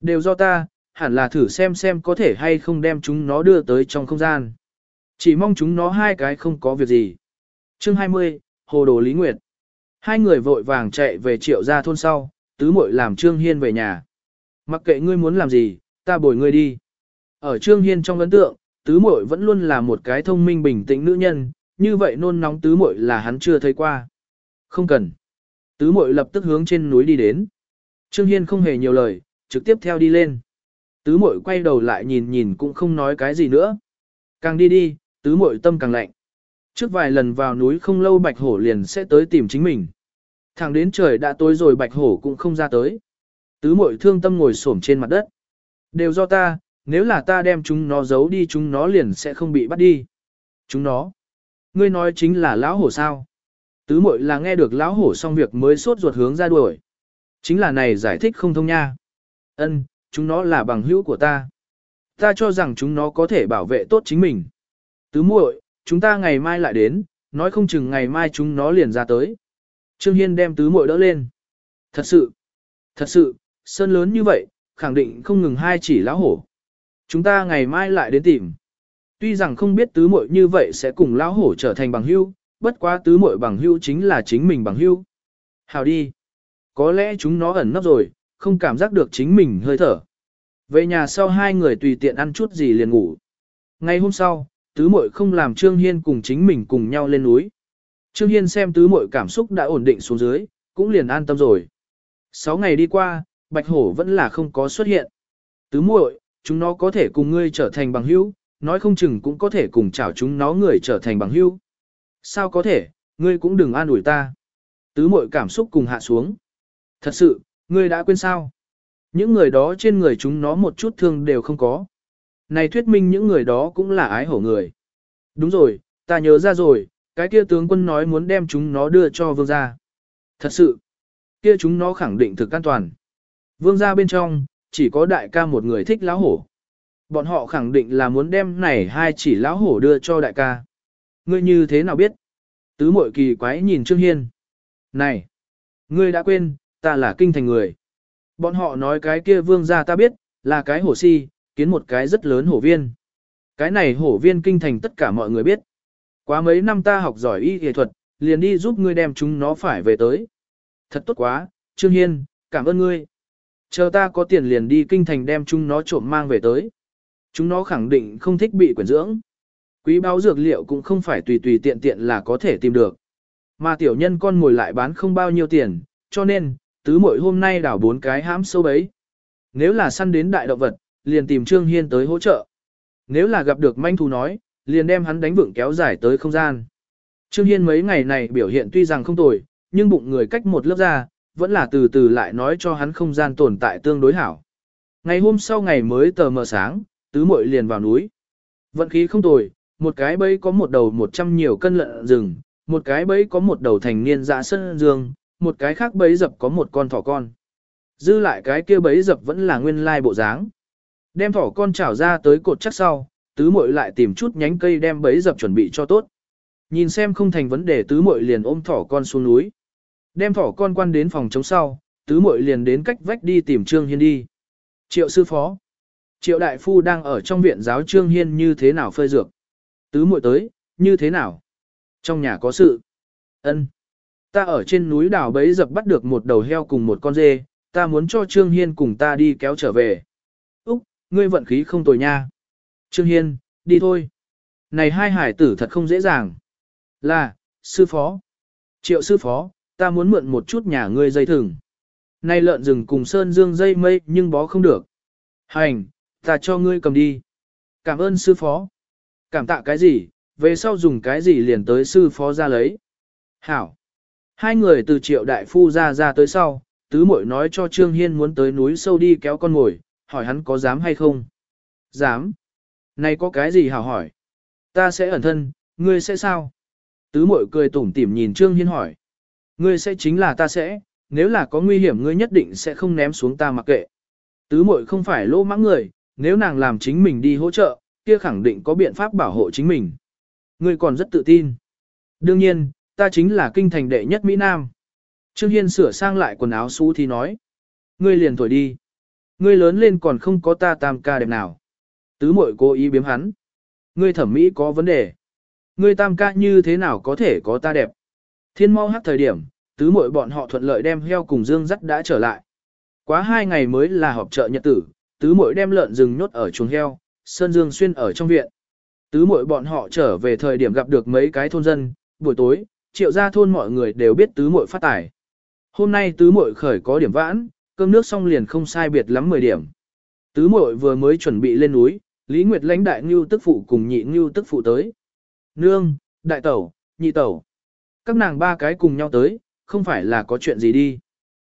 Đều do ta, hẳn là thử xem xem có thể hay không đem chúng nó đưa tới trong không gian. Chỉ mong chúng nó hai cái không có việc gì. Chương 20, Hồ Đồ Lý Nguyệt. Hai người vội vàng chạy về triệu gia thôn sau, tứ muội làm Trương Hiên về nhà. Mặc kệ ngươi muốn làm gì, ta bồi ngươi đi. Ở Trương Hiên trong ấn tượng, tứ muội vẫn luôn là một cái thông minh bình tĩnh nữ nhân, như vậy nôn nóng tứ muội là hắn chưa thấy qua. Không cần. Tứ muội lập tức hướng trên núi đi đến. Trương Hiên không hề nhiều lời, trực tiếp theo đi lên. Tứ muội quay đầu lại nhìn nhìn cũng không nói cái gì nữa. Càng đi đi, tứ muội tâm càng lạnh. Trước vài lần vào núi không lâu bạch hổ liền sẽ tới tìm chính mình. Thẳng đến trời đã tối rồi bạch hổ cũng không ra tới. Tứ muội thương tâm ngồi xổm trên mặt đất. Đều do ta, nếu là ta đem chúng nó giấu đi chúng nó liền sẽ không bị bắt đi. Chúng nó. Ngươi nói chính là lão hổ sao? Tứ muội là nghe được lão hổ xong việc mới sốt ruột hướng ra đuổi. Chính là này giải thích không thông nha. Ân, chúng nó là bằng hữu của ta. Ta cho rằng chúng nó có thể bảo vệ tốt chính mình. Tứ muội, chúng ta ngày mai lại đến, nói không chừng ngày mai chúng nó liền ra tới. Trương Hiên đem tứ muội đỡ lên. Thật sự, thật sự, sơn lớn như vậy, khẳng định không ngừng hai chỉ lão hổ. Chúng ta ngày mai lại đến tìm. Tuy rằng không biết tứ muội như vậy sẽ cùng lão hổ trở thành bằng hữu, bất quá tứ muội bằng hữu chính là chính mình bằng hữu. Hào đi. Có lẽ chúng nó ẩn nấp rồi, không cảm giác được chính mình hơi thở. Về nhà sau hai người tùy tiện ăn chút gì liền ngủ. Ngày hôm sau, tứ muội không làm Trương Hiên cùng chính mình cùng nhau lên núi. Trương Hiên xem tứ muội cảm xúc đã ổn định xuống dưới, cũng liền an tâm rồi. Sáu ngày đi qua, Bạch Hổ vẫn là không có xuất hiện. Tứ muội, chúng nó có thể cùng ngươi trở thành bằng hữu, nói không chừng cũng có thể cùng chào chúng nó người trở thành bằng hữu. Sao có thể, ngươi cũng đừng an ủi ta. Tứ muội cảm xúc cùng hạ xuống. Thật sự, ngươi đã quên sao? Những người đó trên người chúng nó một chút thương đều không có. Này thuyết minh những người đó cũng là ái hổ người. Đúng rồi, ta nhớ ra rồi, cái kia tướng quân nói muốn đem chúng nó đưa cho vương gia. Thật sự, kia chúng nó khẳng định thực an toàn. Vương gia bên trong, chỉ có đại ca một người thích lão hổ. Bọn họ khẳng định là muốn đem này hai chỉ lão hổ đưa cho đại ca. Ngươi như thế nào biết? Tứ mội kỳ quái nhìn Trương Hiên. Này! Ngươi đã quên, ta là kinh thành người. Bọn họ nói cái kia vương gia ta biết, là cái hổ si, kiến một cái rất lớn hổ viên. Cái này hổ viên kinh thành tất cả mọi người biết. Quá mấy năm ta học giỏi y y thuật, liền đi giúp ngươi đem chúng nó phải về tới. Thật tốt quá, Trương Hiên, cảm ơn ngươi. Chờ ta có tiền liền đi kinh thành đem chúng nó trộm mang về tới. Chúng nó khẳng định không thích bị quyển dưỡng. Quý báo dược liệu cũng không phải tùy tùy tiện tiện là có thể tìm được. Mà tiểu nhân con ngồi lại bán không bao nhiêu tiền, cho nên, tứ mỗi hôm nay đảo bốn cái hãm sâu bấy. Nếu là săn đến đại động vật, liền tìm Trương Hiên tới hỗ trợ. Nếu là gặp được manh thú nói, liền đem hắn đánh vượng kéo dài tới không gian. Trương Hiên mấy ngày này biểu hiện tuy rằng không tồi, nhưng bụng người cách một lớp ra, vẫn là từ từ lại nói cho hắn không gian tồn tại tương đối hảo. Ngày hôm sau ngày mới tờ mờ sáng, tứ muội liền vào núi. Vận khí không tồi, một cái bẫy có một đầu một trăm nhiều cân lợn rừng, một cái bẫy có một đầu thành niên dạ sơn dương, một cái khác bẫy dập có một con thỏ con. Dư lại cái kia bẫy dập vẫn là nguyên lai bộ dáng. Đem thỏ con chảo ra tới cột chắc sau, tứ muội lại tìm chút nhánh cây đem bẫy dập chuẩn bị cho tốt. Nhìn xem không thành vấn đề tứ muội liền ôm thỏ con xuống núi. Đem thỏ con quan đến phòng chống sau, tứ muội liền đến cách vách đi tìm Trương Hiên đi. Triệu sư phó. Triệu đại phu đang ở trong viện giáo Trương Hiên như thế nào phơi dược. Tứ muội tới, như thế nào? Trong nhà có sự. Ân. Ta ở trên núi đảo bấy dập bắt được một đầu heo cùng một con dê, ta muốn cho Trương Hiên cùng ta đi kéo trở về. Úc, ngươi vận khí không tồi nha. Trương Hiên, đi thôi. Này hai hải tử thật không dễ dàng. Là, sư phó. Triệu sư phó, ta muốn mượn một chút nhà ngươi dây thừng. Này lợn rừng cùng sơn dương dây mây nhưng bó không được. Hành, ta cho ngươi cầm đi. Cảm ơn sư phó. Cảm tạ cái gì, về sau dùng cái gì liền tới sư phó ra lấy. Hảo. Hai người từ triệu đại phu ra ra tới sau, tứ muội nói cho Trương Hiên muốn tới núi sâu đi kéo con ngồi, hỏi hắn có dám hay không. Dám. Này có cái gì hảo hỏi. Ta sẽ ẩn thân, ngươi sẽ sao? Tứ muội cười tủm tỉm nhìn Trương Hiên hỏi. Ngươi sẽ chính là ta sẽ, nếu là có nguy hiểm ngươi nhất định sẽ không ném xuống ta mặc kệ. Tứ muội không phải lỗ mãng người, nếu nàng làm chính mình đi hỗ trợ, kia khẳng định có biện pháp bảo hộ chính mình. Ngươi còn rất tự tin. Đương nhiên, ta chính là kinh thành đệ nhất Mỹ Nam. Trương Hiên sửa sang lại quần áo xú thì nói. Ngươi liền thổi đi. Ngươi lớn lên còn không có ta tam ca đẹp nào. Tứ muội cố ý biếm hắn. Ngươi thẩm mỹ có vấn đề. Ngươi tam ca như thế nào có thể có ta đẹp. Thiên mau hát thời điểm, tứ muội bọn họ thuận lợi đem heo cùng dương dắt đã trở lại. Quá hai ngày mới là họp chợ nhật tử, tứ muội đem lợn rừng nhốt ở chuồng heo, sơn dương xuyên ở trong viện. Tứ muội bọn họ trở về thời điểm gặp được mấy cái thôn dân, buổi tối, triệu gia thôn mọi người đều biết tứ muội phát tài. Hôm nay tứ muội khởi có điểm vãn, cơm nước xong liền không sai biệt lắm 10 điểm. Tứ muội vừa mới chuẩn bị lên núi, Lý Nguyệt lãnh đại ngưu tức phụ cùng nhị ngưu tức phụ tới. Nương, đại tẩu, nhị tẩu. Các nàng ba cái cùng nhau tới, không phải là có chuyện gì đi.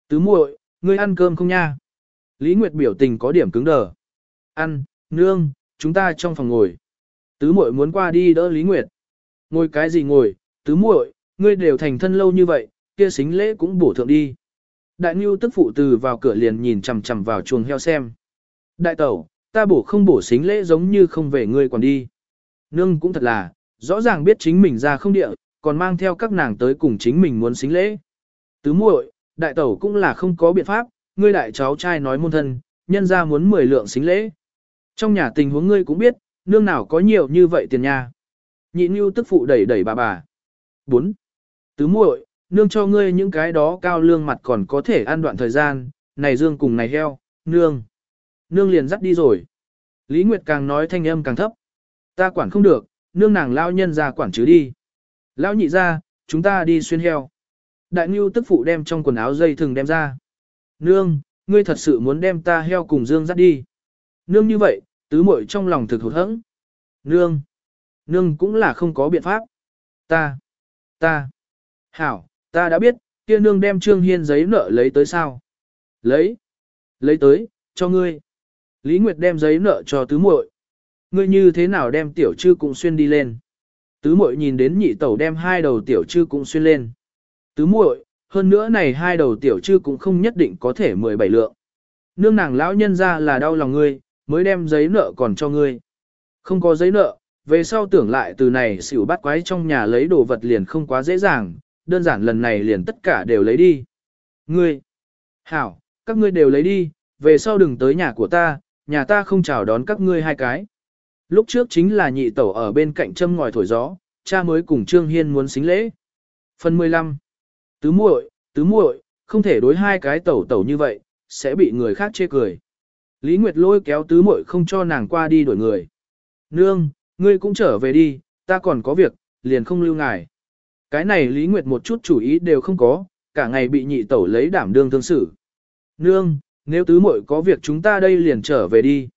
Tứ muội, ngươi ăn cơm không nha? Lý Nguyệt biểu tình có điểm cứng đờ. Ăn, nương, chúng ta trong phòng ngồi. Tứ muội muốn qua đi đỡ Lý Nguyệt. Ngồi cái gì ngồi, tứ muội, ngươi đều thành thân lâu như vậy, kia xính lễ cũng bổ thượng đi. Đại Nhu tức phụ từ vào cửa liền nhìn chằm chằm vào chuồng heo xem. Đại tẩu, ta bổ không bổ xính lễ giống như không về ngươi còn đi. Nương cũng thật là, rõ ràng biết chính mình ra không địa, còn mang theo các nàng tới cùng chính mình muốn xính lễ. Tứ muội, đại tẩu cũng là không có biện pháp, ngươi đại cháu trai nói môn thân, nhân ra muốn 10 lượng xính lễ. Trong nhà tình huống ngươi cũng biết, nương nào có nhiều như vậy tiền nha. Nhị Nhu tức phụ đẩy đẩy bà bà. 4. Tứ muội, nương cho ngươi những cái đó cao lương mặt còn có thể ăn đoạn thời gian, này dương cùng này heo, nương. Nương liền dắt đi rồi. Lý Nguyệt càng nói thanh âm càng thấp. Ta quản không được, nương nàng lao nhân ra quản chứ đi. Lão nhị ra, chúng ta đi xuyên heo. Đại Ngưu tức phụ đem trong quần áo dây thừng đem ra. Nương, ngươi thật sự muốn đem ta heo cùng dương dắt đi. Nương như vậy, tứ muội trong lòng thực hụt hẫng. Nương, nương cũng là không có biện pháp. Ta, ta, hảo, ta đã biết, kia nương đem Trương Hiên giấy nợ lấy tới sao? Lấy, lấy tới, cho ngươi. Lý Nguyệt đem giấy nợ cho tứ muội. Ngươi như thế nào đem tiểu trư cũng xuyên đi lên? Tứ muội nhìn đến nhị tẩu đem hai đầu tiểu trư cũng xuyên lên. Tứ muội, hơn nữa này hai đầu tiểu trư cũng không nhất định có thể 17 lượng. Nương nàng lão nhân ra là đau lòng ngươi, mới đem giấy nợ còn cho ngươi. Không có giấy nợ, về sau tưởng lại từ này xỉu bắt quái trong nhà lấy đồ vật liền không quá dễ dàng, đơn giản lần này liền tất cả đều lấy đi. Ngươi, hảo, các ngươi đều lấy đi, về sau đừng tới nhà của ta, nhà ta không chào đón các ngươi hai cái. Lúc trước chính là nhị tẩu ở bên cạnh châm ngòi thổi gió, cha mới cùng Trương Hiên muốn xính lễ. Phần 15. Tứ muội, tứ muội, không thể đối hai cái tẩu tẩu như vậy, sẽ bị người khác chê cười. Lý Nguyệt lôi kéo tứ muội không cho nàng qua đi đuổi người. Nương, ngươi cũng trở về đi, ta còn có việc, liền không lưu ngài. Cái này Lý Nguyệt một chút chủ ý đều không có, cả ngày bị nhị tẩu lấy đảm đương thương xử. Nương, nếu tứ muội có việc chúng ta đây liền trở về đi.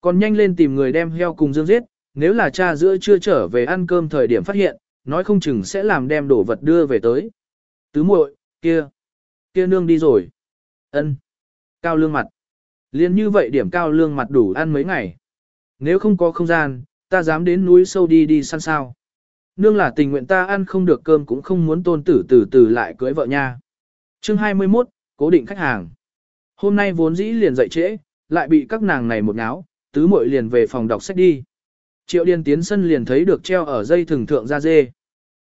Còn nhanh lên tìm người đem heo cùng dương giết, nếu là cha giữa chưa trở về ăn cơm thời điểm phát hiện, nói không chừng sẽ làm đem đổ vật đưa về tới. Tứ muội, kia, kia nương đi rồi. Ân. Cao lương mặt. Liên như vậy điểm cao lương mặt đủ ăn mấy ngày. Nếu không có không gian, ta dám đến núi sâu đi đi săn sao. Nương là tình nguyện ta ăn không được cơm cũng không muốn tôn tử từ từ lại cưới vợ nha. Chương 21, cố định khách hàng. Hôm nay vốn dĩ liền dậy trễ, lại bị các nàng này một ngáo, tứ muội liền về phòng đọc sách đi. Triệu Điền tiến sân liền thấy được treo ở dây thừng thượng ra dê.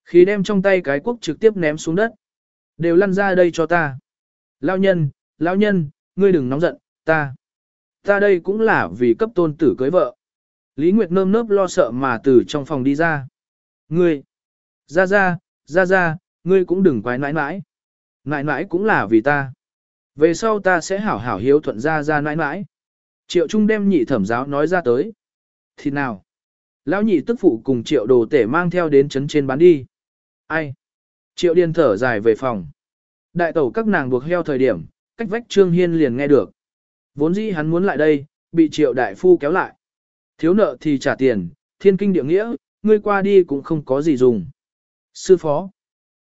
Khi đem trong tay cái quốc trực tiếp ném xuống đất. Đều lăn ra đây cho ta. Lão nhân, lão nhân, ngươi đừng nóng giận, ta. Ta đây cũng là vì cấp tôn tử cưới vợ. Lý Nguyệt nơm nớp lo sợ mà từ trong phòng đi ra. Ngươi, ra ra, ra ra, ngươi cũng đừng quái nãi nãi. Nãi nãi cũng là vì ta. Về sau ta sẽ hảo hảo hiếu thuận ra ra nãi nãi. Triệu Trung đem nhị thẩm giáo nói ra tới. Thì nào? Lão nhị tức phụ cùng triệu đồ tể mang theo đến trấn trên bán đi. Ai? Triệu điên thở dài về phòng. Đại tẩu các nàng buộc heo thời điểm, cách vách Trương Hiên liền nghe được. Vốn dĩ hắn muốn lại đây, bị triệu đại phu kéo lại. Thiếu nợ thì trả tiền, thiên kinh địa nghĩa, ngươi qua đi cũng không có gì dùng. Sư phó,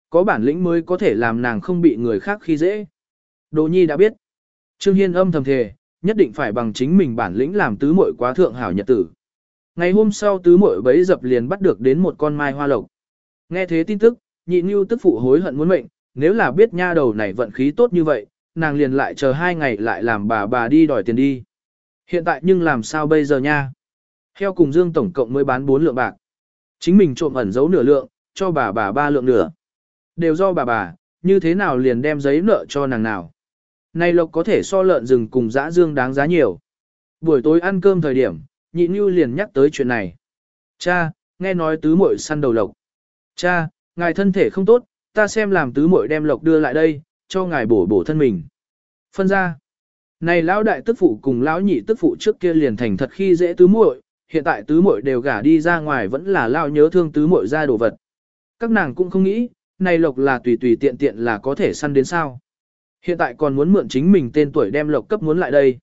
có bản lĩnh mới có thể làm nàng không bị người khác khi dễ. Đồ nhi đã biết. Trương Hiên âm thầm thề, nhất định phải bằng chính mình bản lĩnh làm tứ muội quá thượng hảo nhật tử. Ngày hôm sau tứ muội bấy dập liền bắt được đến một con mai hoa lộc. Nghe thế tin tức, nhị nhu tức phụ hối hận muốn mệnh, nếu là biết nha đầu này vận khí tốt như vậy, nàng liền lại chờ hai ngày lại làm bà bà đi đòi tiền đi. Hiện tại nhưng làm sao bây giờ nha? Heo cùng Dương tổng cộng mới bán 4 lượng bạc. Chính mình trộm ẩn giấu nửa lượng, cho bà bà ba lượng nửa. Đều do bà bà, như thế nào liền đem giấy nợ cho nàng nào. Này lộc có thể so lợn rừng cùng dã dương đáng giá nhiều. Buổi tối ăn cơm thời điểm, nhị như liền nhắc tới chuyện này. Cha, nghe nói tứ muội săn đầu lộc. Cha, ngài thân thể không tốt, ta xem làm tứ muội đem lộc đưa lại đây, cho ngài bổ bổ thân mình. Phân ra. Này lão đại tức phụ cùng lão nhị tức phụ trước kia liền thành thật khi dễ tứ muội, hiện tại tứ muội đều gả đi ra ngoài vẫn là lao nhớ thương tứ muội ra đồ vật. Các nàng cũng không nghĩ, này lộc là tùy tùy tiện tiện là có thể săn đến sao. Hiện tại còn muốn mượn chính mình tên tuổi đem lộc cấp muốn lại đây.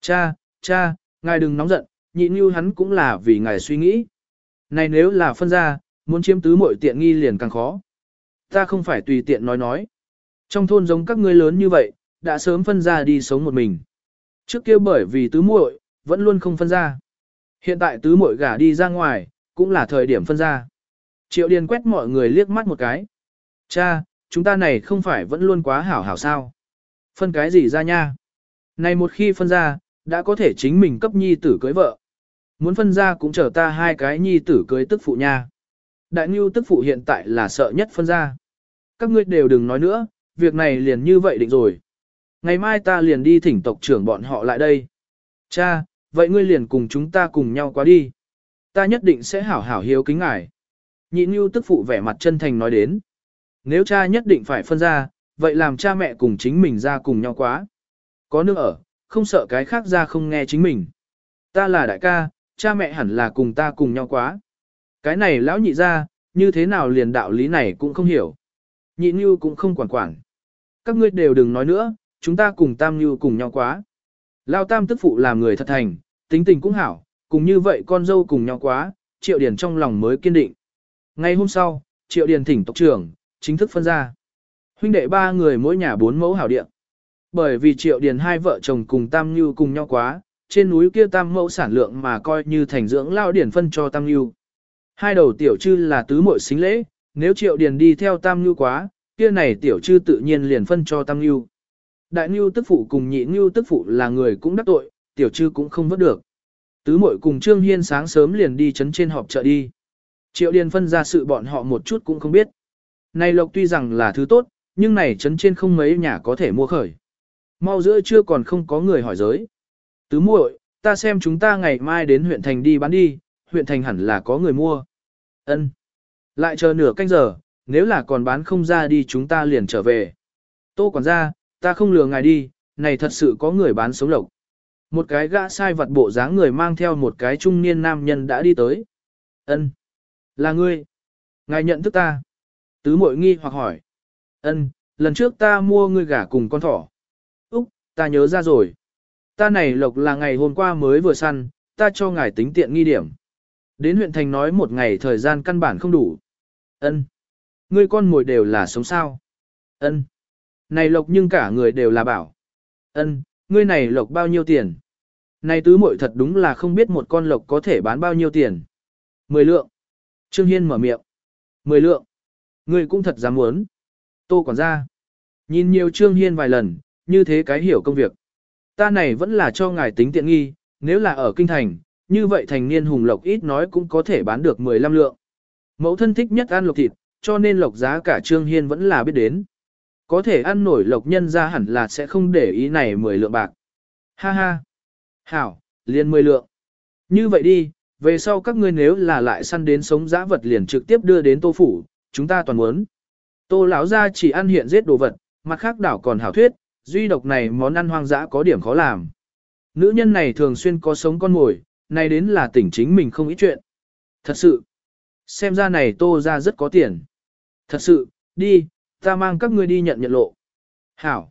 Cha, cha, ngài đừng nóng giận, nhị như hắn cũng là vì ngài suy nghĩ. Này nếu là phân ra, muốn chiếm tứ muội tiện nghi liền càng khó. Ta không phải tùy tiện nói nói. Trong thôn giống các ngươi lớn như vậy, đã sớm phân ra đi sống một mình. Trước kia bởi vì tứ muội vẫn luôn không phân ra. Hiện tại tứ muội gả đi ra ngoài, cũng là thời điểm phân ra. Triệu Điền quét mọi người liếc mắt một cái. Cha, chúng ta này không phải vẫn luôn quá hảo hảo sao? Phân cái gì ra nha? Này một khi phân ra, đã có thể chính mình cấp nhi tử cưới vợ. Muốn phân ra cũng chờ ta hai cái nhi tử cưới tức phụ nha. Đại Ngưu tức phụ hiện tại là sợ nhất phân ra. Các ngươi đều đừng nói nữa, việc này liền như vậy định rồi. Ngày mai ta liền đi thỉnh tộc trưởng bọn họ lại đây. Cha, vậy ngươi liền cùng chúng ta cùng nhau qua đi. Ta nhất định sẽ hảo hảo hiếu kính ngài. Nhị Ngưu tức phụ vẻ mặt chân thành nói đến. Nếu cha nhất định phải phân ra, vậy làm cha mẹ cùng chính mình ra cùng nhau quá. Có nước ở, không sợ cái khác ra không nghe chính mình. Ta là đại ca, cha mẹ hẳn là cùng ta cùng nhau quá. Cái này lão nhị ra, như thế nào liền đạo lý này cũng không hiểu. Nhị Nhu cũng không quản quản. Các ngươi đều đừng nói nữa, chúng ta cùng Tam Nhu cùng nhau quá. Lao Tam tức phụ làm người thật thành, tính tình cũng hảo, cùng như vậy con dâu cùng nhau quá, Triệu Điền trong lòng mới kiên định. Ngay hôm sau, Triệu Điền thỉnh tộc trưởng, chính thức phân ra. Huynh đệ ba người mỗi nhà bốn mẫu hảo địa. Bởi vì Triệu Điền hai vợ chồng cùng Tam Nhu cùng nhau quá, trên núi kia Tam mẫu sản lượng mà coi như thành dưỡng lao điển phân cho Tam Nhu. Hai đầu tiểu chư là tứ muội xính lễ, nếu Triệu Điền đi theo Tam Nhu quá, kia này tiểu chư tự nhiên liền phân cho Tam Nhu. Đại Nhu tức phụ cùng nhị Nhu tức phụ là người cũng đắc tội, tiểu chư cũng không vớt được. Tứ muội cùng Trương Hiên sáng sớm liền đi chấn trên họp chợ đi. Triệu Điền phân ra sự bọn họ một chút cũng không biết. Này lộc tuy rằng là thứ tốt, nhưng này chấn trên không mấy nhà có thể mua khởi. Mau giữa chưa còn không có người hỏi giới. Tứ muội, ta xem chúng ta ngày mai đến huyện thành đi bán đi, huyện thành hẳn là có người mua. Ân. Lại chờ nửa canh giờ, nếu là còn bán không ra đi chúng ta liền trở về. Tô quản gia, ta không lừa ngài đi, này thật sự có người bán sống lộc. Một cái gã sai vật bộ dáng người mang theo một cái trung niên nam nhân đã đi tới. Ân, Là ngươi. Ngài nhận thức ta. Tứ mội nghi hoặc hỏi. Ân, lần trước ta mua ngươi gả cùng con thỏ. Úc, ta nhớ ra rồi. Ta này lộc là ngày hôm qua mới vừa săn, ta cho ngài tính tiện nghi điểm. Đến huyện thành nói một ngày thời gian căn bản không đủ. Ân, Ngươi con mồi đều là sống sao. Ân, Này lộc nhưng cả người đều là bảo. Ân, ngươi này lộc bao nhiêu tiền? Này tứ muội thật đúng là không biết một con lộc có thể bán bao nhiêu tiền. Mười lượng. Trương Hiên mở miệng. Mười lượng. Ngươi cũng thật dám muốn. Tô quản gia. Nhìn nhiều Trương Hiên vài lần, như thế cái hiểu công việc. Ta này vẫn là cho ngài tính tiện nghi, nếu là ở kinh thành, như vậy thành niên hùng lộc ít nói cũng có thể bán được 15 lượng. Mẫu thân thích nhất ăn lộc thịt, cho nên lộc giá cả Trương Hiên vẫn là biết đến. Có thể ăn nổi lộc nhân ra hẳn là sẽ không để ý này 10 lượng bạc. Ha ha. Hảo, liền 10 lượng. Như vậy đi, về sau các ngươi nếu là lại săn đến sống dã vật liền trực tiếp đưa đến tô phủ, chúng ta toàn muốn. Tô lão ra chỉ ăn hiện giết đồ vật, mặt khác đảo còn hảo thuyết, duy độc này món ăn hoang dã có điểm khó làm. Nữ nhân này thường xuyên có sống con mồi, nay đến là tỉnh chính mình không ý chuyện. Thật sự, xem ra này tô ra rất có tiền. Thật sự, đi, ta mang các ngươi đi nhận nhận lộ. Hảo,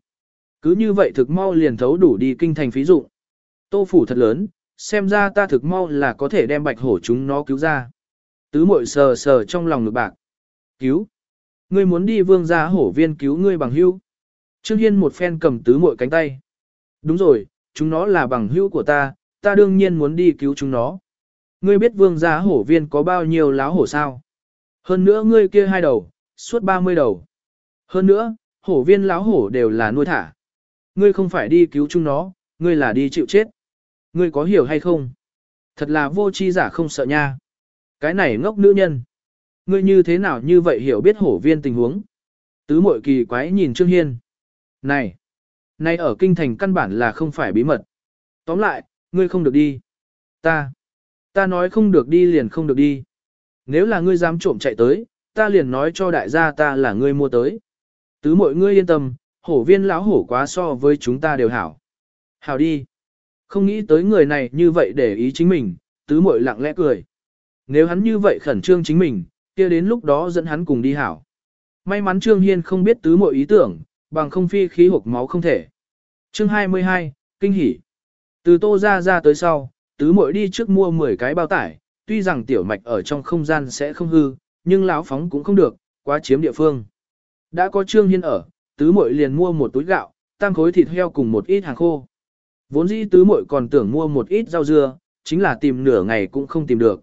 cứ như vậy thực mau liền thấu đủ đi kinh thành phí dụng. Tô phủ thật lớn, xem ra ta thực mau là có thể đem bạch hổ chúng nó cứu ra. Tứ mội sờ sờ trong lòng ngực bạc. Cứu. Ngươi muốn đi vương gia hổ viên cứu ngươi bằng hưu. Trương Hiên một phen cầm tứ muội cánh tay. Đúng rồi, chúng nó là bằng hữu của ta, ta đương nhiên muốn đi cứu chúng nó. Ngươi biết vương gia hổ viên có bao nhiêu láo hổ sao? Hơn nữa ngươi kia hai đầu, suốt 30 đầu. Hơn nữa, hổ viên láo hổ đều là nuôi thả. Ngươi không phải đi cứu chúng nó, ngươi là đi chịu chết. Ngươi có hiểu hay không? Thật là vô chi giả không sợ nha. Cái này ngốc nữ nhân. Ngươi như thế nào như vậy hiểu biết hổ viên tình huống? Tứ mội kỳ quái nhìn Trương Hiên. Này! nay ở kinh thành căn bản là không phải bí mật. Tóm lại, ngươi không được đi. Ta! Ta nói không được đi liền không được đi. Nếu là ngươi dám trộm chạy tới, ta liền nói cho đại gia ta là ngươi mua tới. Tứ mội ngươi yên tâm, hổ viên lão hổ quá so với chúng ta đều hảo. Hảo đi. Không nghĩ tới người này như vậy để ý chính mình, tứ muội lặng lẽ cười. Nếu hắn như vậy khẩn trương chính mình, kia đến lúc đó dẫn hắn cùng đi hảo. May mắn Trương Hiên không biết tứ muội ý tưởng, bằng không phi khí hộp máu không thể. Chương 22, Kinh hỉ. Từ tô ra ra tới sau, tứ muội đi trước mua 10 cái bao tải, tuy rằng tiểu mạch ở trong không gian sẽ không hư, nhưng lão phóng cũng không được, quá chiếm địa phương. Đã có Trương Hiên ở, tứ muội liền mua một túi gạo, tam khối thịt heo cùng một ít hàng khô. Vốn dĩ tứ muội còn tưởng mua một ít rau dưa, chính là tìm nửa ngày cũng không tìm được.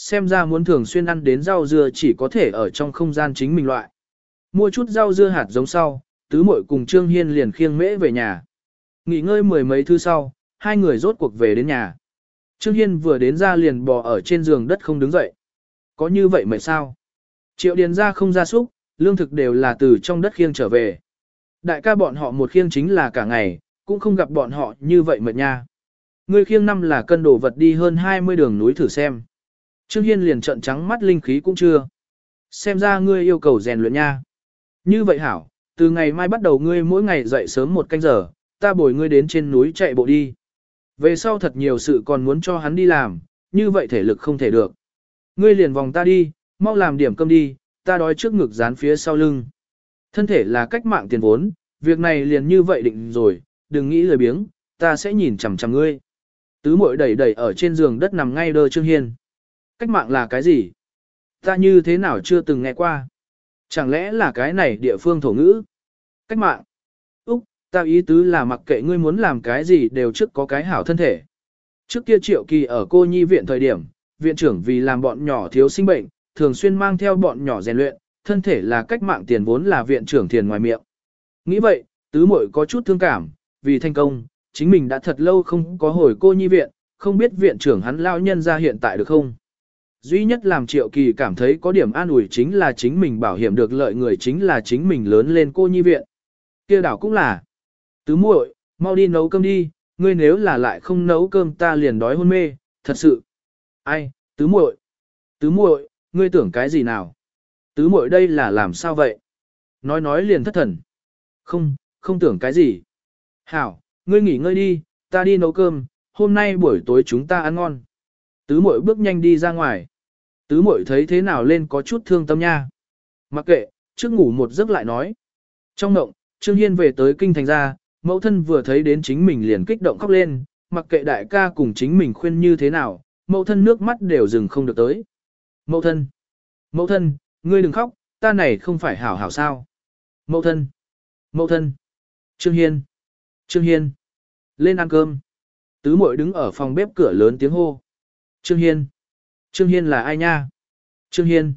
Xem ra muốn thường xuyên ăn đến rau dưa chỉ có thể ở trong không gian chính mình loại. Mua chút rau dưa hạt giống sau, tứ muội cùng Trương Hiên liền khiêng mễ về nhà. Nghỉ ngơi mười mấy thứ sau, hai người rốt cuộc về đến nhà. Trương Hiên vừa đến ra liền bò ở trên giường đất không đứng dậy. Có như vậy mệt sao? Triệu điền ra không ra súc, lương thực đều là từ trong đất khiêng trở về. Đại ca bọn họ một khiêng chính là cả ngày, cũng không gặp bọn họ như vậy mệt nha. Ngươi khiêng năm là cân đồ vật đi hơn 20 đường núi thử xem. Trương Hiên liền trợn trắng mắt linh khí cũng chưa. Xem ra ngươi yêu cầu rèn luyện nha. Như vậy hảo, từ ngày mai bắt đầu ngươi mỗi ngày dậy sớm một canh giờ, ta bồi ngươi đến trên núi chạy bộ đi. Về sau thật nhiều sự còn muốn cho hắn đi làm, như vậy thể lực không thể được. Ngươi liền vòng ta đi, mau làm điểm cơm đi, ta đói trước ngực dán phía sau lưng. Thân thể là cách mạng tiền vốn, việc này liền như vậy định rồi, đừng nghĩ lời biếng, ta sẽ nhìn chằm chằm ngươi. Tứ mội đẩy đẩy ở trên giường đất nằm ngay đơ Trương Hiên. Cách mạng là cái gì? Ta như thế nào chưa từng nghe qua? Chẳng lẽ là cái này địa phương thổ ngữ? Cách mạng. Úc, ta ý tứ là mặc kệ ngươi muốn làm cái gì đều trước có cái hảo thân thể. Trước kia triệu kỳ ở cô nhi viện thời điểm, viện trưởng vì làm bọn nhỏ thiếu sinh bệnh, thường xuyên mang theo bọn nhỏ rèn luyện, thân thể là cách mạng tiền vốn là viện trưởng tiền ngoài miệng. Nghĩ vậy, tứ muội có chút thương cảm, vì thành công, chính mình đã thật lâu không có hồi cô nhi viện, không biết viện trưởng hắn lao nhân ra hiện tại được không. Duy nhất làm triệu kỳ cảm thấy có điểm an ủi chính là chính mình bảo hiểm được lợi người chính là chính mình lớn lên cô nhi viện. kia đảo cũng là. Tứ muội, mau đi nấu cơm đi, ngươi nếu là lại không nấu cơm ta liền đói hôn mê, thật sự. Ai, tứ muội, tứ muội, ngươi tưởng cái gì nào? Tứ muội đây là làm sao vậy? Nói nói liền thất thần. Không, không tưởng cái gì. Hảo, ngươi nghỉ ngơi đi, ta đi nấu cơm, hôm nay buổi tối chúng ta ăn ngon. Tứ muội bước nhanh đi ra ngoài. Tứ muội thấy thế nào lên có chút thương tâm nha. Mặc kệ, trước ngủ một giấc lại nói. Trong mộng, Trương Hiên về tới kinh thành ra, mẫu thân vừa thấy đến chính mình liền kích động khóc lên, mặc kệ đại ca cùng chính mình khuyên như thế nào, mẫu thân nước mắt đều dừng không được tới. Mẫu thân, mẫu thân, ngươi đừng khóc, ta này không phải hảo hảo sao. Mẫu thân, mẫu thân, Trương Hiên, Trương Hiên, lên ăn cơm. Tứ muội đứng ở phòng bếp cửa lớn tiếng hô. Trương Hiên, Trương Hiên là ai nha? Trương Hiên.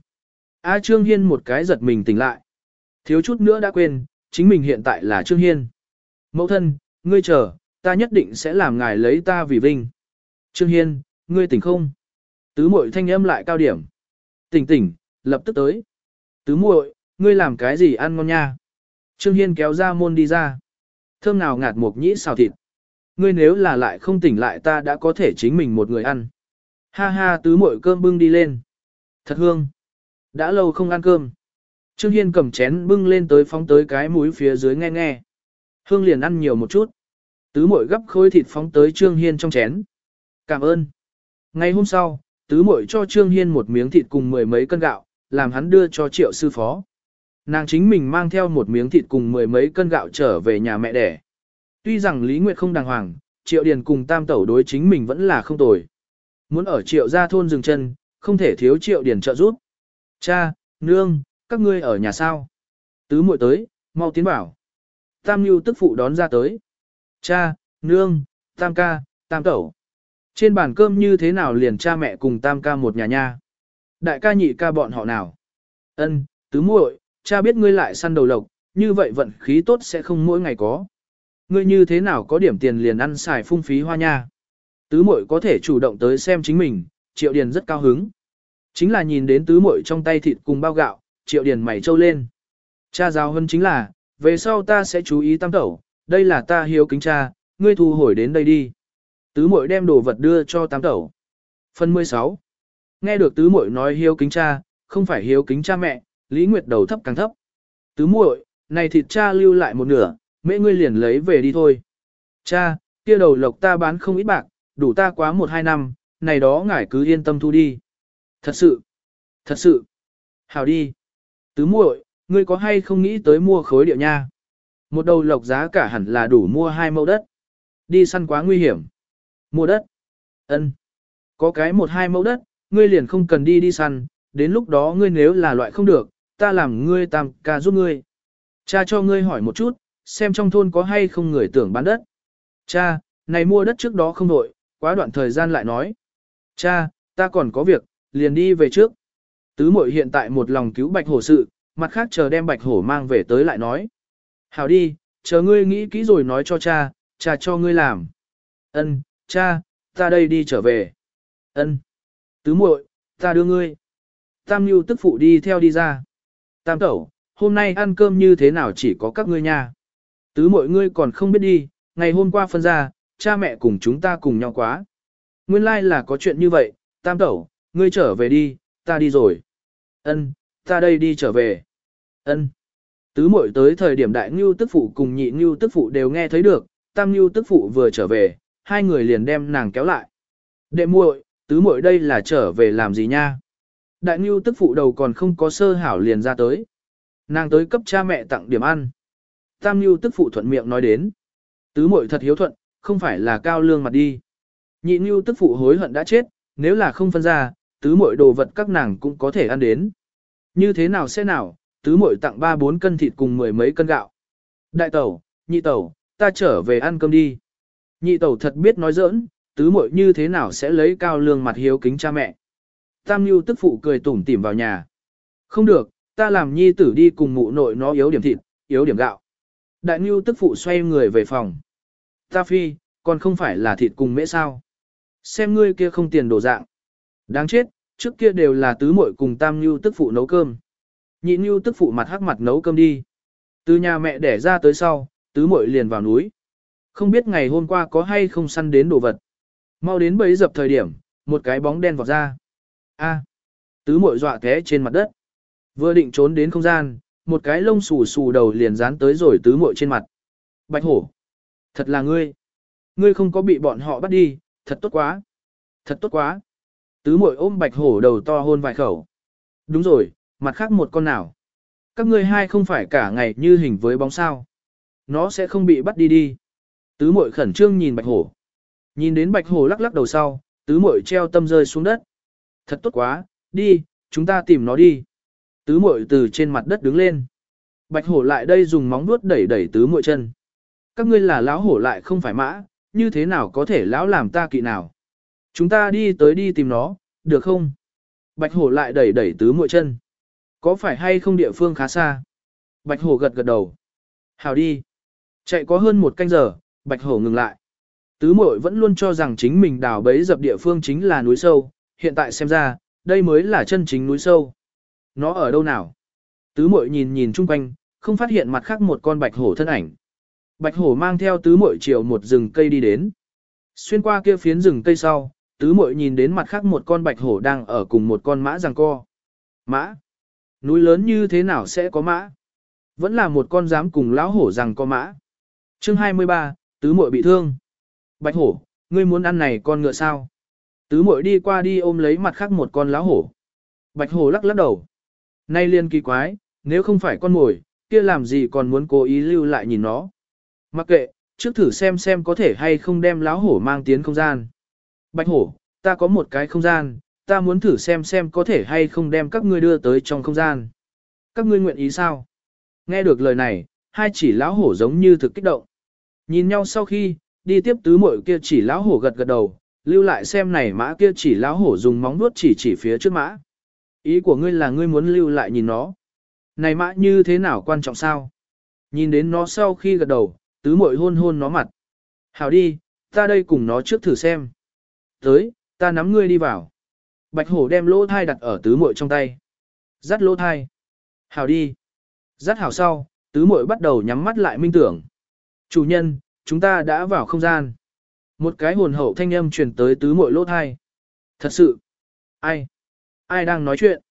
A Trương Hiên một cái giật mình tỉnh lại. Thiếu chút nữa đã quên, chính mình hiện tại là Trương Hiên. Mẫu thân, ngươi chờ, ta nhất định sẽ làm ngài lấy ta vì vinh. Trương Hiên, ngươi tỉnh không? Tứ muội thanh âm lại cao điểm. Tỉnh tỉnh, lập tức tới. Tứ muội, ngươi làm cái gì ăn ngon nha? Trương Hiên kéo ra môn đi ra. Thơm nào ngạt một nhĩ xào thịt. Ngươi nếu là lại không tỉnh lại ta đã có thể chính mình một người ăn. Ha ha tứ muội cơm bưng đi lên. Thật hương. Đã lâu không ăn cơm. Trương Hiên cầm chén bưng lên tới phóng tới cái mũi phía dưới nghe nghe. Hương liền ăn nhiều một chút. Tứ muội gấp khối thịt phóng tới Trương Hiên trong chén. Cảm ơn. Ngày hôm sau, tứ muội cho Trương Hiên một miếng thịt cùng mười mấy cân gạo, làm hắn đưa cho triệu sư phó. Nàng chính mình mang theo một miếng thịt cùng mười mấy cân gạo trở về nhà mẹ đẻ. Tuy rằng Lý Nguyệt không đàng hoàng, triệu điền cùng tam tẩu đối chính mình vẫn là không tồi. Muốn ở triệu gia thôn dừng chân, không thể thiếu triệu điển trợ giúp. Cha, nương, các ngươi ở nhà sao? Tứ muội tới, mau tiến bảo. Tam Nhu tức phụ đón ra tới. Cha, nương, tam ca, tam tẩu. Trên bàn cơm như thế nào liền cha mẹ cùng tam ca một nhà nha. Đại ca nhị ca bọn họ nào? Ân, tứ muội, cha biết ngươi lại săn đầu lộc, như vậy vận khí tốt sẽ không mỗi ngày có. Ngươi như thế nào có điểm tiền liền ăn xài phung phí hoa nha. Tứ muội có thể chủ động tới xem chính mình, triệu điền rất cao hứng. Chính là nhìn đến tứ muội trong tay thịt cùng bao gạo, triệu điền mày trâu lên. Cha giáo hơn chính là, về sau ta sẽ chú ý tam tẩu, đây là ta hiếu kính cha, ngươi thu hồi đến đây đi. Tứ muội đem đồ vật đưa cho tam tẩu. Phần 16. Nghe được tứ muội nói hiếu kính cha, không phải hiếu kính cha mẹ, Lý Nguyệt đầu thấp càng thấp. Tứ muội, này thịt cha lưu lại một nửa, mẹ ngươi liền lấy về đi thôi. Cha, kia đầu lộc ta bán không ít bạc, đủ ta quá một hai năm, này đó ngài cứ yên tâm thu đi. Thật sự, thật sự. Hào đi. Tứ muội, ngươi có hay không nghĩ tới mua khối điệu nha? Một đầu lộc giá cả hẳn là đủ mua hai mẫu đất. Đi săn quá nguy hiểm. Mua đất. ân, Có cái một hai mẫu đất, ngươi liền không cần đi đi săn, đến lúc đó ngươi nếu là loại không được, ta làm ngươi tam ca giúp ngươi. Cha cho ngươi hỏi một chút, xem trong thôn có hay không người tưởng bán đất. Cha, này mua đất trước đó không đội, quá đoạn thời gian lại nói. Cha, ta còn có việc, liền đi về trước. Tứ mội hiện tại một lòng cứu bạch hổ sự, mặt khác chờ đem bạch hổ mang về tới lại nói. Hảo đi, chờ ngươi nghĩ kỹ rồi nói cho cha, cha cho ngươi làm. Ân, cha, ta đây đi trở về. Ân. Tứ muội, ta đưa ngươi. Tam Nhu tức phụ đi theo đi ra. Tam tẩu, hôm nay ăn cơm như thế nào chỉ có các ngươi nha. Tứ muội ngươi còn không biết đi, ngày hôm qua phân ra, cha mẹ cùng chúng ta cùng nhau quá. Nguyên lai like là có chuyện như vậy, tam tẩu, ngươi trở về đi, ta đi rồi. Ân, ta đây đi trở về. Ân. Tứ muội tới thời điểm đại ngưu tức phụ cùng nhị ngưu tức phụ đều nghe thấy được, tam ngưu tức phụ vừa trở về, hai người liền đem nàng kéo lại. Đệ muội, tứ muội đây là trở về làm gì nha? Đại ngưu tức phụ đầu còn không có sơ hảo liền ra tới. Nàng tới cấp cha mẹ tặng điểm ăn. Tam ngưu tức phụ thuận miệng nói đến. Tứ muội thật hiếu thuận, không phải là cao lương mặt đi. Nhị Nhu tức phụ hối hận đã chết, nếu là không phân ra, tứ muội đồ vật các nàng cũng có thể ăn đến. Như thế nào sẽ nào, tứ muội tặng ba bốn cân thịt cùng mười mấy cân gạo. Đại tẩu, nhị tẩu, ta trở về ăn cơm đi. Nhị tẩu thật biết nói giỡn, tứ muội như thế nào sẽ lấy cao lương mặt hiếu kính cha mẹ. Tam Nhu tức phụ cười tủm tỉm vào nhà. Không được, ta làm nhi tử đi cùng mụ nội nó yếu điểm thịt, yếu điểm gạo. Đại Nhu tức phụ xoay người về phòng. Ta phi, còn không phải là thịt cùng mễ sao. Xem ngươi kia không tiền đổ dạng. Đáng chết, trước kia đều là tứ muội cùng Tam Nhu tức phụ nấu cơm. Nhị Nhu tức phụ mặt hắc mặt nấu cơm đi. Từ nhà mẹ đẻ ra tới sau, tứ muội liền vào núi. Không biết ngày hôm qua có hay không săn đến đồ vật. Mau đến bấy dập thời điểm, một cái bóng đen vọt ra. A. tứ muội dọa té trên mặt đất. Vừa định trốn đến không gian, một cái lông xù xù đầu liền dán tới rồi tứ muội trên mặt. Bạch hổ. Thật là ngươi. Ngươi không có bị bọn họ bắt đi, thật tốt quá. Thật tốt quá. Tứ muội ôm bạch hổ đầu to hôn vài khẩu. Đúng rồi, mặt khác một con nào. Các ngươi hai không phải cả ngày như hình với bóng sao. Nó sẽ không bị bắt đi đi. Tứ muội khẩn trương nhìn bạch hổ. Nhìn đến bạch hổ lắc lắc đầu sau, tứ muội treo tâm rơi xuống đất. Thật tốt quá, đi, chúng ta tìm nó đi. Tứ muội từ trên mặt đất đứng lên. Bạch hổ lại đây dùng móng vuốt đẩy đẩy tứ muội chân. Các ngươi là lão hổ lại không phải mã, như thế nào có thể lão làm ta kỵ nào. Chúng ta đi tới đi tìm nó, được không? Bạch hổ lại đẩy đẩy tứ muội chân. Có phải hay không địa phương khá xa? Bạch hổ gật gật đầu. Hào đi. Chạy có hơn một canh giờ, bạch hổ ngừng lại. Tứ muội vẫn luôn cho rằng chính mình đào bấy dập địa phương chính là núi sâu, hiện tại xem ra, đây mới là chân chính núi sâu. Nó ở đâu nào? Tứ muội nhìn nhìn chung quanh, không phát hiện mặt khác một con bạch hổ thân ảnh. Bạch hổ mang theo tứ muội chiều một rừng cây đi đến. Xuyên qua kia phiến rừng cây sau, tứ muội nhìn đến mặt khác một con bạch hổ đang ở cùng một con mã giằng co. Mã? Núi lớn như thế nào sẽ có mã? Vẫn là một con dám cùng lão hổ rằng có mã. Chương 23, tứ muội bị thương. Bạch hổ, ngươi muốn ăn này con ngựa sao? Tứ muội đi qua đi ôm lấy mặt khác một con lão hổ. Bạch hổ lắc lắc đầu. Nay liên kỳ quái, nếu không phải con mồi, kia làm gì còn muốn cố ý lưu lại nhìn nó. Mặc kệ, trước thử xem xem có thể hay không đem lão hổ mang tiến không gian. Bạch hổ, ta có một cái không gian, ta muốn thử xem xem có thể hay không đem các ngươi đưa tới trong không gian. Các ngươi nguyện ý sao? Nghe được lời này, hai chỉ lão hổ giống như thực kích động. Nhìn nhau sau khi, đi tiếp tứ muội kia chỉ lão hổ gật gật đầu, lưu lại xem này mã kia chỉ lão hổ dùng móng vuốt chỉ chỉ phía trước mã. Ý của ngươi là ngươi muốn lưu lại nhìn nó. Này mã như thế nào quan trọng sao? Nhìn đến nó sau khi gật đầu, tứ muội hôn hôn nó mặt. Hảo đi, ta đây cùng nó trước thử xem. Tới, ta nắm ngươi đi vào. Bạch hổ đem lỗ thai đặt ở tứ muội trong tay. Dắt lỗ thai. Hảo đi. Dắt hảo sau, tứ muội bắt đầu nhắm mắt lại minh tưởng. Chủ nhân, chúng ta đã vào không gian. Một cái hồn hậu thanh âm truyền tới tứ muội lỗ thai. Thật sự. Ai? Ai đang nói chuyện?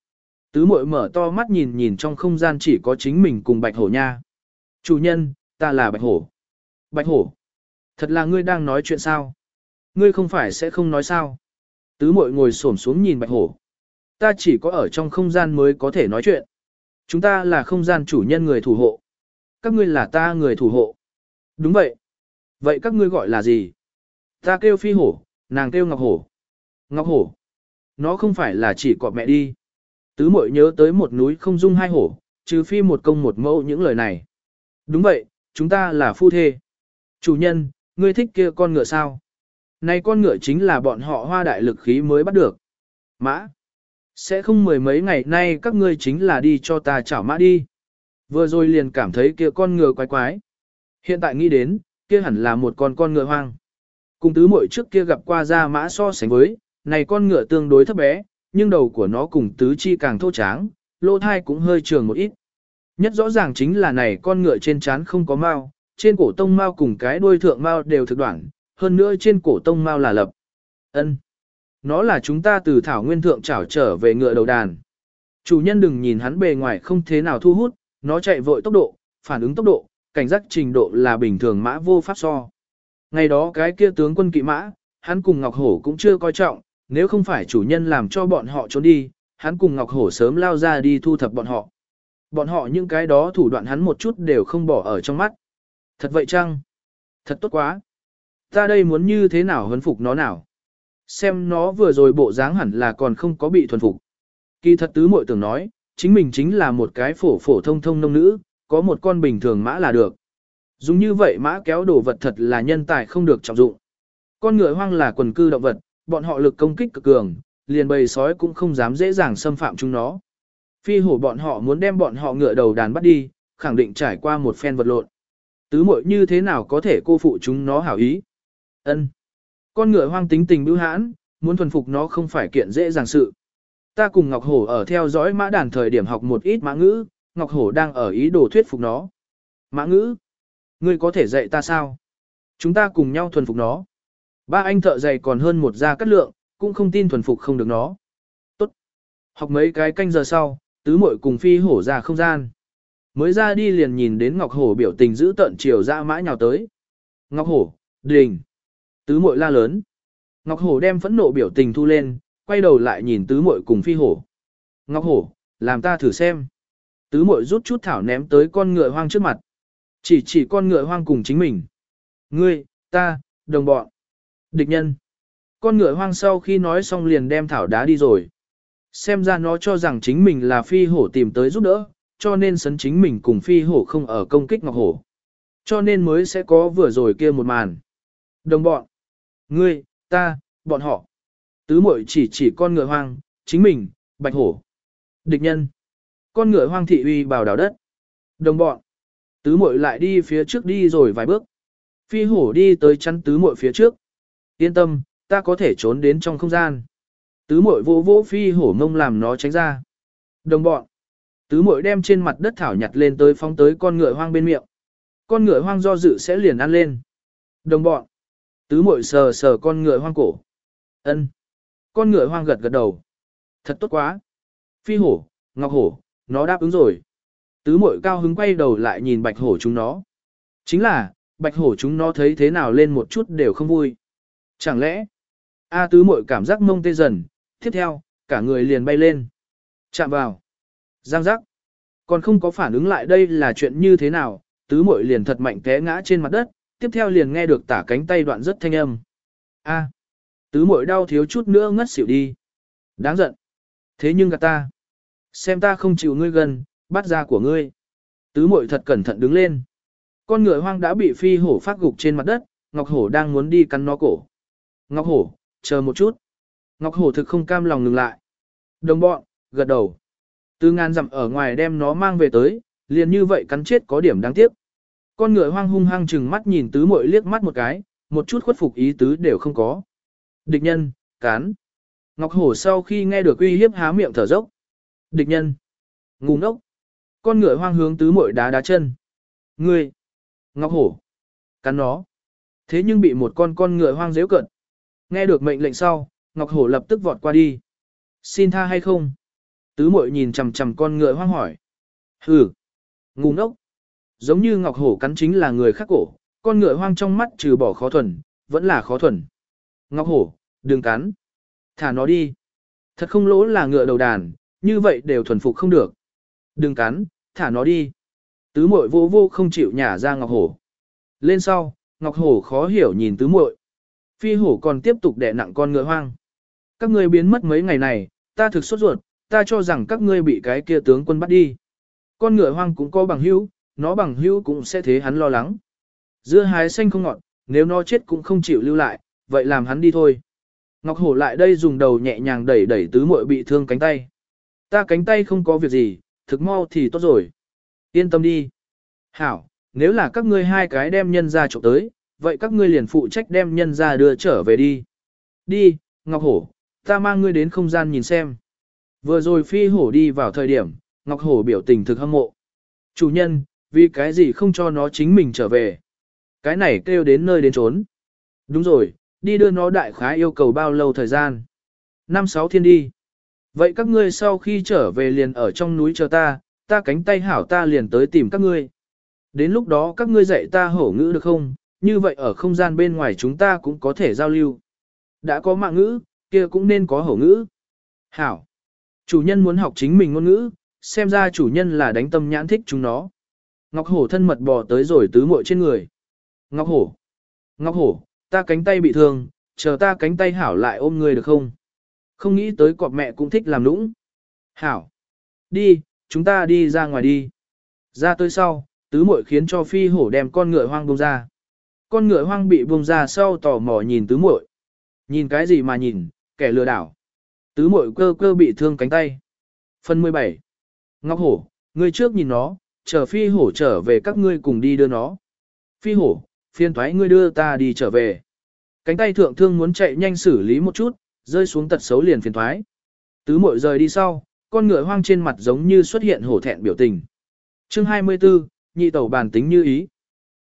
Tứ muội mở to mắt nhìn nhìn trong không gian chỉ có chính mình cùng bạch hổ nha. Chủ nhân, ta là bạch hổ. Bạch hổ. Thật là ngươi đang nói chuyện sao? Ngươi không phải sẽ không nói sao? Tứ Mội ngồi xổm xuống nhìn bạch hổ. Ta chỉ có ở trong không gian mới có thể nói chuyện. Chúng ta là không gian chủ nhân người thủ hộ. Các ngươi là ta người thủ hộ. Đúng vậy. Vậy các ngươi gọi là gì? Ta kêu phi hổ, nàng kêu ngọc hổ. Ngọc hổ. Nó không phải là chỉ cọp mẹ đi. Tứ mội nhớ tới một núi không dung hai hổ, trừ phi một công một mẫu những lời này. Đúng vậy, chúng ta là phu thê. Chủ nhân, ngươi thích kia con ngựa sao? Này con ngựa chính là bọn họ hoa đại lực khí mới bắt được. Mã. Sẽ không mười mấy ngày nay các ngươi chính là đi cho ta chảo mã đi. Vừa rồi liền cảm thấy kia con ngựa quái quái. Hiện tại nghĩ đến, kia hẳn là một con con ngựa hoang. Cùng tứ muội trước kia gặp qua ra mã so sánh với, này con ngựa tương đối thấp bé, nhưng đầu của nó cùng tứ chi càng thô tráng, lỗ thai cũng hơi trường một ít. Nhất rõ ràng chính là này con ngựa trên trán không có mao, trên cổ tông mao cùng cái đuôi thượng mao đều thực đoạn, hơn nữa trên cổ tông mao là lập. Ân, Nó là chúng ta từ thảo nguyên thượng trảo trở về ngựa đầu đàn. Chủ nhân đừng nhìn hắn bề ngoài không thế nào thu hút, nó chạy vội tốc độ, phản ứng tốc độ, cảnh giác trình độ là bình thường mã vô pháp so. Ngày đó cái kia tướng quân kỵ mã, hắn cùng Ngọc Hổ cũng chưa coi trọng, nếu không phải chủ nhân làm cho bọn họ trốn đi, hắn cùng Ngọc Hổ sớm lao ra đi thu thập bọn họ. Bọn họ những cái đó thủ đoạn hắn một chút đều không bỏ ở trong mắt. Thật vậy chăng? Thật tốt quá. Ta đây muốn như thế nào huấn phục nó nào? Xem nó vừa rồi bộ dáng hẳn là còn không có bị thuần phục. Kỳ thật tứ muội tưởng nói, chính mình chính là một cái phổ phổ thông thông nông nữ, có một con bình thường mã là được. Dùng như vậy mã kéo đồ vật thật là nhân tài không được trọng dụng. Con ngựa hoang là quần cư động vật, bọn họ lực công kích cực cường, liền bầy sói cũng không dám dễ dàng xâm phạm chúng nó. Phi hổ bọn họ muốn đem bọn họ ngựa đầu đàn bắt đi, khẳng định trải qua một phen vật lộn. Tứ muội như thế nào có thể cô phụ chúng nó hảo ý. Ân, Con ngựa hoang tính tình bưu hãn, muốn thuần phục nó không phải kiện dễ dàng sự. Ta cùng Ngọc Hổ ở theo dõi mã đàn thời điểm học một ít mã ngữ, Ngọc Hổ đang ở ý đồ thuyết phục nó. Mã ngữ? Ngươi có thể dạy ta sao? Chúng ta cùng nhau thuần phục nó. Ba anh thợ giày còn hơn một gia cắt lượng, cũng không tin thuần phục không được nó. Tốt. Học mấy cái canh giờ sau, tứ muội cùng phi hổ ra không gian. Mới ra đi liền nhìn đến Ngọc Hổ biểu tình giữ tận chiều ra mã nhào tới. Ngọc Hổ, đình. Tứ muội la lớn. Ngọc Hổ đem phẫn nộ biểu tình thu lên, quay đầu lại nhìn tứ muội cùng phi hổ. Ngọc Hổ, làm ta thử xem. Tứ muội rút chút thảo ném tới con ngựa hoang trước mặt. Chỉ chỉ con ngựa hoang cùng chính mình. Ngươi, ta, đồng bọn. Địch nhân. Con ngựa hoang sau khi nói xong liền đem thảo đá đi rồi. Xem ra nó cho rằng chính mình là phi hổ tìm tới giúp đỡ, cho nên sấn chính mình cùng phi hổ không ở công kích ngọc hổ. Cho nên mới sẽ có vừa rồi kia một màn. Đồng bọn. Ngươi, ta, bọn họ. Tứ muội chỉ chỉ con ngựa hoang, chính mình, bạch hổ. Địch nhân. Con ngựa hoang thị uy bảo đảo đất. Đồng bọn. Tứ muội lại đi phía trước đi rồi vài bước. Phi hổ đi tới chắn tứ muội phía trước. Yên tâm, ta có thể trốn đến trong không gian. Tứ muội vỗ vỗ phi hổ mông làm nó tránh ra. Đồng bọn. Tứ muội đem trên mặt đất thảo nhặt lên tới phóng tới con ngựa hoang bên miệng. Con ngựa hoang do dự sẽ liền ăn lên. Đồng bọn. Tứ muội sờ sờ con ngựa hoang cổ. Ân. Con ngựa hoang gật gật đầu. Thật tốt quá. Phi hổ, ngọc hổ, nó đáp ứng rồi. Tứ muội cao hứng quay đầu lại nhìn bạch hổ chúng nó. Chính là, bạch hổ chúng nó thấy thế nào lên một chút đều không vui. Chẳng lẽ, A tứ muội cảm giác mông tê dần, tiếp theo, cả người liền bay lên. Chạm vào. Giang giác. Còn không có phản ứng lại đây là chuyện như thế nào, tứ muội liền thật mạnh té ngã trên mặt đất, tiếp theo liền nghe được tả cánh tay đoạn rất thanh âm. A. Tứ muội đau thiếu chút nữa ngất xỉu đi. Đáng giận. Thế nhưng gạt ta. Xem ta không chịu ngươi gần, bắt ra của ngươi. Tứ muội thật cẩn thận đứng lên. Con ngựa hoang đã bị phi hổ phát gục trên mặt đất, Ngọc Hổ đang muốn đi cắn nó cổ. Ngọc Hổ, chờ một chút. Ngọc Hổ thực không cam lòng ngừng lại. Đồng bọn, gật đầu. Từ ngàn dặm ở ngoài đem nó mang về tới, liền như vậy cắn chết có điểm đáng tiếc. Con ngựa hoang hung hăng chừng mắt nhìn tứ muội liếc mắt một cái, một chút khuất phục ý tứ đều không có. Địch nhân, cán. Ngọc Hổ sau khi nghe được uy hiếp há miệng thở dốc. Địch nhân. Ngu ngốc. Con ngựa hoang hướng tứ muội đá đá chân. Ngươi. Ngọc Hổ. Cắn nó. Thế nhưng bị một con con ngựa hoang dễ cận. Nghe được mệnh lệnh sau, Ngọc Hổ lập tức vọt qua đi. Xin tha hay không? Tứ muội nhìn chằm chằm con ngựa hoang hỏi. Hừ. Ngu ngốc. Giống như Ngọc Hổ cắn chính là người khác cổ, con ngựa hoang trong mắt trừ bỏ khó thuần, vẫn là khó thuần. Ngọc Hổ, đừng cắn. Thả nó đi. Thật không lỗ là ngựa đầu đàn, như vậy đều thuần phục không được. Đừng cắn, thả nó đi. Tứ muội vô vô không chịu nhả ra Ngọc Hổ. Lên sau, Ngọc Hổ khó hiểu nhìn tứ muội. Phi hổ còn tiếp tục đè nặng con ngựa hoang. Các ngươi biến mất mấy ngày này, ta thực sốt ruột, ta cho rằng các ngươi bị cái kia tướng quân bắt đi. Con ngựa hoang cũng có bằng hữu, nó bằng hữu cũng sẽ thế hắn lo lắng. Dưa hái xanh không ngọt, nếu nó chết cũng không chịu lưu lại, vậy làm hắn đi thôi. Ngọc Hổ lại đây dùng đầu nhẹ nhàng đẩy đẩy tứ muội bị thương cánh tay. Ta cánh tay không có việc gì, thực mau thì tốt rồi. Yên tâm đi. Hảo, nếu là các ngươi hai cái đem nhân ra trộm tới, vậy các ngươi liền phụ trách đem nhân ra đưa trở về đi. Đi, Ngọc Hổ, ta mang ngươi đến không gian nhìn xem. Vừa rồi phi hổ đi vào thời điểm, Ngọc Hổ biểu tình thực hâm mộ. Chủ nhân, vì cái gì không cho nó chính mình trở về? Cái này kêu đến nơi đến trốn. Đúng rồi, đi đưa nó đại khái yêu cầu bao lâu thời gian? Năm sáu thiên đi. Vậy các ngươi sau khi trở về liền ở trong núi chờ ta, ta cánh tay hảo ta liền tới tìm các ngươi. Đến lúc đó các ngươi dạy ta hổ ngữ được không? Như vậy ở không gian bên ngoài chúng ta cũng có thể giao lưu. Đã có mạng ngữ, kia cũng nên có hổ ngữ. Hảo. Chủ nhân muốn học chính mình ngôn ngữ, xem ra chủ nhân là đánh tâm nhãn thích chúng nó. Ngọc hổ thân mật bò tới rồi tứ muội trên người. Ngọc hổ. Ngọc hổ, ta cánh tay bị thương, chờ ta cánh tay hảo lại ôm người được không? Không nghĩ tới cọp mẹ cũng thích làm nũng. Hảo. Đi, chúng ta đi ra ngoài đi. Ra tới sau, tứ muội khiến cho phi hổ đem con ngựa hoang bông ra. Con ngựa hoang bị bông ra sau tò mò nhìn tứ muội. Nhìn cái gì mà nhìn, kẻ lừa đảo. Tứ Mội cơ cơ bị thương cánh tay. Phần 17. Ngọc hổ, ngươi trước nhìn nó, chờ phi hổ trở về các ngươi cùng đi đưa nó. Phi hổ, phiên thoái ngươi đưa ta đi trở về. Cánh tay thượng thương muốn chạy nhanh xử lý một chút, rơi xuống tật xấu liền phiền thoái. Tứ mội rời đi sau, con ngựa hoang trên mặt giống như xuất hiện hổ thẹn biểu tình. chương 24, nhị tẩu bàn tính như ý.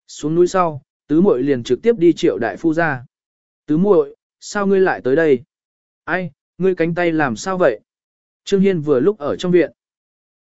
Xuống núi sau, tứ muội liền trực tiếp đi triệu đại phu ra. Tứ muội, sao ngươi lại tới đây? Ai, ngươi cánh tay làm sao vậy? Trương Hiên vừa lúc ở trong viện.